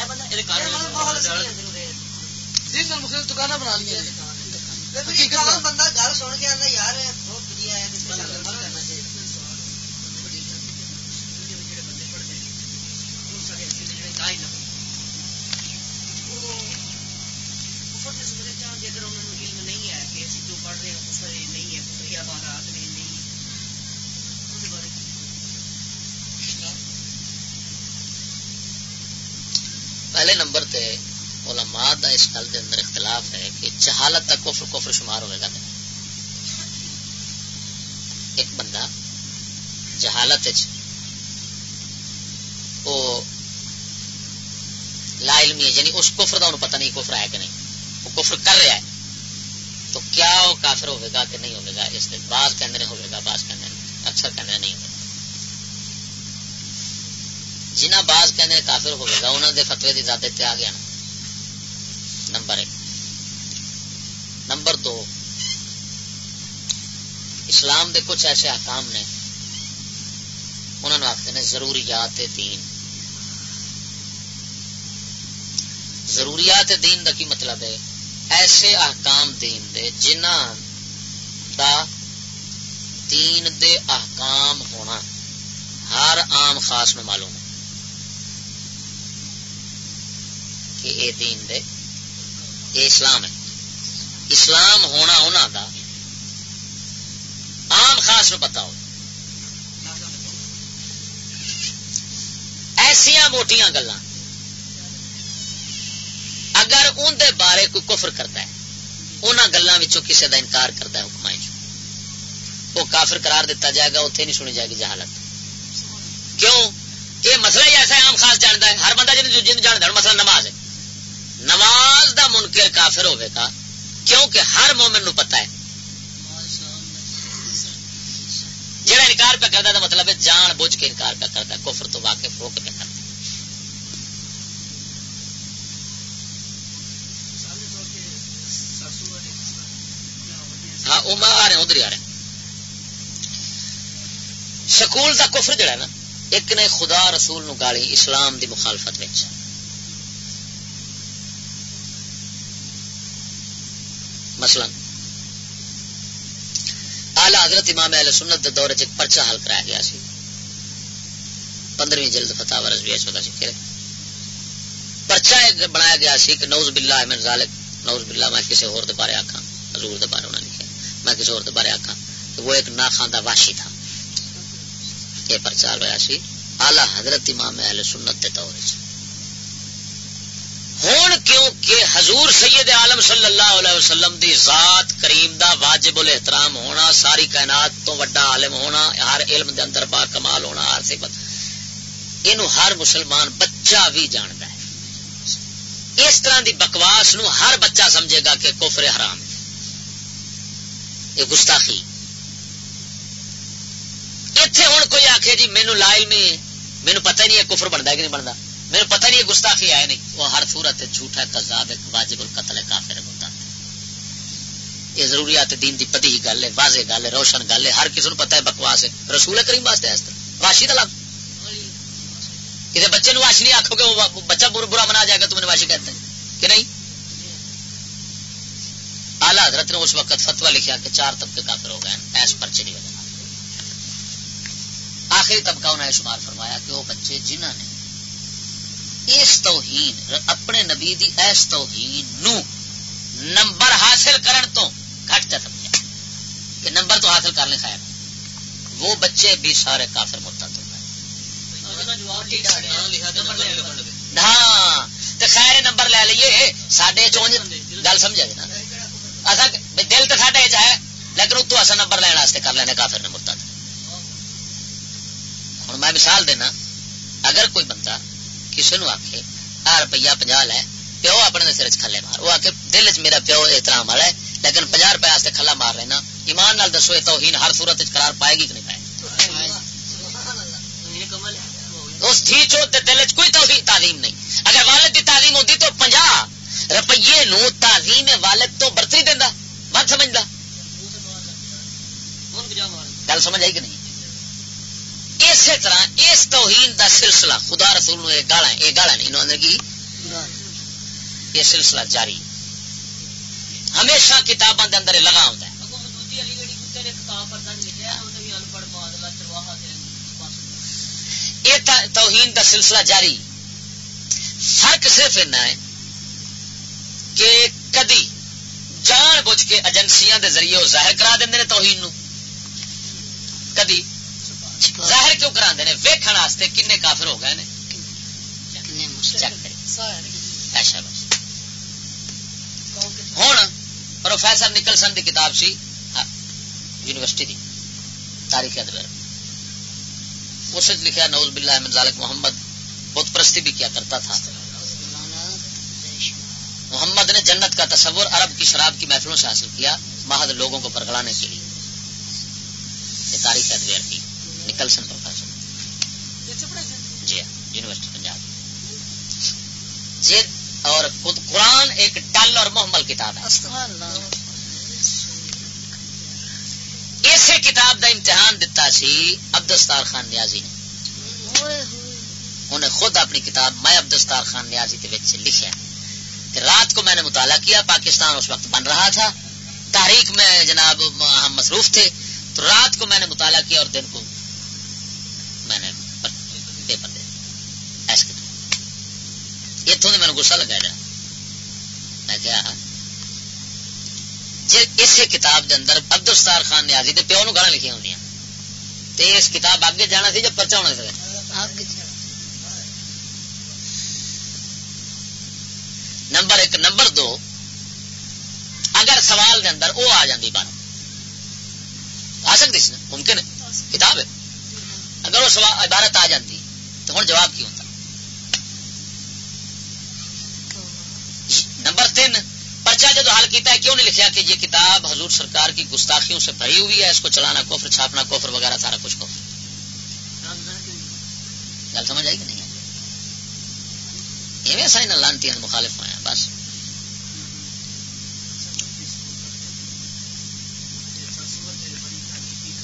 بندہ دکان بنا لی بندہ گل سن کے آتا یار نہیں ہے کہ جو پڑھ رہے ہیں نہیں ہے بارات نہیں پہلے نمبر تے علماء دا اس گل دے اندر اختلاف ہے کہ جہالت کا کفر کفر شمار ہوئے گا۔ ایک بندہ جہالت وہ لا علمی ہے یعنی اس کفر کا انہوں پتہ نہیں کفر ہے کہ نہیں۔ وہ کفر کر رہا ہے۔ تو کیا وہ کافر ہوئے گا کہ نہیں ہوئے گا؟ اس دن بعض کہنے نے ہوئے گا بعض کہنے اکثر اچھا کہنے نہیں ہوگا جنہ بعض کہنے کافر ہوئے گا انہوں نے فتوی کی زیادہ تے آ گیا۔ نا نمبر ایک۔ نمبر دو، اسلام دے کچھ ایسے حکام نے انہوں نے آخر ضروریات دین۔ ضروریات دین دا کی مطلب ہے؟ ایسے احکام دین دے جنہ دا دین دے احکام ہونا ہر عام خاص میں معلوم ہے۔ کہ اے دین دے، اے اسلام ہے۔ اسلام ہونا انہوں دا۔ عام خاص میں پتا ہو۔ ایسیا موٹیاں گلان اگر اندر بارے کوئی کفر کرتا ہے انہوں گلوں کسی کا انکار کرتا ہے حکم وہ کافر قرار دیتا جائے گا اتنے نہیں سنی جائے گی جہالت۔ کیوں؟ یہ مسئلہ ہی ایسا ہے، عام خاص جانتا ہے۔ ہر بندہ جن جن جانتا ہے مسئلہ نماز ہے۔ نماز دا منکر کافر ہوئے کیونکہ ہر مومن نو پتا ہے۔ جہاں انکار پہ کرتا مطلب ہے جان بوجھ کے انکار پہ کرتا ہے، کفر تو واقف ہو کے پہ کرتا ہاں وہ آ رہے ادھر آ رہے سکول کا کفر جڑا نا، ایک نے خدا رسول نو گالی اسلام دی مخالفت میں مثلا۔ آلہ حضرت امام اہل سنت دے دور چ پرچہ حل کرایا گیا سی۔ پندرہویں جلد فتح ورز بھی اس وقت سکھے پرچہ ایک بنایا گیا سی کہ نوز باللہ من ذالک۔ نوز باللہ میں کسی اور دے بارے آکھاں۔ حضور دے بارے انہوں نے لکھا میں کسی اور دے بارے آکھاں۔ کہ وہ ایک ناخاندہ واشی تھا۔ یہ پرچار ہوا سی۔ آلہ حضرت امام اہل سنت دے دور چ ہوں کیونکہ حضور سید عالم صلی اللہ علیہ وسلم دی ذات کریم دا واجب الاحترام ہونا، ساری کائنات تو وڈا عالم ہونا، ہر علم دے اندر با کمال ہونا، ہر صفت۔ یہ ہر مسلمان بچہ بھی جانتا ہے۔ اس طرح دی بکواس نو ہر بچہ سمجھے گا کہ کفر حرام ہے۔ یہ گستاخی۔ اتنے ہوں کوئی آخے جی مینو لائل میں مینو پتہ نہیں ہے کفر بنتا ہے کہ نہیں بنتا میرے پتہ نہیں گستاخی آئے نہیں۔ وہ ہر صورت جھوٹا کزاب ایک واجب القتل ہے، کافر ہوتا یہ ضروریات دین دی پتی گل ہے، واضح گل ہے، روشن گل ہے، ہر کسی کو پتا ہے بکواس ہے۔ رسول کریم واسطے اس طرح۔ واشی کا لفظ کسی بچے نو واشی نہیں آخو گے، وہ بچہ برا منا جائے گا تم نے واشی کہتے ہیں۔ کہ نہیں؟ آلہ حضرت نے اس وقت فتوا لکھا کہ چار طبقے کافر ہو گئے ایس پرچے نہیں وجہ آخری طبقہ انہوں نے شمار فرمایا کہ وہ بچے جنہ نے اس توہین، اپنے نبی دی اس توہین نو نمبر حاصل کرن تو گھٹ چا سمجھا کہ نمبر تو حاصل کر لیں خیر۔ وہ بچے بھی سارے کافر مرتا تو ہاں تو خیر نمبر لے لیے۔ سڈے چونج، گل سمجھا گی نا؟ اصا دل تو ساڈے ہے، لیکن اتو اصا نمبر لینا کر لینا کافر نے مرتا ہوں میں مثال دینا، اگر کوئی بندہ کسی نو آخے آ روپیہ پنجا لے، پیو اپنے سر چلے مار۔ وہ آخ دل چ میرا پیو احترام والا ہے، لیکن پنجا روپئے کھلا مار لینا ایمان نال دسو یہ توہین ہر صورت قرار پائے گی کہ نہیں پائے اس دھی چو دل چ کوئی توہین، تعلیم نہیں۔ اگر والد کی تعلیم ہوتی تو پنجا روپیے نو تعلیم والد تو برتری دینا مت سمجھتا گل سمجھ آئی کہ نہیں؟ اسی طرح اس توہین دا سلسلہ خدا رسول نو گالا یہ گالا نہیں انہوں نے کی؟ یہ سلسلہ جاری۔ ہمیشہ کتابوں کے اندر لگا ہوتا ہے۔ یہ توہین دا سلسلہ جاری۔ فرق صرف اتنا ہے کہ کدی جان بوجھ کے ایجنسیاں دے ذریعے وہ ظاہر کرا دیں توہین نو۔ کدی ظاہر کیوں کرا دے ویکن واسطے کن کافر ہو گئے ہوں پروفیسر نکلسن کی کتاب سی یونیورسٹی کی تاریخ ادبر۔ اس لکھا نوز باللہ من ذالک محمد بت پرستی بھی کیا کرتا تھا۔ محمد نے جنت کا تصور عرب کی شراب کی محفلوں سے حاصل کیا محض لوگوں کو پرگلانے کے لیے۔ یہ تاریخ ادویر کی نکلسن پروفیسر جی ہاں یونیورسٹی پنجاب جد اور قرآن ایک ٹل اور محمل کتاب ہے۔ اسی کتاب دا امتحان دتا سی عبدستار خان نیازی نے۔ انہیں خود اپنی کتاب میں عبدستار خان نیازی کے لکھا کہ رات کو میں نے مطالعہ کیا پاکستان اس وقت بن رہا تھا۔ تاریخ میں جناب ہم مصروف تھے۔ تو رات کو میں نے مطالعہ کیا اور دن کو میں نے پیپر دے ایس اتوں نے میرے گسا لگا جا میں کیا جی اسی کتاب دے اندر عبدالستار خان نیازی دے پیو نو گانا لکھیا ہوں اس کتاب آگے جانا سی جب پرچا ہونا سی؟ نمبر ایک نمبر دو اگر سوال دے اندر وہ آ جاتی بات آ سکتی نا؟ ممکن ہے؟ کتاب ہے۔ اگر وہ سوال عبارت آ جاتی تو ہوں جواب کی ہوتا؟ نمبر تین پرچا جدو حل کیتا ہے، کیوں نہیں لکھا کہ یہ کتاب حضور سرکار کی گستاخیوں سے بھری ہوئی ہے، اس کو چلانا کوفر چھاپنا کوفر وغیرہ سارا کچھ کوفر گل سمجھ آئی کہ نہیں؟ ایویں سائن لانتی مخالف ہوئے بس۔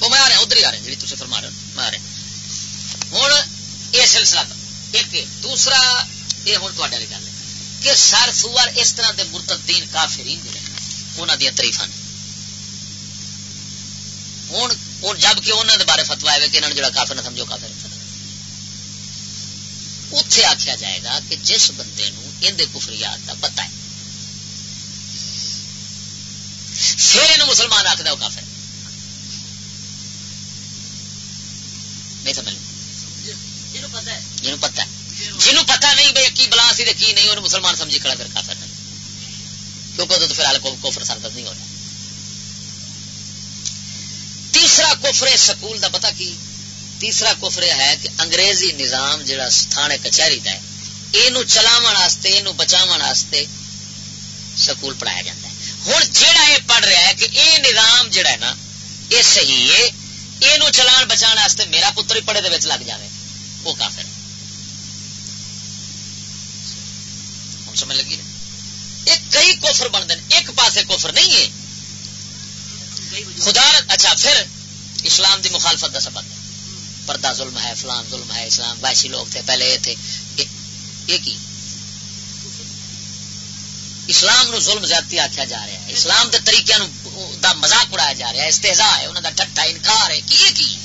وہ میں آ رہا ادھر ہی آ رہے جی تھی فرما رہے میں آ ہوں۔ یہ سلسلہ، ایک دوسرا، یہ ہوں تے گل۔ ہے کہ سر سور اس طرح کے مرتدین کافرین جڑے انہوں دیا تریفا نے۔ ہوں جبکہ انہوں نے بارے فتوا ہے کہ انہوں نے جڑا کافر نہ سمجھو کافر اتے آخیا جائے گا کہ جس بندے نو اندر کفریات کا پتا ہے پھر یہ مسلمان آخر وہ کافر۔ نہیں سمجھ جنوب پتا ہے۔ جنوب پتا نہیں بھائی کی بلا سی کی نہیں، انہوں مسلمان سمجھی کھڑا پھر کافر نہیں کیونکہ تو فی الحال کوفر سرد نہیں ہو رہا۔ تیسرا کوفر سکول کا پتا کی؟ تیسرا کفر ہے کہ انگریزی نظام جڑا تھانے کچہری کا ہے یہ چلاو واسطے یہ بچاو واسطے سکول پڑھایا جاتا ہے۔ ہوں جہا یہ پڑھ رہا ہے کہ یہ نظام جڑا ہے نا، یہ صحیح ہے یہ چلان بچا میرا پتر ہی پڑھے دے لگ جائے وہ کافر سمجھ لگی یہ کئی کوفر بنتے ہیں، ایک پاسے کوفر نہیں ہے۔ خدا اچھا پھر اسلام دی مخالفت کا سبق ہے۔ پردہ ظلم ہے، فلان ظلم ہے، اسلام ویسی لوگ تھے، پہلے یہ تھے۔ یہ کی؟ اسلام نو ظلم زیادتی آخیا جا رہا ہے۔ اسلام دے طریقے دا مزاق اڑایا جا رہا ہے۔ استحزا ہے انہوں دا ٹھٹا انکار ہے۔ کی کی؟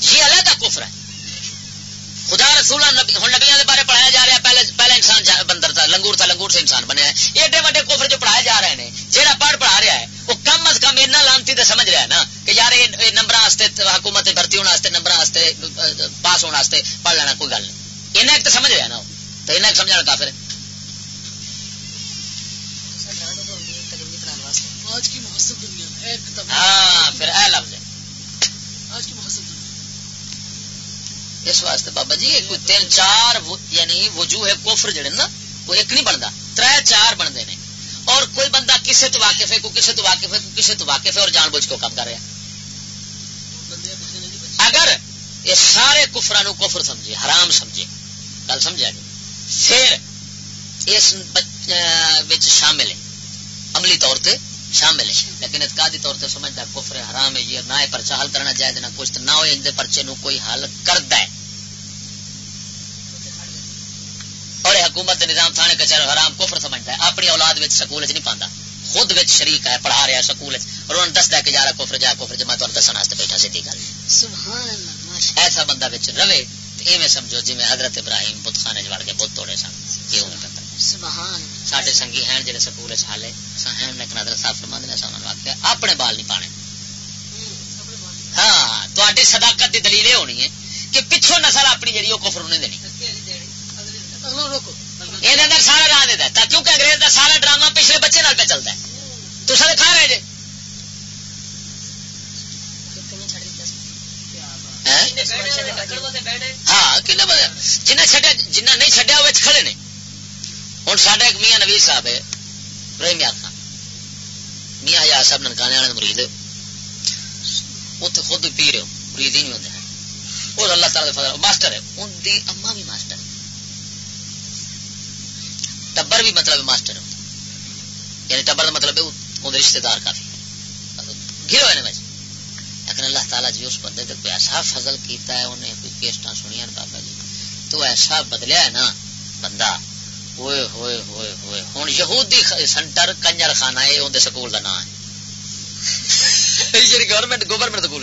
یہ علیحدہ کفر ہے۔ خدا رسول ہوں نبیا کے بارے پڑھایا جا رہا ہے پہلے پہلا انسان بندر تھا لنگور تھا لنگور سے انسان بنیا ہے۔ ایڈے وڈے کوفر جو پڑھائے جا رہے ہیں جہاں پڑھ پڑھا رہا ہے وہ کم از کم ایسا لانتی تو سمجھ رہا ہے نا کہ یار یہ نمبر حکومت بھرتی ہونے نمبر پاس ہونے پڑھ لینا کوئی گل نہیں۔ ایک تو سمجھ رہا ہے نا تو ایسا ایک سمجھنا کافر ہے ہاں پھر اے لفظ ہے۔ اس واسطے بابا جی کوئی تین چار یعنی وجوہ کوفر جڑے نا، وہ ایک نہیں بنتا تر چار بنتے ہیں۔ اور کوئی بندہ کسے تو واقف ہے، کوئی کسے تو واقف ہے، کوئی کسے تو واقف ہے اور جان بوجھ کو کام کر رہا اگر یہ سارے کفران کفر سمجھے، حرام سمجھے، گل سمجھا گیا پھر اس شامل ہے۔ عملی طور پہ شامل ہے لیکن اتقادی طور پہ سمجھتا کفر حرام ہے یہ نہ پرچہ حل کرنا چاہیے نہ کچھ نہ ہو ان پرچے نو کوئی حل کرد ہے۔ اور حکومت نظام تھانے کچہر حرام کفر سمجھتا ہے اپنی اولاد سکول نہیں پاتا خود شریک ہے پڑھا رہا سکول اور انہوں نے دستا کہ جارا کفر جا کفر جا میں دسن بیٹھا سی گل ایسا بندہ رہے ایویں سمجھو جی حضرت ابراہیم بت خانے چڑ کے بت توڑے سن یہ سارے سنگھی ہیں جہاں سکول حالے۔ ہیں نادر صاحب فرما دینا سا واقعہ اپنے بال نہیں پانے۔ ہاں تاری صداقت کی دلیل ہونی ہے کہ پچھو نسل اپنی جی وہ کفر نہیں دینی۔ یہ اندر سارا راہ دیتا ہے کیونکہ انگریز کا سارا ڈرامہ پچھلے بچے پہ چلتا ہے۔ تو سر کھا رہے جی ہاں جنہیں جنہیں نہیں چڈیا وہ کھڑے نے۔ ہوں سڈا ایک میاں نویز صاحب ہے رحیم یار خان۔ میاں ہزار صاحب ننکانے والے مرید۔ اتنے خود پی رہے ہو مرید ہی نہیں ہوتے وہ اللہ تعالیٰ فضل ماسٹر ہے۔ ان دی اما بھی ماسٹر ٹبر بھی مطلب ماسٹر ہے۔ یعنی ٹبر کا مطلب ہے رشتے دار کافی۔ گرو ہے نا لیکن اللہ تعالیٰ جی اس بندے کو ایسا فضل کیتا ہے، انہیں کوئی کیسٹا سنیا بابا جی۔ تو ایسا بدلیا ہے نا، بندہ۔ ہوئے ہوئے ہوئے ہوئے۔ ہوں یہودی سینٹر کنجر خانہ ہے اندر سکول کا نام ہے۔ گورنمنٹ گورنمنٹ سکول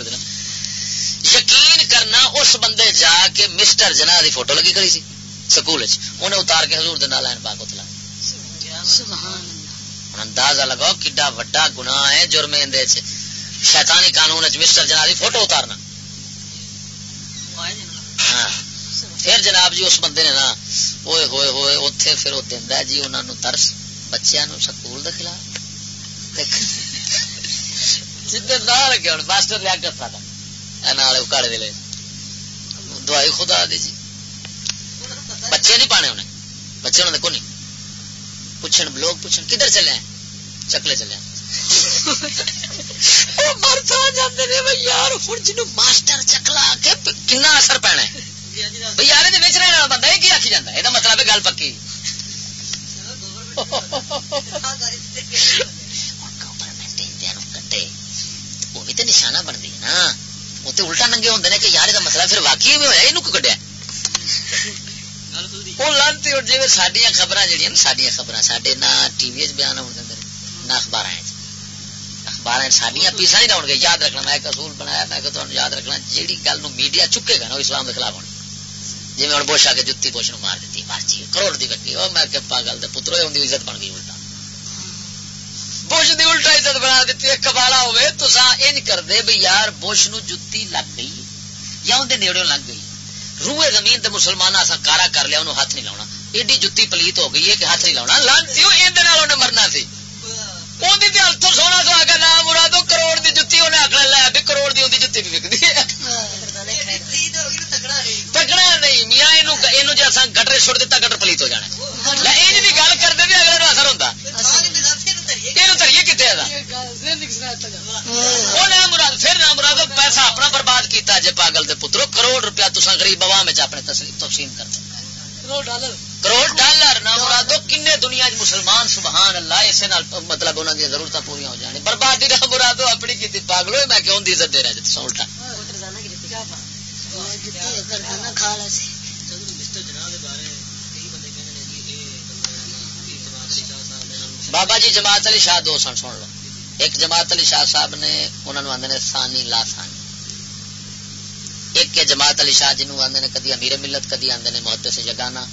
یقین کرنا اس بندے جا کے مسٹر دی فوٹو لگی کری سی سکول انہیں اتار کے حضور دن لائن پاک اتلا۔ اندازہ لگاؤ کڈا وڈا ہے جرم اندر شیطانی قانون مسٹر دی فوٹو اتارنا۔ ہاں۔ پھر جناب جی اس بندے نے نا ہوئے ہوئے ہوئے اتنے پھر وہ دینا جی انہوں نے ترس بچیا سکول کے خلاف۔ جتنے نہ لگے ہوں ماسٹر لیا کر۔ کاڑے دلے دوائی خدا دی جی۔ بچے نہیں پانے انہیں بچے انہوں نے کو نہیں پوچھن لوگ پوچھن کدھر چلے ہیں؟ چکلے چلے ہیں۔ یار ہوں جنوب ماسٹر چکلا کے کنا اثر پینا ہے۔ بھائی یار یہ رہنے والا بندہ یہ آخی جانا یہ مطلب ہے گل پکی۔ کٹے وہ بھی تو نشانہ بنتی ہے نا۔ وہ تو الٹا ننگے ہوتے ہیں کہ یار، یہ مسئلہ مطلب پھر واقعی میں ہوا یہ کڈیا؟ وہ لانتی جی سڈیا خبر جہاں سڈیا خبر سڈے نہ ٹی وی بیان ہو نہ اخبار اخبار سڈیا پیسا نہیں لاؤ گے۔ یاد رکھنا، میں ایک اصول بنایا، میں یاد رکھنا، جیڑی گل میڈیا چکے گا نا اسلام کے خلاف ہونی۔ جی ہوں بوش آ کے جتی بوش نو مار دیتی مرچی کروڑ کی وکی وہ میں کہ پاگل پترو ان کی عزت بن گئی الٹا بوش کی الٹا عزت بنا دیتی ہے کبالا ہوے تو انج کر دے بھائی یار بوش نو جتی لگ گئی، یا اندر نیڑے لگ گئی۔ روئے زمین تے مسلمان اصا کارا کر لیا انہوں ہاتھ نہیں لاؤنا۔ ایڈی جتی پلیت ہو گئی ہے کہ ہاتھ نہیں لاؤنا۔ لانتی یہ مرنا سی۔ سونا تو آگے نام مرادو، کروڑ کی جتی انہیں آخر لیا بھی کروڑ کی جتی بھی وکتی ہے۔ ہاں۔ تکڑا نہیں۔ میاں یہ جی اصا گٹر چھوڑ دیتا گٹر پلیت ہو جانا یہ گل کرتے بھی اگلے اثر ہوتا یہ تریے کتنے مراد پھر نہ مراد پیسہ اپنا برباد کیتا جی پاگل دے پترو کروڑ روپیہ تصا غریب عوام اپنے تقسیم کرتے کروڑ ڈالر۔ نہ مرادو کنے دنیا مسلمان سبحان اللہ اسے مطلب انہوں دیا ضرورت پوریا ہو جانی بربادی نہ مرادو اپنی کی پاگلو میں کہ ان کی عزت دے رہا جی؟ الٹا۔ بابا جی جماعت علی شاہ دو سن سن لو ایک جماعت علی شاہ صاحب نے انہوں نے آدھے سانی لا سانی ایک جماعت علی شاہ جنوب آدھے نے کدی امیر ملت کدی آدھے نے محدت سے جگانا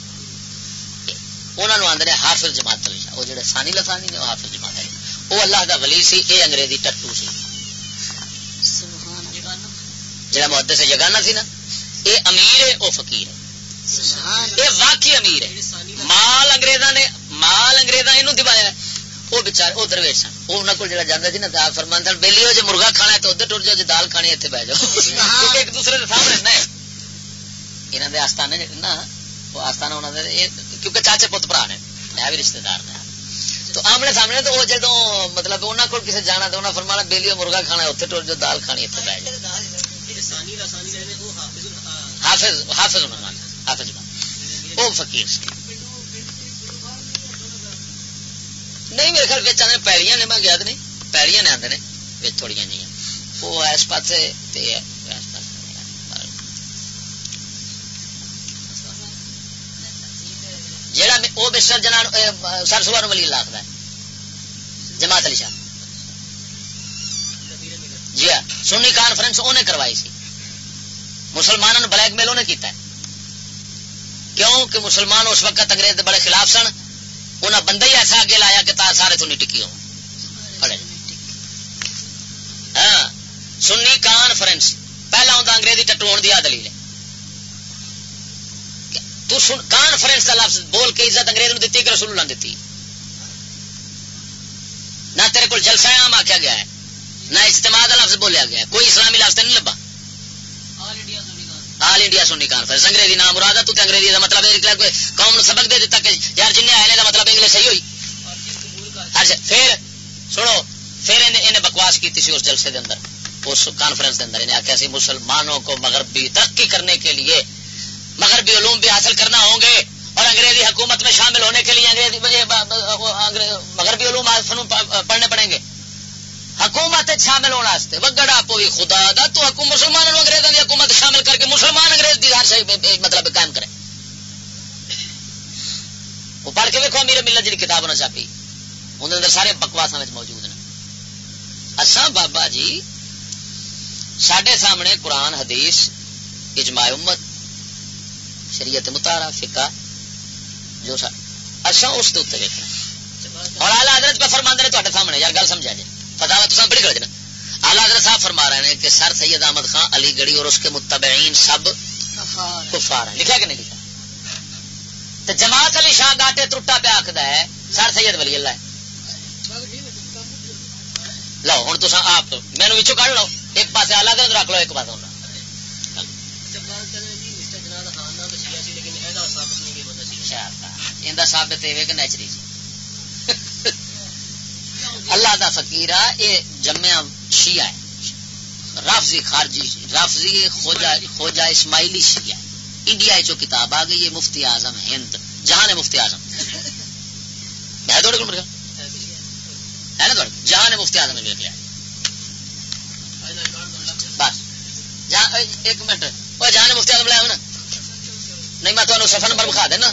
انہوں نے آدھے حافظ جماعت علی شاہ وہ جڑے سانی لسانی نے وہ حافظ جماعت علی وہ اللہ دا ولی سی اے انگریزی ٹٹو سی جڑا محدت سے جگانا سی نا اے امیر ہے وہ فقیر ہے۔ اے واقعی امیر ہے۔ مال انگریزا نے مال انگریزا یہ دبایا وہ بچار وہ درویش سن وہ انہوں کو جانا سی نا دال فرمان سن بہلی ہو جی مرغا کھانا ہے تو ادھر ٹر جاؤ جی دال کھانی اتنے بہ جاؤ۔ کیونکہ ایک دوسرے کے سامنے ہے۔ یہاں کے آستانے نا وہ آستانا انہوں نے کیونکہ چاچے پت برا نے میں بھی رشتے دار نے۔ تو آمنے سامنے تو وہ جدو مطلب انہوں کو کسی جانا تو انہیں فرمانا بہلی مرغا کھانا ہے اتنے ٹر جاؤ دال کھانی اتنے بہ جاؤ۔ حافظ حافظ حافظ وہ فقیر نہیں میرے خیال بچ آدھے پیڑیاں نے، میں گیا نہیں، پیڑیاں نے آدھے بچ تھوڑی جی وہ اس پاس جہاں وہ مسٹر جنان سر سوار ولی لاکھ ہے۔ جماعت علی شاہ۔ جی ہاں سنی کانفرنس انہیں کروائی سی۔ مسلمانوں بلیک میل انہیں کیتا ہے۔ کیوں؟ کہ مسلمان اس وقت انگریز بڑے خلاف سن۔ انہیں بندہ ہی ایسا اگے لایا کہ سارے تو نہیں ٹکی ہو ہاں سنی کانفرنس پہلا ہوں انگریزی ٹٹو دی دلیل تو سن کانفرنس کا لفظ بول کے عزت انگریز نے دیتی کہ رسول اللہ دیتی نہ تیرے کو جلسہ عام آخیا گیا ہے، نہ اجتماع کا لفظ بولیا گیا ہے۔ کوئی اسلامی لفظ نہیں لبا آل انڈیا سنی کانفرنس۔ انگریزی نام مراد تو انگریزی کا مطلب قوم سبق دے دیتا کہ یار جن آئے کا مطلب انگلش صحیح ہوئی۔ ہر اچھا پھر سنو، پھر انہیں بکواس کی اس جلسے دے اندر، اس کانفرنس کے اندر۔ انہیں آخیا سی مسلمانوں کو مغربی ترقی کرنے کے لیے، مغربی علوم بھی حاصل کرنا ہوں گے اور انگریزی حکومت میں شامل ہونے کے لیے انگریزی مغربی علوم پڑھنے پڑیں گے۔ حکومت شامل ہونے واسطے۔ وگڑا پوئی خدا دا، تو حکومت مسلمانوں انگریزوں کی حکومت شامل کر کے مسلمان انگریز کی ہر صحیح مطلب قائم کرے۔ وہ پڑھ کے ویکو میرے ملت جی کتاب ہونا چاہیے اندر سارے بکواسا موجود ہیں اصا بابا جی سڈے سامنے قرآن، حدیث، اجماع امت، شریعت متارا فکا جو اچھا اس کے اتنے ویکنا اور آلہ حضرت پہ فرما نے تے سامنے، یار گل سمجھا جی۔ پتا وا تو بڑی کر دینا۔ آلہ حضرت صاحب فرما رہے ہیں کہ سر سید احمد خان علی گڑھی اور اس کے متبعین سب کفار ہیں۔ لکھا کہ نہیں لکھا؟ تو جماعت علی شاہ گاٹے ترٹا پہ آخد ہے سر سید ولی اللہ لو ہوں تو آپ مینو بچوں کھ لو؟ ایک پاس آلہ حضرت رکھ لو ایک پاس ہونا ثابت ہے کہ نیچری اللہ دا فقیر یہ جمیا شیعہ ہے۔ رافضی خارجی، رافضی خوجا خوجا اسماعیلی شیعہ انڈیا جو کتاب آ گئی ہے مفتی اعظم ہند جہاں مفتی اعظم۔ ہے تھوڑے کو ہے نا تھوڑے جہاں مفتی اعظم دیکھ لیا۔ بس۔ ایک منٹ۔ وہ جہاں مفتی اعظم لیا نا۔ نہیں، میں تمہیں سفر نمبر بکھا دینا۔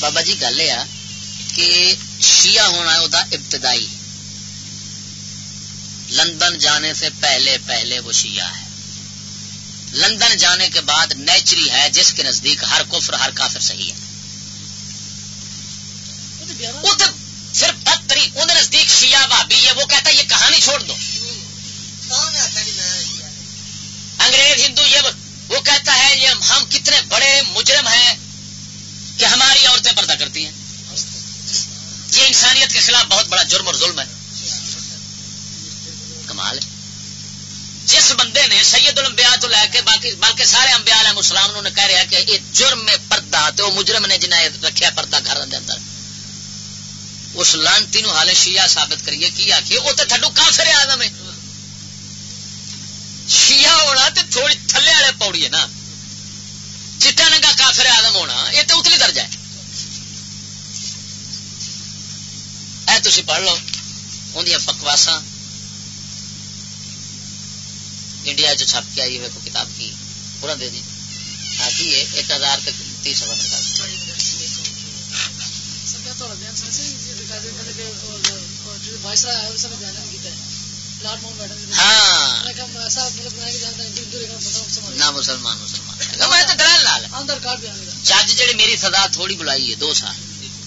بابا جی گل یہ کہ شیعہ ہونا ہے وہ ابتدائی لندن جانے سے پہلے پہلے وہ شیعہ ہے لندن جانے کے بعد نیچری ہے جس کے نزدیک ہر کفر ہر کافر صحیح ہے صرف بدتری ان نزدیک شیعہ بھابی ہے وہ کہتا ہے یہ کہانی چھوڑ دو انگریز ہندو یہ وہ کہتا ہے یہ ہم کتنے بڑے مجرم ہیں کہ ہماری عورتیں پردہ کرتی ہیں۔ یہ انسانیت کے خلاف بہت بڑا جرم اور ظلم ہے۔ کمال ہے۔ جس بندے نے سید الانبیاء تو لے کے باقی بلکہ سارے امبیا علیہ السلام انہوں نے کہہ رہا کہ یہ جرم میں پردہ تو وہ مجرم نے جنہیں رکھا پردہ گھر دے اندر۔ اس لانتی نو حال شیعہ ثابت کریے، کی آخیے وہ تو تھڈو کافر آدم ہے۔ شیعہ ہونا تو تھوڑی تھلے والے پوڑی ہے نا۔ چٹا ننگا کافر آدم ہونا یہ تو اتلی درجہ ہے اے تھی پڑھ لو اندیا بکواسا انڈیا چ چھپ کے آئی ویکو کتاب کی پورا دے دی ایک ہزار تک تیس ہزار نکال ہاں نہ مسلمان مسلمان جج جی میری سزا تھوڑی بلائی ہے دو سال۔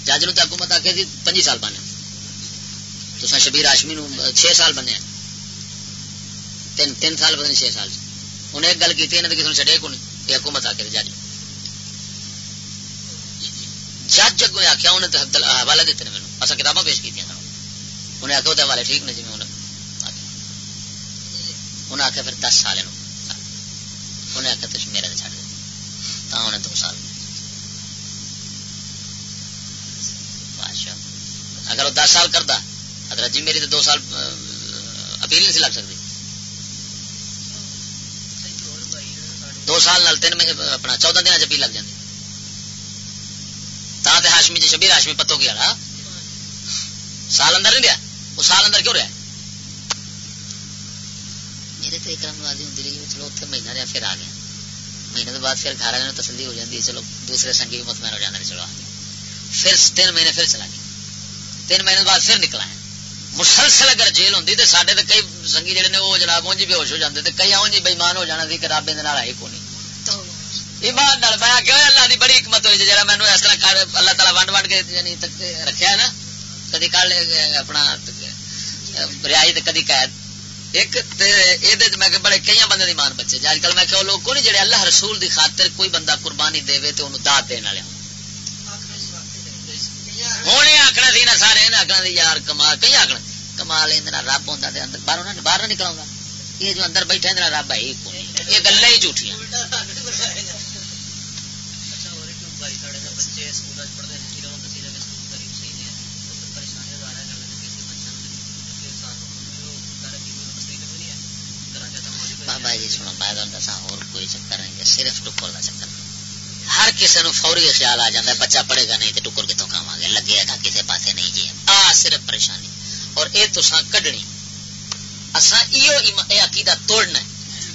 جج نو حکومت آخر تھی پنجی سال بنے۔ تو شبیر آشمی نو چھ سال بنے۔ تین تین سال پتہ نہیں چھ سال۔ انہیں ایک گل کی کسی نے چڑے کو نہیں۔ یہ حکومت آ کے جج جج اگوں آخیا انہیں حوالے دیتے ہیں میرے اصل کتاباں پیش کی انہیں آخیا وہ حوالے ٹھیک نے جی انہیں آخیا پھر دس سال انہیں آخیا تھی میرے چڑھ دے۔ تا انہیں دو سال۔ اگر وہ دس سال کرتا حضرت جی میری تو دو سال اپیل نہیں سی لگ سکتی۔ دو سال نال تین اپنا چودہ دن چ اپیل لگ جاتی تا ہاشمی جی شبیر، ہاشمی پتو گیا سال اندر نہیں رہا وہ سال اندر کیوں رہا میرے تو ایک رم ہوں رہی۔ چلو اتنے مہینہ رہا پھر آ گیا۔ مہینے کے بعد پھر گھر والے تسلی ہو جاتی چلو دوسرے سنگی بھی مطمئن ہو جانا چلو پھر تین مہینے پھر چلا گیا۔ تین مہینے بعد پھر نکلا ہے۔ مسلسل اگر جیل ہوں تو سارے تو کئی سنگھی جڑے نے، وہ جناب اونجی بے ہوش ہو جاتے تو کئی اونجی بےمان ہو جانا سی کہ رب یہ آئی کو نہیں۔ ایمان نال میں کہ اللہ دی بڑی حکمت ہوئی جی، جا مینو اس طرح کر، اللہ تعالیٰ ونڈ ونڈ کے یعنی رکھا ہے نا، کدی کل اپنا رہائی کدی قید۔ ایک میں بڑے کئی بندے دی مان بچے اج کل میں کہ لوگ کو نہیں جڑے اللہ رسول دی خاطر کوئی بندہ قربانی دے تو انہوں داد دن والے ہوں۔ یہ آخنا سی نا سارے آخنا سی یار کمال کئی آخنا کمال رب ہوں باہر باہر نکلا یہ جو اندر بیٹھے رب ہے یہ گلا ہی جھوٹیاں۔ سنو میں دسا اور کوئی چکر نہیں صرف ٹکر کا چکر۔ ہر کسی نو فوری خیال آ جاتا ہے، بچہ پڑھے گا نہیں تو ٹکر کتوں کھاوا گے، لگے گا کسی پاس نہیں جی۔ آ، صرف پریشانی۔ اور یہ تو کڈنی۔ اصا یہ عقیدہ توڑنا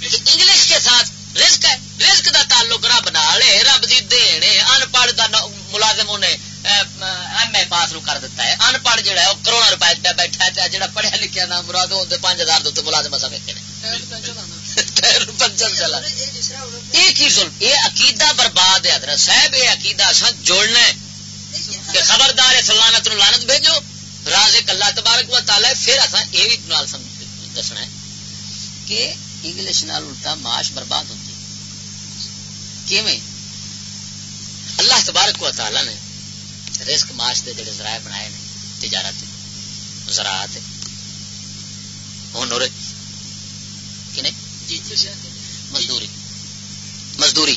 کہ انگلش کے ساتھ رزق ہے، رزق دا تعلق رب نال رب دی دین ان پڑھ دا ملازم انہیں ایم اے پاس نو کر دیتا ہے۔ ان پڑھ جہا ہے وہ کروڑا روپئے بیٹھا ہے جہاں پڑھیا لکھا نام مراد ہوتے پانچ ہزار دے ملازم اصا ویکے یہ کی ظلم؟ یہ عقیدہ برباد ہے حضرت صاحب یہ عقیدہ اصا جوڑنا ہے۔ کہ خبردار ہے سلانت لانت بھیجو۔ راز اللہ تبارک و تعالی پھر اصا یہ بھی نال دسنا ہے کہ انگلش نال الٹا معاش برباد ہوتی کیویں؟ اللہ تبارک و تعالی نے رسک معاش کے جڑے ذرائع بنائے نے تجارت زراعت۔ جی، مزدوری۔ مزدوری۔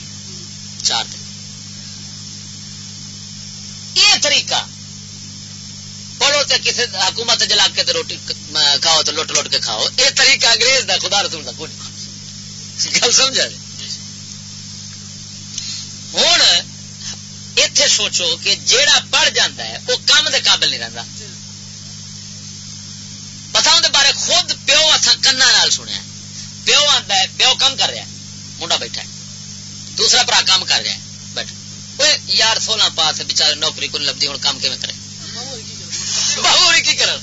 چار دن۔ یہ طریقہ۔ پڑھو تو کسی حکومت جلا کے روٹی کھاؤ تو لٹ لٹ کے کھاؤ۔ یہ طریقہ انگریز دا، خدا رسول کا کوئی گل سمجھا جی؟ ہوں اتے سوچو کہ جیڑا پڑھ جاتا ہے، وہ کام دے قابل نہیں رہتا پتا اندر بارے خود پیو اتنا کنا سنیا۔ پیو آتا ہے پیو کام کر رہا ہے۔ منڈا بیٹھا ہے۔ دوسرا برا کام کر رہا ہے۔ بیٹھ یار سولہ پاس ہے بچارے نوکری کو لبھی ہوں کام کیون کرے؟ بہو کی کر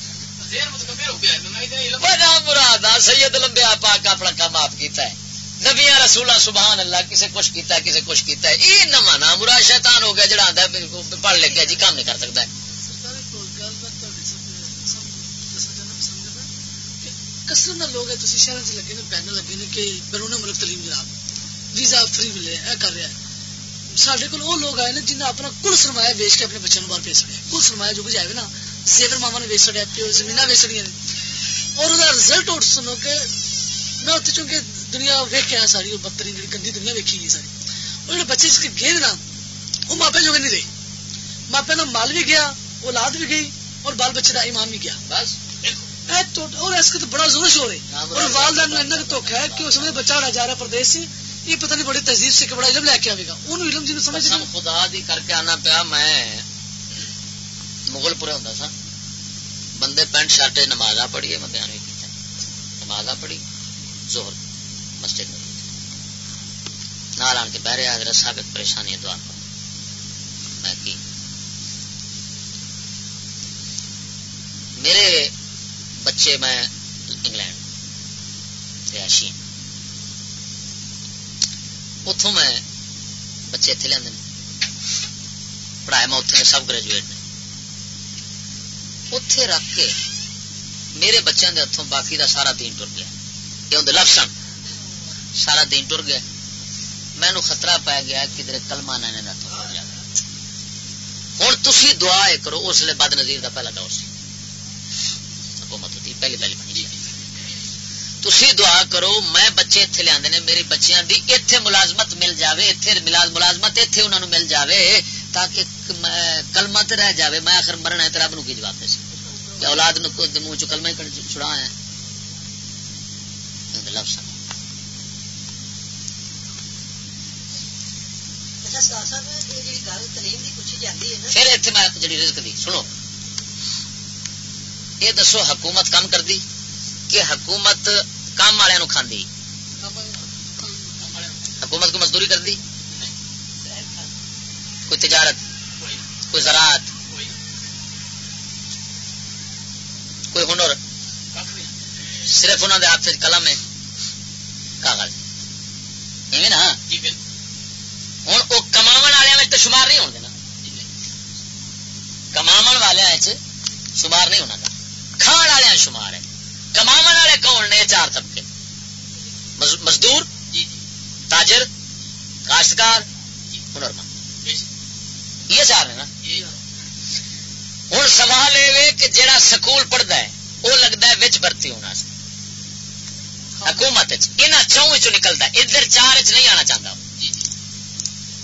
مراد سید لمبیا پاک اپنا کام آپ کیتا ہے۔ نبیا رسولہ سبحان اللہ، کسے کچھ کیتا ہے، کسے کچھ کیتا ہے۔ یہ نما نا مرا شیطان ہو گیا، جڑا آتا ہے، پڑھ لکھ گیا جی کام نہیں کر سکتا ہے۔ کسر نہ لوگ ہے شہر سے لگے بینر لگے نے کہ بیرون ملک تعلیم جناب، ویزا فری ملے، اے کر رہا ہے۔ سارے کو لوگ آئے جنہیں اپنا کل سرمایہ ویچ کے اپنے بچوں باہر بھیج سکے کل سرمایہ جو بجائے نا، زیور ماما نے ویچ سڑیا پیو زمین ویچ سڑی نے۔ اور وہ رزلٹ اٹھ سنو کہ میں اتنے چونکہ دنیا ویکیا ساری وہ بتری جی گندی دنیا ویکھی گئی ساری۔ وہ جڑے بچے جس کے گئے نا وہ ماپے جو نہیں رہے۔ ماپے کا مال بھی گیا، اولاد بھی گئی، اور بال بچے کا ایمان بھی گیا۔ بس۔ اور اس کے تو بڑا زور شور ہے اور والدین نے اتنا دھوکھا ہے کہ اس میں بچہ رہ جا رہا پردیش سے۔ یہ پتہ نہیں بڑی تہذیب سے بڑا علم لے کے آئے گا۔ ان علم جی سمجھ خدا دی کر کے آنا پیا میں مغل پورے ہوں سا۔ بندے پینٹ شرٹ نمازا پڑھی ہے میں نمازا پڑھی زہر مسجد میں۔ نال آن کے بہ رہا حضرت صاحب ایک پریشانی ہے دعا میں کی؟ میرے بچے میں انگلینڈ ریاشی اتوں میں بچے اتنے لے پڑھایا میں اتنے سب گریجویٹ نے۔ اتے رکھ کے میرے بچوں کے ہاتھوں باقی دا سارا دین ٹر گیا۔ یہ اندر لفظ سارا دن ٹر گیا۔ مینو خطرہ پی گیا کدھر کلما نے ہوں تھی دعا کرو، اس لیے بد نظیر کا پہلا دور سی۔ حکومت ہوتی پہلی پہلی بنی تھی دعا کرو میں بچے اتنے لیا میری بچیاں دی اتنے ملازمت مل جائے اتنے ملازمت اتنے انہوں نے مل جائے تاکہ کلمہ تے رہ جائے میں آخر مرنا ہے تو رب نو کی جواب دے سکتے اولاد منہ چ کلمہ چھڑا ہے۔ لفظ پھر اتنے میں جی رزق دی سنو۔ یہ دسو حکومت کام کر دی کہ حکومت کام والوں کھاندی؟ حکومت کو مزدوری کر دی کوئی تجارت؟ کوئی زراعت؟ کوئی ہنر؟ صرف انہوں نے ہاتھ قلم ہے، کاغذ۔ نا؟ ہوں وہ کما والے تو شمار نہیں ہونا کما والے شمار نہیں ہونا۔ کھان والے شمار ہے کما والے کون نے؟ چار طبقے۔ مزدور، تاجر، کاشتکار، ہنرمند۔ یہ چار ہے نا؟ ہوں سوال یہ کہ جہاں سکول پڑھتا ہے وہ لگتا ہے بچ برتی ہونا حکومت یہاں چون چ نکلتا ادھر چار چ نہیں آنا چاہتا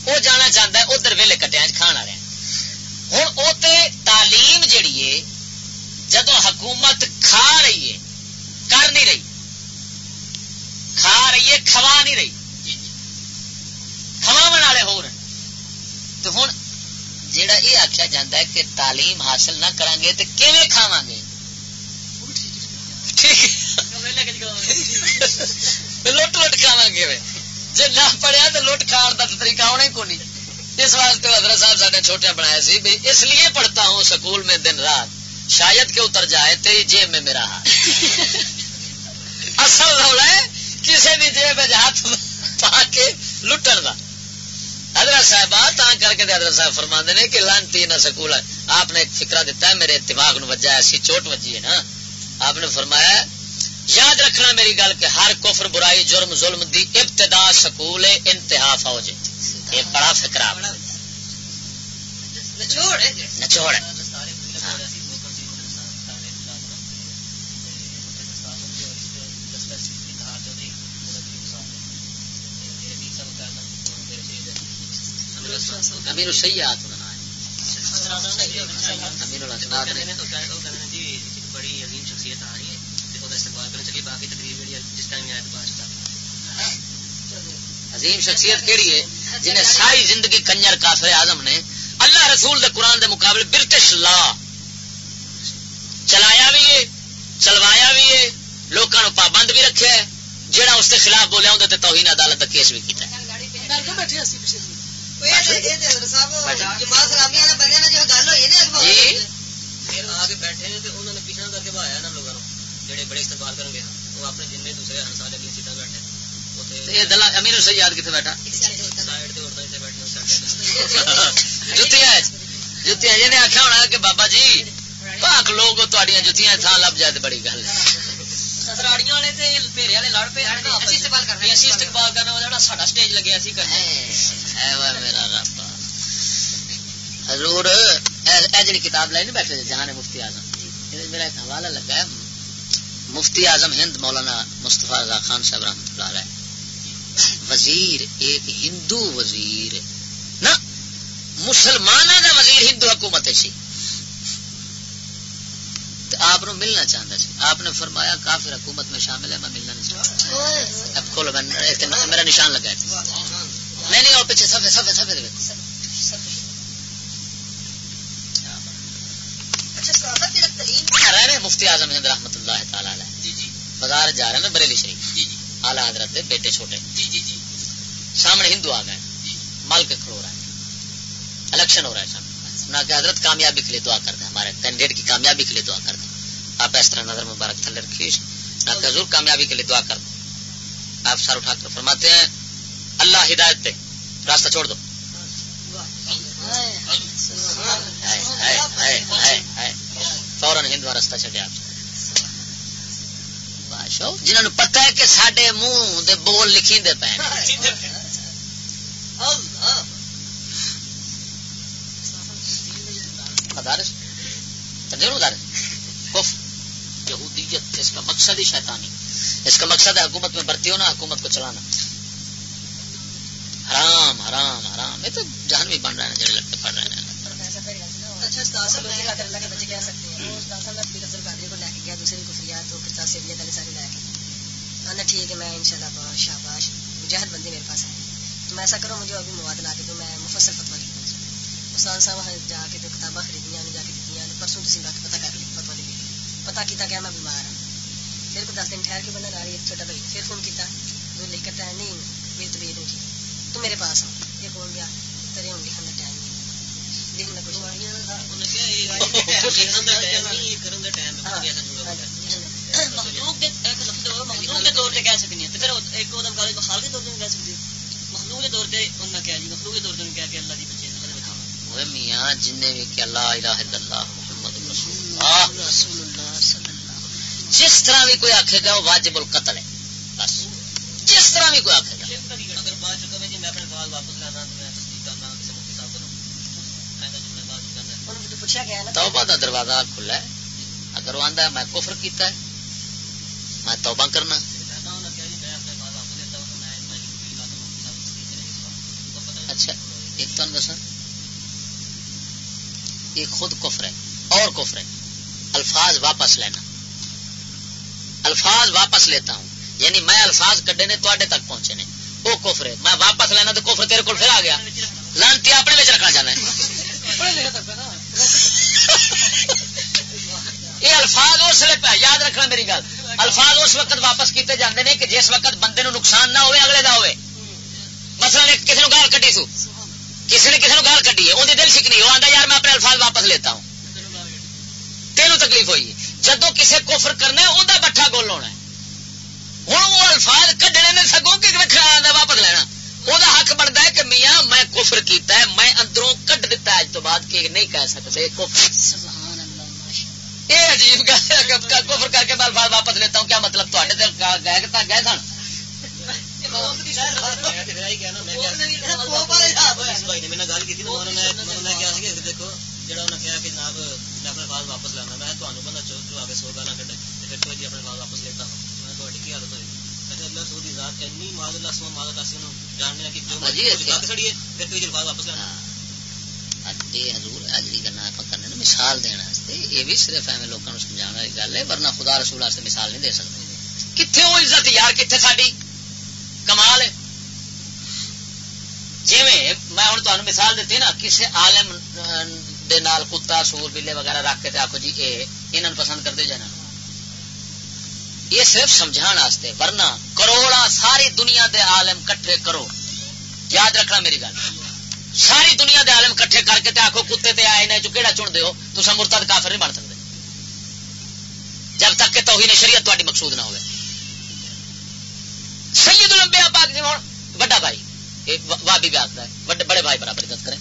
وہ جانا چاہتا ہے، ادھر ویلے کٹیا کھانا رہا ہوں وہ تعلیم جیڑی ہے جدو حکومت کھا رہی ہے، کر نہیں رہی۔ کھا رہی ہے، کھوا نہیں رہی۔ کھوا والے ہو رہے تو ہوں جیڑا یہ آخیا جا ہے کہ تعلیم حاصل نہ کریں گے تو کیون کھاوا گے لٹ لٹ کھاوا گے جی نہ پڑھیا تو لٹ کھان کا طریقہ آنا ہی کو نہیں۔ اس واسطے حضرت صاحب سارے چھوٹے بنایا سی بھائی اس لیے پڑھتا ہوں سکول میں دن رات۔ شاید کہ اتر جائے تیری جیب میں میرا ہاتھ۔ اصل رولا ہے کسی بھی جیب ہاتھ پا کے لٹن کا حضرت صاحب کر کے حضرت صاحب فرما نے کہ لانتی نہ سکول آپ نے ایک فکرہ دیتا ہے میرے اتفاق نو وجہ ایسی چوٹ وجی ہے نا۔ آپ نے فرمایا یاد رکھنا میری گل کہ ہر کفر برائی جرم ظلم دی ابتدا سکول انتہا فوج یہ بڑا فکر نچوڑ امیر سیات امیر بڑی عظیم شخصیت آ رہی ہے۔ استقبال کرنا چلیے باقی تقریب جس ٹائم آئے عظیم شخصیت کیڑی ہے جنہیں ساری زندگی کنجر کافر اعظم نے اللہ رسول دے قرآن دے مقابلے برٹش لا چلایا بھی ہے، چلوایا بھی ہے لوگوں پابند بھی رکھا ہے جہاں اس کے خلاف بولیا ہوں توہین عدالت کا کیس بھی کیا بیٹھے پیچھا کر کے بہایا نا لوگوں جڑے بڑے استقبال کریں گے وہ اپنے جن دوسرے ہنسا اگلی سیٹا بیٹھے امیر یاد کتنے بیٹھا جتیاں جتیاں جنہیں آخیا ہونا کہ بابا جی پاک لوگ جتیاں تھان لب جائے بڑی گل حضور کتاب لائی نہیں بیٹھے جہاں مفتی آزم میرا ایک حوالہ لگا ہے مفتی اعظم ہند مولانا مصطفیٰ رضا خان صاحب رحمت اللہ علیہ وزیر ایک ہندو وزیر نہ مسلمان کا وزیر ہندو حکومت سی آپ ملنا چاہتا سی۔ آپ نے فرمایا کافر حکومت میں شامل ہے میں ملنا نہیں چاہتا کھولو میرا نشان لگا نہیں نہیں اور پیچھے سفید سفید سفید رہے مفتی اعظم ہند رحمت اللہ تعالی جی، جی۔ بازار جا رہے ہیں بریلی شریف۔ آلہ حضرت بیٹے چھوٹے۔ جی، سامنے ہندو آ گئے مل کے کھڑو رہا ہے الیکشن ہو رہا ہے سامنے نہ کہ حضرت کامیابی کے لیے دعا کر دیں، ہمارے کینڈیڈیٹ کی کامیابی کے لیے دعا کر دیں۔ آپ اس طرح نظر مبارک تھلے رکھیے نہ کہ حضور کامیابی کے لیے دعا کر دیں۔ آپ سر اٹھا کر فرماتے ہیں، اللہ ہدایت دے، راستہ چھوڑ دو۔ فورن ہندو رستہ چڈیا جنہوں نے پتا ہے کہ سڈے منہ بول لکھی دے پے۔ یہودیت، اس کا مقصد ہی شیطانی۔ اس کا مقصد ہے حکومت میں بھرتی ہونا، حکومت کو چلانا۔ حرام حرام حرام۔ یہ تو جہنوی بن رہے ہیں جڑے لڑکے پڑھ رہے ہیں۔ اچھا، ٹھیک ہے، میں ان شاء اللہ شاباش، مجاہد بندی میرے پاس ہے۔ تو ایسا کروں مجھے ابھی مواد لا کے دو، میں مفصل فتوا لکھ دوں استاد صاحب جا کے کتابیں خریدیاں دیتی پرسوں تھی پتا کر لی فتوا لکھ پتا کیا کہ میں بیمار ہوں پھر کو دس دن ٹھہر کے بندہ لا رہی چھوٹا بھائی پھر فون کیا جو کرتا ہے نہیں میری طبیعت نہیں ٹھیک تو میرے پاس آؤ یہ کون گیا؟ تیرے ہوں لکھنے کا ٹائم نہیں۔ لکھنا کچھ مخلوق طور کہہ پھر ایک ادم کالج طور کہہ طور جی طور کہ اللہ دی بچے میاں جن نے بھی کہ اللہ الہ الا اللہ محمد رسول اللہ رسول اللہ صلی اللہ جس طرح بھی کوئی آکھے گا وہ واجب القتل ہے۔ بس۔ جس طرح بھی کوئی آکھے گا۔ توبہ کا دروازہ کھلا ہے۔ اگر وہ آدھا ہے میں کفر کیتا ہے۔ میں توبہ کرنا اچھا ایک تو دسا یہ خود کفر ہے اور کفر ہے۔ الفاظ واپس لینا۔ الفاظ واپس لیتا ہوں۔ یعنی میں الفاظ کڈے نے تے تک پہنچے نے۔ وہ کفر ہے۔ میں واپس لینا تو کفر تیرے کو پھر آ گیا۔ لانتی اپنے بچ رکھنا چاہنا یہ الفاظ اس لیے یاد رکھنا میری گل۔ الفاظ اس وقت واپس کیتے جاتے ہیں کہ جس وقت بندے نو نقصان نہ ہوئے، اگلے دا ہوئے۔ مثلا کسی نے گال کٹی سو۔ کسی نے کسی نے گال کٹی ہے۔ وہ دل سکنی وہ آتا یار میں اپنے الفاظ واپس لیتا ہوں۔ تینوں تکلیف ہوئی جدو کسی کوفر کرنا وہ بٹھا گول ہونا ہوں وہ الفاظ کڈنے میں سگوں کہ رکھنا واپس لینا۔ وہ حق بنتا ہے کہ میاں، میں کفر کیتا ہے، میں اندروں کٹ دیتا ہے، اج تو بعد کہ نہیں کہہ سکتے یہ عجیب کفر کر کے میں الفاظ واپس لیتا ہوں، کیا مطلب تے دل گئے گئے سن؟ میں دیکھو جہاں انہیں کہا کہ جناب میں اپنے بعد واپس لینا میں بندہ چو تو آگے سو گانا کٹے پھر تو جی اپنے بعد واپس لیتا ہوں۔ میں تھوڑی کی حالت ہوئی؟ اللہ سو دی ذات اینی ماد اللہ سو ماد اللہ سو جاننے کہ جو کھڑی ہے پھر تو جی بعد واپس لینا مثال دینا یہ بھی صرف ایویں لوگوں سمجھا والی گل ہے ورنہ خدا رسول مثال نہیں دے سکتے کتنے وہ عزت یار کتنے ساری کمال ہے؟ جی میں ہوں تمہیں مثال دیتی نا کسی عالم دے نال کتا، سور، بلے وغیرہ رکھ کے آخو جی یہ پسند کرتے جانا۔ یہ صرف سمجھا ورنہ کروڑا ساری دنیا دے عالم کٹھے کرو۔ یاد رکھنا میری گل۔ ساری دنیا دے عالم کٹھے کر کے آخو کتے تے آئے نے، جو کہڑا چن دو تو مرتد کافر نہیں بن سکتے جب تک کہ توہین شریعت تاری مقصود نہ ہوئے۔ سید لمبیا پاک جی ہوں وڈا بھائی وابی بھی آخر ہے بڑے بھائی برابر عزت کریں۔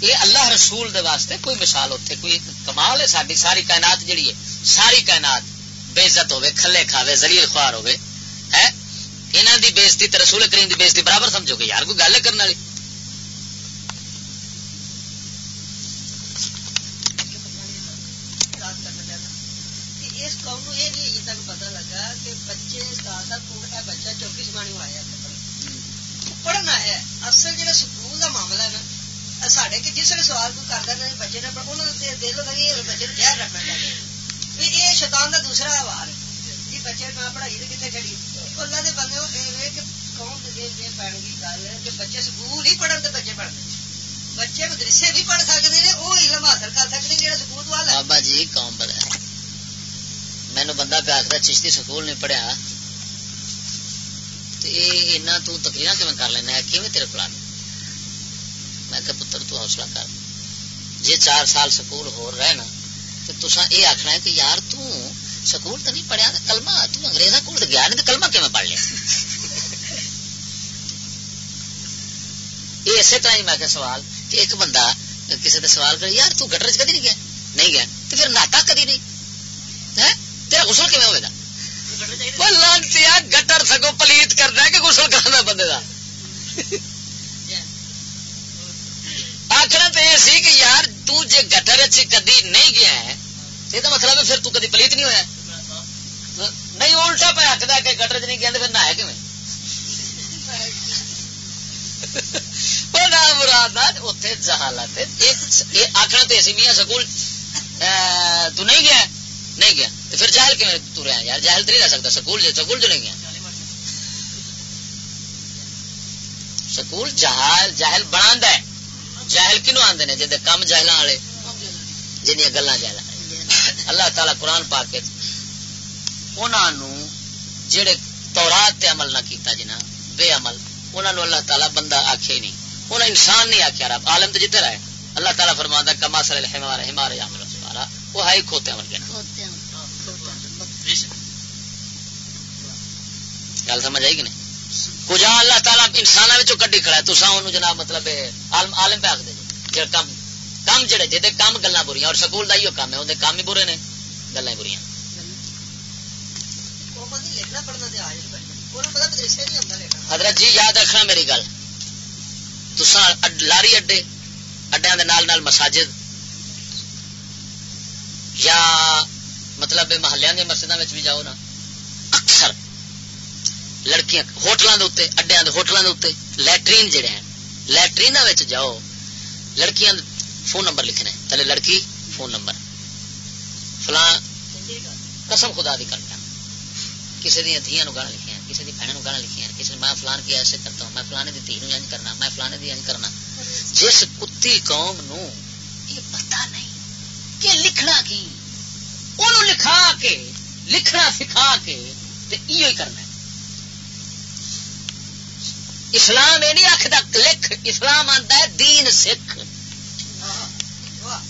یہ اللہ رسول دے واسطے کوئی مثال اتنے کوئی کمال ہے ساری ساری کائنات جڑی ہے، ساری کائنات بے عزت ہوے کھلے کھاوے زلیل خوار ہوے ہے انہاں دی بےزتی تے رسول کریم دی بےزتی برابر سمجھو گے یار، کوئی گل کرنے والی پتا لگا کہ بچے بچہ چوکی سمانی آیا پڑھنا ہے اصل جہاں سکول کا معاملہ ہے نا سڈے جس نے سوال کوئی کرتا نا بچے نے دل ہوتا کہ بچے زہر رکھنا چاہیے یہ شیطان کا دوسرا آوار ہے بچے میں پڑھائی تو کتنے چڑی اللہ کے بندے وہ دے کہ قوم پڑ گئی گل کہ بچے سکول ہی پڑھن تو بچے پڑھتے بچے مدرسے بھی پڑھ سکتے ہیں وہ علم حاصل کر سکتے ہیں جہاں سکول والا بابا جی قوم پر ہے مینو بندہ پہ آخر چشتی سکول نہیں پڑھیا تو یہ کیون کر لینا کیون تیرے پلا میں کہ پتر تو حوصلہ کر جی چار سال سکول ہو رہے نا تو تسا یہ آخنا ہے کہ یار تو سکول تو نہیں پڑھیا کلما تنگریزا کول تو گیا نہیں تو کلما کیون پڑھ لیا یہ اسی طرح ہی میں سوال کہ ایک بندہ کسی نے سوال کر یار تو گٹر کدی نہیں گیا؟ نہیں گیا۔ تو پھر ناتا کدی نہیں؟ تیرا غسل کیون ہوئے گا؟ گٹر سگو پلیت کرنا کہ غسل کرنا بندے کا آخر تو یہ سی کہ یار تے گٹر کدی نہیں گیا ہے، یہ تو مطلب پھر تو کدی پلیت نہیں ہوا نہیں، الٹا پہ آخر کہ گٹر چ نہیں گیا پھر نہایا نہ کم مراد اتنے جہالت آخر تو اسی میاں سکول تو نہیں گیا؟ نہیں گیا۔ تو پھر جہل کیوں تریا یار جہل تو نہیں رہ سکتا۔ سکول سکول جو نہیں گیا۔ سکول جہل جہل بنا ہے۔ جہل کنو آدھے نے؟ جی کم جہل والے۔ جنیا گلا جہل اللہ تعالی قرآن پا کے جڑے تورات تے عمل نہ کیتا جنا بے عمل انہوں اللہ تعالیٰ بندہ آخے نہیں۔ انہیں انسان نہیں آخیا رب عالم تو جدھر ہے اللہ تعالیٰ فرما کما سر ہمارے ہمارے عمل ہمارا وہ ہے کھوتے عمل کے گل سمجھ آئی کہ نہیں؟ کجا اللہ تعالیٰ انسان کڈی کھڑا ہے تو جناب مطلب آلم پہ آخر جی کم کم جڑے جی کم گلا بری اور سکول کا ہی کام ہے اندر کام ہی برے نے گلا بری حضرت جی یاد رکھنا میری گل۔ تسا لاری اڈے اڈیا نال نال مساجد، یا مطلب محلے دیا مسجدوں میں بھی جاؤ نا، اکثر لڑکیاں ہوٹلوں کے اتنے اڈیا کے ہوٹلوں کے اتنے لٹرین جڑے ہیں لٹرین جاؤ، لڑکیاں فون نمبر لکھنے تلے لڑکی فون نمبر۔ فلاں قسم خدا دی کرتا کسی دیا دیا گالا لکھیا کسی کی بہن گالا لکھیا کسی نے میں فلان کی ایسے کرتا ہوں، میں فلانے کی دھی انج یعنی کرنا، میں فلانے کی انج یعنی کرنا۔ جس کتی قوم نو یہ پتا نہیں کہ لکھنا کی۔ انہوں لکھا کے، لکھنا سکھا کے یہ کرنا۔ اسلام یہ نہیں آخر لکھ، اسلام آتا ہے دین سکھ۔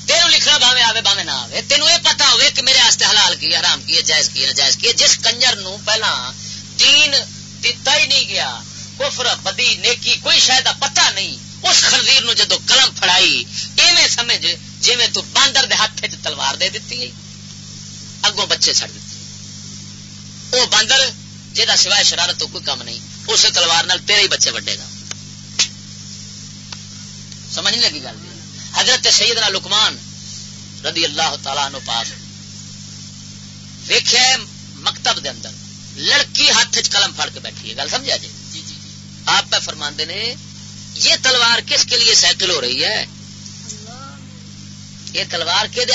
تینوں لکھنا باوے آوے باوے نہ آوے۔ تینوں یہ پتا ہوئے کہ میرے حلال کی حرام کی ہے، جائز کی ہے جائز کی ہے۔ جس کنجر نو پہلا دین دتا ہی نہیں گیا۔ کفر، بدی، نیکی، کوئی شاید پتہ نہیں۔ اس خنزیر نو جدو قلم پھڑائی، ایویں سمجھ جی میں تو باندر دے ہاتھ چ تلوار دے دیتی ہے اگوں بچے چڑ دیتے وہ باندر جہاں سوائے شرارت تو کوئی کام نہیں۔ اس تلوار نال تیرے ہی بچے وڈے گا۔ سمجھ نہیں لگی گل؟ حضرت سیدنا لکمان رضی اللہ تعالی نو پاس ویخیا مکتب دے اندر۔ لڑکی ہاتھ قلم پھڑ کے بیٹھی ہے۔ گل سمجھا جی؟ آپ پہ فرما نے یہ تلوار کس کے لیے سائیکل ہو رہی ہے؟ یہ تلوار کے دے